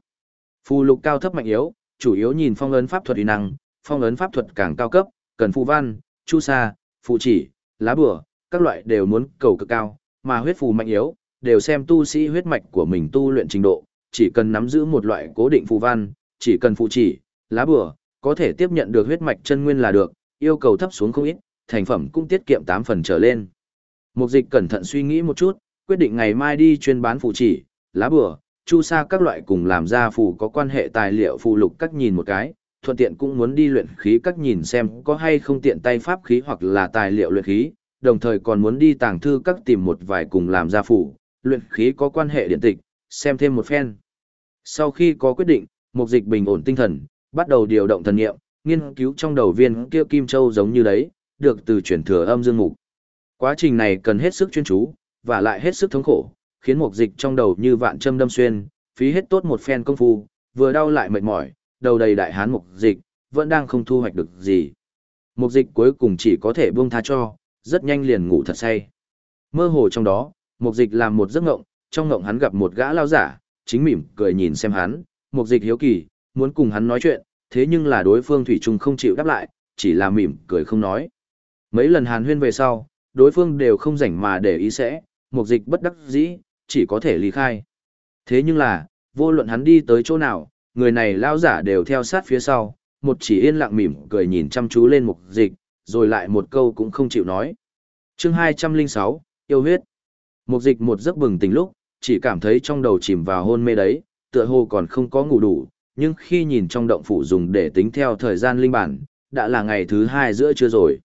Phù lục cao thấp mạnh yếu, chủ yếu nhìn phong ấn pháp thuật uy năng, phong ấn pháp thuật càng cao cấp, cần phù văn, chu sa, phù chỉ, lá bùa, các loại đều muốn cầu cực cao, mà huyết phù mạnh yếu, đều xem tu sĩ huyết mạch của mình tu luyện trình độ, chỉ cần nắm giữ một loại cố định phù văn, chỉ cần phù chỉ, lá bùa, có thể tiếp nhận được huyết mạch chân nguyên là được, yêu cầu thấp xuống không ít, thành phẩm cũng tiết kiệm 8 phần trở lên. Mục dịch cẩn thận suy nghĩ một chút, quyết định ngày mai đi chuyên bán phụ chỉ, lá bừa, chu sa các loại cùng làm ra phù có quan hệ tài liệu phù lục các nhìn một cái, thuận tiện cũng muốn đi luyện khí các nhìn xem có hay không tiện tay pháp khí hoặc là tài liệu luyện khí, đồng thời còn muốn đi tàng thư các tìm một vài cùng làm ra phù, luyện khí có quan hệ điện tịch, xem thêm một phen. Sau khi có quyết định, mục dịch bình ổn tinh thần, bắt đầu điều động thần nghiệm, nghiên cứu trong đầu viên kia kim châu giống như đấy, được từ chuyển thừa âm dương mục. Quá trình này cần hết sức chuyên chú, và lại hết sức thống khổ, khiến mục dịch trong đầu như vạn châm đâm xuyên, phí hết tốt một phen công phu, vừa đau lại mệt mỏi, đầu đầy đại hán mục dịch, vẫn đang không thu hoạch được gì. Mục dịch cuối cùng chỉ có thể buông tha cho, rất nhanh liền ngủ thật say. Mơ hồ trong đó, mục dịch làm một giấc ngộng, trong ngộng hắn gặp một gã lao giả, chính mỉm cười nhìn xem hắn, mục dịch hiếu kỳ, muốn cùng hắn nói chuyện, thế nhưng là đối phương thủy chung không chịu đáp lại, chỉ là mỉm cười không nói. Mấy lần hàn huyên về sau, đối phương đều không rảnh mà để ý sẽ, mục dịch bất đắc dĩ, chỉ có thể ly khai. Thế nhưng là, vô luận hắn đi tới chỗ nào, người này lao giả đều theo sát phía sau, một chỉ yên lặng mỉm cười nhìn chăm chú lên mục dịch, rồi lại một câu cũng không chịu nói. chương 206, yêu huyết. Mục dịch một giấc bừng tỉnh lúc, chỉ cảm thấy trong đầu chìm vào hôn mê đấy, tựa hồ còn không có ngủ đủ, nhưng khi nhìn trong động phủ dùng để tính theo thời gian linh bản, đã là ngày thứ hai giữa trưa rồi.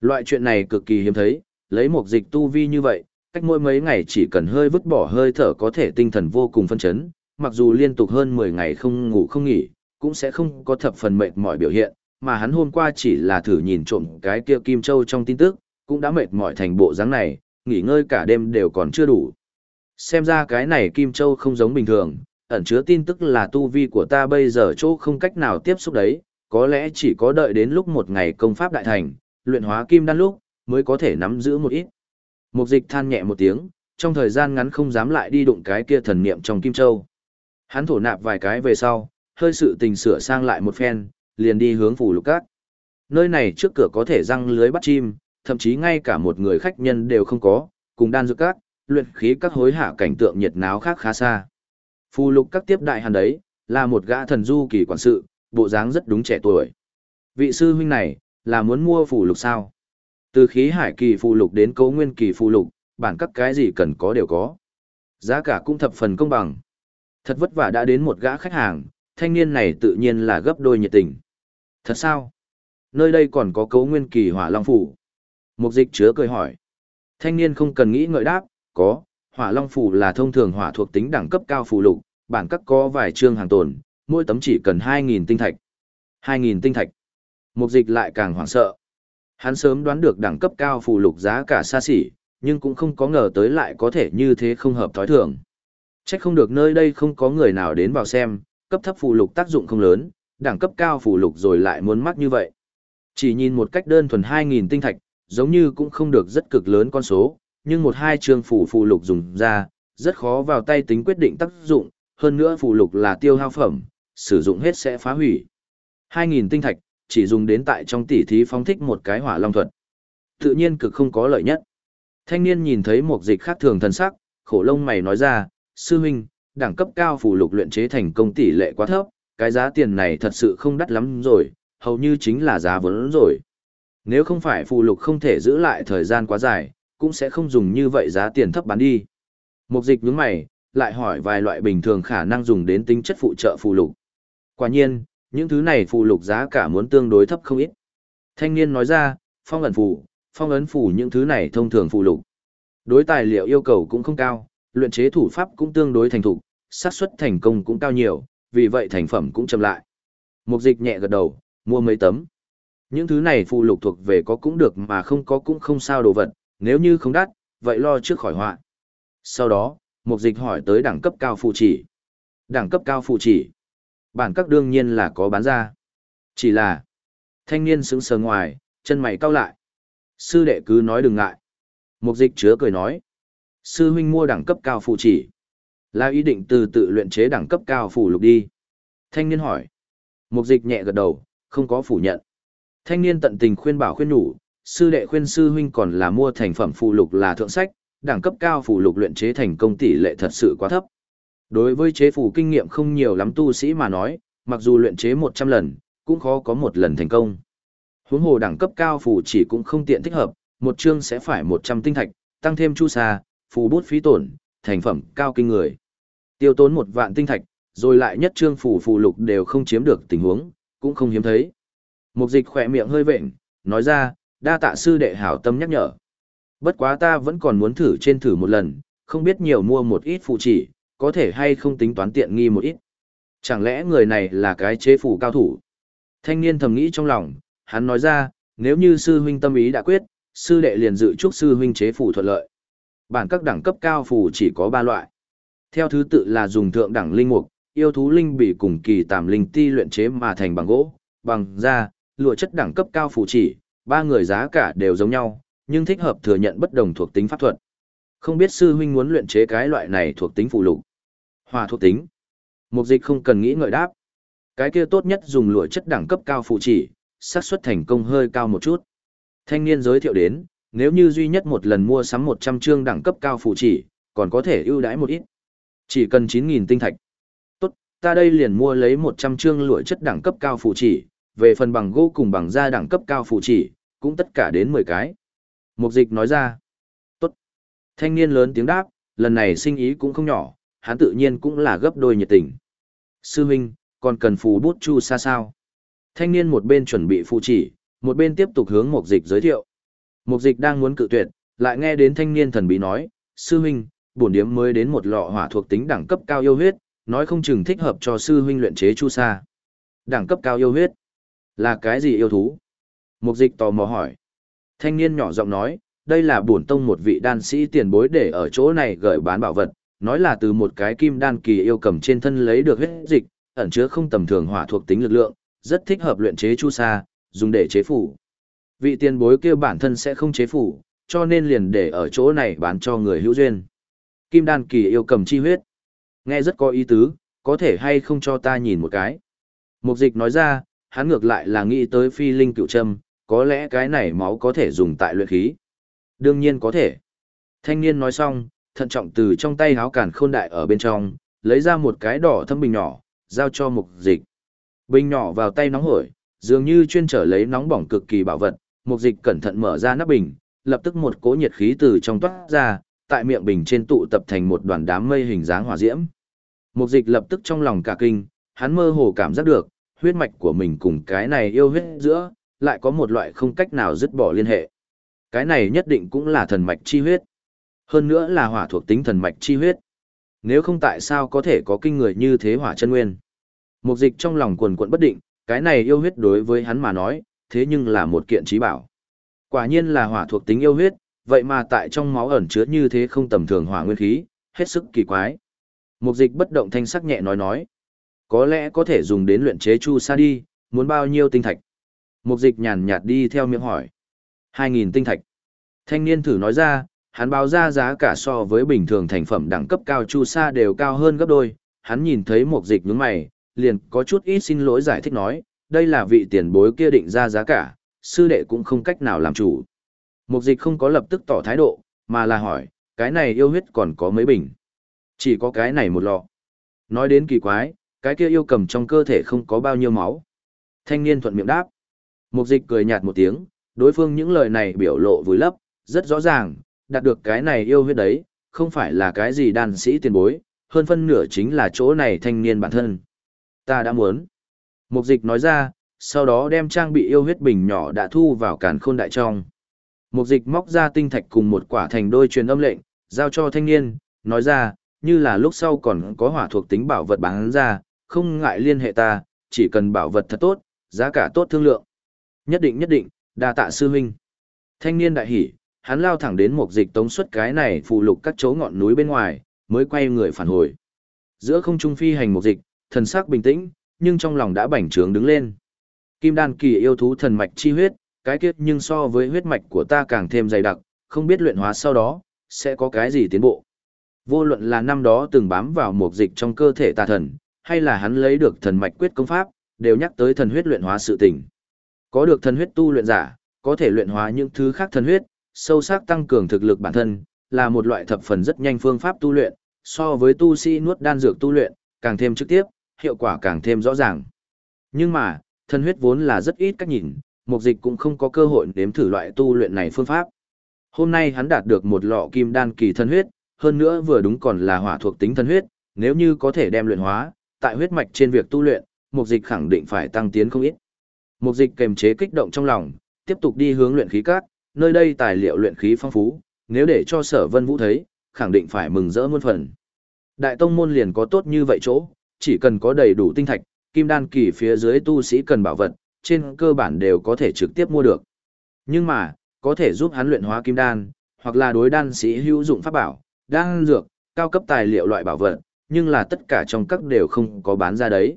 Loại chuyện này cực kỳ hiếm thấy, lấy một dịch tu vi như vậy, cách mỗi mấy ngày chỉ cần hơi vứt bỏ hơi thở có thể tinh thần vô cùng phân chấn, mặc dù liên tục hơn 10 ngày không ngủ không nghỉ, cũng sẽ không có thập phần mệt mỏi biểu hiện, mà hắn hôm qua chỉ là thử nhìn trộm cái kia Kim Châu trong tin tức, cũng đã mệt mỏi thành bộ dáng này, nghỉ ngơi cả đêm đều còn chưa đủ. Xem ra cái này Kim Châu không giống bình thường, ẩn chứa tin tức là tu vi của ta bây giờ chỗ không cách nào tiếp xúc đấy, có lẽ chỉ có đợi đến lúc một ngày công pháp đại thành, luyện hóa kim đan lúc, mới có thể nắm giữ một ít. Mục dịch than nhẹ một tiếng, trong thời gian ngắn không dám lại đi đụng cái kia thần niệm trong kim châu. Hắn thổ nạp vài cái về sau, hơi sự tình sửa sang lại một phen, liền đi hướng phủ lục các. Nơi này trước cửa có thể răng lưới bắt chim, thậm chí ngay cả một người khách nhân đều không có, cùng đan dược các, luyện khí các hối hạ cảnh tượng nhiệt náo khác khá xa. Phù lục các tiếp đại hàn đấy, là một gã thần du kỳ quản sự, bộ dáng rất đúng trẻ tuổi. Vị sư huynh này, là muốn mua phù lục sao? Từ khí hải kỳ phù lục đến cấu nguyên kỳ phù lục, bản các cái gì cần có đều có. Giá cả cũng thập phần công bằng. Thật vất vả đã đến một gã khách hàng, thanh niên này tự nhiên là gấp đôi nhiệt tình. Thật sao? Nơi đây còn có cấu nguyên kỳ hỏa long phủ. Mục dịch chứa cười hỏi. Thanh niên không cần nghĩ ngợi đáp, có, hỏa long phủ là thông thường hỏa thuộc tính đẳng cấp cao phù lục, bản các có vài chương hàng tồn, mỗi tấm chỉ cần 2.000 tinh thạch. 2.000 tinh thạch. Mục dịch lại càng hoảng sợ. Hắn sớm đoán được đẳng cấp cao phù lục giá cả xa xỉ, nhưng cũng không có ngờ tới lại có thể như thế không hợp thói thường. Chắc không được nơi đây không có người nào đến vào xem, cấp thấp phù lục tác dụng không lớn, đẳng cấp cao phù lục rồi lại muốn mắc như vậy. Chỉ nhìn một cách đơn thuần 2.000 tinh thạch, giống như cũng không được rất cực lớn con số, nhưng một hai trường phù phù lục dùng ra, rất khó vào tay tính quyết định tác dụng, hơn nữa phù lục là tiêu hao phẩm, sử dụng hết sẽ phá hủy. 2.000 tinh thạch, chỉ dùng đến tại trong tỉ thí phóng thích một cái hỏa long thuật. Tự nhiên cực không có lợi nhất. Thanh niên nhìn thấy một dịch khác thường thần sắc, khổ lông mày nói ra, sư huynh, đẳng cấp cao phù lục luyện chế thành công tỷ lệ quá thấp, cái giá tiền này thật sự không đắt lắm rồi, hầu như chính là giá vốn rồi. Nếu không phải phù lục không thể giữ lại thời gian quá dài, cũng sẽ không dùng như vậy giá tiền thấp bán đi. Mục dịch nhướng mày, lại hỏi vài loại bình thường khả năng dùng đến tính chất phụ trợ phù lục. Quả nhiên, những thứ này phụ lục giá cả muốn tương đối thấp không ít. Thanh niên nói ra, phong ẩn phù, phong ấn phủ những thứ này thông thường phụ lục. Đối tài liệu yêu cầu cũng không cao, luyện chế thủ pháp cũng tương đối thành thục, xác suất thành công cũng cao nhiều, vì vậy thành phẩm cũng chậm lại. Mục dịch nhẹ gật đầu, mua mấy tấm. Những thứ này phụ lục thuộc về có cũng được mà không có cũng không sao đồ vật, nếu như không đắt, vậy lo trước khỏi họa. Sau đó, mục dịch hỏi tới đẳng cấp cao phụ chỉ. Đẳng cấp cao phụ chỉ. Bản các đương nhiên là có bán ra. Chỉ là, thanh niên sững sờ ngoài, chân mày cau lại. Sư đệ cứ nói đừng ngại. Mục dịch chứa cười nói. Sư huynh mua đẳng cấp cao phụ chỉ. Là ý định từ tự luyện chế đẳng cấp cao phụ lục đi. Thanh niên hỏi. Mục dịch nhẹ gật đầu, không có phủ nhận. Thanh niên tận tình khuyên bảo khuyên nhủ, sư đệ khuyên sư huynh còn là mua thành phẩm phụ lục là thượng sách, đẳng cấp cao phụ lục luyện chế thành công tỷ lệ thật sự quá thấp. Đối với chế phủ kinh nghiệm không nhiều lắm tu sĩ mà nói, mặc dù luyện chế 100 lần, cũng khó có một lần thành công. Huống hồ đẳng cấp cao phù chỉ cũng không tiện thích hợp, một chương sẽ phải 100 tinh thạch, tăng thêm chu sa, phù bút phí tổn, thành phẩm cao kinh người. Tiêu tốn một vạn tinh thạch, rồi lại nhất trương phù phù lục đều không chiếm được tình huống, cũng không hiếm thấy. Mục dịch khỏe miệng hơi vện, nói ra, đa tạ sư đệ hảo tâm nhắc nhở. Bất quá ta vẫn còn muốn thử trên thử một lần, không biết nhiều mua một ít phù chỉ, có thể hay không tính toán tiện nghi một ít. Chẳng lẽ người này là cái chế phủ cao thủ? Thanh niên thầm nghĩ trong lòng, hắn nói ra, nếu như sư huynh tâm ý đã quyết, sư đệ liền dự chúc sư huynh chế phủ thuận lợi. Bản các đẳng cấp cao phủ chỉ có 3 loại. Theo thứ tự là dùng thượng đẳng linh mục, yêu thú linh bị cùng kỳ tàm linh ti luyện chế mà thành bằng gỗ, bằng da, lụa chất đẳng cấp cao phủ chỉ, ba người giá cả đều giống nhau, nhưng thích hợp thừa nhận bất đồng thuộc tính pháp thuật. Không biết sư huynh muốn luyện chế cái loại này thuộc tính phụ lục. Hòa thuộc tính. Mục dịch không cần nghĩ ngợi đáp. Cái kia tốt nhất dùng lụa chất đẳng cấp cao phụ chỉ, xác suất thành công hơi cao một chút. Thanh niên giới thiệu đến, nếu như duy nhất một lần mua sắm 100 chương đẳng cấp cao phụ chỉ, còn có thể ưu đãi một ít. Chỉ cần 9.000 tinh thạch. Tốt, ta đây liền mua lấy 100 chương lụa chất đẳng cấp cao phụ chỉ, về phần bằng gỗ cùng bằng da đẳng cấp cao phụ chỉ, cũng tất cả đến 10 cái. Mục dịch nói ra. Tốt. Thanh niên lớn tiếng đáp, lần này sinh ý cũng không nhỏ, hắn tự nhiên cũng là gấp đôi nhiệt tình. Sư huynh, còn cần phù bút chu sa sao? Thanh niên một bên chuẩn bị phù chỉ, một bên tiếp tục hướng mục dịch giới thiệu. Mục dịch đang muốn cự tuyệt, lại nghe đến thanh niên thần bí nói, sư huynh, bổn điếm mới đến một lọ hỏa thuộc tính đẳng cấp cao yêu huyết, nói không chừng thích hợp cho sư huynh luyện chế chu sa. Đẳng cấp cao yêu huyết? Là cái gì yêu thú? Mục dịch tò mò hỏi. Thanh niên nhỏ giọng nói, đây là bổn tông một vị đan sĩ tiền bối để ở chỗ này gửi bán bảo vật, nói là từ một cái kim đan kỳ yêu cầm trên thân lấy được huyết dịch, ẩn chứa không tầm thường hỏa thuộc tính lực lượng, rất thích hợp luyện chế chu sa, dùng để chế phủ. Vị tiền bối kia bản thân sẽ không chế phủ, cho nên liền để ở chỗ này bán cho người hữu duyên. Kim đan kỳ yêu cầm chi huyết. Nghe rất có ý tứ, có thể hay không cho ta nhìn một cái. Mục dịch nói ra, hắn ngược lại là nghĩ tới phi linh cựu trâm, có lẽ cái này máu có thể dùng tại luyện khí. Đương nhiên có thể. Thanh niên nói xong, thận trọng từ trong tay háo cản khôn đại ở bên trong, lấy ra một cái đỏ thâm bình nhỏ, giao cho mục dịch. Bình nhỏ vào tay nóng hổi, dường như chuyên trở lấy nóng bỏng cực kỳ bảo vật, mục dịch cẩn thận mở ra nắp bình, lập tức một cỗ nhiệt khí từ trong toát ra, tại miệng bình trên tụ tập thành một đoàn đám mây hình dáng hỏa diễm. Mục dịch lập tức trong lòng cả kinh, hắn mơ hồ cảm giác được, huyết mạch của mình cùng cái này yêu huyết giữa, lại có một loại không cách nào dứt bỏ liên hệ. Cái này nhất định cũng là thần mạch chi huyết. Hơn nữa là hỏa thuộc tính thần mạch chi huyết. Nếu không tại sao có thể có kinh người như thế hỏa chân nguyên. Mục dịch trong lòng quần quận bất định, cái này yêu huyết đối với hắn mà nói, thế nhưng là một kiện trí bảo. Quả nhiên là hỏa thuộc tính yêu huyết, vậy mà tại trong máu ẩn chứa như thế không tầm thường hỏa nguyên khí, hết sức kỳ quái. Mục dịch bất động thanh sắc nhẹ nói nói. Có lẽ có thể dùng đến luyện chế chu sa đi, muốn bao nhiêu tinh thạch. Mục dịch nhàn nhạt đi theo miệng hỏi. 2.000 tinh thạch. Thanh niên thử nói ra, hắn báo ra giá cả so với bình thường thành phẩm đẳng cấp cao chu sa đều cao hơn gấp đôi. Hắn nhìn thấy một dịch nhướng mày, liền có chút ít xin lỗi giải thích nói, đây là vị tiền bối kia định ra giá cả, sư đệ cũng không cách nào làm chủ. Mục dịch không có lập tức tỏ thái độ, mà là hỏi, cái này yêu huyết còn có mấy bình? Chỉ có cái này một lọ. Nói đến kỳ quái, cái kia yêu cầm trong cơ thể không có bao nhiêu máu. Thanh niên thuận miệng đáp. Mục dịch cười nhạt một tiếng, đối phương những lời này biểu lộ vùi lấp, rất rõ ràng, đạt được cái này yêu huyết đấy, không phải là cái gì đàn sĩ tiền bối, hơn phân nửa chính là chỗ này thanh niên bản thân. Ta đã muốn. Mục dịch nói ra, sau đó đem trang bị yêu huyết bình nhỏ đã thu vào càn khôn đại trong. Mục dịch móc ra tinh thạch cùng một quả thành đôi truyền âm lệnh, giao cho thanh niên, nói ra, như là lúc sau còn có hỏa thuộc tính bảo vật bán ra, không ngại liên hệ ta, chỉ cần bảo vật thật tốt, giá cả tốt thương lượng. Nhất định nhất định, đa tạ sư huynh. Thanh niên đại hỉ, hắn lao thẳng đến một dịch tống xuất cái này phụ lục các chỗ ngọn núi bên ngoài, mới quay người phản hồi. Giữa không trung phi hành một dịch, thần sắc bình tĩnh, nhưng trong lòng đã bành trướng đứng lên. Kim đan kỳ yêu thú thần mạch chi huyết, cái kiếp nhưng so với huyết mạch của ta càng thêm dày đặc, không biết luyện hóa sau đó, sẽ có cái gì tiến bộ. Vô luận là năm đó từng bám vào một dịch trong cơ thể tà thần, hay là hắn lấy được thần mạch quyết công pháp, đều nhắc tới thần huyết luyện hóa sự tình. Có được thần huyết tu luyện giả, có thể luyện hóa những thứ khác thần huyết, sâu sắc tăng cường thực lực bản thân, là một loại thập phần rất nhanh phương pháp tu luyện, so với tu sĩ nuốt đan dược tu luyện, càng thêm trực tiếp, hiệu quả càng thêm rõ ràng. Nhưng mà, thân huyết vốn là rất ít cách nhìn, mục dịch cũng không có cơ hội nếm thử loại tu luyện này phương pháp. Hôm nay hắn đạt được một lọ kim đan kỳ thân huyết, hơn nữa vừa đúng còn là hỏa thuộc tính thân huyết, nếu như có thể đem luyện hóa, tại huyết mạch trên việc tu luyện, mục dịch khẳng định phải tăng tiến không ít. Mục dịch kềm chế kích động trong lòng, tiếp tục đi hướng luyện khí cát, nơi đây tài liệu luyện khí phong phú, nếu để cho sở vân vũ thấy, khẳng định phải mừng rỡ muôn phần. Đại tông môn liền có tốt như vậy chỗ, chỉ cần có đầy đủ tinh thạch, kim đan kỳ phía dưới tu sĩ cần bảo vật, trên cơ bản đều có thể trực tiếp mua được. Nhưng mà, có thể giúp hắn luyện hóa kim đan, hoặc là đối đan sĩ hữu dụng pháp bảo, đan dược, cao cấp tài liệu loại bảo vật, nhưng là tất cả trong các đều không có bán ra đấy.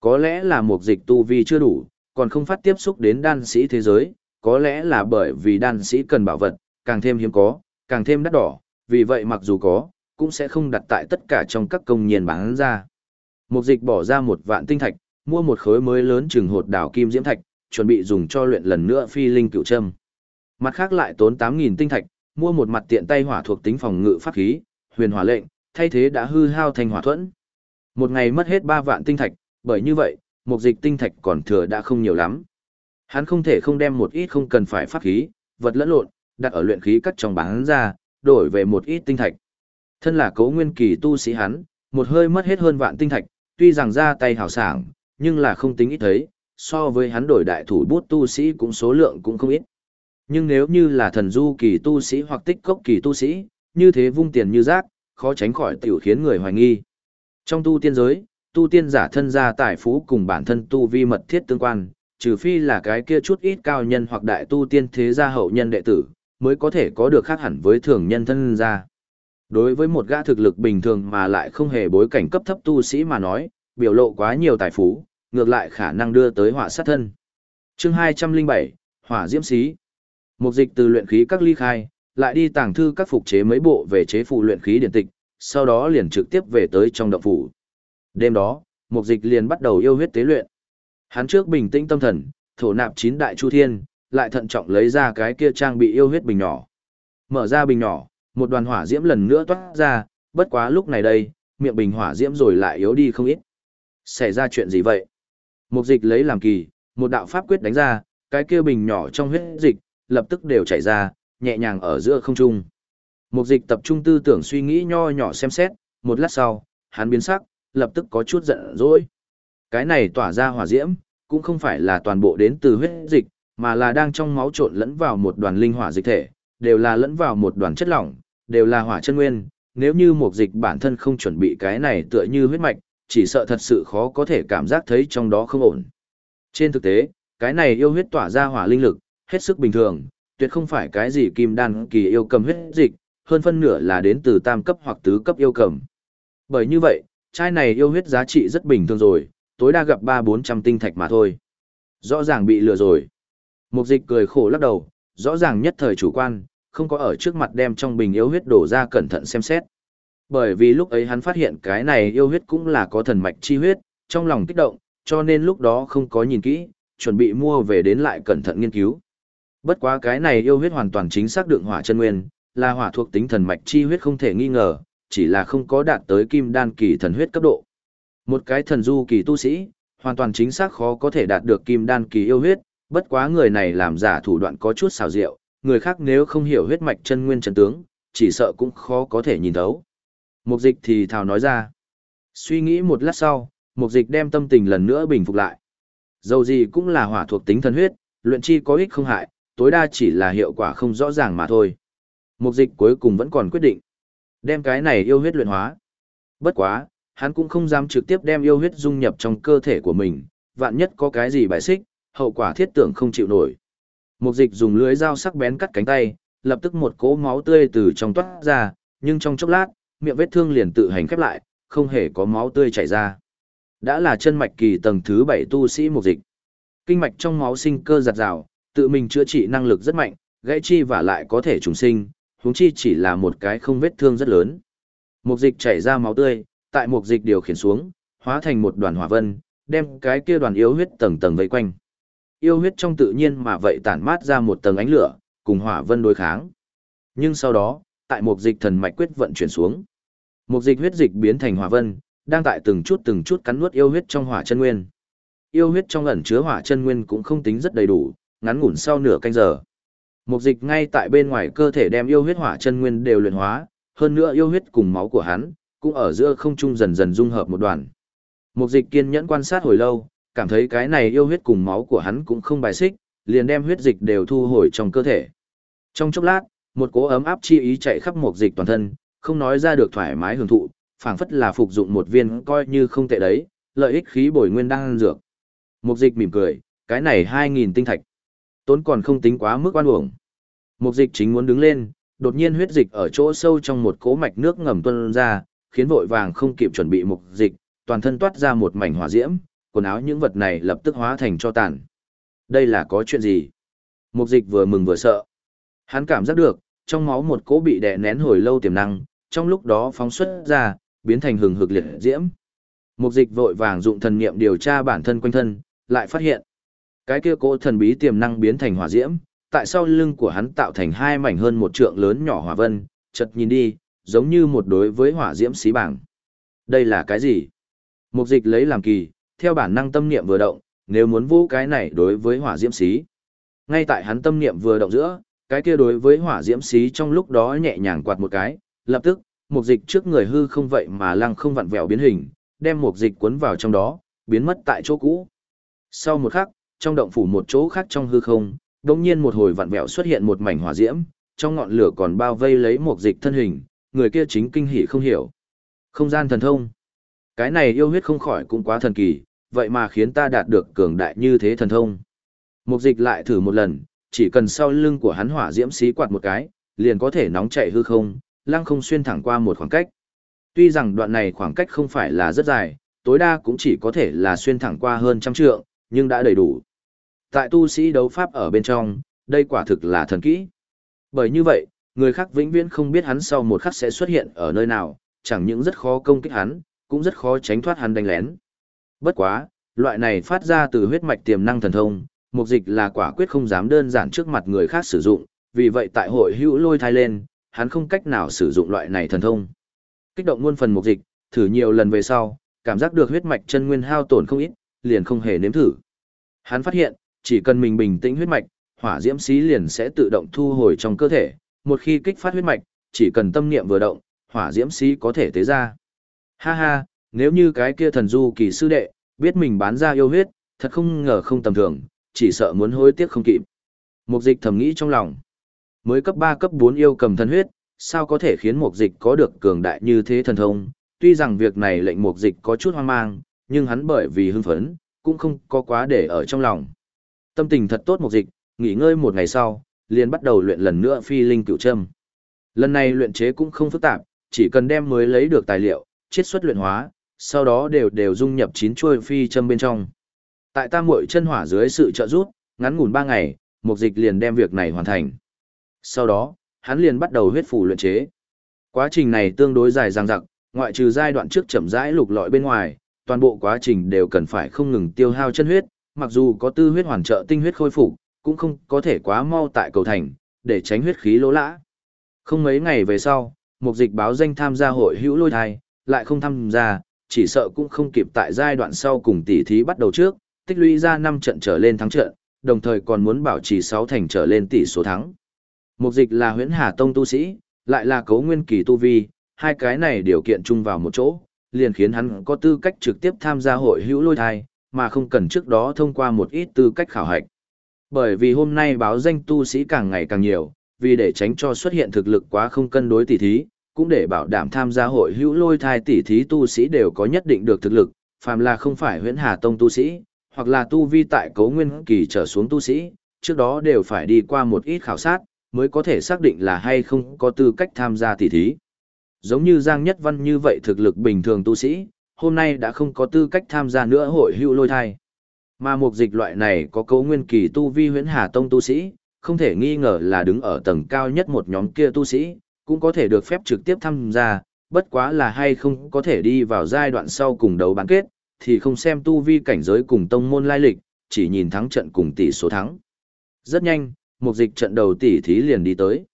Có lẽ là một dịch tu vi chưa đủ, còn không phát tiếp xúc đến đan sĩ thế giới, có lẽ là bởi vì đan sĩ cần bảo vật, càng thêm hiếm có, càng thêm đắt đỏ, vì vậy mặc dù có, cũng sẽ không đặt tại tất cả trong các công nhiên bán ra. Mục dịch bỏ ra một vạn tinh thạch, mua một khối mới lớn chừng hột đảo kim diễm thạch, chuẩn bị dùng cho luyện lần nữa phi linh cựu châm. Mặt khác lại tốn 8.000 tinh thạch, mua một mặt tiện tay hỏa thuộc tính phòng ngự pháp khí, huyền hỏa lệnh, thay thế đã hư hao thành hỏa thuẫn. Một ngày mất hết 3 vạn tinh thạch, bởi như vậy, mục dịch tinh thạch còn thừa đã không nhiều lắm. Hắn không thể không đem một ít không cần phải pháp khí, vật lẫn lộn, đặt ở luyện khí cắt trong bán ra, đổi về một ít tinh thạch. Thân là cấu nguyên kỳ tu sĩ hắn, một hơi mất hết hơn vạn tinh thạch, tuy rằng ra tay hào sảng, nhưng là không tính ít thấy, so với hắn đổi đại thủ bút tu sĩ cũng số lượng cũng không ít. Nhưng nếu như là thần du kỳ tu sĩ hoặc tích cốc kỳ tu sĩ, như thế vung tiền như rác, khó tránh khỏi tiểu khiến người hoài nghi. Trong tu tiên giới, tu tiên giả thân gia tài phú cùng bản thân tu vi mật thiết tương quan, trừ phi là cái kia chút ít cao nhân hoặc đại tu tiên thế gia hậu nhân đệ tử, mới có thể có được khác hẳn với thường nhân thân gia. Đối với một gã thực lực bình thường mà lại không hề bối cảnh cấp thấp tu sĩ mà nói, biểu lộ quá nhiều tài phú, ngược lại khả năng đưa tới họa sát thân. Chương 207, Hỏa Diễm Xí. Mục dịch từ luyện khí các ly khai, lại đi tàng thư các phục chế mấy bộ về chế phụ luyện khí điện tịch, sau đó liền trực tiếp về tới trong động phủ. Đêm đó, mục dịch liền bắt đầu yêu huyết tế luyện. Hắn trước bình tĩnh tâm thần, thổ nạp chín đại chu thiên, lại thận trọng lấy ra cái kia trang bị yêu huyết bình nhỏ. Mở ra bình nhỏ, một đoàn hỏa diễm lần nữa toát ra, bất quá lúc này đây, miệng bình hỏa diễm rồi lại yếu đi không ít. Xảy ra chuyện gì vậy? Mục dịch lấy làm kỳ, một đạo pháp quyết đánh ra, cái kia bình nhỏ trong huyết dịch, lập tức đều chảy ra, nhẹ nhàng ở giữa không trung. Mục dịch tập trung tư tưởng suy nghĩ nho nhỏ xem xét, một lát sau, hắn biến sắc, lập tức có chút giận dỗi. Cái này tỏa ra hỏa diễm, cũng không phải là toàn bộ đến từ huyết dịch, mà là đang trong máu trộn lẫn vào một đoàn linh hỏa dịch thể, đều là lẫn vào một đoàn chất lỏng, đều là hỏa chân nguyên. Nếu như một dịch bản thân không chuẩn bị cái này tựa như huyết mạch, chỉ sợ thật sự khó có thể cảm giác thấy trong đó không ổn. Trên thực tế, cái này yêu huyết tỏa ra hỏa linh lực, hết sức bình thường, tuyệt không phải cái gì kim đan kỳ yêu cầm huyết dịch, hơn phân nửa là đến từ tam cấp hoặc tứ cấp yêu cầm. Bởi như vậy, chai này yêu huyết giá trị rất bình thường rồi, tối đa gặp 3-400 tinh thạch mà thôi. Rõ ràng bị lừa rồi. Mục dịch cười khổ lắc đầu, rõ ràng nhất thời chủ quan, không có ở trước mặt đem trong bình yêu huyết đổ ra cẩn thận xem xét. Bởi vì lúc ấy hắn phát hiện cái này yêu huyết cũng là có thần mạch chi huyết, trong lòng kích động, cho nên lúc đó không có nhìn kỹ, chuẩn bị mua về đến lại cẩn thận nghiên cứu. Bất quá cái này yêu huyết hoàn toàn chính xác đượng hỏa chân nguyên, là hỏa thuộc tính thần mạch chi huyết không thể nghi ngờ, chỉ là không có đạt tới kim đan kỳ thần huyết cấp độ. Một cái thần du kỳ tu sĩ, hoàn toàn chính xác khó có thể đạt được kim đan kỳ yêu huyết, bất quá người này làm giả thủ đoạn có chút xào rượu, người khác nếu không hiểu huyết mạch chân nguyên chân tướng, chỉ sợ cũng khó có thể nhìn thấu. Mục dịch thì thào nói ra. Suy nghĩ một lát sau, mục dịch đem tâm tình lần nữa bình phục lại. Dầu gì cũng là hỏa thuộc tính thần huyết, luyện chi có ích không hại, tối đa chỉ là hiệu quả không rõ ràng mà thôi. Mục dịch cuối cùng vẫn còn quyết định. Đem cái này yêu huyết luyện hóa. Bất quá, hắn cũng không dám trực tiếp đem yêu huyết dung nhập trong cơ thể của mình, vạn nhất có cái gì bài xích, hậu quả thiết tưởng không chịu nổi. Mục dịch dùng lưới dao sắc bén cắt cánh tay, lập tức một cỗ máu tươi từ trong toát ra, nhưng trong chốc lát, miệng vết thương liền tự hành khép lại, không hề có máu tươi chảy ra. Đã là chân mạch kỳ tầng thứ 7 tu sĩ mục dịch. Kinh mạch trong máu sinh cơ giặt rào, tự mình chữa trị năng lực rất mạnh, gãy chi và lại có thể trùng sinh, huống chi chỉ là một cái không vết thương rất lớn. Mục dịch chảy ra máu tươi, tại mục dịch điều khiển xuống, hóa thành một đoàn hỏa vân, đem cái kia đoàn yêu huyết tầng tầng vây quanh. Yêu huyết trong tự nhiên mà vậy tản mát ra một tầng ánh lửa, cùng hỏa vân đối kháng. Nhưng sau đó, tại mục dịch thần mạch quyết vận chuyển xuống, mục dịch huyết dịch biến thành hỏa vân, đang tại từng chút từng chút cắn nuốt yêu huyết trong hỏa chân nguyên. Yêu huyết trong ẩn chứa hỏa chân nguyên cũng không tính rất đầy đủ, ngắn ngủn sau nửa canh giờ. Mục dịch ngay tại bên ngoài cơ thể đem yêu huyết hỏa chân nguyên đều luyện hóa, hơn nữa yêu huyết cùng máu của hắn, cũng ở giữa không trung dần dần dung hợp một đoàn. Mục dịch kiên nhẫn quan sát hồi lâu, cảm thấy cái này yêu huyết cùng máu của hắn cũng không bài xích, liền đem huyết dịch đều thu hồi trong cơ thể. Trong chốc lát, một cỗ ấm áp chi ý chạy khắp mục dịch toàn thân, không nói ra được thoải mái hưởng thụ, phảng phất là phục dụng một viên coi như không tệ đấy, lợi ích khí bồi nguyên đang ăn dược. Mục dịch mỉm cười, cái này 2.000 tinh thạch. Tốn còn không tính quá mức oan uổng. Mục dịch chính muốn đứng lên, đột nhiên huyết dịch ở chỗ sâu trong một cỗ mạch nước ngầm tuôn ra, khiến vội vàng không kịp chuẩn bị mục dịch, toàn thân toát ra một mảnh hỏa diễm, quần áo những vật này lập tức hóa thành cho tàn. Đây là có chuyện gì? Mục dịch vừa mừng vừa sợ. Hắn cảm giác được, trong máu một cỗ bị đè nén hồi lâu tiềm năng, trong lúc đó phóng xuất ra, biến thành hừng hực liệt diễm. Mục dịch vội vàng dụng thần niệm điều tra bản thân quanh thân, lại phát hiện. Cái kia cỗ thần bí tiềm năng biến thành hỏa diễm, tại sau lưng của hắn tạo thành hai mảnh hơn một trượng lớn nhỏ hỏa vân, chợt nhìn đi, giống như một đối với hỏa diễm xí bảng. Đây là cái gì? Mục dịch lấy làm kỳ, theo bản năng tâm niệm vừa động, nếu muốn vũ cái này đối với hỏa diễm xí. Ngay tại hắn tâm niệm vừa động giữa, cái kia đối với hỏa diễm xí trong lúc đó nhẹ nhàng quạt một cái, lập tức, mục dịch trước người hư không vậy mà lăng không vặn vẹo biến hình, đem mục dịch cuốn vào trong đó, biến mất tại chỗ cũ. Sau một khắc, trong động phủ một chỗ khác trong hư không, đột nhiên một hồi vặn vẹo xuất hiện một mảnh hỏa diễm, trong ngọn lửa còn bao vây lấy mục dịch thân hình, người kia chính kinh hỉ không hiểu. Không gian thần thông. Cái này yêu huyết không khỏi cũng quá thần kỳ, vậy mà khiến ta đạt được cường đại như thế thần thông. Mục dịch lại thử một lần, chỉ cần sau lưng của hắn hỏa diễm xí quạt một cái, liền có thể nóng chạy hư không, lăng không xuyên thẳng qua một khoảng cách. Tuy rằng đoạn này khoảng cách không phải là rất dài, tối đa cũng chỉ có thể là xuyên thẳng qua hơn trăm trượng, nhưng đã đầy đủ. Tại tu sĩ đấu pháp ở bên trong, đây quả thực là thần kỹ. Bởi như vậy, người khác vĩnh viễn không biết hắn sau một khắc sẽ xuất hiện ở nơi nào, chẳng những rất khó công kích hắn, cũng rất khó tránh thoát hắn đánh lén. Bất quá, loại này phát ra từ huyết mạch tiềm năng thần thông, mục dịch là quả quyết không dám đơn giản trước mặt người khác sử dụng, vì vậy tại hội hữu lôi thai lên, hắn không cách nào sử dụng loại này thần thông. Kích động nguồn phần mục dịch, thử nhiều lần về sau, cảm giác được huyết mạch chân nguyên hao tổn không ít, liền không hề nếm thử. Hắn phát hiện, chỉ cần mình bình tĩnh huyết mạch, hỏa diễm xí liền sẽ tự động thu hồi trong cơ thể, một khi kích phát huyết mạch, chỉ cần tâm niệm vừa động, hỏa diễm sĩ có thể tế ra. Ha ha, nếu như cái kia thần du kỳ sư đệ, biết mình bán ra yêu huyết, thật không ngờ không tầm thường, chỉ sợ muốn hối tiếc không kịp. Mục dịch thầm nghĩ trong lòng. Mới cấp 3 cấp 4 yêu cầm thần huyết, sao có thể khiến mục dịch có được cường đại như thế thần thông. Tuy rằng việc này lệnh mục dịch có chút hoang mang, nhưng hắn bởi vì hưng phấn, cũng không có quá để ở trong lòng. Tâm tình thật tốt mục dịch, nghỉ ngơi một ngày sau, liền bắt đầu luyện lần nữa phi linh cửu châm. Lần này luyện chế cũng không phức tạp, chỉ cần đem mới lấy được tài liệu, chiết xuất luyện hóa, sau đó đều đều dung nhập chín chuôi phi châm bên trong. Tại tam muội chân hỏa dưới sự trợ giúp, ngắn ngủn 3 ngày, mục dịch liền đem việc này hoàn thành. Sau đó, hắn liền bắt đầu huyết phủ luyện chế. Quá trình này tương đối dài dằng dặc, ngoại trừ giai đoạn trước chậm rãi lục lọi bên ngoài, toàn bộ quá trình đều cần phải không ngừng tiêu hao chân huyết, mặc dù có tư huyết hoàn trợ tinh huyết khôi phục, cũng không có thể quá mau tại cầu thành, để tránh huyết khí lỗ lã. Không mấy ngày về sau, mục dịch báo danh tham gia hội hữu lôi thai, lại không tham gia, chỉ sợ cũng không kịp tại giai đoạn sau cùng tỷ thí bắt đầu trước, tích lũy ra 5 trận trở lên thắng trận, đồng thời còn muốn bảo trì 6 thành trở lên tỷ số thắng. Mục dịch là huyễn hà tông tu sĩ, lại là cấu nguyên kỳ tu vi, hai cái này điều kiện chung vào một chỗ, liền khiến hắn có tư cách trực tiếp tham gia hội hữu lôi thai, mà không cần trước đó thông qua một ít tư cách khảo hạch. Bởi vì hôm nay báo danh tu sĩ càng ngày càng nhiều, vì để tránh cho xuất hiện thực lực quá không cân đối tỷ thí, cũng để bảo đảm tham gia hội hữu lôi thai tỷ thí tu sĩ đều có nhất định được thực lực, phàm là không phải huyễn hà tông tu sĩ, hoặc là tu vi tại cấu nguyên kỳ trở xuống tu sĩ, trước đó đều phải đi qua một ít khảo sát, mới có thể xác định là hay không có tư cách tham gia tỷ thí. Giống như Giang Nhất Văn như vậy thực lực bình thường tu sĩ, hôm nay đã không có tư cách tham gia nữa hội hữu lôi thai. Mà một dịch loại này có cấu nguyên kỳ tu vi huyễn hà tông tu sĩ, không thể nghi ngờ là đứng ở tầng cao nhất một nhóm kia tu sĩ, cũng có thể được phép trực tiếp tham gia, bất quá là hay không có thể đi vào giai đoạn sau cùng đấu bán kết, thì không xem tu vi cảnh giới cùng tông môn lai lịch, chỉ nhìn thắng trận cùng tỷ số thắng. Rất nhanh, một dịch trận đầu tỷ thí liền đi tới.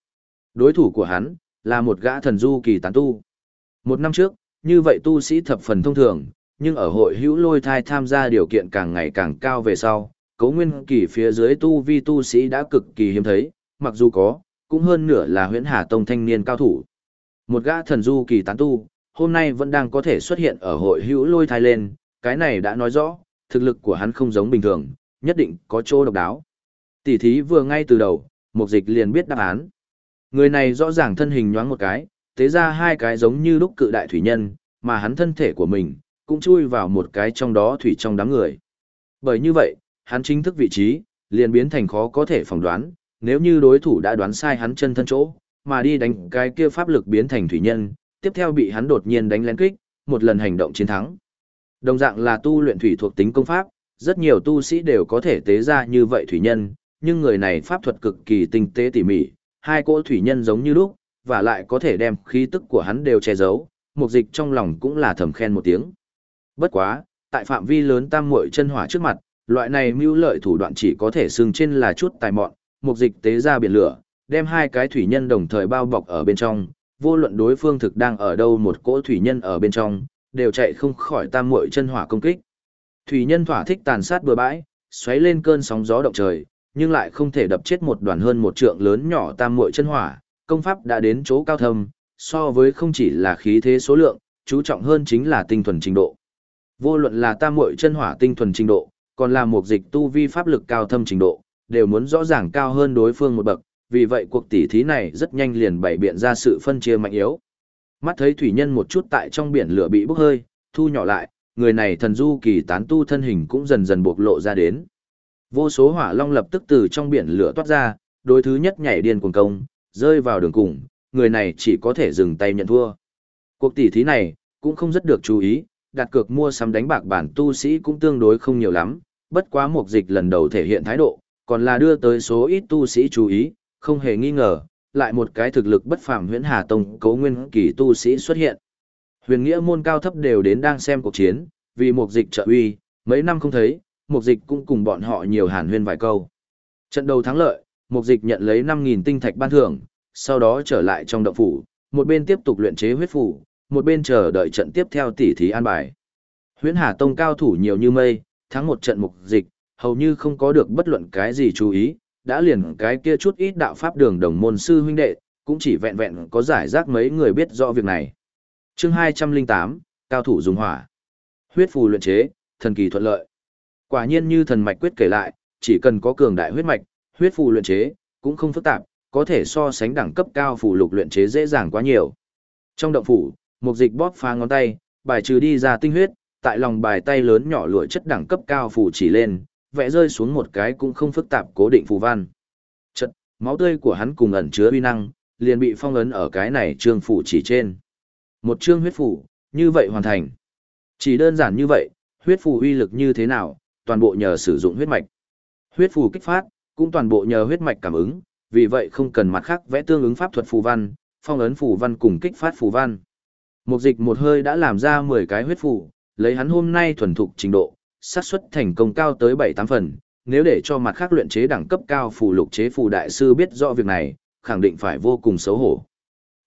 Đối thủ của hắn, là một gã thần du kỳ tán tu. Một năm trước, như vậy tu sĩ thập phần thông thường, nhưng ở hội hữu lôi thai tham gia điều kiện càng ngày càng cao về sau, cấu nguyên kỳ phía dưới tu vi tu sĩ đã cực kỳ hiếm thấy, mặc dù có, cũng hơn nửa là huyễn hà tông thanh niên cao thủ. Một gã thần du kỳ tán tu, hôm nay vẫn đang có thể xuất hiện ở hội hữu lôi thai lên, cái này đã nói rõ, thực lực của hắn không giống bình thường, nhất định có chỗ độc đáo. Tỷ thí vừa ngay từ đầu, mục dịch liền biết đáp án. Người này rõ ràng thân hình nhoáng một cái, tế ra hai cái giống như lúc cự đại thủy nhân, mà hắn thân thể của mình, cũng chui vào một cái trong đó thủy trong đám người. Bởi như vậy, hắn chính thức vị trí, liền biến thành khó có thể phỏng đoán, nếu như đối thủ đã đoán sai hắn chân thân chỗ, mà đi đánh cái kia pháp lực biến thành thủy nhân, tiếp theo bị hắn đột nhiên đánh lén kích, một lần hành động chiến thắng. Đồng dạng là tu luyện thủy thuộc tính công pháp, rất nhiều tu sĩ đều có thể tế ra như vậy thủy nhân, nhưng người này pháp thuật cực kỳ tinh tế tỉ mỉ, hai cỗ thủy nhân giống như lúc, và lại có thể đem khí tức của hắn đều che giấu, mục dịch trong lòng cũng là thầm khen một tiếng. Bất quá, tại phạm vi lớn tam muội chân hỏa trước mặt, loại này mưu lợi thủ đoạn chỉ có thể xưng trên là chút tài mọn, mục dịch tế ra biển lửa, đem hai cái thủy nhân đồng thời bao bọc ở bên trong, vô luận đối phương thực đang ở đâu một cỗ thủy nhân ở bên trong, đều chạy không khỏi tam muội chân hỏa công kích. Thủy nhân thỏa thích tàn sát bừa bãi, xoáy lên cơn sóng gió động trời, nhưng lại không thể đập chết một đoàn hơn một trượng lớn nhỏ tam muội chân hỏa, công pháp đã đến chỗ cao thâm, so với không chỉ là khí thế số lượng, chú trọng hơn chính là tinh thuần trình độ. Vô luận là tam muội chân hỏa tinh thuần trình độ, còn là một dịch tu vi pháp lực cao thâm trình độ, đều muốn rõ ràng cao hơn đối phương một bậc, vì vậy cuộc tỉ thí này rất nhanh liền bày biện ra sự phân chia mạnh yếu. Mắt thấy thủy nhân một chút tại trong biển lửa bị bốc hơi, thu nhỏ lại, người này thần du kỳ tán tu thân hình cũng dần dần bộc lộ ra đến. Vô số hỏa long lập tức từ trong biển lửa toát ra, đối thứ nhất nhảy điên cuồng công, rơi vào đường cùng, người này chỉ có thể dừng tay nhận thua. Cuộc tỉ thí này cũng không rất được chú ý, đặt cược mua sắm đánh bạc bản tu sĩ cũng tương đối không nhiều lắm, bất quá mục dịch lần đầu thể hiện thái độ, còn là đưa tới số ít tu sĩ chú ý, không hề nghi ngờ, lại một cái thực lực bất phàm huyễn hà tông cấu nguyên kỳ tu sĩ xuất hiện. Huyền nghĩa môn cao thấp đều đến đang xem cuộc chiến, vì mục dịch trợ uy, mấy năm không thấy, mục dịch cũng cùng bọn họ nhiều hàn huyên vài câu. Trận đầu thắng lợi, mục dịch nhận lấy 5.000 tinh thạch ban thưởng, sau đó trở lại trong động phủ, một bên tiếp tục luyện chế huyết phủ, một bên chờ đợi trận tiếp theo tỉ thí an bài. Huyễn Hà Tông cao thủ nhiều như mây, thắng một trận mục dịch, hầu như không có được bất luận cái gì chú ý, đã liền cái kia chút ít đạo pháp đường đồng môn sư huynh đệ, cũng chỉ vẹn vẹn có giải rác mấy người biết rõ việc này. Chương 208, cao thủ dùng hỏa. Huyết phù luyện chế, thần kỳ thuận lợi. Quả nhiên như thần mạch quyết kể lại, chỉ cần có cường đại huyết mạch, huyết phù luyện chế cũng không phức tạp, có thể so sánh đẳng cấp cao phù lục luyện chế dễ dàng quá nhiều. Trong động phủ, một dịch bóp phá ngón tay, bài trừ đi ra tinh huyết, tại lòng bài tay lớn nhỏ lụa chất đẳng cấp cao phủ chỉ lên, vẽ rơi xuống một cái cũng không phức tạp cố định phù văn. Chật, máu tươi của hắn cùng ẩn chứa uy năng, liền bị phong ấn ở cái này trương phủ chỉ trên. Một trương huyết phủ, như vậy hoàn thành. Chỉ đơn giản như vậy, huyết phủ uy lực như thế nào, toàn bộ nhờ sử dụng huyết mạch. Huyết phủ kích phát, cũng toàn bộ nhờ huyết mạch cảm ứng, vì vậy không cần mặt khác vẽ tương ứng pháp thuật phù văn, phong ấn phù văn cùng kích phát phù văn. Một dịch một hơi đã làm ra 10 cái huyết phù, lấy hắn hôm nay thuần thục trình độ, xác suất thành công cao tới 7-8 phần, nếu để cho mặt khác luyện chế đẳng cấp cao phù lục chế phù đại sư biết rõ việc này, khẳng định phải vô cùng xấu hổ.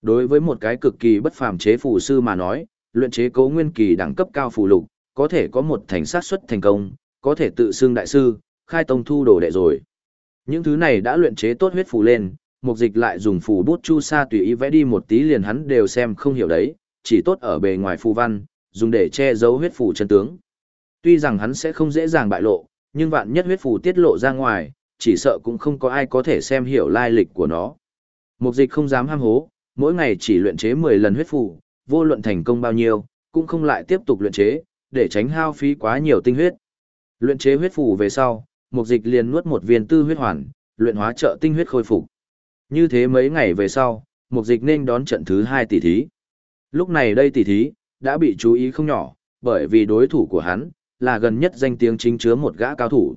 Đối với một cái cực kỳ bất phàm chế phù sư mà nói, luyện chế cấu nguyên kỳ đẳng cấp cao phù lục, có thể có một thành sát suất thành công, có thể tự xưng đại sư, khai tông thu đồ đệ rồi. Những thứ này đã luyện chế tốt huyết phù lên, mục dịch lại dùng phù bút chu sa tùy ý vẽ đi một tí liền hắn đều xem không hiểu đấy, chỉ tốt ở bề ngoài phù văn, dùng để che giấu huyết phù chân tướng. Tuy rằng hắn sẽ không dễ dàng bại lộ, nhưng vạn nhất huyết phù tiết lộ ra ngoài, chỉ sợ cũng không có ai có thể xem hiểu lai lịch của nó. Mục dịch không dám ham hố, mỗi ngày chỉ luyện chế 10 lần huyết phù, vô luận thành công bao nhiêu, cũng không lại tiếp tục luyện chế, để tránh hao phí quá nhiều tinh huyết. Luyện chế huyết phù về sau, mục dịch liền nuốt một viên tư huyết hoàn, luyện hóa trợ tinh huyết khôi phục. Như thế mấy ngày về sau, mục dịch nên đón trận thứ 2 tỷ thí. Lúc này đây tỷ thí, đã bị chú ý không nhỏ, bởi vì đối thủ của hắn, là gần nhất danh tiếng chính chứa một gã cao thủ.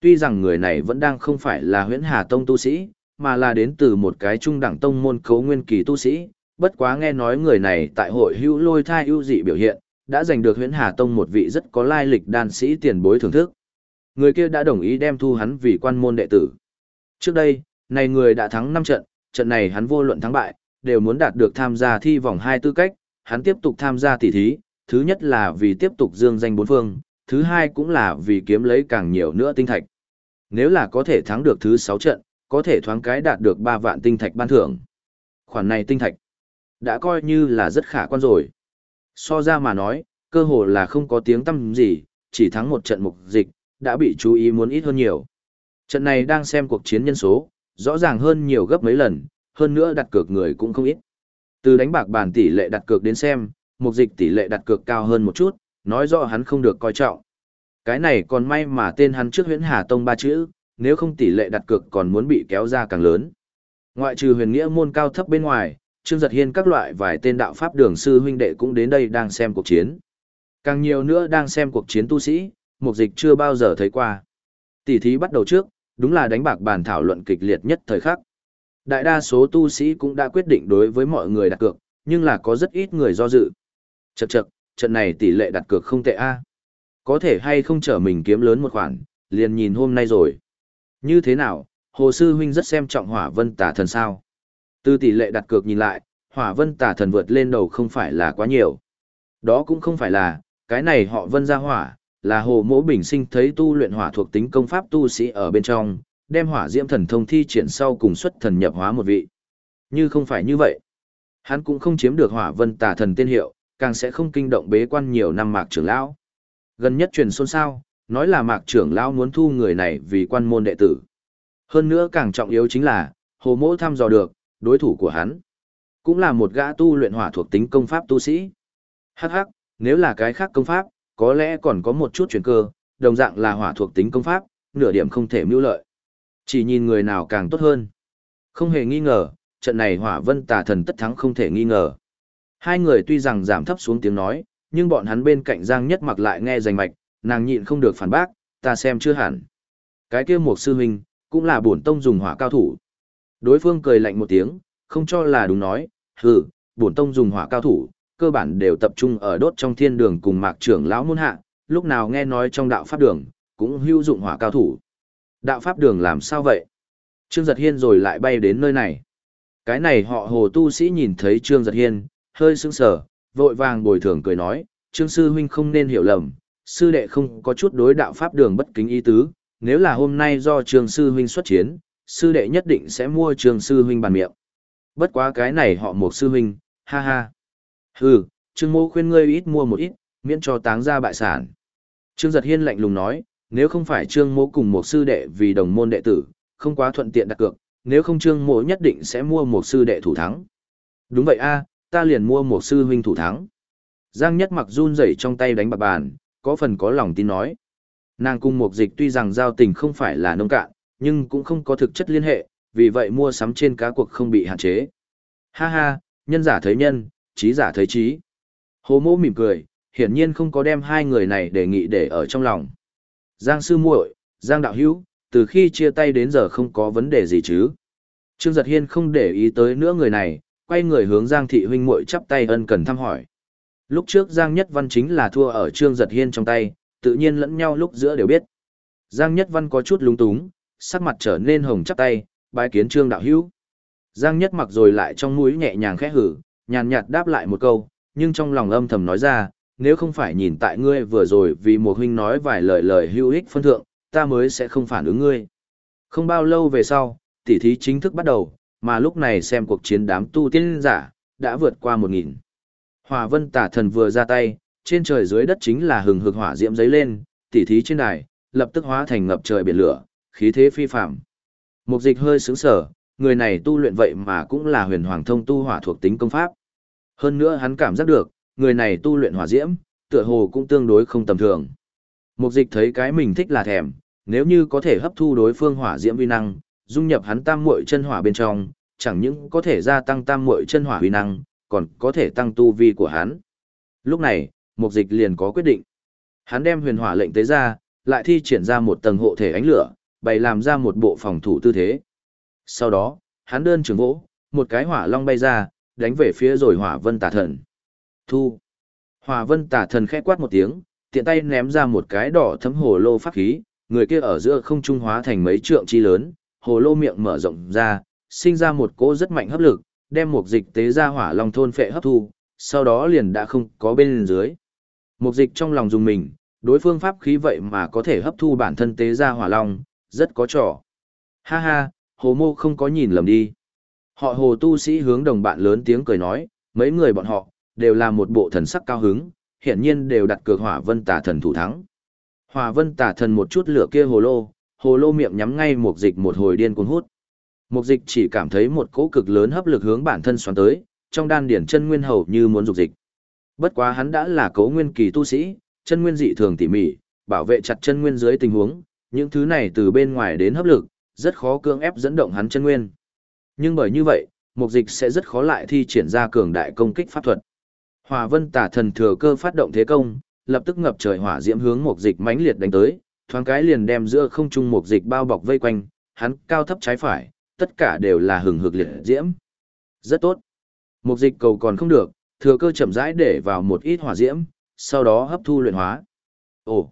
Tuy rằng người này vẫn đang không phải là huyễn hà tông tu sĩ, mà là đến từ một cái trung đẳng tông môn cấu nguyên kỳ tu sĩ, bất quá nghe nói người này tại hội hữu lôi thai ưu dị biểu hiện, đã giành được huyễn hà tông một vị rất có lai lịch đan sĩ tiền bối thưởng thức. Người kia đã đồng ý đem thu hắn vì quan môn đệ tử. Trước đây, này người đã thắng 5 trận, trận này hắn vô luận thắng bại, đều muốn đạt được tham gia thi vòng 2 tư cách, hắn tiếp tục tham gia tỷ thí, thứ nhất là vì tiếp tục dương danh bốn phương, thứ hai cũng là vì kiếm lấy càng nhiều nữa tinh thạch. Nếu là có thể thắng được thứ 6 trận, có thể thoáng cái đạt được 3 vạn tinh thạch ban thưởng. Khoản này tinh thạch đã coi như là rất khả quan rồi. So ra mà nói, cơ hồ là không có tiếng tâm gì, chỉ thắng một trận mục dịch, đã bị chú ý muốn ít hơn nhiều. Trận này đang xem cuộc chiến nhân số, rõ ràng hơn nhiều gấp mấy lần, hơn nữa đặt cược người cũng không ít. Từ đánh bạc bàn tỷ lệ đặt cược đến xem, mục dịch tỷ lệ đặt cược cao hơn một chút, nói rõ hắn không được coi trọng. Cái này còn may mà tên hắn trước huyễn Hà Tông ba chữ, nếu không tỷ lệ đặt cược còn muốn bị kéo ra càng lớn. Ngoại trừ huyền nghĩa môn cao thấp bên ngoài, Trương Giật Hiên các loại vài tên đạo pháp đường sư huynh đệ cũng đến đây đang xem cuộc chiến. Càng nhiều nữa đang xem cuộc chiến tu sĩ, mục dịch chưa bao giờ thấy qua. Tỷ thí bắt đầu trước, đúng là đánh bạc bàn thảo luận kịch liệt nhất thời khắc. Đại đa số tu sĩ cũng đã quyết định đối với mọi người đặt cược, nhưng là có rất ít người do dự. Chậc chậc, trận này tỷ lệ đặt cược không tệ a. Có thể hay không trở mình kiếm lớn một khoản, liền nhìn hôm nay rồi. Như thế nào, Hồ Sư Huynh rất xem trọng hỏa vân tả thần sao. Từ tỷ lệ đặt cược nhìn lại, hỏa vân tả thần vượt lên đầu không phải là quá nhiều. Đó cũng không phải là, cái này họ vân ra hỏa, là hồ mỗ bình sinh thấy tu luyện hỏa thuộc tính công pháp tu sĩ ở bên trong, đem hỏa diễm thần thông thi triển sau cùng xuất thần nhập hóa một vị. Như không phải như vậy, hắn cũng không chiếm được hỏa vân tả thần tên hiệu, càng sẽ không kinh động bế quan nhiều năm mạc trưởng lão. Gần nhất truyền xôn xao, nói là mạc trưởng lão muốn thu người này vì quan môn đệ tử. Hơn nữa càng trọng yếu chính là, hồ mỗ thăm dò được, đối thủ của hắn. Cũng là một gã tu luyện hỏa thuộc tính công pháp tu sĩ. Hắc hắc, nếu là cái khác công pháp, có lẽ còn có một chút chuyển cơ, đồng dạng là hỏa thuộc tính công pháp, nửa điểm không thể mưu lợi. Chỉ nhìn người nào càng tốt hơn. Không hề nghi ngờ, trận này hỏa vân tà thần tất thắng không thể nghi ngờ. Hai người tuy rằng giảm thấp xuống tiếng nói, nhưng bọn hắn bên cạnh Giang Nhất mặc lại nghe rành mạch, nàng nhịn không được phản bác, ta xem chưa hẳn. Cái kia một sư huynh, cũng là bổn tông dùng hỏa cao thủ. Đối phương cười lạnh một tiếng, không cho là đúng nói, hừ, bổn tông dùng hỏa cao thủ, cơ bản đều tập trung ở đốt trong thiên đường cùng mạc trưởng lão môn hạ, lúc nào nghe nói trong đạo pháp đường, cũng hữu dụng hỏa cao thủ. Đạo pháp đường làm sao vậy? Trương Giật Hiên rồi lại bay đến nơi này. Cái này họ hồ tu sĩ nhìn thấy Trương Giật Hiên, hơi sững sờ, vội vàng bồi thường cười nói, Trương Sư Huynh không nên hiểu lầm, sư đệ không có chút đối đạo pháp đường bất kính ý tứ, nếu là hôm nay do Trương Sư Huynh xuất chiến, sư đệ nhất định sẽ mua Trương Sư Huynh bàn miệng. Bất quá cái này họ một sư huynh, ha ha. Hừ, Trương Mô khuyên ngươi ít mua một ít, miễn cho táng ra bại sản. Trương Giật Hiên lạnh lùng nói, nếu không phải Trương mỗ cùng một sư đệ vì đồng môn đệ tử, không quá thuận tiện đặt cược, nếu không Trương mỗ nhất định sẽ mua một sư đệ thủ thắng. Đúng vậy a, ta liền mua một sư huynh thủ thắng. Giang Nhất mặc run rẩy trong tay đánh bạc bàn, có phần có lòng tin nói. Nàng cung một dịch tuy rằng giao tình không phải là nông cạn, nhưng cũng không có thực chất liên hệ, vì vậy mua sắm trên cá cuộc không bị hạn chế. Ha ha, nhân giả thấy nhân, trí giả thấy trí. Hồ mô mỉm cười, hiển nhiên không có đem hai người này đề nghị để ở trong lòng. Giang sư muội, Giang đạo hữu, từ khi chia tay đến giờ không có vấn đề gì chứ. Trương Giật Hiên không để ý tới nữa người này, quay người hướng Giang thị huynh muội chắp tay ân cần thăm hỏi. Lúc trước Giang Nhất Văn chính là thua ở Trương Giật Hiên trong tay, tự nhiên lẫn nhau lúc giữa đều biết. Giang Nhất Văn có chút lúng túng, sắc mặt trở nên hồng chắp tay, bái kiến trương đạo hữu. Giang nhất mặc rồi lại trong mũi nhẹ nhàng khẽ hử, nhàn nhạt đáp lại một câu, nhưng trong lòng âm thầm nói ra, nếu không phải nhìn tại ngươi vừa rồi vì một huynh nói vài lời lời hữu ích phân thượng, ta mới sẽ không phản ứng ngươi. Không bao lâu về sau, tỉ thí chính thức bắt đầu, mà lúc này xem cuộc chiến đám tu tiên giả, đã vượt qua một nghìn. Hòa vân tả thần vừa ra tay, trên trời dưới đất chính là hừng hực hỏa diễm giấy lên, tỉ thí trên đài, lập tức hóa thành ngập trời biển lửa, khí thế phi phạm. Mục dịch hơi sướng sở, người này tu luyện vậy mà cũng là huyền hoàng thông tu hỏa thuộc tính công pháp. Hơn nữa hắn cảm giác được, người này tu luyện hỏa diễm, tựa hồ cũng tương đối không tầm thường. Mục dịch thấy cái mình thích là thèm, nếu như có thể hấp thu đối phương hỏa diễm uy năng, dung nhập hắn tam muội chân hỏa bên trong, chẳng những có thể gia tăng tam muội chân hỏa uy năng, còn có thể tăng tu vi của hắn. Lúc này, mục dịch liền có quyết định. Hắn đem huyền hỏa lệnh tế ra, lại thi triển ra một tầng hộ thể ánh lửa, bày làm ra một bộ phòng thủ tư thế. Sau đó, hắn đơn trường vỗ, một cái hỏa long bay ra, đánh về phía rồi hỏa vân tà thần. Thu. Hòa vân tả thần khẽ quát một tiếng, tiện tay ném ra một cái đỏ thấm hồ lô pháp khí, người kia ở giữa không trung hóa thành mấy trượng chi lớn, hồ lô miệng mở rộng ra, sinh ra một cỗ rất mạnh hấp lực, đem một dịch tế ra hỏa long thôn phệ hấp thu, sau đó liền đã không có bên dưới. Một dịch trong lòng dùng mình, đối phương pháp khí vậy mà có thể hấp thu bản thân tế ra hỏa long, rất có trò. Ha ha, hồ mô không có nhìn lầm đi. Họ hồ tu sĩ hướng đồng bạn lớn tiếng cười nói, mấy người bọn họ, đều là một bộ thần sắc cao hứng, hiển nhiên đều đặt cược hỏa vân tà thần thủ thắng. Hỏa vân tà thần một chút lửa kia hồ lô, hồ lô miệng nhắm ngay một dịch một hồi điên cuồng hút. Một dịch chỉ cảm thấy một cỗ cực lớn hấp lực hướng bản thân xoắn tới, trong đan điển chân nguyên hầu như muốn dục dịch. Bất quá hắn đã là cấu nguyên kỳ tu sĩ, chân nguyên dị thường tỉ mỉ, bảo vệ chặt chân nguyên dưới tình huống, những thứ này từ bên ngoài đến hấp lực, rất khó cưỡng ép dẫn động hắn chân nguyên. Nhưng bởi như vậy, mục dịch sẽ rất khó lại thi triển ra cường đại công kích pháp thuật. Hỏa Vân Tả Thần thừa cơ phát động thế công, lập tức ngập trời hỏa diễm hướng mục dịch mãnh liệt đánh tới, thoáng cái liền đem giữa không trung mục dịch bao bọc vây quanh, hắn cao thấp trái phải, tất cả đều là hừng hực liệt diễm. Rất tốt. Mục dịch cầu còn không được, thừa cơ chậm rãi để vào một ít hỏa diễm, sau đó hấp thu luyện hóa. Ồ.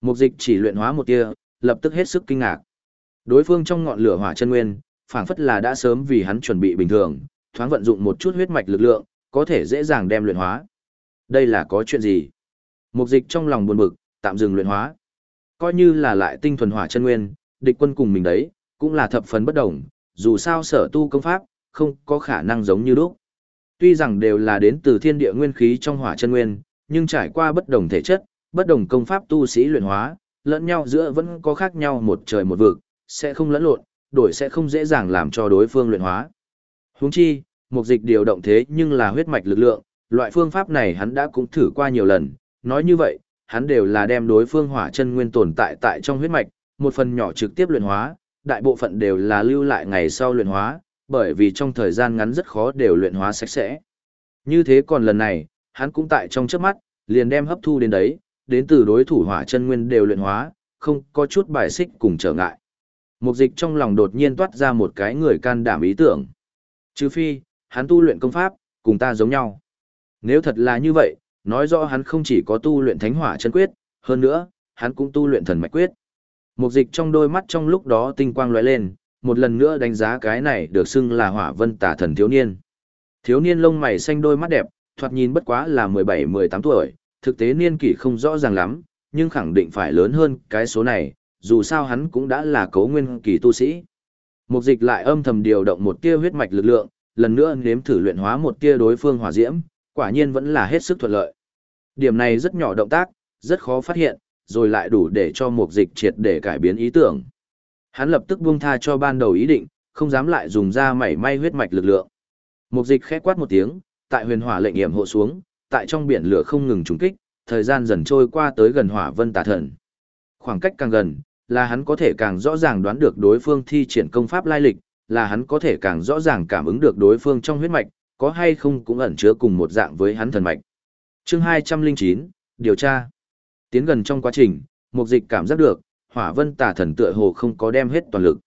Mục dịch chỉ luyện hóa một tia, lập tức hết sức kinh ngạc. Đối phương trong ngọn lửa hỏa chân nguyên, phảng phất là đã sớm vì hắn chuẩn bị bình thường, thoáng vận dụng một chút huyết mạch lực lượng, có thể dễ dàng đem luyện hóa. Đây là có chuyện gì? Mục dịch trong lòng buồn bực, tạm dừng luyện hóa. Coi như là lại tinh thuần hỏa chân nguyên, địch quân cùng mình đấy, cũng là thập phần bất đồng, dù sao sở tu công pháp, không có khả năng giống như lúc. Tuy rằng đều là đến từ thiên địa nguyên khí trong hỏa chân nguyên, nhưng trải qua bất đồng thể chất, bất đồng công pháp tu sĩ luyện hóa, lẫn nhau giữa vẫn có khác nhau một trời một vực, sẽ không lẫn lộn, đổi sẽ không dễ dàng làm cho đối phương luyện hóa. Huống chi, mục dịch điều động thế nhưng là huyết mạch lực lượng, loại phương pháp này hắn đã cũng thử qua nhiều lần, nói như vậy, hắn đều là đem đối phương hỏa chân nguyên tồn tại tại trong huyết mạch, một phần nhỏ trực tiếp luyện hóa, đại bộ phận đều là lưu lại ngày sau luyện hóa, bởi vì trong thời gian ngắn rất khó đều luyện hóa sạch sẽ. Như thế còn lần này, hắn cũng tại trong chớp mắt, liền đem hấp thu đến đấy, đến từ đối thủ hỏa chân nguyên đều luyện hóa, không có chút bài xích cùng trở ngại. Mục dịch trong lòng đột nhiên toát ra một cái người can đảm ý tưởng. Trừ phi, hắn tu luyện công pháp, cùng ta giống nhau. Nếu thật là như vậy, nói rõ hắn không chỉ có tu luyện thánh hỏa chân quyết, hơn nữa, hắn cũng tu luyện thần mạch quyết. Mục dịch trong đôi mắt trong lúc đó tinh quang lóe lên, một lần nữa đánh giá cái này được xưng là hỏa vân tả thần thiếu niên. Thiếu niên lông mày xanh đôi mắt đẹp, thoạt nhìn bất quá là 17-18 tuổi, thực tế niên kỷ không rõ ràng lắm, nhưng khẳng định phải lớn hơn cái số này, dù sao hắn cũng đã là cấu nguyên kỳ tu sĩ. Mục dịch lại âm thầm điều động một tia huyết mạch lực lượng, lần nữa nếm thử luyện hóa một tia đối phương hỏa diễm, quả nhiên vẫn là hết sức thuận lợi. Điểm này rất nhỏ động tác, rất khó phát hiện, rồi lại đủ để cho mục dịch triệt để cải biến ý tưởng. Hắn lập tức buông tha cho ban đầu ý định, không dám lại dùng ra mảy may huyết mạch lực lượng. Mục dịch khẽ quát một tiếng, tại huyền hỏa lệnh hiểm hộ xuống, tại trong biển lửa không ngừng trùng kích, thời gian dần trôi qua tới gần hỏa vân tà thần. Khoảng cách càng gần, là hắn có thể càng rõ ràng đoán được đối phương thi triển công pháp lai lịch, là hắn có thể càng rõ ràng cảm ứng được đối phương trong huyết mạch, có hay không cũng ẩn chứa cùng một dạng với hắn thần mạch. Chương 209, điều tra. Tiến gần trong quá trình, mục dịch cảm giác được, hỏa vân tà thần tựa hồ không có đem hết toàn lực.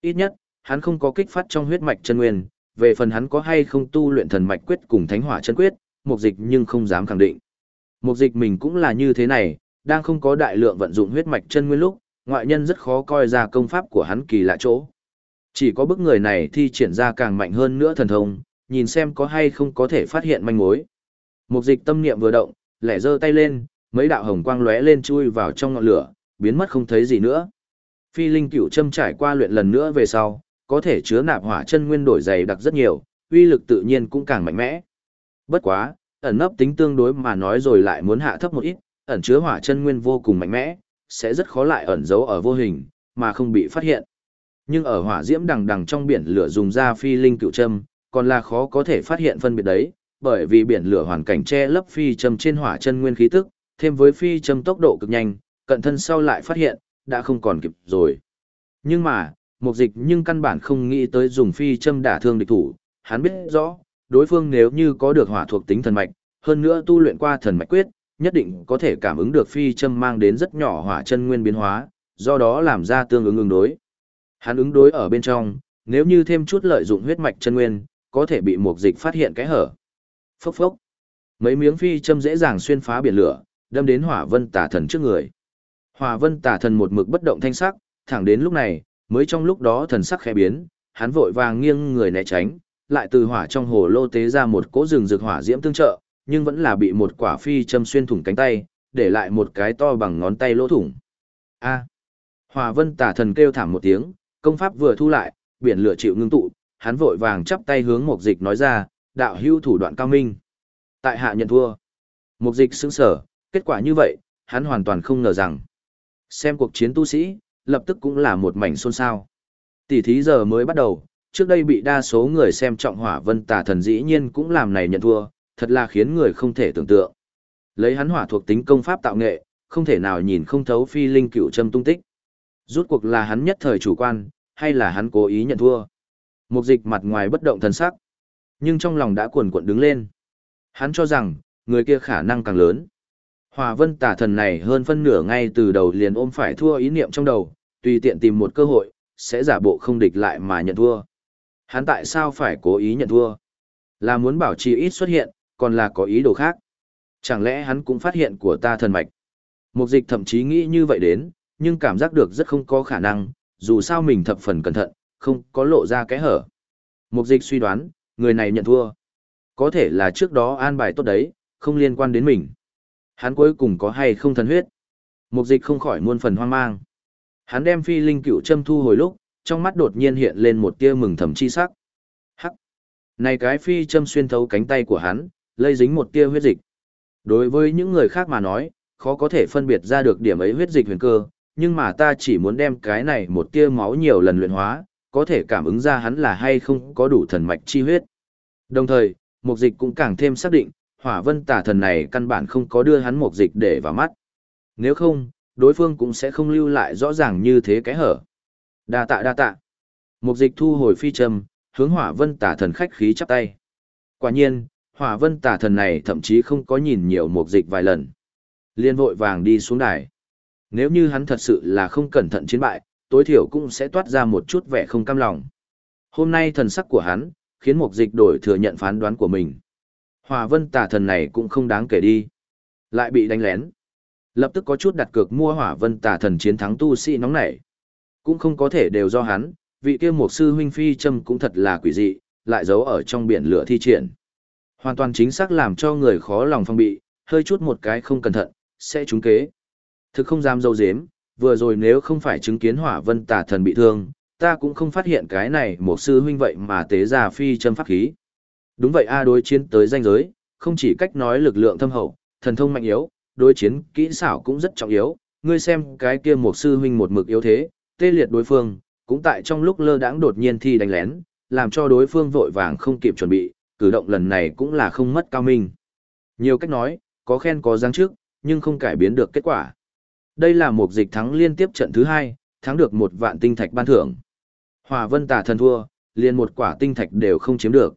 Ít nhất, hắn không có kích phát trong huyết mạch chân nguyên, về phần hắn có hay không tu luyện thần mạch quyết cùng thánh hỏa chân quyết, mục dịch nhưng không dám khẳng định. Mục dịch mình cũng là như thế này, đang không có đại lượng vận dụng huyết mạch chân nguyên lúc, ngoại nhân rất khó coi ra công pháp của hắn kỳ lạ chỗ. Chỉ có bức người này thi triển ra càng mạnh hơn nữa thần thông, nhìn xem có hay không có thể phát hiện manh mối. Mục dịch tâm niệm vừa động, lẻ giơ tay lên, mấy đạo hồng quang lóe lên chui vào trong ngọn lửa, biến mất không thấy gì nữa. Phi linh cửu châm trải qua luyện lần nữa về sau, có thể chứa nạp hỏa chân nguyên đổi dày đặc rất nhiều, uy lực tự nhiên cũng càng mạnh mẽ. Bất quá, ẩn nấp tính tương đối mà nói rồi lại muốn hạ thấp một ít, ẩn chứa hỏa chân nguyên vô cùng mạnh mẽ, sẽ rất khó lại ẩn giấu ở vô hình, mà không bị phát hiện. Nhưng ở hỏa diễm đằng đằng trong biển lửa dùng ra phi linh cựu châm, còn là khó có thể phát hiện phân biệt đấy, bởi vì biển lửa hoàn cảnh che lấp phi châm trên hỏa chân nguyên khí tức, thêm với phi châm tốc độ cực nhanh, cận thân sau lại phát hiện, đã không còn kịp rồi. Nhưng mà, mục dịch nhưng căn bản không nghĩ tới dùng phi châm đả thương địch thủ, hắn biết rõ, đối phương nếu như có được hỏa thuộc tính thần mạch, hơn nữa tu luyện qua thần mạch quyết, nhất định có thể cảm ứng được phi châm mang đến rất nhỏ hỏa chân nguyên biến hóa, do đó làm ra tương ứng ứng đối. Hắn ứng đối ở bên trong, nếu như thêm chút lợi dụng huyết mạch chân nguyên, có thể bị mục dịch phát hiện cái hở. Phốc phốc. Mấy miếng phi châm dễ dàng xuyên phá biển lửa, đâm đến hỏa vân tà thần trước người. Hỏa vân tà thần một mực bất động thanh sắc, thẳng đến lúc này, mới trong lúc đó thần sắc khẽ biến, hắn vội vàng nghiêng người né tránh, lại từ hỏa trong hồ lô tế ra một cỗ rừng rực hỏa diễm tương trợ, nhưng vẫn là bị một quả phi châm xuyên thủng cánh tay, để lại một cái to bằng ngón tay lỗ thủng. A. Hỏa Vân Tả Thần kêu thảm một tiếng, công pháp vừa thu lại, biển lửa chịu ngưng tụ, hắn vội vàng chắp tay hướng Mục Dịch nói ra, đạo hưu thủ đoạn cao minh. Tại hạ nhận thua. Mục Dịch sững sở, kết quả như vậy, hắn hoàn toàn không ngờ rằng. Xem cuộc chiến tu sĩ, lập tức cũng là một mảnh xôn xao. Tỷ thí giờ mới bắt đầu, trước đây bị đa số người xem trọng hỏa vân tà thần dĩ nhiên cũng làm này nhận thua, thật là khiến người không thể tưởng tượng. Lấy hắn hỏa thuộc tính công pháp tạo nghệ, không thể nào nhìn không thấu phi linh cựu châm tung tích. Rút cuộc là hắn nhất thời chủ quan, hay là hắn cố ý nhận thua. Mục dịch mặt ngoài bất động thần sắc, nhưng trong lòng đã cuồn cuộn đứng lên. Hắn cho rằng, người kia khả năng càng lớn. Hòa vân tả thần này hơn phân nửa ngay từ đầu liền ôm phải thua ý niệm trong đầu, tùy tiện tìm một cơ hội, sẽ giả bộ không địch lại mà nhận thua. Hắn tại sao phải cố ý nhận thua? Là muốn bảo trì ít xuất hiện, còn là có ý đồ khác. Chẳng lẽ hắn cũng phát hiện của ta thần mạch? Mục dịch thậm chí nghĩ như vậy đến, nhưng cảm giác được rất không có khả năng, dù sao mình thập phần cẩn thận, không có lộ ra cái hở. Mục dịch suy đoán, người này nhận thua. Có thể là trước đó an bài tốt đấy, không liên quan đến mình. Hắn cuối cùng có hay không thần huyết. Mục dịch không khỏi muôn phần hoang mang. Hắn đem phi linh cựu châm thu hồi lúc, trong mắt đột nhiên hiện lên một tia mừng thầm chi sắc. Hắc! Này cái phi châm xuyên thấu cánh tay của hắn, lây dính một tia huyết dịch. Đối với những người khác mà nói, khó có thể phân biệt ra được điểm ấy huyết dịch huyền cơ, nhưng mà ta chỉ muốn đem cái này một tia máu nhiều lần luyện hóa, có thể cảm ứng ra hắn là hay không có đủ thần mạch chi huyết. Đồng thời, mục dịch cũng càng thêm xác định, hỏa vân tả thần này căn bản không có đưa hắn mục dịch để vào mắt. Nếu không, đối phương cũng sẽ không lưu lại rõ ràng như thế cái hở. Đa tạ đa tạ. Mục dịch thu hồi phi trầm, hướng hỏa vân tả thần khách khí chắp tay. Quả nhiên, hỏa vân tả thần này thậm chí không có nhìn nhiều mục dịch vài lần. Liên vội vàng đi xuống đài. Nếu như hắn thật sự là không cẩn thận chiến bại, tối thiểu cũng sẽ toát ra một chút vẻ không cam lòng. Hôm nay thần sắc của hắn, khiến mục dịch đổi thừa nhận phán đoán của mình. Hòa vân tả thần này cũng không đáng kể đi. Lại bị đánh lén. Lập tức có chút đặt cược mua hỏa vân tả thần chiến thắng tu sĩ nóng nảy. Cũng không có thể đều do hắn, vị kia mục sư huynh phi châm cũng thật là quỷ dị, lại giấu ở trong biển lửa thi triển. Hoàn toàn chính xác làm cho người khó lòng phong bị, hơi chút một cái không cẩn thận, sẽ trúng kế. Thực không dám dâu dếm, vừa rồi nếu không phải chứng kiến hỏa vân tả thần bị thương, ta cũng không phát hiện cái này một sư huynh vậy mà tế ra phi châm pháp khí. Đúng vậy a đối chiến tới danh giới, không chỉ cách nói lực lượng thâm hậu, thần thông mạnh yếu, đối chiến kỹ xảo cũng rất trọng yếu, ngươi xem cái kia một sư huynh một mực yếu thế, tê liệt đối phương, cũng tại trong lúc lơ đãng đột nhiên thi đánh lén, làm cho đối phương vội vàng không kịp chuẩn bị, cử động lần này cũng là không mất cao minh. Nhiều cách nói, có khen có giáng trước, nhưng không cải biến được kết quả. Đây là một dịch thắng liên tiếp trận thứ hai, thắng được một vạn tinh thạch ban thưởng. Hòa vân tà thần thua, liền một quả tinh thạch đều không chiếm được.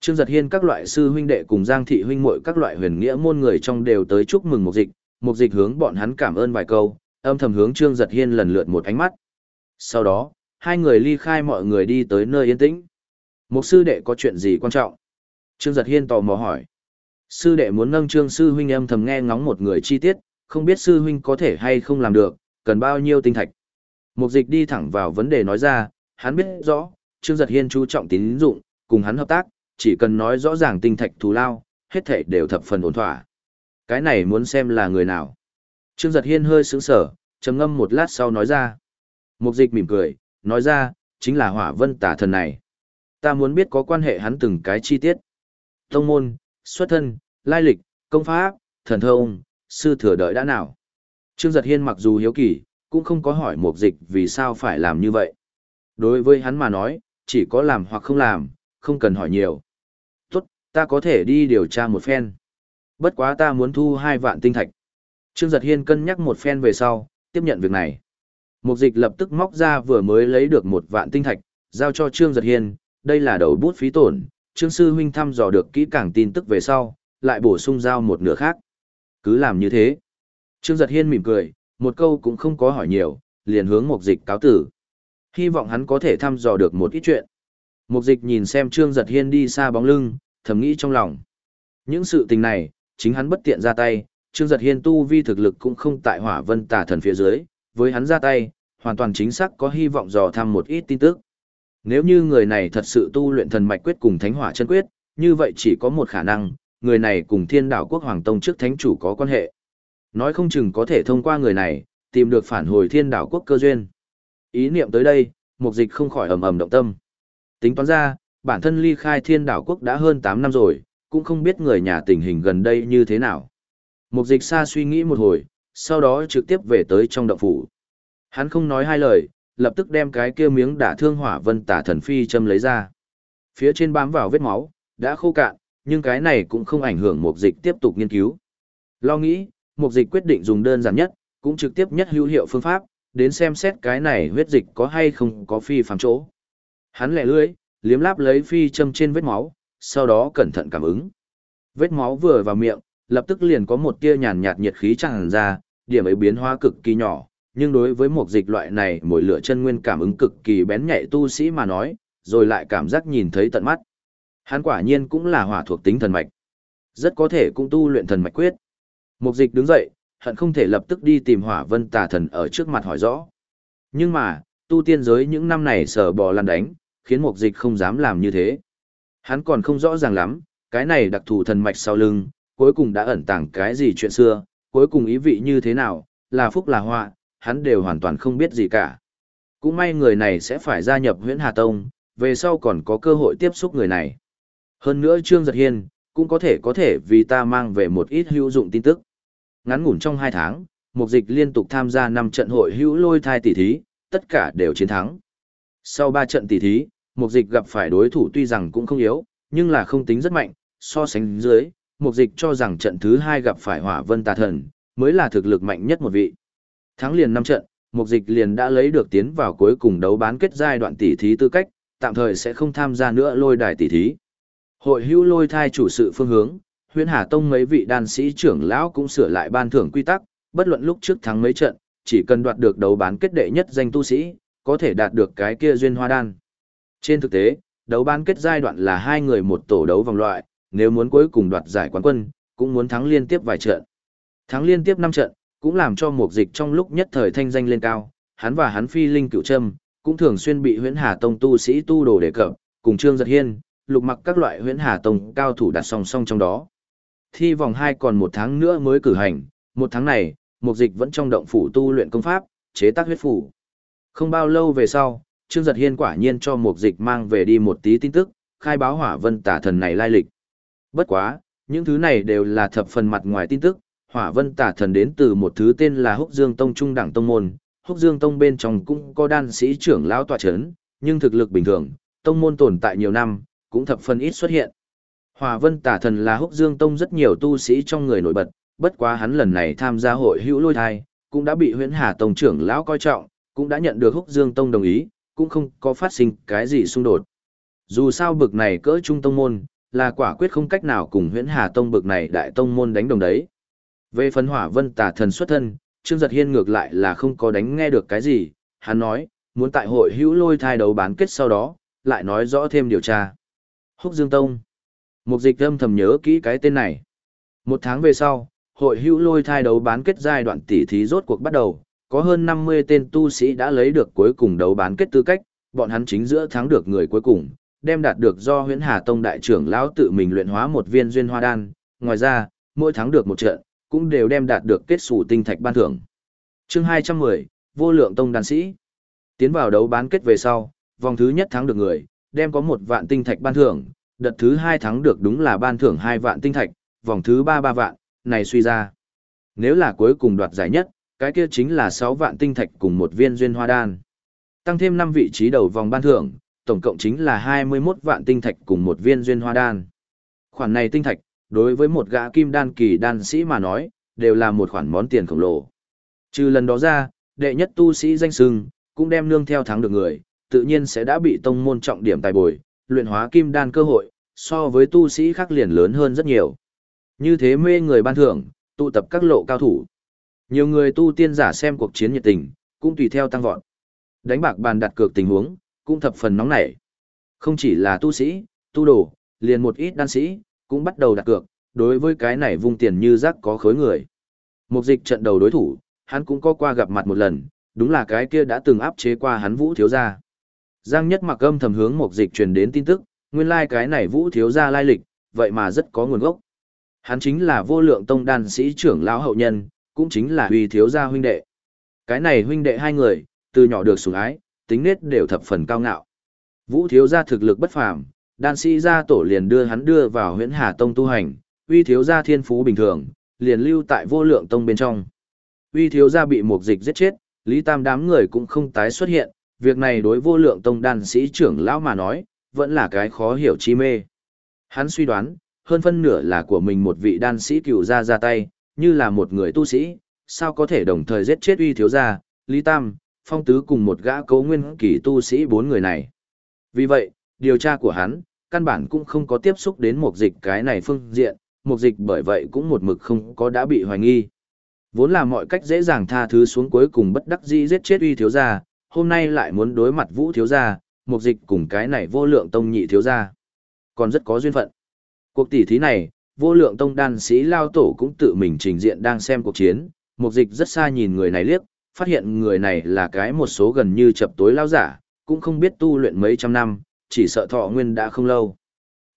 Trương Giật Hiên các loại sư huynh đệ cùng Giang thị huynh muội các loại huyền nghĩa môn người trong đều tới chúc mừng một dịch, một dịch hướng bọn hắn cảm ơn vài câu, âm thầm hướng Trương Giật Hiên lần lượt một ánh mắt. Sau đó, hai người ly khai mọi người đi tới nơi yên tĩnh. Một sư đệ có chuyện gì quan trọng? Trương Giật Hiên tò mò hỏi. Sư đệ muốn nâng Trương sư huynh âm thầm nghe ngóng một người chi tiết, không biết sư huynh có thể hay không làm được, cần bao nhiêu tinh thạch. Mục dịch đi thẳng vào vấn đề nói ra, hắn biết rõ, Trương Giật Hiên chú trọng tín dụng, cùng hắn hợp tác, chỉ cần nói rõ ràng tinh thạch thù lao, hết thảy đều thập phần ổn thỏa. Cái này muốn xem là người nào. Trương Giật Hiên hơi sững sở, trầm ngâm một lát sau nói ra. Mục dịch mỉm cười, nói ra, chính là hỏa vân tả thần này. Ta muốn biết có quan hệ hắn từng cái chi tiết. Tông môn, xuất thân, lai lịch, công pháp, thần thông, sư thừa đợi đã nào. Trương Giật Hiên mặc dù hiếu kỳ, cũng không có hỏi mục dịch vì sao phải làm như vậy. Đối với hắn mà nói, chỉ có làm hoặc không làm, không cần hỏi nhiều. Tốt, ta có thể đi điều tra một phen. Bất quá ta muốn thu hai vạn tinh thạch. Trương Giật Hiên cân nhắc một phen về sau, tiếp nhận việc này. Mục dịch lập tức móc ra vừa mới lấy được một vạn tinh thạch, giao cho Trương Giật Hiên, đây là đầu bút phí tổn, Trương Sư Huynh thăm dò được kỹ càng tin tức về sau, lại bổ sung giao một nửa khác. Cứ làm như thế. Trương Giật Hiên mỉm cười, một câu cũng không có hỏi nhiều, liền hướng Mục Dịch cáo tử. Hy vọng hắn có thể thăm dò được một ít chuyện. Mục Dịch nhìn xem Trương Giật Hiên đi xa bóng lưng, thầm nghĩ trong lòng. Những sự tình này, chính hắn bất tiện ra tay, Trương Giật Hiên tu vi thực lực cũng không tại hỏa vân tà thần phía dưới, với hắn ra tay, hoàn toàn chính xác có hy vọng dò thăm một ít tin tức. Nếu như người này thật sự tu luyện thần mạch quyết cùng thánh hỏa chân quyết, như vậy chỉ có một khả năng, người này cùng thiên đảo quốc hoàng tông trước thánh chủ có quan hệ. Nói không chừng có thể thông qua người này, tìm được phản hồi thiên đảo quốc cơ duyên. Ý niệm tới đây, mục dịch không khỏi ầm ầm động tâm. Tính toán ra, bản thân ly khai thiên đảo quốc đã hơn 8 năm rồi, cũng không biết người nhà tình hình gần đây như thế nào. Mục dịch xa suy nghĩ một hồi, sau đó trực tiếp về tới trong động phủ. Hắn không nói hai lời, lập tức đem cái kia miếng đả thương hỏa vân tả thần phi châm lấy ra. Phía trên bám vào vết máu, đã khô cạn, nhưng cái này cũng không ảnh hưởng mục dịch tiếp tục nghiên cứu. Lo nghĩ, mục dịch quyết định dùng đơn giản nhất, cũng trực tiếp nhất hữu hiệu phương pháp, đến xem xét cái này huyết dịch có hay không có phi phàm chỗ. Hắn lẻ lưỡi, liếm láp lấy phi châm trên vết máu, sau đó cẩn thận cảm ứng. Vết máu vừa vào miệng, lập tức liền có một tia nhàn nhạt nhiệt khí tràn ra, điểm ấy biến hóa cực kỳ nhỏ, nhưng đối với một dịch loại này mỗi lửa chân nguyên cảm ứng cực kỳ bén nhạy tu sĩ mà nói, rồi lại cảm giác nhìn thấy tận mắt. Hắn quả nhiên cũng là hỏa thuộc tính thần mạch. Rất có thể cũng tu luyện thần mạch quyết. Mục dịch đứng dậy, hận không thể lập tức đi tìm hỏa vân tà thần ở trước mặt hỏi rõ. Nhưng mà, tu tiên giới những năm này sở bò lăn đánh, khiến mục dịch không dám làm như thế. Hắn còn không rõ ràng lắm, cái này đặc thù thần mạch sau lưng, cuối cùng đã ẩn tàng cái gì chuyện xưa, cuối cùng ý vị như thế nào, là phúc là họa, hắn đều hoàn toàn không biết gì cả. Cũng may người này sẽ phải gia nhập huyễn Hà Tông, về sau còn có cơ hội tiếp xúc người này. Hơn nữa Trương Giật Hiên, cũng có thể có thể vì ta mang về một ít hữu dụng tin tức. Ngắn ngủn trong 2 tháng, Mục Dịch liên tục tham gia 5 trận hội hữu lôi thai tỷ thí, tất cả đều chiến thắng. Sau 3 trận tỷ thí, Mục Dịch gặp phải đối thủ tuy rằng cũng không yếu, nhưng là không tính rất mạnh, so sánh dưới, Mục Dịch cho rằng trận thứ 2 gặp phải Hỏa Vân Tà Thần, mới là thực lực mạnh nhất một vị. Thắng liền 5 trận, Mục Dịch liền đã lấy được tiến vào cuối cùng đấu bán kết giai đoạn tỷ thí tư cách, tạm thời sẽ không tham gia nữa lôi đài tỷ thí. Hội hữu lôi thai chủ sự phương hướng, huyễn Hà Tông mấy vị đan sĩ trưởng lão cũng sửa lại ban thưởng quy tắc, bất luận lúc trước thắng mấy trận, chỉ cần đoạt được đấu bán kết đệ nhất danh tu sĩ, có thể đạt được cái kia duyên hoa đan. Trên thực tế, đấu bán kết giai đoạn là hai người một tổ đấu vòng loại, nếu muốn cuối cùng đoạt giải quán quân, cũng muốn thắng liên tiếp vài trận. Thắng liên tiếp 5 trận, cũng làm cho một dịch trong lúc nhất thời thanh danh lên cao, hắn và hắn phi linh cựu trâm, cũng thường xuyên bị huyễn hà tông tu sĩ tu đồ đề cập, cùng Trương Giật Hiên, lục mặc các loại huyễn hà tông cao thủ đặt song song trong đó. Thi vòng 2 còn một tháng nữa mới cử hành, một tháng này, một dịch vẫn trong động phủ tu luyện công pháp, chế tác huyết phủ. Không bao lâu về sau, Trương Giật Hiên quả nhiên cho một dịch mang về đi một tí tin tức, khai báo hỏa vân tả thần này lai lịch. Bất quá, những thứ này đều là thập phần mặt ngoài tin tức, hỏa vân tả thần đến từ một thứ tên là húc dương tông trung đẳng tông môn húc dương tông bên trong cũng có đan sĩ trưởng lão tọa chấn nhưng thực lực bình thường tông môn tồn tại nhiều năm cũng thập phần ít xuất hiện. Hỏa vân tả thần là húc dương tông rất nhiều tu sĩ trong người nổi bật bất quá hắn lần này tham gia hội hữu lôi thai cũng đã bị huyễn hà tông trưởng lão coi trọng cũng đã nhận được húc dương tông đồng ý cũng không có phát sinh cái gì xung đột. Dù sao bực này cỡ trung tông môn là quả quyết không cách nào cùng huyễn hà tông bực này đại tông môn đánh đồng đấy. Về phần hỏa vân tả thần xuất thân, Trương Giật Hiên ngược lại là không có đánh nghe được cái gì, hắn nói, muốn tại hội hữu lôi thai đấu bán kết sau đó, lại nói rõ thêm điều tra. Húc Dương Tông. Một dịch âm thầm nhớ kỹ cái tên này. Một tháng về sau, hội hữu lôi thai đấu bán kết giai đoạn tỷ thí rốt cuộc bắt đầu, có hơn 50 tên tu sĩ đã lấy được cuối cùng đấu bán kết tư cách, bọn hắn chính giữa thắng được người cuối cùng, đem đạt được do huyễn Hà Tông đại trưởng lão tự mình luyện hóa một viên duyên hoa đan, ngoài ra, mỗi thắng được một trận, cũng đều đem đạt được kết sủ tinh thạch ban thưởng. Chương 210, vô lượng tông đàn sĩ. Tiến vào đấu bán kết về sau, vòng thứ nhất thắng được người, đem có một vạn tinh thạch ban thưởng, đợt thứ hai thắng được đúng là ban thưởng hai vạn tinh thạch, vòng thứ ba ba vạn, này suy ra. Nếu là cuối cùng đoạt giải nhất, cái kia chính là sáu vạn tinh thạch cùng một viên duyên hoa đan. Tăng thêm năm vị trí đầu vòng ban thưởng, tổng cộng chính là 21 vạn tinh thạch cùng một viên duyên hoa đan. Khoản này tinh thạch, đối với một gã kim đan kỳ đan sĩ mà nói, đều là một khoản món tiền khổng lồ. Trừ lần đó ra, đệ nhất tu sĩ danh sưng, cũng đem nương theo thắng được người, tự nhiên sẽ đã bị tông môn trọng điểm tài bồi, luyện hóa kim đan cơ hội, so với tu sĩ khác liền lớn hơn rất nhiều. Như thế mê người ban thưởng, tụ tập các lộ cao thủ. Nhiều người tu tiên giả xem cuộc chiến nhiệt tình, cũng tùy theo tăng vọt. Đánh bạc bàn đặt cược tình huống, cũng thập phần nóng nảy. Không chỉ là tu sĩ, tu đồ, liền một ít đan sĩ, cũng bắt đầu đặt cược, đối với cái này vung tiền như rác có khối người. Một dịch trận đầu đối thủ, hắn cũng có qua gặp mặt một lần, đúng là cái kia đã từng áp chế qua hắn vũ thiếu gia. Giang nhất mặc âm thầm hướng Mục dịch truyền đến tin tức, nguyên lai like cái này vũ thiếu gia lai lịch, vậy mà rất có nguồn gốc. Hắn chính là vô lượng tông đan sĩ trưởng lão hậu nhân, cũng chính là huy thiếu gia huynh đệ. Cái này huynh đệ hai người, từ nhỏ được sủng ái, tính nết đều thập phần cao ngạo. Vũ thiếu gia thực lực bất phàm, đan sĩ gia tổ liền đưa hắn đưa vào Huyền hà tông tu hành, huy thiếu gia thiên phú bình thường, liền lưu tại vô lượng tông bên trong. huy thiếu gia bị Mục dịch giết chết, Lý Tam đám người cũng không tái xuất hiện, việc này đối vô lượng tông đan sĩ trưởng lão mà nói, vẫn là cái khó hiểu chi mê. Hắn suy đoán, hơn phân nửa là của mình một vị đan sĩ cựu ra ra tay, như là một người tu sĩ, sao có thể đồng thời giết chết uy thiếu gia, Lý Tam, Phong Tứ cùng một gã cấu nguyên kỳ tu sĩ bốn người này. Vì vậy, điều tra của hắn, căn bản cũng không có tiếp xúc đến một dịch cái này phương diện, một dịch bởi vậy cũng một mực không có đã bị hoài nghi. Vốn là mọi cách dễ dàng tha thứ xuống cuối cùng bất đắc dĩ giết chết uy thiếu gia, hôm nay lại muốn đối mặt vũ thiếu gia, một dịch cùng cái này vô lượng tông nhị thiếu gia. Còn rất có duyên phận. Cuộc tỷ thí này, vô lượng tông đan sĩ lao tổ cũng tự mình trình diện đang xem cuộc chiến, một dịch rất xa nhìn người này liếc, phát hiện người này là cái một số gần như chập tối lao giả, cũng không biết tu luyện mấy trăm năm, chỉ sợ thọ nguyên đã không lâu.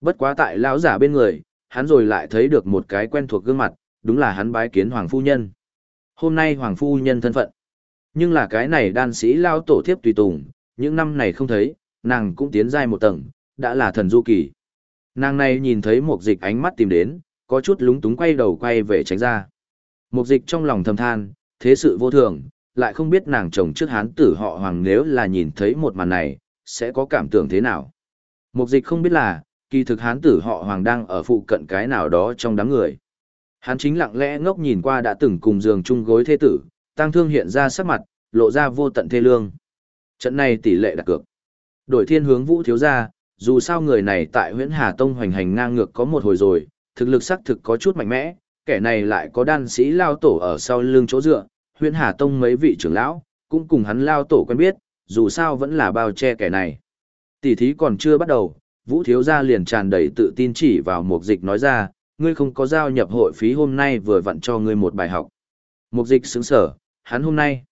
Bất quá tại lão giả bên người, hắn rồi lại thấy được một cái quen thuộc gương mặt, đúng là hắn bái kiến hoàng phu nhân. Hôm nay hoàng phu nhân thân phận. Nhưng là cái này đan sĩ lao tổ thiếp tùy tùng, những năm này không thấy, nàng cũng tiến giai một tầng, đã là thần du kỳ. Nàng này nhìn thấy một dịch ánh mắt tìm đến, có chút lúng túng quay đầu quay về tránh ra. Một dịch trong lòng thầm than, thế sự vô thường, lại không biết nàng chồng trước hán tử họ hoàng nếu là nhìn thấy một màn này, sẽ có cảm tưởng thế nào. Một dịch không biết là, kỳ thực hán tử họ hoàng đang ở phụ cận cái nào đó trong đám người. Hắn chính lặng lẽ ngốc nhìn qua đã từng cùng giường chung gối thế tử, tăng thương hiện ra sắc mặt, lộ ra vô tận thê lương. Trận này tỷ lệ đặt cược. Đổi thiên hướng vũ thiếu ra, dù sao người này tại huyễn Hà Tông hoành hành ngang ngược có một hồi rồi, thực lực xác thực có chút mạnh mẽ, kẻ này lại có đan sĩ lao tổ ở sau lưng chỗ dựa, huyễn Hà Tông mấy vị trưởng lão, cũng cùng hắn lao tổ quen biết, dù sao vẫn là bao che kẻ này. Tỷ thí còn chưa bắt đầu, vũ thiếu gia liền tràn đầy tự tin chỉ vào một dịch nói ra, ngươi không có giao nhập hội phí hôm nay vừa vặn cho ngươi một bài học. Mục dịch sướng sở, hắn hôm nay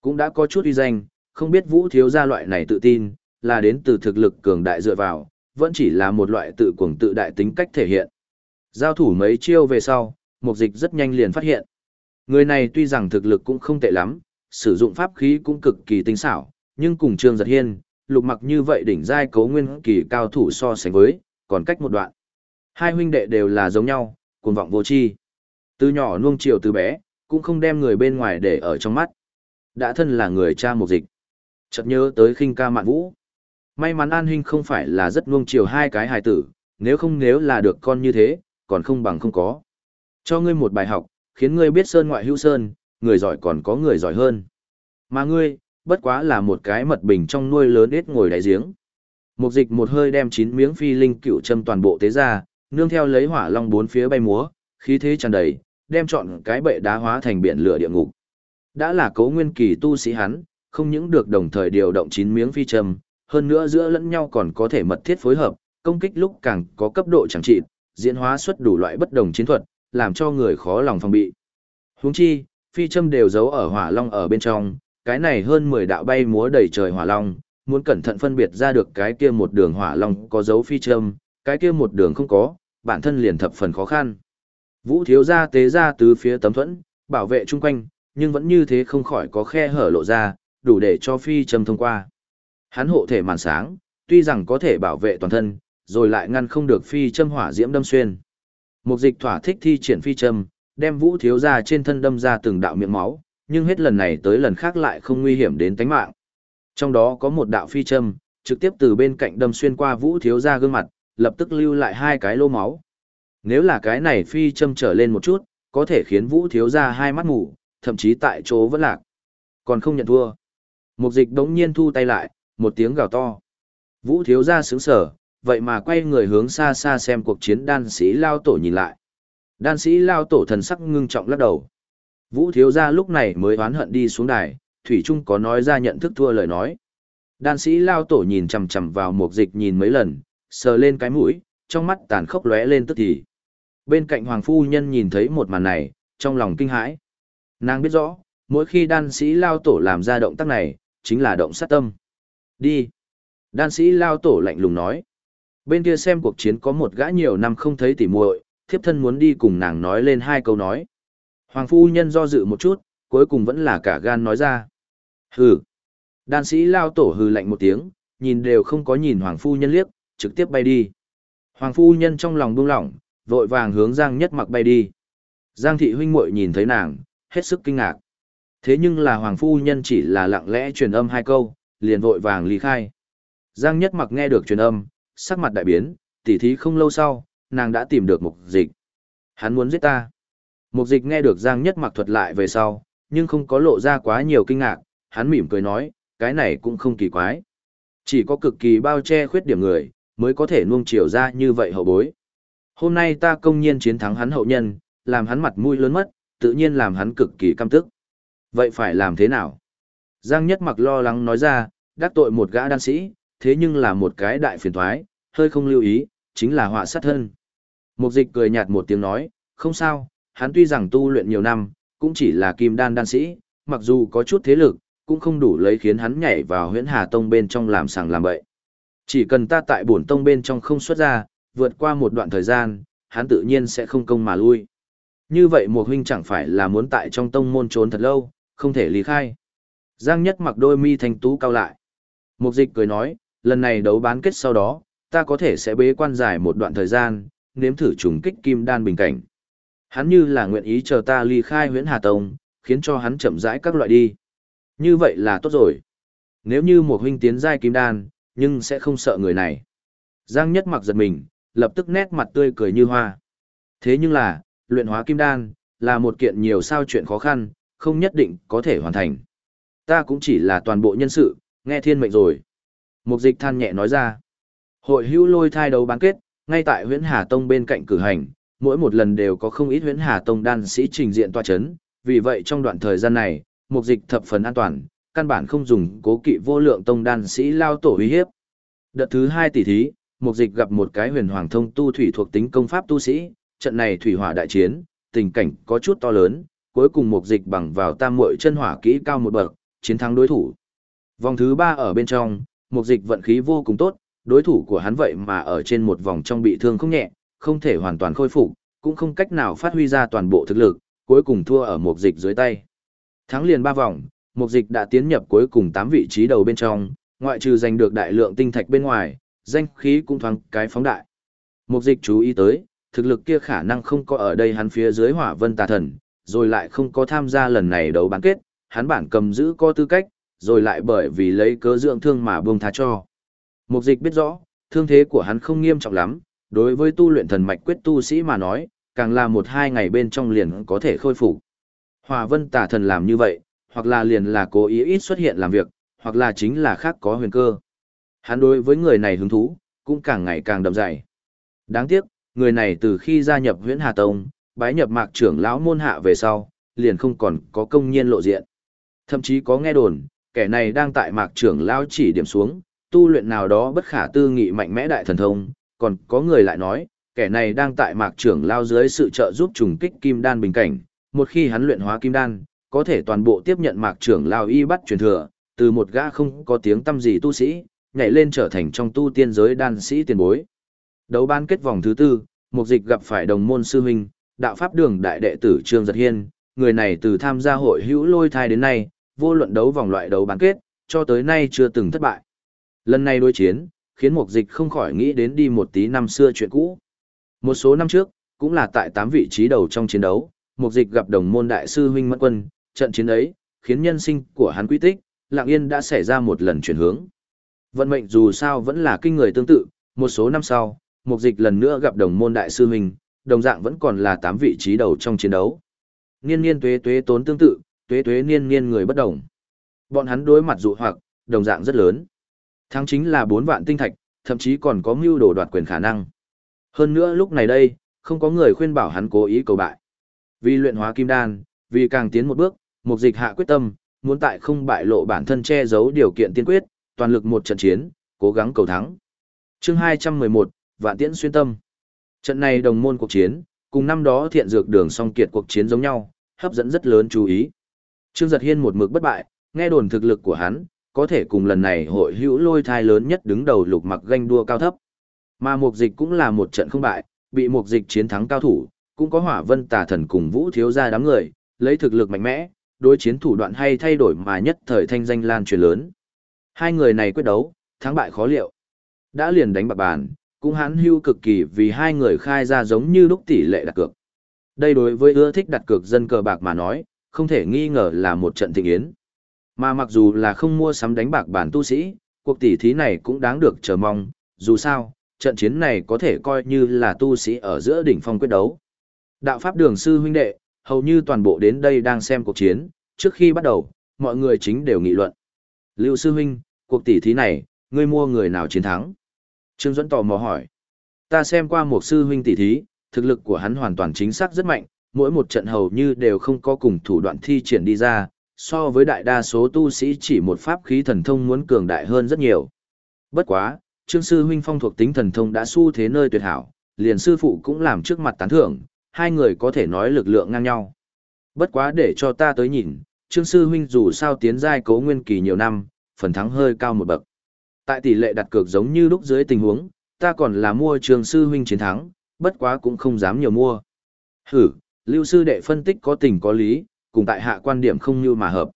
cũng đã có chút uy danh, không biết vũ thiếu gia loại này tự tin, là đến từ thực lực cường đại dựa vào, vẫn chỉ là một loại tự cuồng tự đại tính cách thể hiện. Giao thủ mấy chiêu về sau, mục dịch rất nhanh liền phát hiện. Người này tuy rằng thực lực cũng không tệ lắm, sử dụng pháp khí cũng cực kỳ tinh xảo, nhưng cùng Trương Giật Hiên, lục mặc như vậy đỉnh giai cấu nguyên kỳ cao thủ so sánh với, còn cách một đoạn. Hai huynh đệ đều là giống nhau, cuồng vọng vô tri. Từ nhỏ nuông chiều từ bé, cũng không đem người bên ngoài để ở trong mắt. Đã thân là người cha một dịch. Chợt nhớ tới khinh ca mạn vũ. May mắn an huynh không phải là rất nuông chiều hai cái hài tử, nếu không nếu là được con như thế, còn không bằng không có. Cho ngươi một bài học, khiến ngươi biết sơn ngoại hữu sơn, người giỏi còn có người giỏi hơn. Mà ngươi, bất quá là một cái mật bình trong nuôi lớn ít ngồi đáy giếng. Một dịch một hơi đem chín miếng phi linh cựu châm toàn bộ tế ra, nương theo lấy hỏa long bốn phía bay múa, khí thế tràn đầy, đem chọn cái bệ đá hóa thành biển lửa địa ngục. Đã là cấu nguyên kỳ tu sĩ hắn, không những được đồng thời điều động chín miếng phi châm, hơn nữa giữa lẫn nhau còn có thể mật thiết phối hợp, công kích lúc càng có cấp độ chẳng trị, diễn hóa xuất đủ loại bất đồng chiến thuật, làm cho người khó lòng phòng bị. Huống chi, phi châm đều giấu ở hỏa long ở bên trong, cái này hơn 10 đạo bay múa đầy trời hỏa long, muốn cẩn thận phân biệt ra được cái kia một đường hỏa long có dấu phi châm, cái kia một đường không có, bản thân liền thập phần khó khăn. Vũ thiếu gia tế ra từ phía tấm thuẫn, bảo vệ chung quanh, nhưng vẫn như thế không khỏi có khe hở lộ ra, đủ để cho phi châm thông qua. Hắn hộ thể màn sáng, tuy rằng có thể bảo vệ toàn thân, rồi lại ngăn không được phi châm hỏa diễm đâm xuyên. Một dịch thỏa thích thi triển phi châm, đem vũ thiếu gia trên thân đâm ra từng đạo miệng máu, nhưng hết lần này tới lần khác lại không nguy hiểm đến tính mạng. Trong đó có một đạo phi châm, trực tiếp từ bên cạnh đâm xuyên qua Vũ Thiếu Gia gương mặt, lập tức lưu lại hai cái lô máu. Nếu là cái này phi châm trở lên một chút, có thể khiến Vũ Thiếu Gia hai mắt ngủ, thậm chí tại chỗ vẫn lạc. Còn không nhận thua. Mục dịch đống nhiên thu tay lại, một tiếng gào to. Vũ Thiếu Gia sướng sở, vậy mà quay người hướng xa xa xem cuộc chiến đan sĩ lao tổ nhìn lại. Đan sĩ lao tổ thần sắc ngưng trọng lắc đầu. Vũ thiếu gia lúc này mới oán hận đi xuống đài, Thủy Trung có nói ra nhận thức thua lời nói. Đan sĩ lao tổ nhìn chằm chằm vào mục dịch nhìn mấy lần, sờ lên cái mũi, trong mắt tàn khốc lóe lên tức thì. Bên cạnh Hoàng Phu Nhân nhìn thấy một màn này, trong lòng kinh hãi. Nàng biết rõ, mỗi khi đan sĩ lao tổ làm ra động tác này, chính là động sát tâm. Đi. Đan sĩ lao tổ lạnh lùng nói. Bên kia xem cuộc chiến có một gã nhiều năm không thấy tỉ muội, thiếp thân muốn đi cùng nàng nói lên hai câu nói. Hoàng phu nhân do dự một chút, cuối cùng vẫn là cả gan nói ra. Hừ. Đan sĩ lao tổ hừ lạnh một tiếng, nhìn đều không có nhìn hoàng phu nhân liếc, trực tiếp bay đi. Hoàng phu nhân trong lòng buông lỏng, vội vàng hướng Giang Nhất Mặc bay đi. Giang thị huynh muội nhìn thấy nàng, hết sức kinh ngạc. Thế nhưng là hoàng phu nhân chỉ là lặng lẽ truyền âm hai câu, liền vội vàng ly khai. Giang Nhất Mặc nghe được truyền âm, sắc mặt đại biến, tỉ thí không lâu sau, nàng đã tìm được mục dịch. Hắn muốn giết ta. Mục dịch nghe được Giang Nhất mặc thuật lại về sau, nhưng không có lộ ra quá nhiều kinh ngạc, hắn mỉm cười nói, cái này cũng không kỳ quái. Chỉ có cực kỳ bao che khuyết điểm người, mới có thể nuông chiều ra như vậy hậu bối. Hôm nay ta công nhiên chiến thắng hắn hậu nhân, làm hắn mặt mũi lớn mất, tự nhiên làm hắn cực kỳ căm tức. Vậy phải làm thế nào? Giang Nhất mặc lo lắng nói ra, đắc tội một gã đan sĩ, thế nhưng là một cái đại phiền thoái, hơi không lưu ý, chính là họa sát thân. Mục dịch cười nhạt một tiếng nói, không sao, hắn tuy rằng tu luyện nhiều năm, cũng chỉ là kim đan đan sĩ, mặc dù có chút thế lực, cũng không đủ lấy khiến hắn nhảy vào huyễn hà tông bên trong làm sàng làm bậy. Chỉ cần ta tại bổn tông bên trong không xuất ra, vượt qua một đoạn thời gian, hắn tự nhiên sẽ không công mà lui. Như vậy một huynh chẳng phải là muốn tại trong tông môn trốn thật lâu, không thể lý khai. Giang nhất mặc đôi mi thanh tú cao lại. Mục dịch cười nói, lần này đấu bán kết sau đó, ta có thể sẽ bế quan dài một đoạn thời gian, nếm thử trùng kích kim đan bình cảnh. Hắn như là nguyện ý chờ ta ly khai huyễn Hà Tông, khiến cho hắn chậm rãi các loại đi. Như vậy là tốt rồi. Nếu như một huynh tiến giai kim đan, nhưng sẽ không sợ người này. Giang nhất mặc giật mình, lập tức nét mặt tươi cười như hoa. Thế nhưng là, luyện hóa kim đan, là một kiện nhiều sao chuyện khó khăn, không nhất định có thể hoàn thành. Ta cũng chỉ là toàn bộ nhân sự, nghe thiên mệnh rồi. Mục dịch than nhẹ nói ra. Hội hữu lôi thai đấu bán kết, ngay tại huyễn Hà Tông bên cạnh cử hành, mỗi một lần đều có không ít huyễn Hà Tông đan sĩ trình diện tòa chấn, vì vậy trong đoạn thời gian này, mục dịch thập phần an toàn, căn bản không dùng cố kỵ vô lượng tông đan sĩ lao tổ uy hiếp. Đợt thứ hai tỷ thí, mục dịch gặp một cái huyền hoàng thông tu thủy thuộc tính công pháp tu sĩ, trận này thủy hỏa đại chiến, tình cảnh có chút to lớn, cuối cùng mục dịch bằng vào tam muội chân hỏa kỹ cao một bậc, chiến thắng đối thủ. Vòng thứ ba ở bên trong, mục dịch vận khí vô cùng tốt, đối thủ của hắn vậy mà ở trên một vòng trong bị thương không nhẹ, không thể hoàn toàn khôi phục, cũng không cách nào phát huy ra toàn bộ thực lực, cuối cùng thua ở mục dịch dưới tay. Thắng liền ba vòng, mục dịch đã tiến nhập cuối cùng 8 vị trí đầu bên trong, ngoại trừ giành được đại lượng tinh thạch bên ngoài, danh khí cũng thoáng cái phóng đại. Một dịch chú ý tới, thực lực kia khả năng không có ở đây hắn phía dưới hỏa vân tà thần, rồi lại không có tham gia lần này đấu bán kết, hắn bản cầm giữ có tư cách, rồi lại bởi vì lấy cớ dưỡng thương mà buông tha cho. Mục dịch biết rõ, thương thế của hắn không nghiêm trọng lắm, đối với tu luyện thần mạch quyết tu sĩ mà nói, càng là một hai ngày bên trong liền có thể khôi phục. Hòa vân tả thần làm như vậy, hoặc là liền là cố ý ít xuất hiện làm việc, hoặc là chính là khác có huyền cơ. Hắn đối với người này hứng thú, cũng càng ngày càng đậm dày. Đáng tiếc, người này từ khi gia nhập huyễn Hà Tông, bái nhập mạc trưởng lão môn hạ về sau, liền không còn có công nhiên lộ diện. Thậm chí có nghe đồn, kẻ này đang tại mạc trưởng lão chỉ điểm xuống, tu luyện nào đó bất khả tư nghị mạnh mẽ đại thần thông, còn có người lại nói, kẻ này đang tại mạc trưởng lao dưới sự trợ giúp trùng kích kim đan bình cảnh, một khi hắn luyện hóa kim đan, có thể toàn bộ tiếp nhận mạc trưởng lao y bắt truyền thừa, từ một gã không có tiếng tâm gì tu sĩ, nhảy lên trở thành trong tu tiên giới đan sĩ tiền bối. Đấu bán kết vòng thứ tư, mục dịch gặp phải đồng môn sư huynh, đạo pháp đường đại đệ tử Trương Giật Hiên, người này từ tham gia hội hữu lôi thai đến nay, vô luận đấu vòng loại đấu bán kết, cho tới nay chưa từng thất bại. Lần này đối chiến, khiến mục dịch không khỏi nghĩ đến đi một tí năm xưa chuyện cũ. Một số năm trước, cũng là tại tám vị trí đầu trong chiến đấu, mục dịch gặp đồng môn đại sư huynh Mẫn Quân, trận chiến ấy, khiến nhân sinh của hắn quy tích, lạng yên đã xảy ra một lần chuyển hướng. Vận mệnh dù sao vẫn là kinh người tương tự, một số năm sau, mục dịch lần nữa gặp đồng môn đại sư huynh, đồng dạng vẫn còn là tám vị trí đầu trong chiến đấu. Niên niên tuế tuế tốn tương tự, tuế tuế niên niên người bất đồng. Bọn hắn đối mặt dụ hoặc, đồng dạng rất lớn. Thắng chính là 4 vạn tinh thạch, thậm chí còn có mưu đồ đoạt quyền khả năng. Hơn nữa lúc này đây, không có người khuyên bảo hắn cố ý cầu bại. Vì luyện hóa kim đan, vì càng tiến một bước, mục dịch hạ quyết tâm, muốn tại không bại lộ bản thân che giấu điều kiện tiên quyết, toàn lực một trận chiến, cố gắng cầu thắng. Chương 211, Vạn Tiễn xuyên tâm. Trận này đồng môn cuộc chiến, cùng năm đó thiện dược đường song kiệt cuộc chiến giống nhau, hấp dẫn rất lớn chú ý. Trương Giật Hiên một mực bất bại, nghe đồn thực lực của hắn, có thể cùng lần này hội hữu lôi thai lớn nhất đứng đầu lục mặc ganh đua cao thấp. Mà mục dịch cũng là một trận không bại, bị mục dịch chiến thắng cao thủ, cũng có hỏa vân tà thần cùng vũ thiếu gia đám người, lấy thực lực mạnh mẽ, đối chiến thủ đoạn hay thay đổi mà nhất thời thanh danh lan truyền lớn. Hai người này quyết đấu, thắng bại khó liệu. Đã liền đánh bạc bàn, cũng hãn hưu cực kỳ vì hai người khai ra giống như lúc tỷ lệ đặt cược. Đây đối với ưa thích đặt cược dân cờ bạc mà nói, không thể nghi ngờ là một trận thịnh yến. Mà mặc dù là không mua sắm đánh bạc bàn tu sĩ, cuộc tỷ thí này cũng đáng được chờ mong, dù sao, trận chiến này có thể coi như là tu sĩ ở giữa đỉnh phong quyết đấu. Đạo Pháp Đường Sư huynh đệ, hầu như toàn bộ đến đây đang xem cuộc chiến, trước khi bắt đầu, mọi người chính đều nghị luận. Lưu Sư huynh, cuộc tỷ thí này, ngươi mua người nào chiến thắng? Trương Duẫn tò mò hỏi. Ta xem qua một sư huynh tỷ thí, thực lực của hắn hoàn toàn chính xác rất mạnh, mỗi một trận hầu như đều không có cùng thủ đoạn thi triển đi ra, so với đại đa số tu sĩ chỉ một pháp khí thần thông muốn cường đại hơn rất nhiều. Bất quá, Trương sư huynh phong thuộc tính thần thông đã xu thế nơi tuyệt hảo, liền sư phụ cũng làm trước mặt tán thưởng, hai người có thể nói lực lượng ngang nhau. Bất quá để cho ta tới nhìn, Trương sư huynh dù sao tiến giai cấu nguyên kỳ nhiều năm, phần thắng hơi cao một bậc. Tại tỷ lệ đặt cược giống như lúc dưới tình huống, ta còn là mua trường sư huynh chiến thắng, bất quá cũng không dám nhiều mua. Hử, Lưu sư đệ phân tích có tình có lý, cùng tại hạ quan điểm không như mà hợp.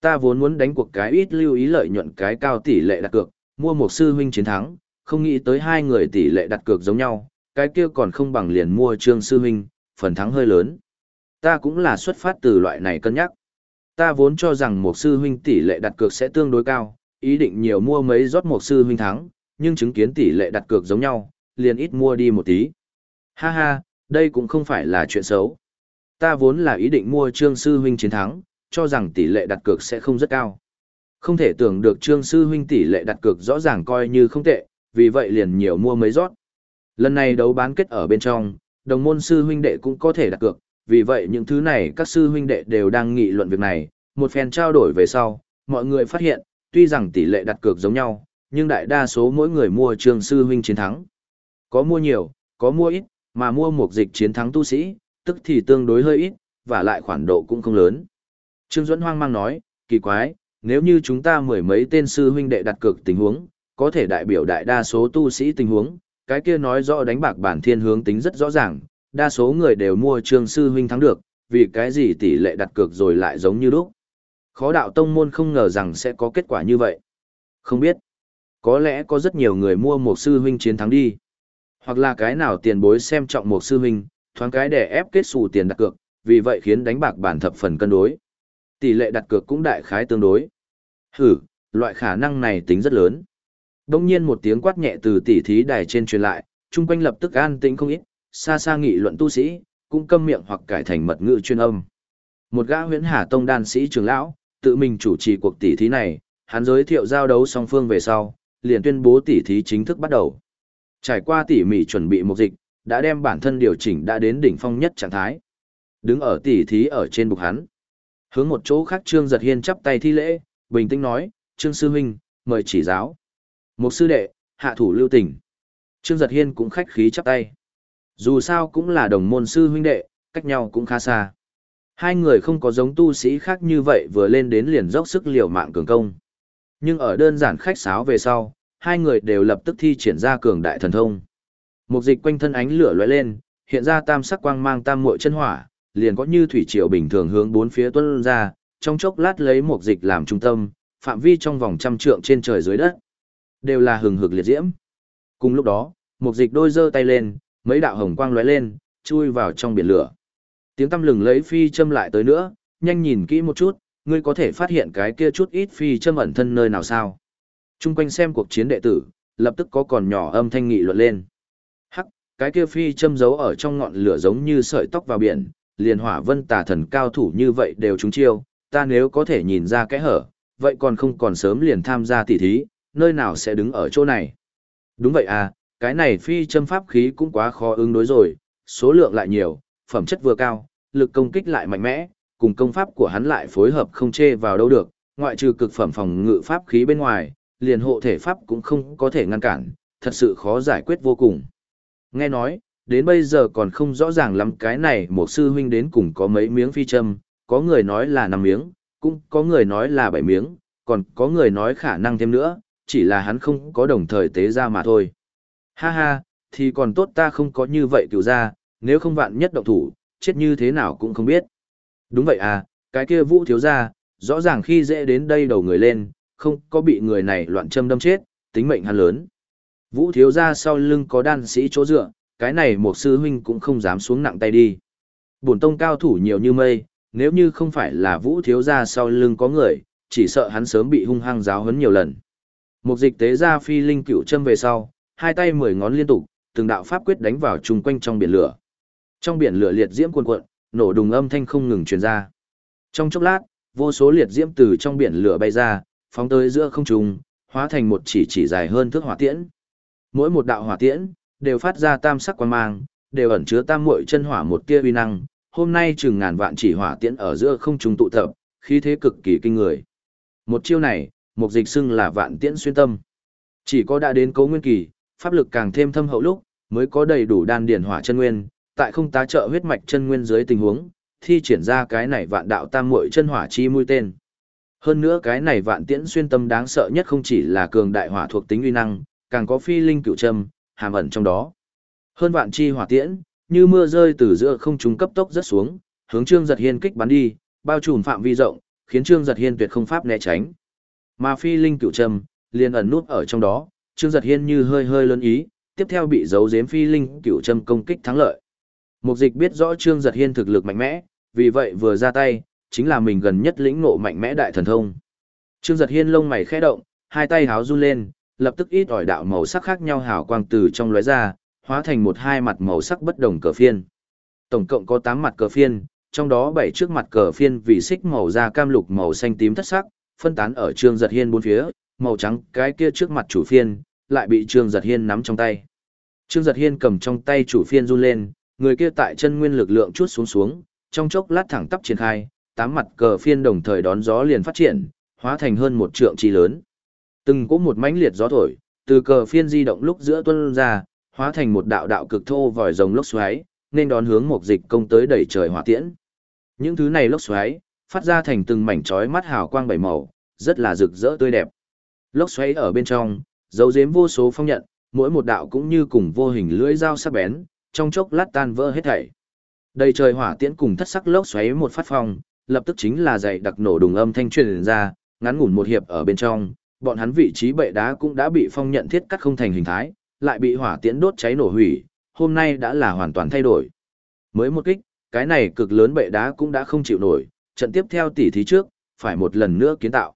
Ta vốn muốn đánh cuộc cái ít lưu ý lợi nhuận cái cao tỷ lệ đặt cược, mua một sư huynh chiến thắng, không nghĩ tới hai người tỷ lệ đặt cược giống nhau, cái kia còn không bằng liền mua trương sư huynh, phần thắng hơi lớn. Ta cũng là xuất phát từ loại này cân nhắc. Ta vốn cho rằng một sư huynh tỷ lệ đặt cược sẽ tương đối cao, ý định nhiều mua mấy rót một sư huynh thắng, nhưng chứng kiến tỷ lệ đặt cược giống nhau, liền ít mua đi một tí. Ha ha, đây cũng không phải là chuyện xấu. Ta vốn là ý định mua Trương Sư Huynh chiến thắng, cho rằng tỷ lệ đặt cược sẽ không rất cao. Không thể tưởng được Trương Sư Huynh tỷ lệ đặt cược rõ ràng coi như không tệ, vì vậy liền nhiều mua mấy rót. Lần này đấu bán kết ở bên trong, đồng môn sư huynh đệ cũng có thể đặt cược, vì vậy những thứ này các sư huynh đệ đều đang nghị luận việc này, một phen trao đổi về sau, mọi người phát hiện, tuy rằng tỷ lệ đặt cược giống nhau, nhưng đại đa số mỗi người mua trường Sư Huynh chiến thắng. Có mua nhiều, có mua ít, mà mua một dịch chiến thắng tu sĩ, tức thì tương đối hơi ít, và lại khoản độ cũng không lớn. Trương Duẫn hoang mang nói, kỳ quái, nếu như chúng ta mười mấy tên sư huynh đệ đặt cược tình huống, có thể đại biểu đại đa số tu sĩ tình huống, cái kia nói rõ đánh bạc bản thiên hướng tính rất rõ ràng, đa số người đều mua trương sư huynh thắng được, vì cái gì tỷ lệ đặt cược rồi lại giống như lúc. Khó đạo tông môn không ngờ rằng sẽ có kết quả như vậy. Không biết. Có lẽ có rất nhiều người mua một sư huynh chiến thắng đi. Hoặc là cái nào tiền bối xem trọng một sư huynh, thoáng cái để ép kết xù tiền đặt cược, vì vậy khiến đánh bạc bản thập phần cân đối. Tỷ lệ đặt cược cũng đại khái tương đối. Hử, loại khả năng này tính rất lớn. Đông nhiên một tiếng quát nhẹ từ tỷ thí đài trên truyền lại, chung quanh lập tức an tĩnh không ít, xa xa nghị luận tu sĩ, cũng câm miệng hoặc cải thành mật ngữ chuyên âm. Một gã huyễn hà tông đan sĩ trưởng lão, tự mình chủ trì cuộc tỷ thí này, hắn giới thiệu giao đấu song phương về sau, liền tuyên bố tỷ thí chính thức bắt đầu. Trải qua tỉ mỉ chuẩn bị một dịch, đã đem bản thân điều chỉnh đã đến đỉnh phong nhất trạng thái. Đứng ở tỉ thí ở trên bục hắn. Hướng một chỗ khác Trương Giật Hiên chắp tay thi lễ, bình tĩnh nói, Trương Sư Huynh, mời chỉ giáo. Một sư đệ, hạ thủ lưu tình. Trương Giật Hiên cũng khách khí chắp tay. Dù sao cũng là đồng môn sư huynh đệ, cách nhau cũng khá xa. Hai người không có giống tu sĩ khác như vậy vừa lên đến liền dốc sức liều mạng cường công. Nhưng ở đơn giản khách sáo về sau, hai người đều lập tức thi triển ra cường đại thần thông. Một dịch quanh thân ánh lửa lóe lên, hiện ra tam sắc quang mang tam muội chân hỏa, liền có như thủy triều bình thường hướng bốn phía tuôn ra, trong chốc lát lấy một dịch làm trung tâm, phạm vi trong vòng trăm trượng trên trời dưới đất, đều là hừng hực liệt diễm. Cùng lúc đó, một dịch đôi giơ tay lên, mấy đạo hồng quang lóe lên, chui vào trong biển lửa. Tiếng tâm lừng lấy phi châm lại tới nữa, nhanh nhìn kỹ một chút, ngươi có thể phát hiện cái kia chút ít phi châm ẩn thân nơi nào sao. Trung quanh xem cuộc chiến đệ tử, lập tức có còn nhỏ âm thanh nghị luận lên. Hắc, cái kia phi châm giấu ở trong ngọn lửa giống như sợi tóc vào biển, liền hỏa vân tà thần cao thủ như vậy đều trúng chiêu, ta nếu có thể nhìn ra cái hở, vậy còn không còn sớm liền tham gia tỉ thí, nơi nào sẽ đứng ở chỗ này. Đúng vậy à, cái này phi châm pháp khí cũng quá khó ứng đối rồi, số lượng lại nhiều, phẩm chất vừa cao, lực công kích lại mạnh mẽ, cùng công pháp của hắn lại phối hợp không chê vào đâu được, ngoại trừ cực phẩm phòng ngự pháp khí bên ngoài, liền hộ thể pháp cũng không có thể ngăn cản, thật sự khó giải quyết vô cùng. Nghe nói, đến bây giờ còn không rõ ràng lắm cái này một sư huynh đến cùng có mấy miếng phi châm, có người nói là 5 miếng, cũng có người nói là 7 miếng, còn có người nói khả năng thêm nữa, chỉ là hắn không có đồng thời tế ra mà thôi. Ha ha, thì còn tốt ta không có như vậy cứu ra, nếu không vạn nhất động thủ, chết như thế nào cũng không biết. Đúng vậy à, cái kia vũ thiếu ra, rõ ràng khi dễ đến đây đầu người lên, không có bị người này loạn châm đâm chết, tính mệnh hắn lớn. Vũ thiếu ra sau lưng có đan sĩ chỗ dựa, cái này một sư huynh cũng không dám xuống nặng tay đi. Bổn tông cao thủ nhiều như mây, nếu như không phải là vũ thiếu ra sau lưng có người, chỉ sợ hắn sớm bị hung hăng giáo huấn nhiều lần. Một dịch tế ra phi linh cựu châm về sau, hai tay mười ngón liên tục, từng đạo pháp quyết đánh vào chung quanh trong biển lửa. Trong biển lửa liệt diễm cuồn cuộn, nổ đùng âm thanh không ngừng truyền ra. Trong chốc lát, vô số liệt diễm từ trong biển lửa bay ra, phóng tới giữa không trung, hóa thành một chỉ chỉ dài hơn thước hỏa tiễn. Mỗi một đạo hỏa tiễn đều phát ra tam sắc quang mang, đều ẩn chứa tam muội chân hỏa một tia uy năng. Hôm nay chừng ngàn vạn chỉ hỏa tiễn ở giữa không trung tụ tập, khí thế cực kỳ kinh người. Một chiêu này, một dịch xưng là vạn tiễn xuyên tâm. Chỉ có đã đến cấu nguyên kỳ, pháp lực càng thêm thâm hậu lúc, mới có đầy đủ đan điển hỏa chân nguyên, tại không tá trợ huyết mạch chân nguyên dưới tình huống, thi triển ra cái này vạn đạo tam muội chân hỏa chi mũi tên. Hơn nữa cái này vạn tiễn xuyên tâm đáng sợ nhất không chỉ là cường đại hỏa thuộc tính uy năng, càng có phi linh cựu châm, hàm ẩn trong đó. Hơn vạn chi hỏa tiễn, như mưa rơi từ giữa không trung cấp tốc rất xuống, hướng Trương Giật Hiên kích bắn đi, bao trùm phạm vi rộng, khiến Trương Giật Hiên tuyệt không pháp né tránh. Mà phi linh cựu châm, liền ẩn nút ở trong đó, Trương Giật Hiên như hơi hơi lớn ý, tiếp theo bị giấu giếm phi linh cựu châm công kích thắng lợi. Mục dịch biết rõ Trương Giật Hiên thực lực mạnh mẽ, vì vậy vừa ra tay, chính là mình gần nhất lĩnh ngộ mạnh mẽ đại thần thông. Trương Giật Hiên lông mày khẽ động, hai tay háo run lên, lập tức ít ỏi đạo màu sắc khác nhau hào quang từ trong lóe ra, hóa thành một hai mặt màu sắc bất đồng cờ phiên. Tổng cộng có 8 mặt cờ phiên, trong đó 7 trước mặt cờ phiên vì xích màu da cam lục màu xanh tím thất sắc, phân tán ở Trương Giật Hiên bốn phía, màu trắng cái kia trước mặt chủ phiên, lại bị Trương Giật Hiên nắm trong tay. Trương Giật Hiên cầm trong tay chủ phiên run lên, người kia tại chân nguyên lực lượng chút xuống xuống, trong chốc lát thẳng tắp triển khai, tám mặt cờ phiên đồng thời đón gió liền phát triển, hóa thành hơn một trượng chi lớn. Từng có một mãnh liệt gió thổi, từ cờ phiên di động lúc giữa tuân ra, hóa thành một đạo đạo cực thô vòi rồng lốc xoáy, nên đón hướng một dịch công tới đẩy trời hỏa tiễn. Những thứ này lốc xoáy, phát ra thành từng mảnh chói mắt hào quang bảy màu, rất là rực rỡ tươi đẹp. Lốc xoáy ở bên trong, dấu dếm vô số phong nhận, mỗi một đạo cũng như cùng vô hình lưỡi dao sắc bén, trong chốc lát tan vỡ hết thảy. Đầy trời hỏa tiễn cùng thất sắc lốc xoáy một phát phong, lập tức chính là dày đặc nổ đùng âm thanh truyền ra, ngắn ngủn một hiệp ở bên trong, bọn hắn vị trí bệ đá cũng đã bị phong nhận thiết cắt không thành hình thái, lại bị hỏa tiễn đốt cháy nổ hủy, hôm nay đã là hoàn toàn thay đổi. Mới một kích, cái này cực lớn bệ đá cũng đã không chịu nổi, trận tiếp theo tỉ thí trước, phải một lần nữa kiến tạo.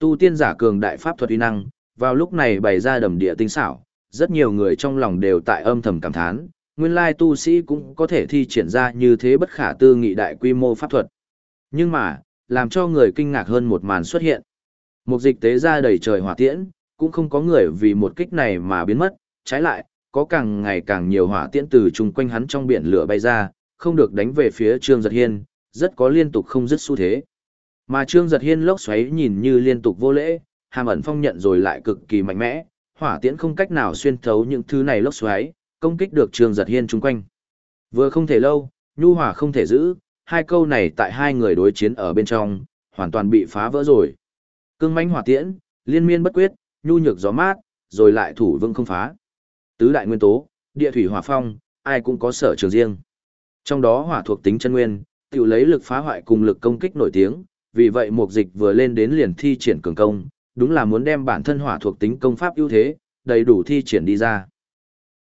Tu tiên giả cường đại pháp thuật uy năng, vào lúc này bày ra đầm địa tinh xảo, rất nhiều người trong lòng đều tại âm thầm cảm thán, nguyên lai tu sĩ cũng có thể thi triển ra như thế bất khả tư nghị đại quy mô pháp thuật. Nhưng mà, làm cho người kinh ngạc hơn một màn xuất hiện. Một dịch tế ra đầy trời hỏa tiễn, cũng không có người vì một kích này mà biến mất, trái lại, có càng ngày càng nhiều hỏa tiễn từ chung quanh hắn trong biển lửa bay ra, không được đánh về phía Trương Giật Hiên, rất có liên tục không dứt xu thế. Mà Trương Giật Hiên lốc xoáy nhìn như liên tục vô lễ, hàm ẩn phong nhận rồi lại cực kỳ mạnh mẽ, hỏa tiễn không cách nào xuyên thấu những thứ này lốc xoáy, công kích được Trương Giật Hiên chung quanh. Vừa không thể lâu, nhu hỏa không thể giữ, hai câu này tại hai người đối chiến ở bên trong, hoàn toàn bị phá vỡ rồi. Cương mãnh hỏa tiễn, liên miên bất quyết, nhu nhược gió mát, rồi lại thủ vững không phá. Tứ đại nguyên tố, địa thủy hỏa phong, ai cũng có sở trường riêng. Trong đó hỏa thuộc tính chân nguyên, tự lấy lực phá hoại cùng lực công kích nổi tiếng, vì vậy mục dịch vừa lên đến liền thi triển cường công, đúng là muốn đem bản thân hỏa thuộc tính công pháp ưu thế, đầy đủ thi triển đi ra.